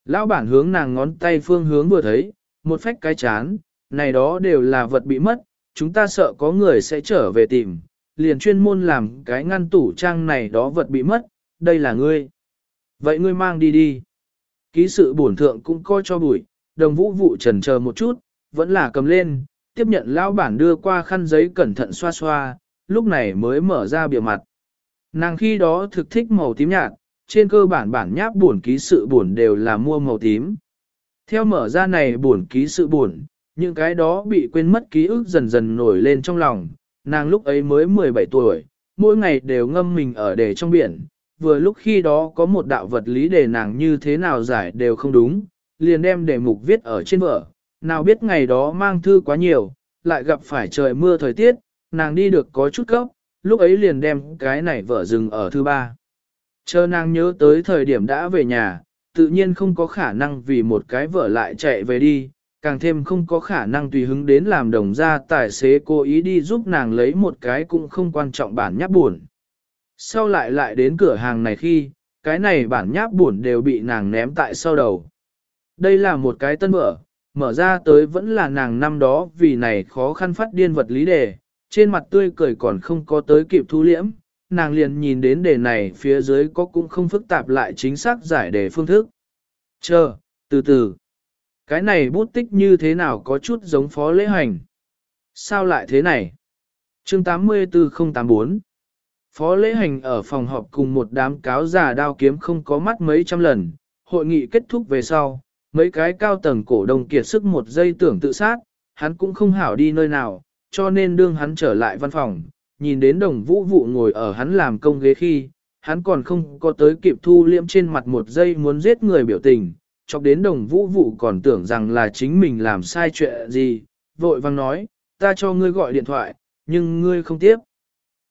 Lão bản hướng nàng ngón tay phương hướng vừa thấy, một phách cái chán, này đó đều là vật bị mất, chúng ta sợ có người sẽ trở về tìm, liền chuyên môn làm cái ngăn tủ trang này đó vật bị mất, đây là ngươi. Vậy ngươi mang đi đi. Ký sự bổn thượng cũng coi cho bụi, đồng vũ vụ trần chờ một chút, vẫn là cầm lên, tiếp nhận lão bản đưa qua khăn giấy cẩn thận xoa xoa, lúc này mới mở ra bìa mặt. Nàng khi đó thực thích màu tím nhạt, trên cơ bản bản nháp buồn ký sự buồn đều là mua màu tím. Theo mở ra này buồn ký sự buồn, những cái đó bị quên mất ký ức dần dần nổi lên trong lòng, nàng lúc ấy mới 17 tuổi, mỗi ngày đều ngâm mình ở đề trong biển, vừa lúc khi đó có một đạo vật lý để nàng như thế nào giải đều không đúng, liền đem đề mục viết ở trên vở, nào biết ngày đó mang thư quá nhiều, lại gặp phải trời mưa thời tiết, nàng đi được có chút gấp. lúc ấy liền đem cái này vở dừng ở thư ba. Chờ nàng nhớ tới thời điểm đã về nhà, tự nhiên không có khả năng vì một cái vở lại chạy về đi, càng thêm không có khả năng tùy hứng đến làm đồng ra tài xế cố ý đi giúp nàng lấy một cái cũng không quan trọng bản nháp buồn. Sau lại lại đến cửa hàng này khi, cái này bản nháp buồn đều bị nàng ném tại sau đầu. Đây là một cái tân vở, mở ra tới vẫn là nàng năm đó vì này khó khăn phát điên vật lý đề, trên mặt tươi cười còn không có tới kịp thu liễm, nàng liền nhìn đến đề này phía dưới có cũng không phức tạp lại chính xác giải đề phương thức. Chờ, từ từ. Cái này bút tích như thế nào có chút giống phó lễ hành. Sao lại thế này? Chương 84084 Phó lễ hành ở phòng họp cùng một đám cáo giả đao kiếm không có mắt mấy trăm lần, hội nghị kết thúc về sau, mấy cái cao tầng cổ đông kiệt sức một giây tưởng tự sát, hắn cũng không hảo đi nơi nào, cho nên đương hắn trở lại văn phòng, nhìn đến đồng vũ vụ ngồi ở hắn làm công ghế khi, hắn còn không có tới kịp thu liễm trên mặt một giây muốn giết người biểu tình, chọc đến đồng vũ vụ còn tưởng rằng là chính mình làm sai chuyện gì, vội vang nói, ta cho ngươi gọi điện thoại, nhưng ngươi không tiếp.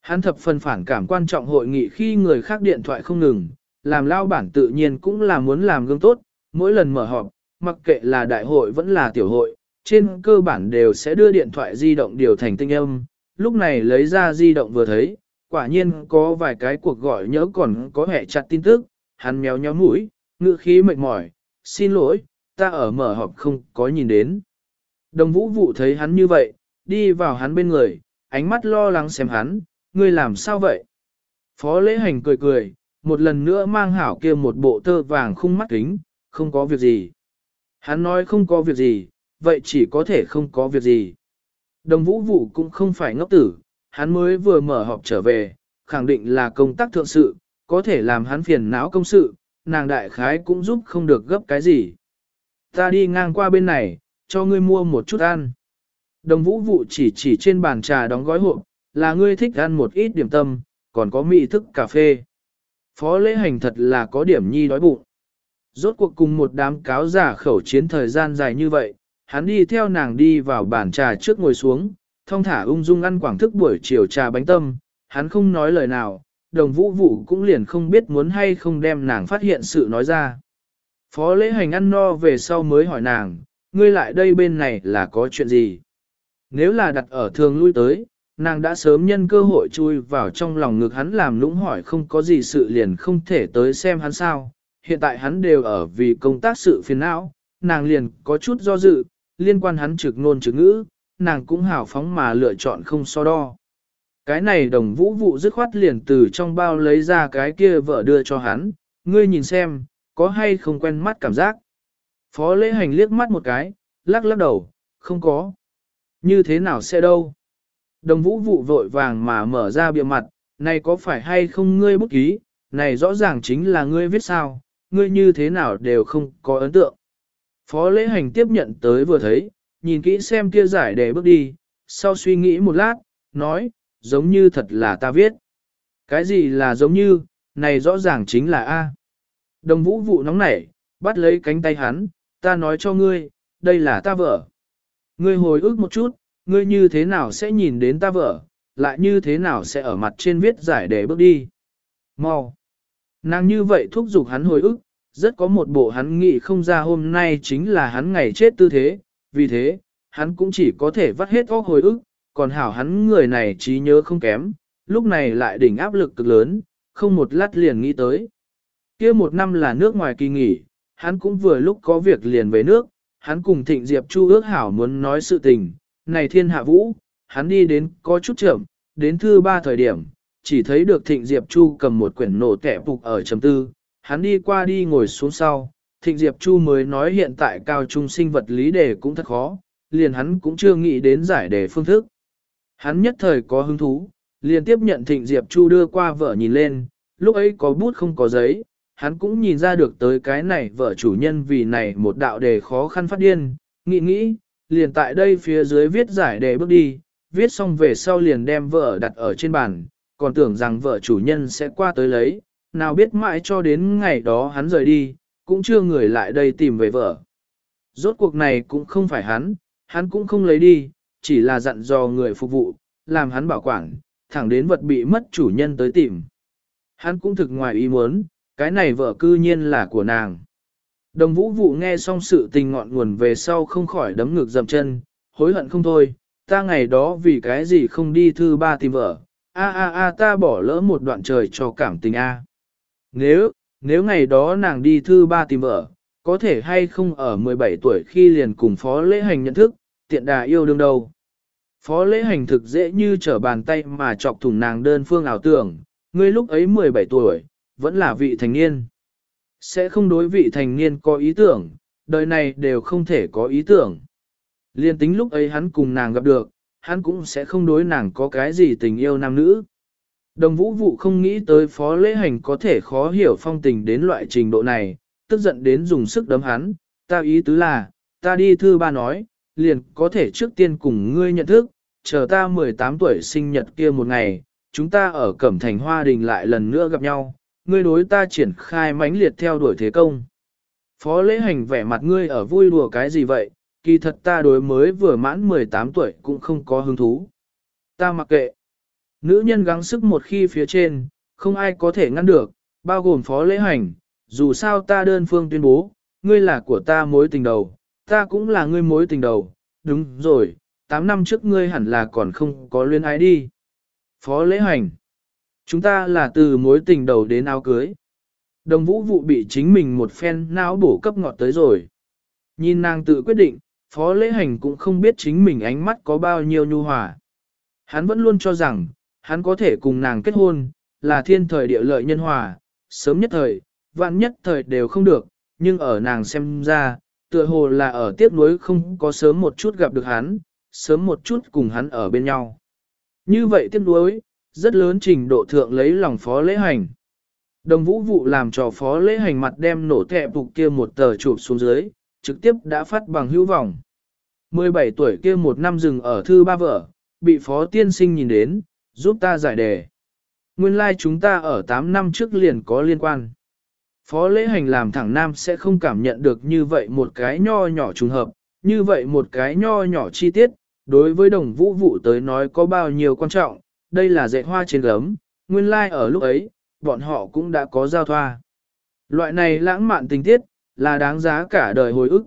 Hắn thập phần phản cảm quan trọng hội nghị khi người khác điện thoại không ngừng, làm lao bản tự nhiên cũng là muốn làm gương tốt, mỗi lần mở họp, mặc kệ là đại hội vẫn là tiểu hội, trên cơ bản đều sẽ đưa điện thoại di động điều thành tinh âm, lúc này lấy ra di động vừa thấy, quả nhiên có vài cái cuộc gọi nhớ còn có hệ chặt tin tức, hắn méo nhó mũi, ngựa khí mệt mỏi, xin lỗi, ta ở mở họp không có nhìn đến. Đồng vũ vụ thấy hắn như vậy, đi vào hắn bên người, ánh mắt lo lắng xem hắn, ngươi làm sao vậy? Phó lễ hành cười cười, một lần nữa mang hảo kia một bộ tơ vàng khung mắt kính, không có việc gì. Hắn nói không có việc gì, vậy chỉ có thể không có việc gì. Đồng vũ vụ cũng không phải ngốc tử, hắn mới vừa mở họp trở về, khẳng định là công tác thượng sự, có thể làm hắn phiền não công sự, nàng đại khái cũng giúp không được gấp cái gì. Ta đi ngang qua bên này, cho ngươi mua một chút ăn. Đồng vũ vụ chỉ chỉ trên bàn trà đóng gói hộp, là ngươi thích ăn một ít điểm tâm, còn có mỹ thức cà phê. Phó lễ hành thật là có điểm nhi đói bụng. Rốt cuộc cùng một đám cáo giả khẩu chiến thời gian dài như vậy, hắn đi theo nàng đi vào bàn trà trước ngồi xuống, thong thả ung dung ăn quảng thức buổi chiều trà bánh tâm, hắn không nói lời nào, đồng vũ vụ cũng liền không biết muốn hay không đem nàng phát hiện sự nói ra. Phó lễ hành ăn no về sau mới hỏi nàng, ngươi lại đây bên này là có chuyện gì? Nếu là đặt ở thường lui tới, nàng đã sớm nhân cơ hội chui vào trong lòng ngực hắn làm lũng hỏi không có gì sự liền không thể tới xem hắn sao. Hiện tại hắn đều ở vì công tác sự phiền não, nàng liền có chút do dự, liên quan hắn trực ngôn trực ngữ, nàng cũng hào phóng mà lựa chọn không so đo. Cái này đồng vũ vụ dứt khoát liền từ trong bao lấy ra cái kia vợ đưa cho hắn, ngươi nhìn xem, có hay không quen mắt cảm giác. Phó lễ hành liếc mắt một cái, lắc lắc đầu, không có. Như thế nào sẽ đâu? Đồng vũ vụ vội vàng mà mở ra bìa mặt, này có phải hay không ngươi bút ký, này rõ ràng chính là ngươi viết sao, ngươi như thế nào đều không có ấn tượng. Phó lễ hành tiếp nhận tới vừa thấy, nhìn kỹ xem kia giải đề bước đi, sau suy nghĩ một lát, nói, giống như thật là ta viết. Cái gì là giống như, này rõ ràng chính là A. Đồng vũ vụ nóng nảy, bắt lấy cánh tay hắn, ta nói cho ngươi, đây là ta vợ. Ngươi hồi ức một chút, ngươi như thế nào sẽ nhìn đến ta vợ, lại như thế nào sẽ ở mặt trên viết giải để bước đi. Mau! Nàng như vậy thúc giục hắn hồi ức, rất có một bộ hắn nghĩ không ra hôm nay chính là hắn ngày chết tư thế, vì thế, hắn cũng chỉ có thể vắt hết óc hồi ức, còn hảo hắn người này trí nhớ không kém, lúc này lại đỉnh áp lực cực lớn, không một lát liền nghĩ tới. kia một năm là nước ngoài kỳ nghỉ, hắn cũng vừa lúc có việc liền về nước, hắn cùng Thịnh Diệp Chu ước hảo muốn nói sự tình, này thiên hạ vũ, hắn đi đến có chút chậm, đến thư ba thời điểm, chỉ thấy được Thịnh Diệp Chu cầm một quyển nổ kẻ phục ở chấm tư, hắn đi qua đi ngồi xuống sau, Thịnh Diệp Chu mới nói hiện tại cao trung sinh vật lý đề cũng thật khó, liền hắn cũng chưa nghĩ đến giải đề phương thức. Hắn nhất thời có hứng thú, liền tiếp nhận Thịnh Diệp Chu đưa qua vợ nhìn lên, lúc ấy có bút không có giấy, hắn cũng nhìn ra được tới cái này vợ chủ nhân vì này một đạo đề khó khăn phát điên, nghĩ nghĩ, liền tại đây phía dưới viết giải đề bước đi, viết xong về sau liền đem vợ đặt ở trên bàn, còn tưởng rằng vợ chủ nhân sẽ qua tới lấy, nào biết mãi cho đến ngày đó hắn rời đi, cũng chưa người lại đây tìm về vợ. Rốt cuộc này cũng không phải hắn, hắn cũng không lấy đi, chỉ là dặn dò người phục vụ, làm hắn bảo quản, thẳng đến vật bị mất chủ nhân tới tìm. Hắn cũng thực ngoài ý muốn, cái này vợ cư nhiên là của nàng. Đồng vũ vụ nghe xong sự tình ngọn nguồn về sau không khỏi đấm ngực dầm chân, hối hận không thôi, ta ngày đó vì cái gì không đi thư ba tìm vợ, a a a ta bỏ lỡ một đoạn trời cho cảm tình a. Nếu, nếu ngày đó nàng đi thư ba tìm vợ, có thể hay không ở 17 tuổi khi liền cùng phó lễ hành nhận thức, tiện đà yêu đương đâu. Phó lễ hành thực dễ như trở bàn tay mà chọc thủng nàng đơn phương ảo tưởng, ngươi lúc ấy 17 tuổi, vẫn là vị thành niên. Sẽ không đối vị thành niên có ý tưởng, đời này đều không thể có ý tưởng. Liên tính lúc ấy hắn cùng nàng gặp được, hắn cũng sẽ không đối nàng có cái gì tình yêu nam nữ. Đồng vũ vụ không nghĩ tới phó lễ hành có thể khó hiểu phong tình đến loại trình độ này, tức giận đến dùng sức đấm hắn, ta ý tứ là, ta đi thư ba nói, liền có thể trước tiên cùng ngươi nhận thức, chờ ta 18 tuổi sinh nhật kia một ngày, chúng ta ở Cẩm Thành Hoa Đình lại lần nữa gặp nhau, ngươi đối ta triển khai mãnh liệt theo đuổi thế công. Phó lễ hành vẻ mặt ngươi ở vui đùa cái gì vậy, kỳ thật ta đối mới vừa mãn 18 tuổi cũng không có hứng thú. Ta mặc kệ. Nữ nhân gắng sức một khi phía trên, không ai có thể ngăn được, bao gồm phó lễ hành, dù sao ta đơn phương tuyên bố, ngươi là của ta mối tình đầu, ta cũng là ngươi mối tình đầu, đúng rồi, 8 năm trước ngươi hẳn là còn không có luyến ái đi. Phó lễ hành, chúng ta là từ mối tình đầu đến áo cưới. Đồng vũ vụ bị chính mình một phen não bổ cấp ngọt tới rồi. Nhìn nàng tự quyết định, phó lễ hành cũng không biết chính mình ánh mắt có bao nhiêu nhu hòa. Hắn vẫn luôn cho rằng, hắn có thể cùng nàng kết hôn, là thiên thời địa lợi nhân hòa, sớm nhất thời, vạn nhất thời đều không được, nhưng ở nàng xem ra, tựa hồ là ở tiếc nuối không có sớm một chút gặp được hắn, sớm một chút cùng hắn ở bên nhau. Như vậy tiếc nuối, rất lớn trình độ thượng lấy lòng phó lễ hành. Đồng vũ vụ làm cho phó lễ hành mặt đem nổ thẹp phục kia một tờ chụp xuống dưới, trực tiếp đã phát bằng hữu vọng. 17 tuổi kia một năm dừng ở thư ba vợ, bị phó tiên sinh nhìn đến, giúp ta giải đề. Nguyên lai like chúng ta ở 8 năm trước liền có liên quan. Phó lễ hành làm thẳng nam sẽ không cảm nhận được như vậy một cái nho nhỏ trùng hợp, như vậy một cái nho nhỏ chi tiết, đối với đồng vũ vụ tới nói có bao nhiêu quan trọng, đây là dạy hoa trên gấm, nguyên lai like ở lúc ấy, bọn họ cũng đã có giao thoa. Loại này lãng mạn tình tiết, là đáng giá cả đời hồi ức.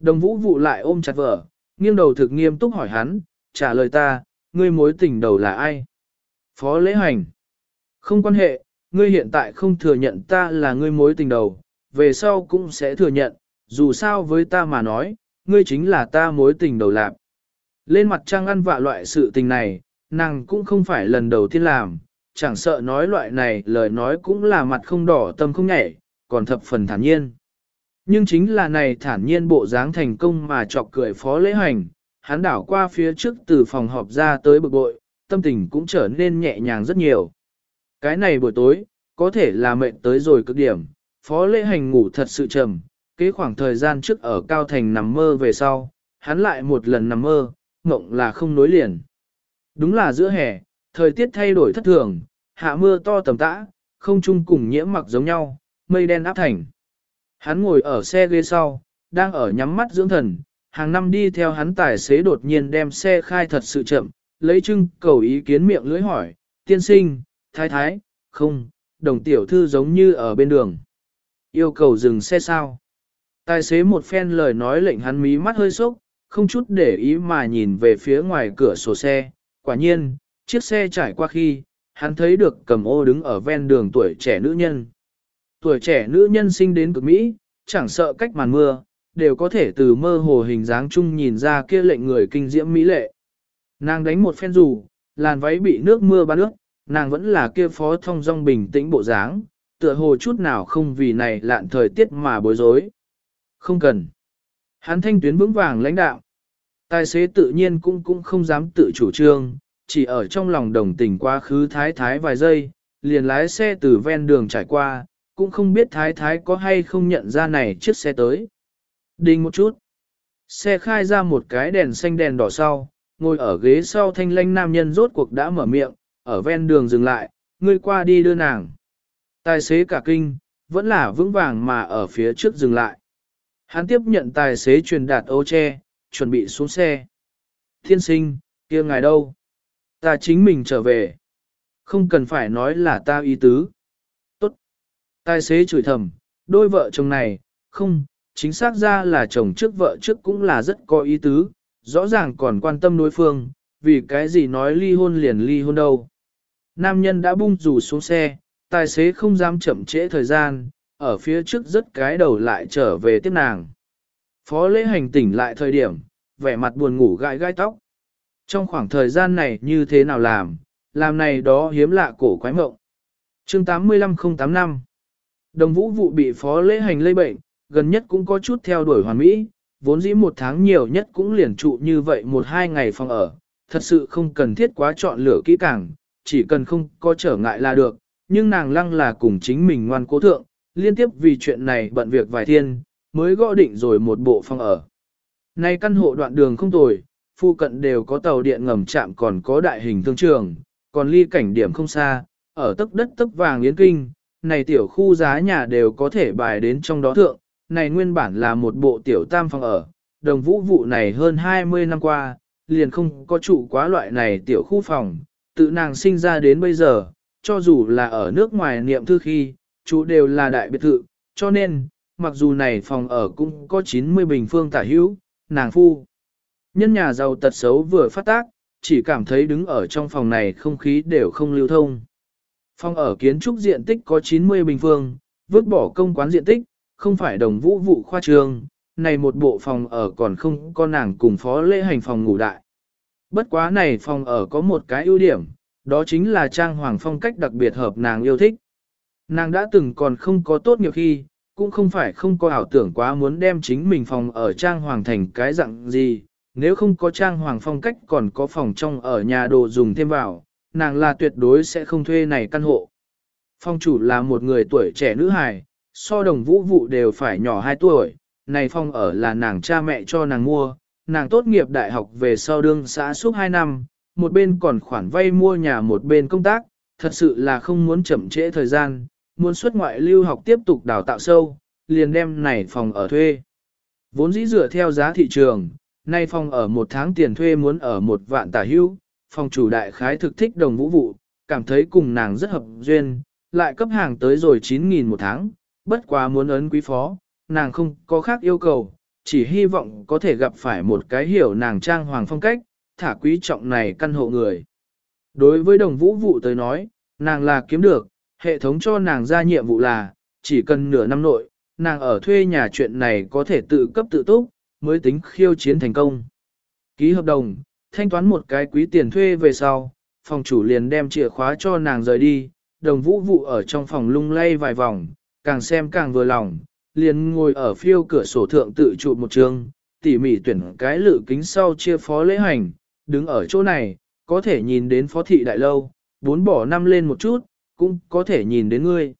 Đồng vũ vụ lại ôm chặt vợ, nghiêng đầu thực nghiêm túc hỏi hắn, trả lời ta, ngươi mối tình đầu là ai? Phó lễ hành. Không quan hệ, ngươi hiện tại không thừa nhận ta là ngươi mối tình đầu, về sau cũng sẽ thừa nhận, dù sao với ta mà nói, ngươi chính là ta mối tình đầu lạc. Lên mặt trăng ăn vạ loại sự tình này, nàng cũng không phải lần đầu tiên làm, chẳng sợ nói loại này lời nói cũng là mặt không đỏ tâm không nhảy, còn thập phần thản nhiên. Nhưng chính là này thản nhiên bộ dáng thành công mà chọc cười phó lễ hành, hắn đảo qua phía trước từ phòng họp ra tới bực bội, tâm tình cũng trở nên nhẹ nhàng rất nhiều. Cái này buổi tối, có thể là mệnh tới rồi cực điểm, phó lễ hành ngủ thật sự trầm, kế khoảng thời gian trước ở Cao Thành nằm mơ về sau, hắn lại một lần nằm mơ, mộng là không nối liền. Đúng là giữa hè, thời tiết thay đổi thất thường, hạ mưa to tầm tã, không chung cùng nhiễm mặc giống nhau, mây đen áp thành. Hắn ngồi ở xe ghế sau, đang ở nhắm mắt dưỡng thần, hàng năm đi theo hắn tài xế đột nhiên đem xe khai thật sự chậm, lấy trưng cầu ý kiến miệng lưỡi hỏi, tiên sinh, thái thái, không, đồng tiểu thư giống như ở bên đường. Yêu cầu dừng xe sao? Tài xế một phen lời nói lệnh hắn mí mắt hơi sốc, không chút để ý mà nhìn về phía ngoài cửa sổ xe. Quả nhiên, chiếc xe trải qua khi, hắn thấy được cầm ô đứng ở ven đường tuổi trẻ nữ nhân. Tuổi trẻ nữ nhân sinh đến cực Mỹ, chẳng sợ cách màn mưa, đều có thể từ mơ hồ hình dáng chung nhìn ra kia lệnh người kinh diễm Mỹ lệ. Nàng đánh một phen dù, làn váy bị nước mưa bắn nước, nàng vẫn là kia phó thông dong bình tĩnh bộ dáng, tựa hồ chút nào không vì này lạn thời tiết mà bối rối. Không cần. Hắn thanh tuyến vững vàng lãnh đạo. Tài xế tự nhiên cũng cũng không dám tự chủ trương, chỉ ở trong lòng đồng tình quá khứ thái thái vài giây, liền lái xe từ ven đường trải qua, cũng không biết thái thái có hay không nhận ra này chiếc xe tới. Đình một chút. Xe khai ra một cái đèn xanh đèn đỏ sau, ngồi ở ghế sau thanh lanh nam nhân rốt cuộc đã mở miệng, ở ven đường dừng lại, ngươi qua đi đưa nàng. Tài xế cả kinh, vẫn là vững vàng mà ở phía trước dừng lại. Hắn tiếp nhận tài xế truyền đạt ô che, chuẩn bị xuống xe. Thiên sinh, kia ngài đâu? Ta chính mình trở về. Không cần phải nói là ta ý tứ. Tài xế chửi thầm, đôi vợ chồng này, không, chính xác ra là chồng trước vợ trước cũng là rất có ý tứ, rõ ràng còn quan tâm đối phương, vì cái gì nói ly hôn liền ly hôn đâu. Nam nhân đã bung rủ xuống xe, tài xế không dám chậm trễ thời gian, ở phía trước rất cái đầu lại trở về tiếp nàng. Phó lễ hành tỉnh lại thời điểm, vẻ mặt buồn ngủ gai gai tóc. Trong khoảng thời gian này như thế nào làm, làm này đó hiếm lạ cổ quái mộng. chương 85085 Đồng vũ vụ bị phó lễ hành lây bệnh, gần nhất cũng có chút theo đuổi hoàn mỹ, vốn dĩ một tháng nhiều nhất cũng liền trụ như vậy một hai ngày phòng ở, thật sự không cần thiết quá chọn lựa kỹ càng, chỉ cần không có trở ngại là được, nhưng nàng lăng là cùng chính mình ngoan cố thượng, liên tiếp vì chuyện này bận việc vài thiên, mới gõ định rồi một bộ phòng ở. Nay căn hộ đoạn đường không tồi, phụ cận đều có tàu điện ngầm chạm còn có đại hình thương trường, còn ly cảnh điểm không xa, ở tấc đất tấc vàng yến kinh, này tiểu khu giá nhà đều có thể bài đến trong đó thượng, này nguyên bản là một bộ tiểu tam phòng ở, đồng vũ vụ này hơn 20 năm qua, liền không có trụ quá loại này tiểu khu phòng, tự nàng sinh ra đến bây giờ, cho dù là ở nước ngoài niệm thư khi, chú đều là đại biệt thự, cho nên, mặc dù này phòng ở cũng có 90 bình phương tả hữu, nàng phu. Nhân nhà giàu tật xấu vừa phát tác, chỉ cảm thấy đứng ở trong phòng này không khí đều không lưu thông. Phòng ở kiến trúc diện tích có 90 bình phương, vứt bỏ công quán diện tích, không phải đồng vũ vụ khoa trường, này một bộ phòng ở còn không có nàng cùng phó lễ hành phòng ngủ đại. Bất quá này phòng ở có một cái ưu điểm, đó chính là trang hoàng phong cách đặc biệt hợp nàng yêu thích. Nàng đã từng còn không có tốt nghiệp khi, cũng không phải không có ảo tưởng quá muốn đem chính mình phòng ở trang hoàng thành cái dạng gì, nếu không có trang hoàng phong cách còn có phòng trong ở nhà đồ dùng thêm vào, nàng là tuyệt đối sẽ không thuê này căn hộ. Phong chủ là một người tuổi trẻ nữ hài, so đồng vũ vụ đều phải nhỏ 2 tuổi, này phong ở là nàng cha mẹ cho nàng mua, nàng tốt nghiệp đại học về sau đương xã suốt 2 năm, một bên còn khoản vay mua nhà một bên công tác, thật sự là không muốn chậm trễ thời gian, muốn xuất ngoại lưu học tiếp tục đào tạo sâu, liền đem này phòng ở thuê. Vốn dĩ dựa theo giá thị trường, nay phòng ở một tháng tiền thuê muốn ở một vạn tả hưu, phòng chủ đại khái thực thích đồng vũ vụ, cảm thấy cùng nàng rất hợp duyên, lại cấp hàng tới rồi 9.000 một tháng, bất quá muốn ấn quý phó, nàng không có khác yêu cầu, chỉ hy vọng có thể gặp phải một cái hiểu nàng trang hoàng phong cách, thả quý trọng này căn hộ người. Đối với đồng vũ vụ tới nói, nàng là kiếm được, hệ thống cho nàng ra nhiệm vụ là, chỉ cần nửa năm nội, nàng ở thuê nhà chuyện này có thể tự cấp tự túc, mới tính khiêu chiến thành công. Ký hợp đồng, thanh toán một cái quý tiền thuê về sau, phòng chủ liền đem chìa khóa cho nàng rời đi, đồng vũ vụ ở trong phòng lung lay vài vòng, càng xem càng vừa lòng, liền ngồi ở phiêu cửa sổ thượng tự trụ một trường, tỉ mỉ tuyển cái lự kính sau chia phó lễ hành, đứng ở chỗ này, có thể nhìn đến phó thị đại lâu, bốn bỏ năm lên một chút, cũng có thể nhìn đến ngươi.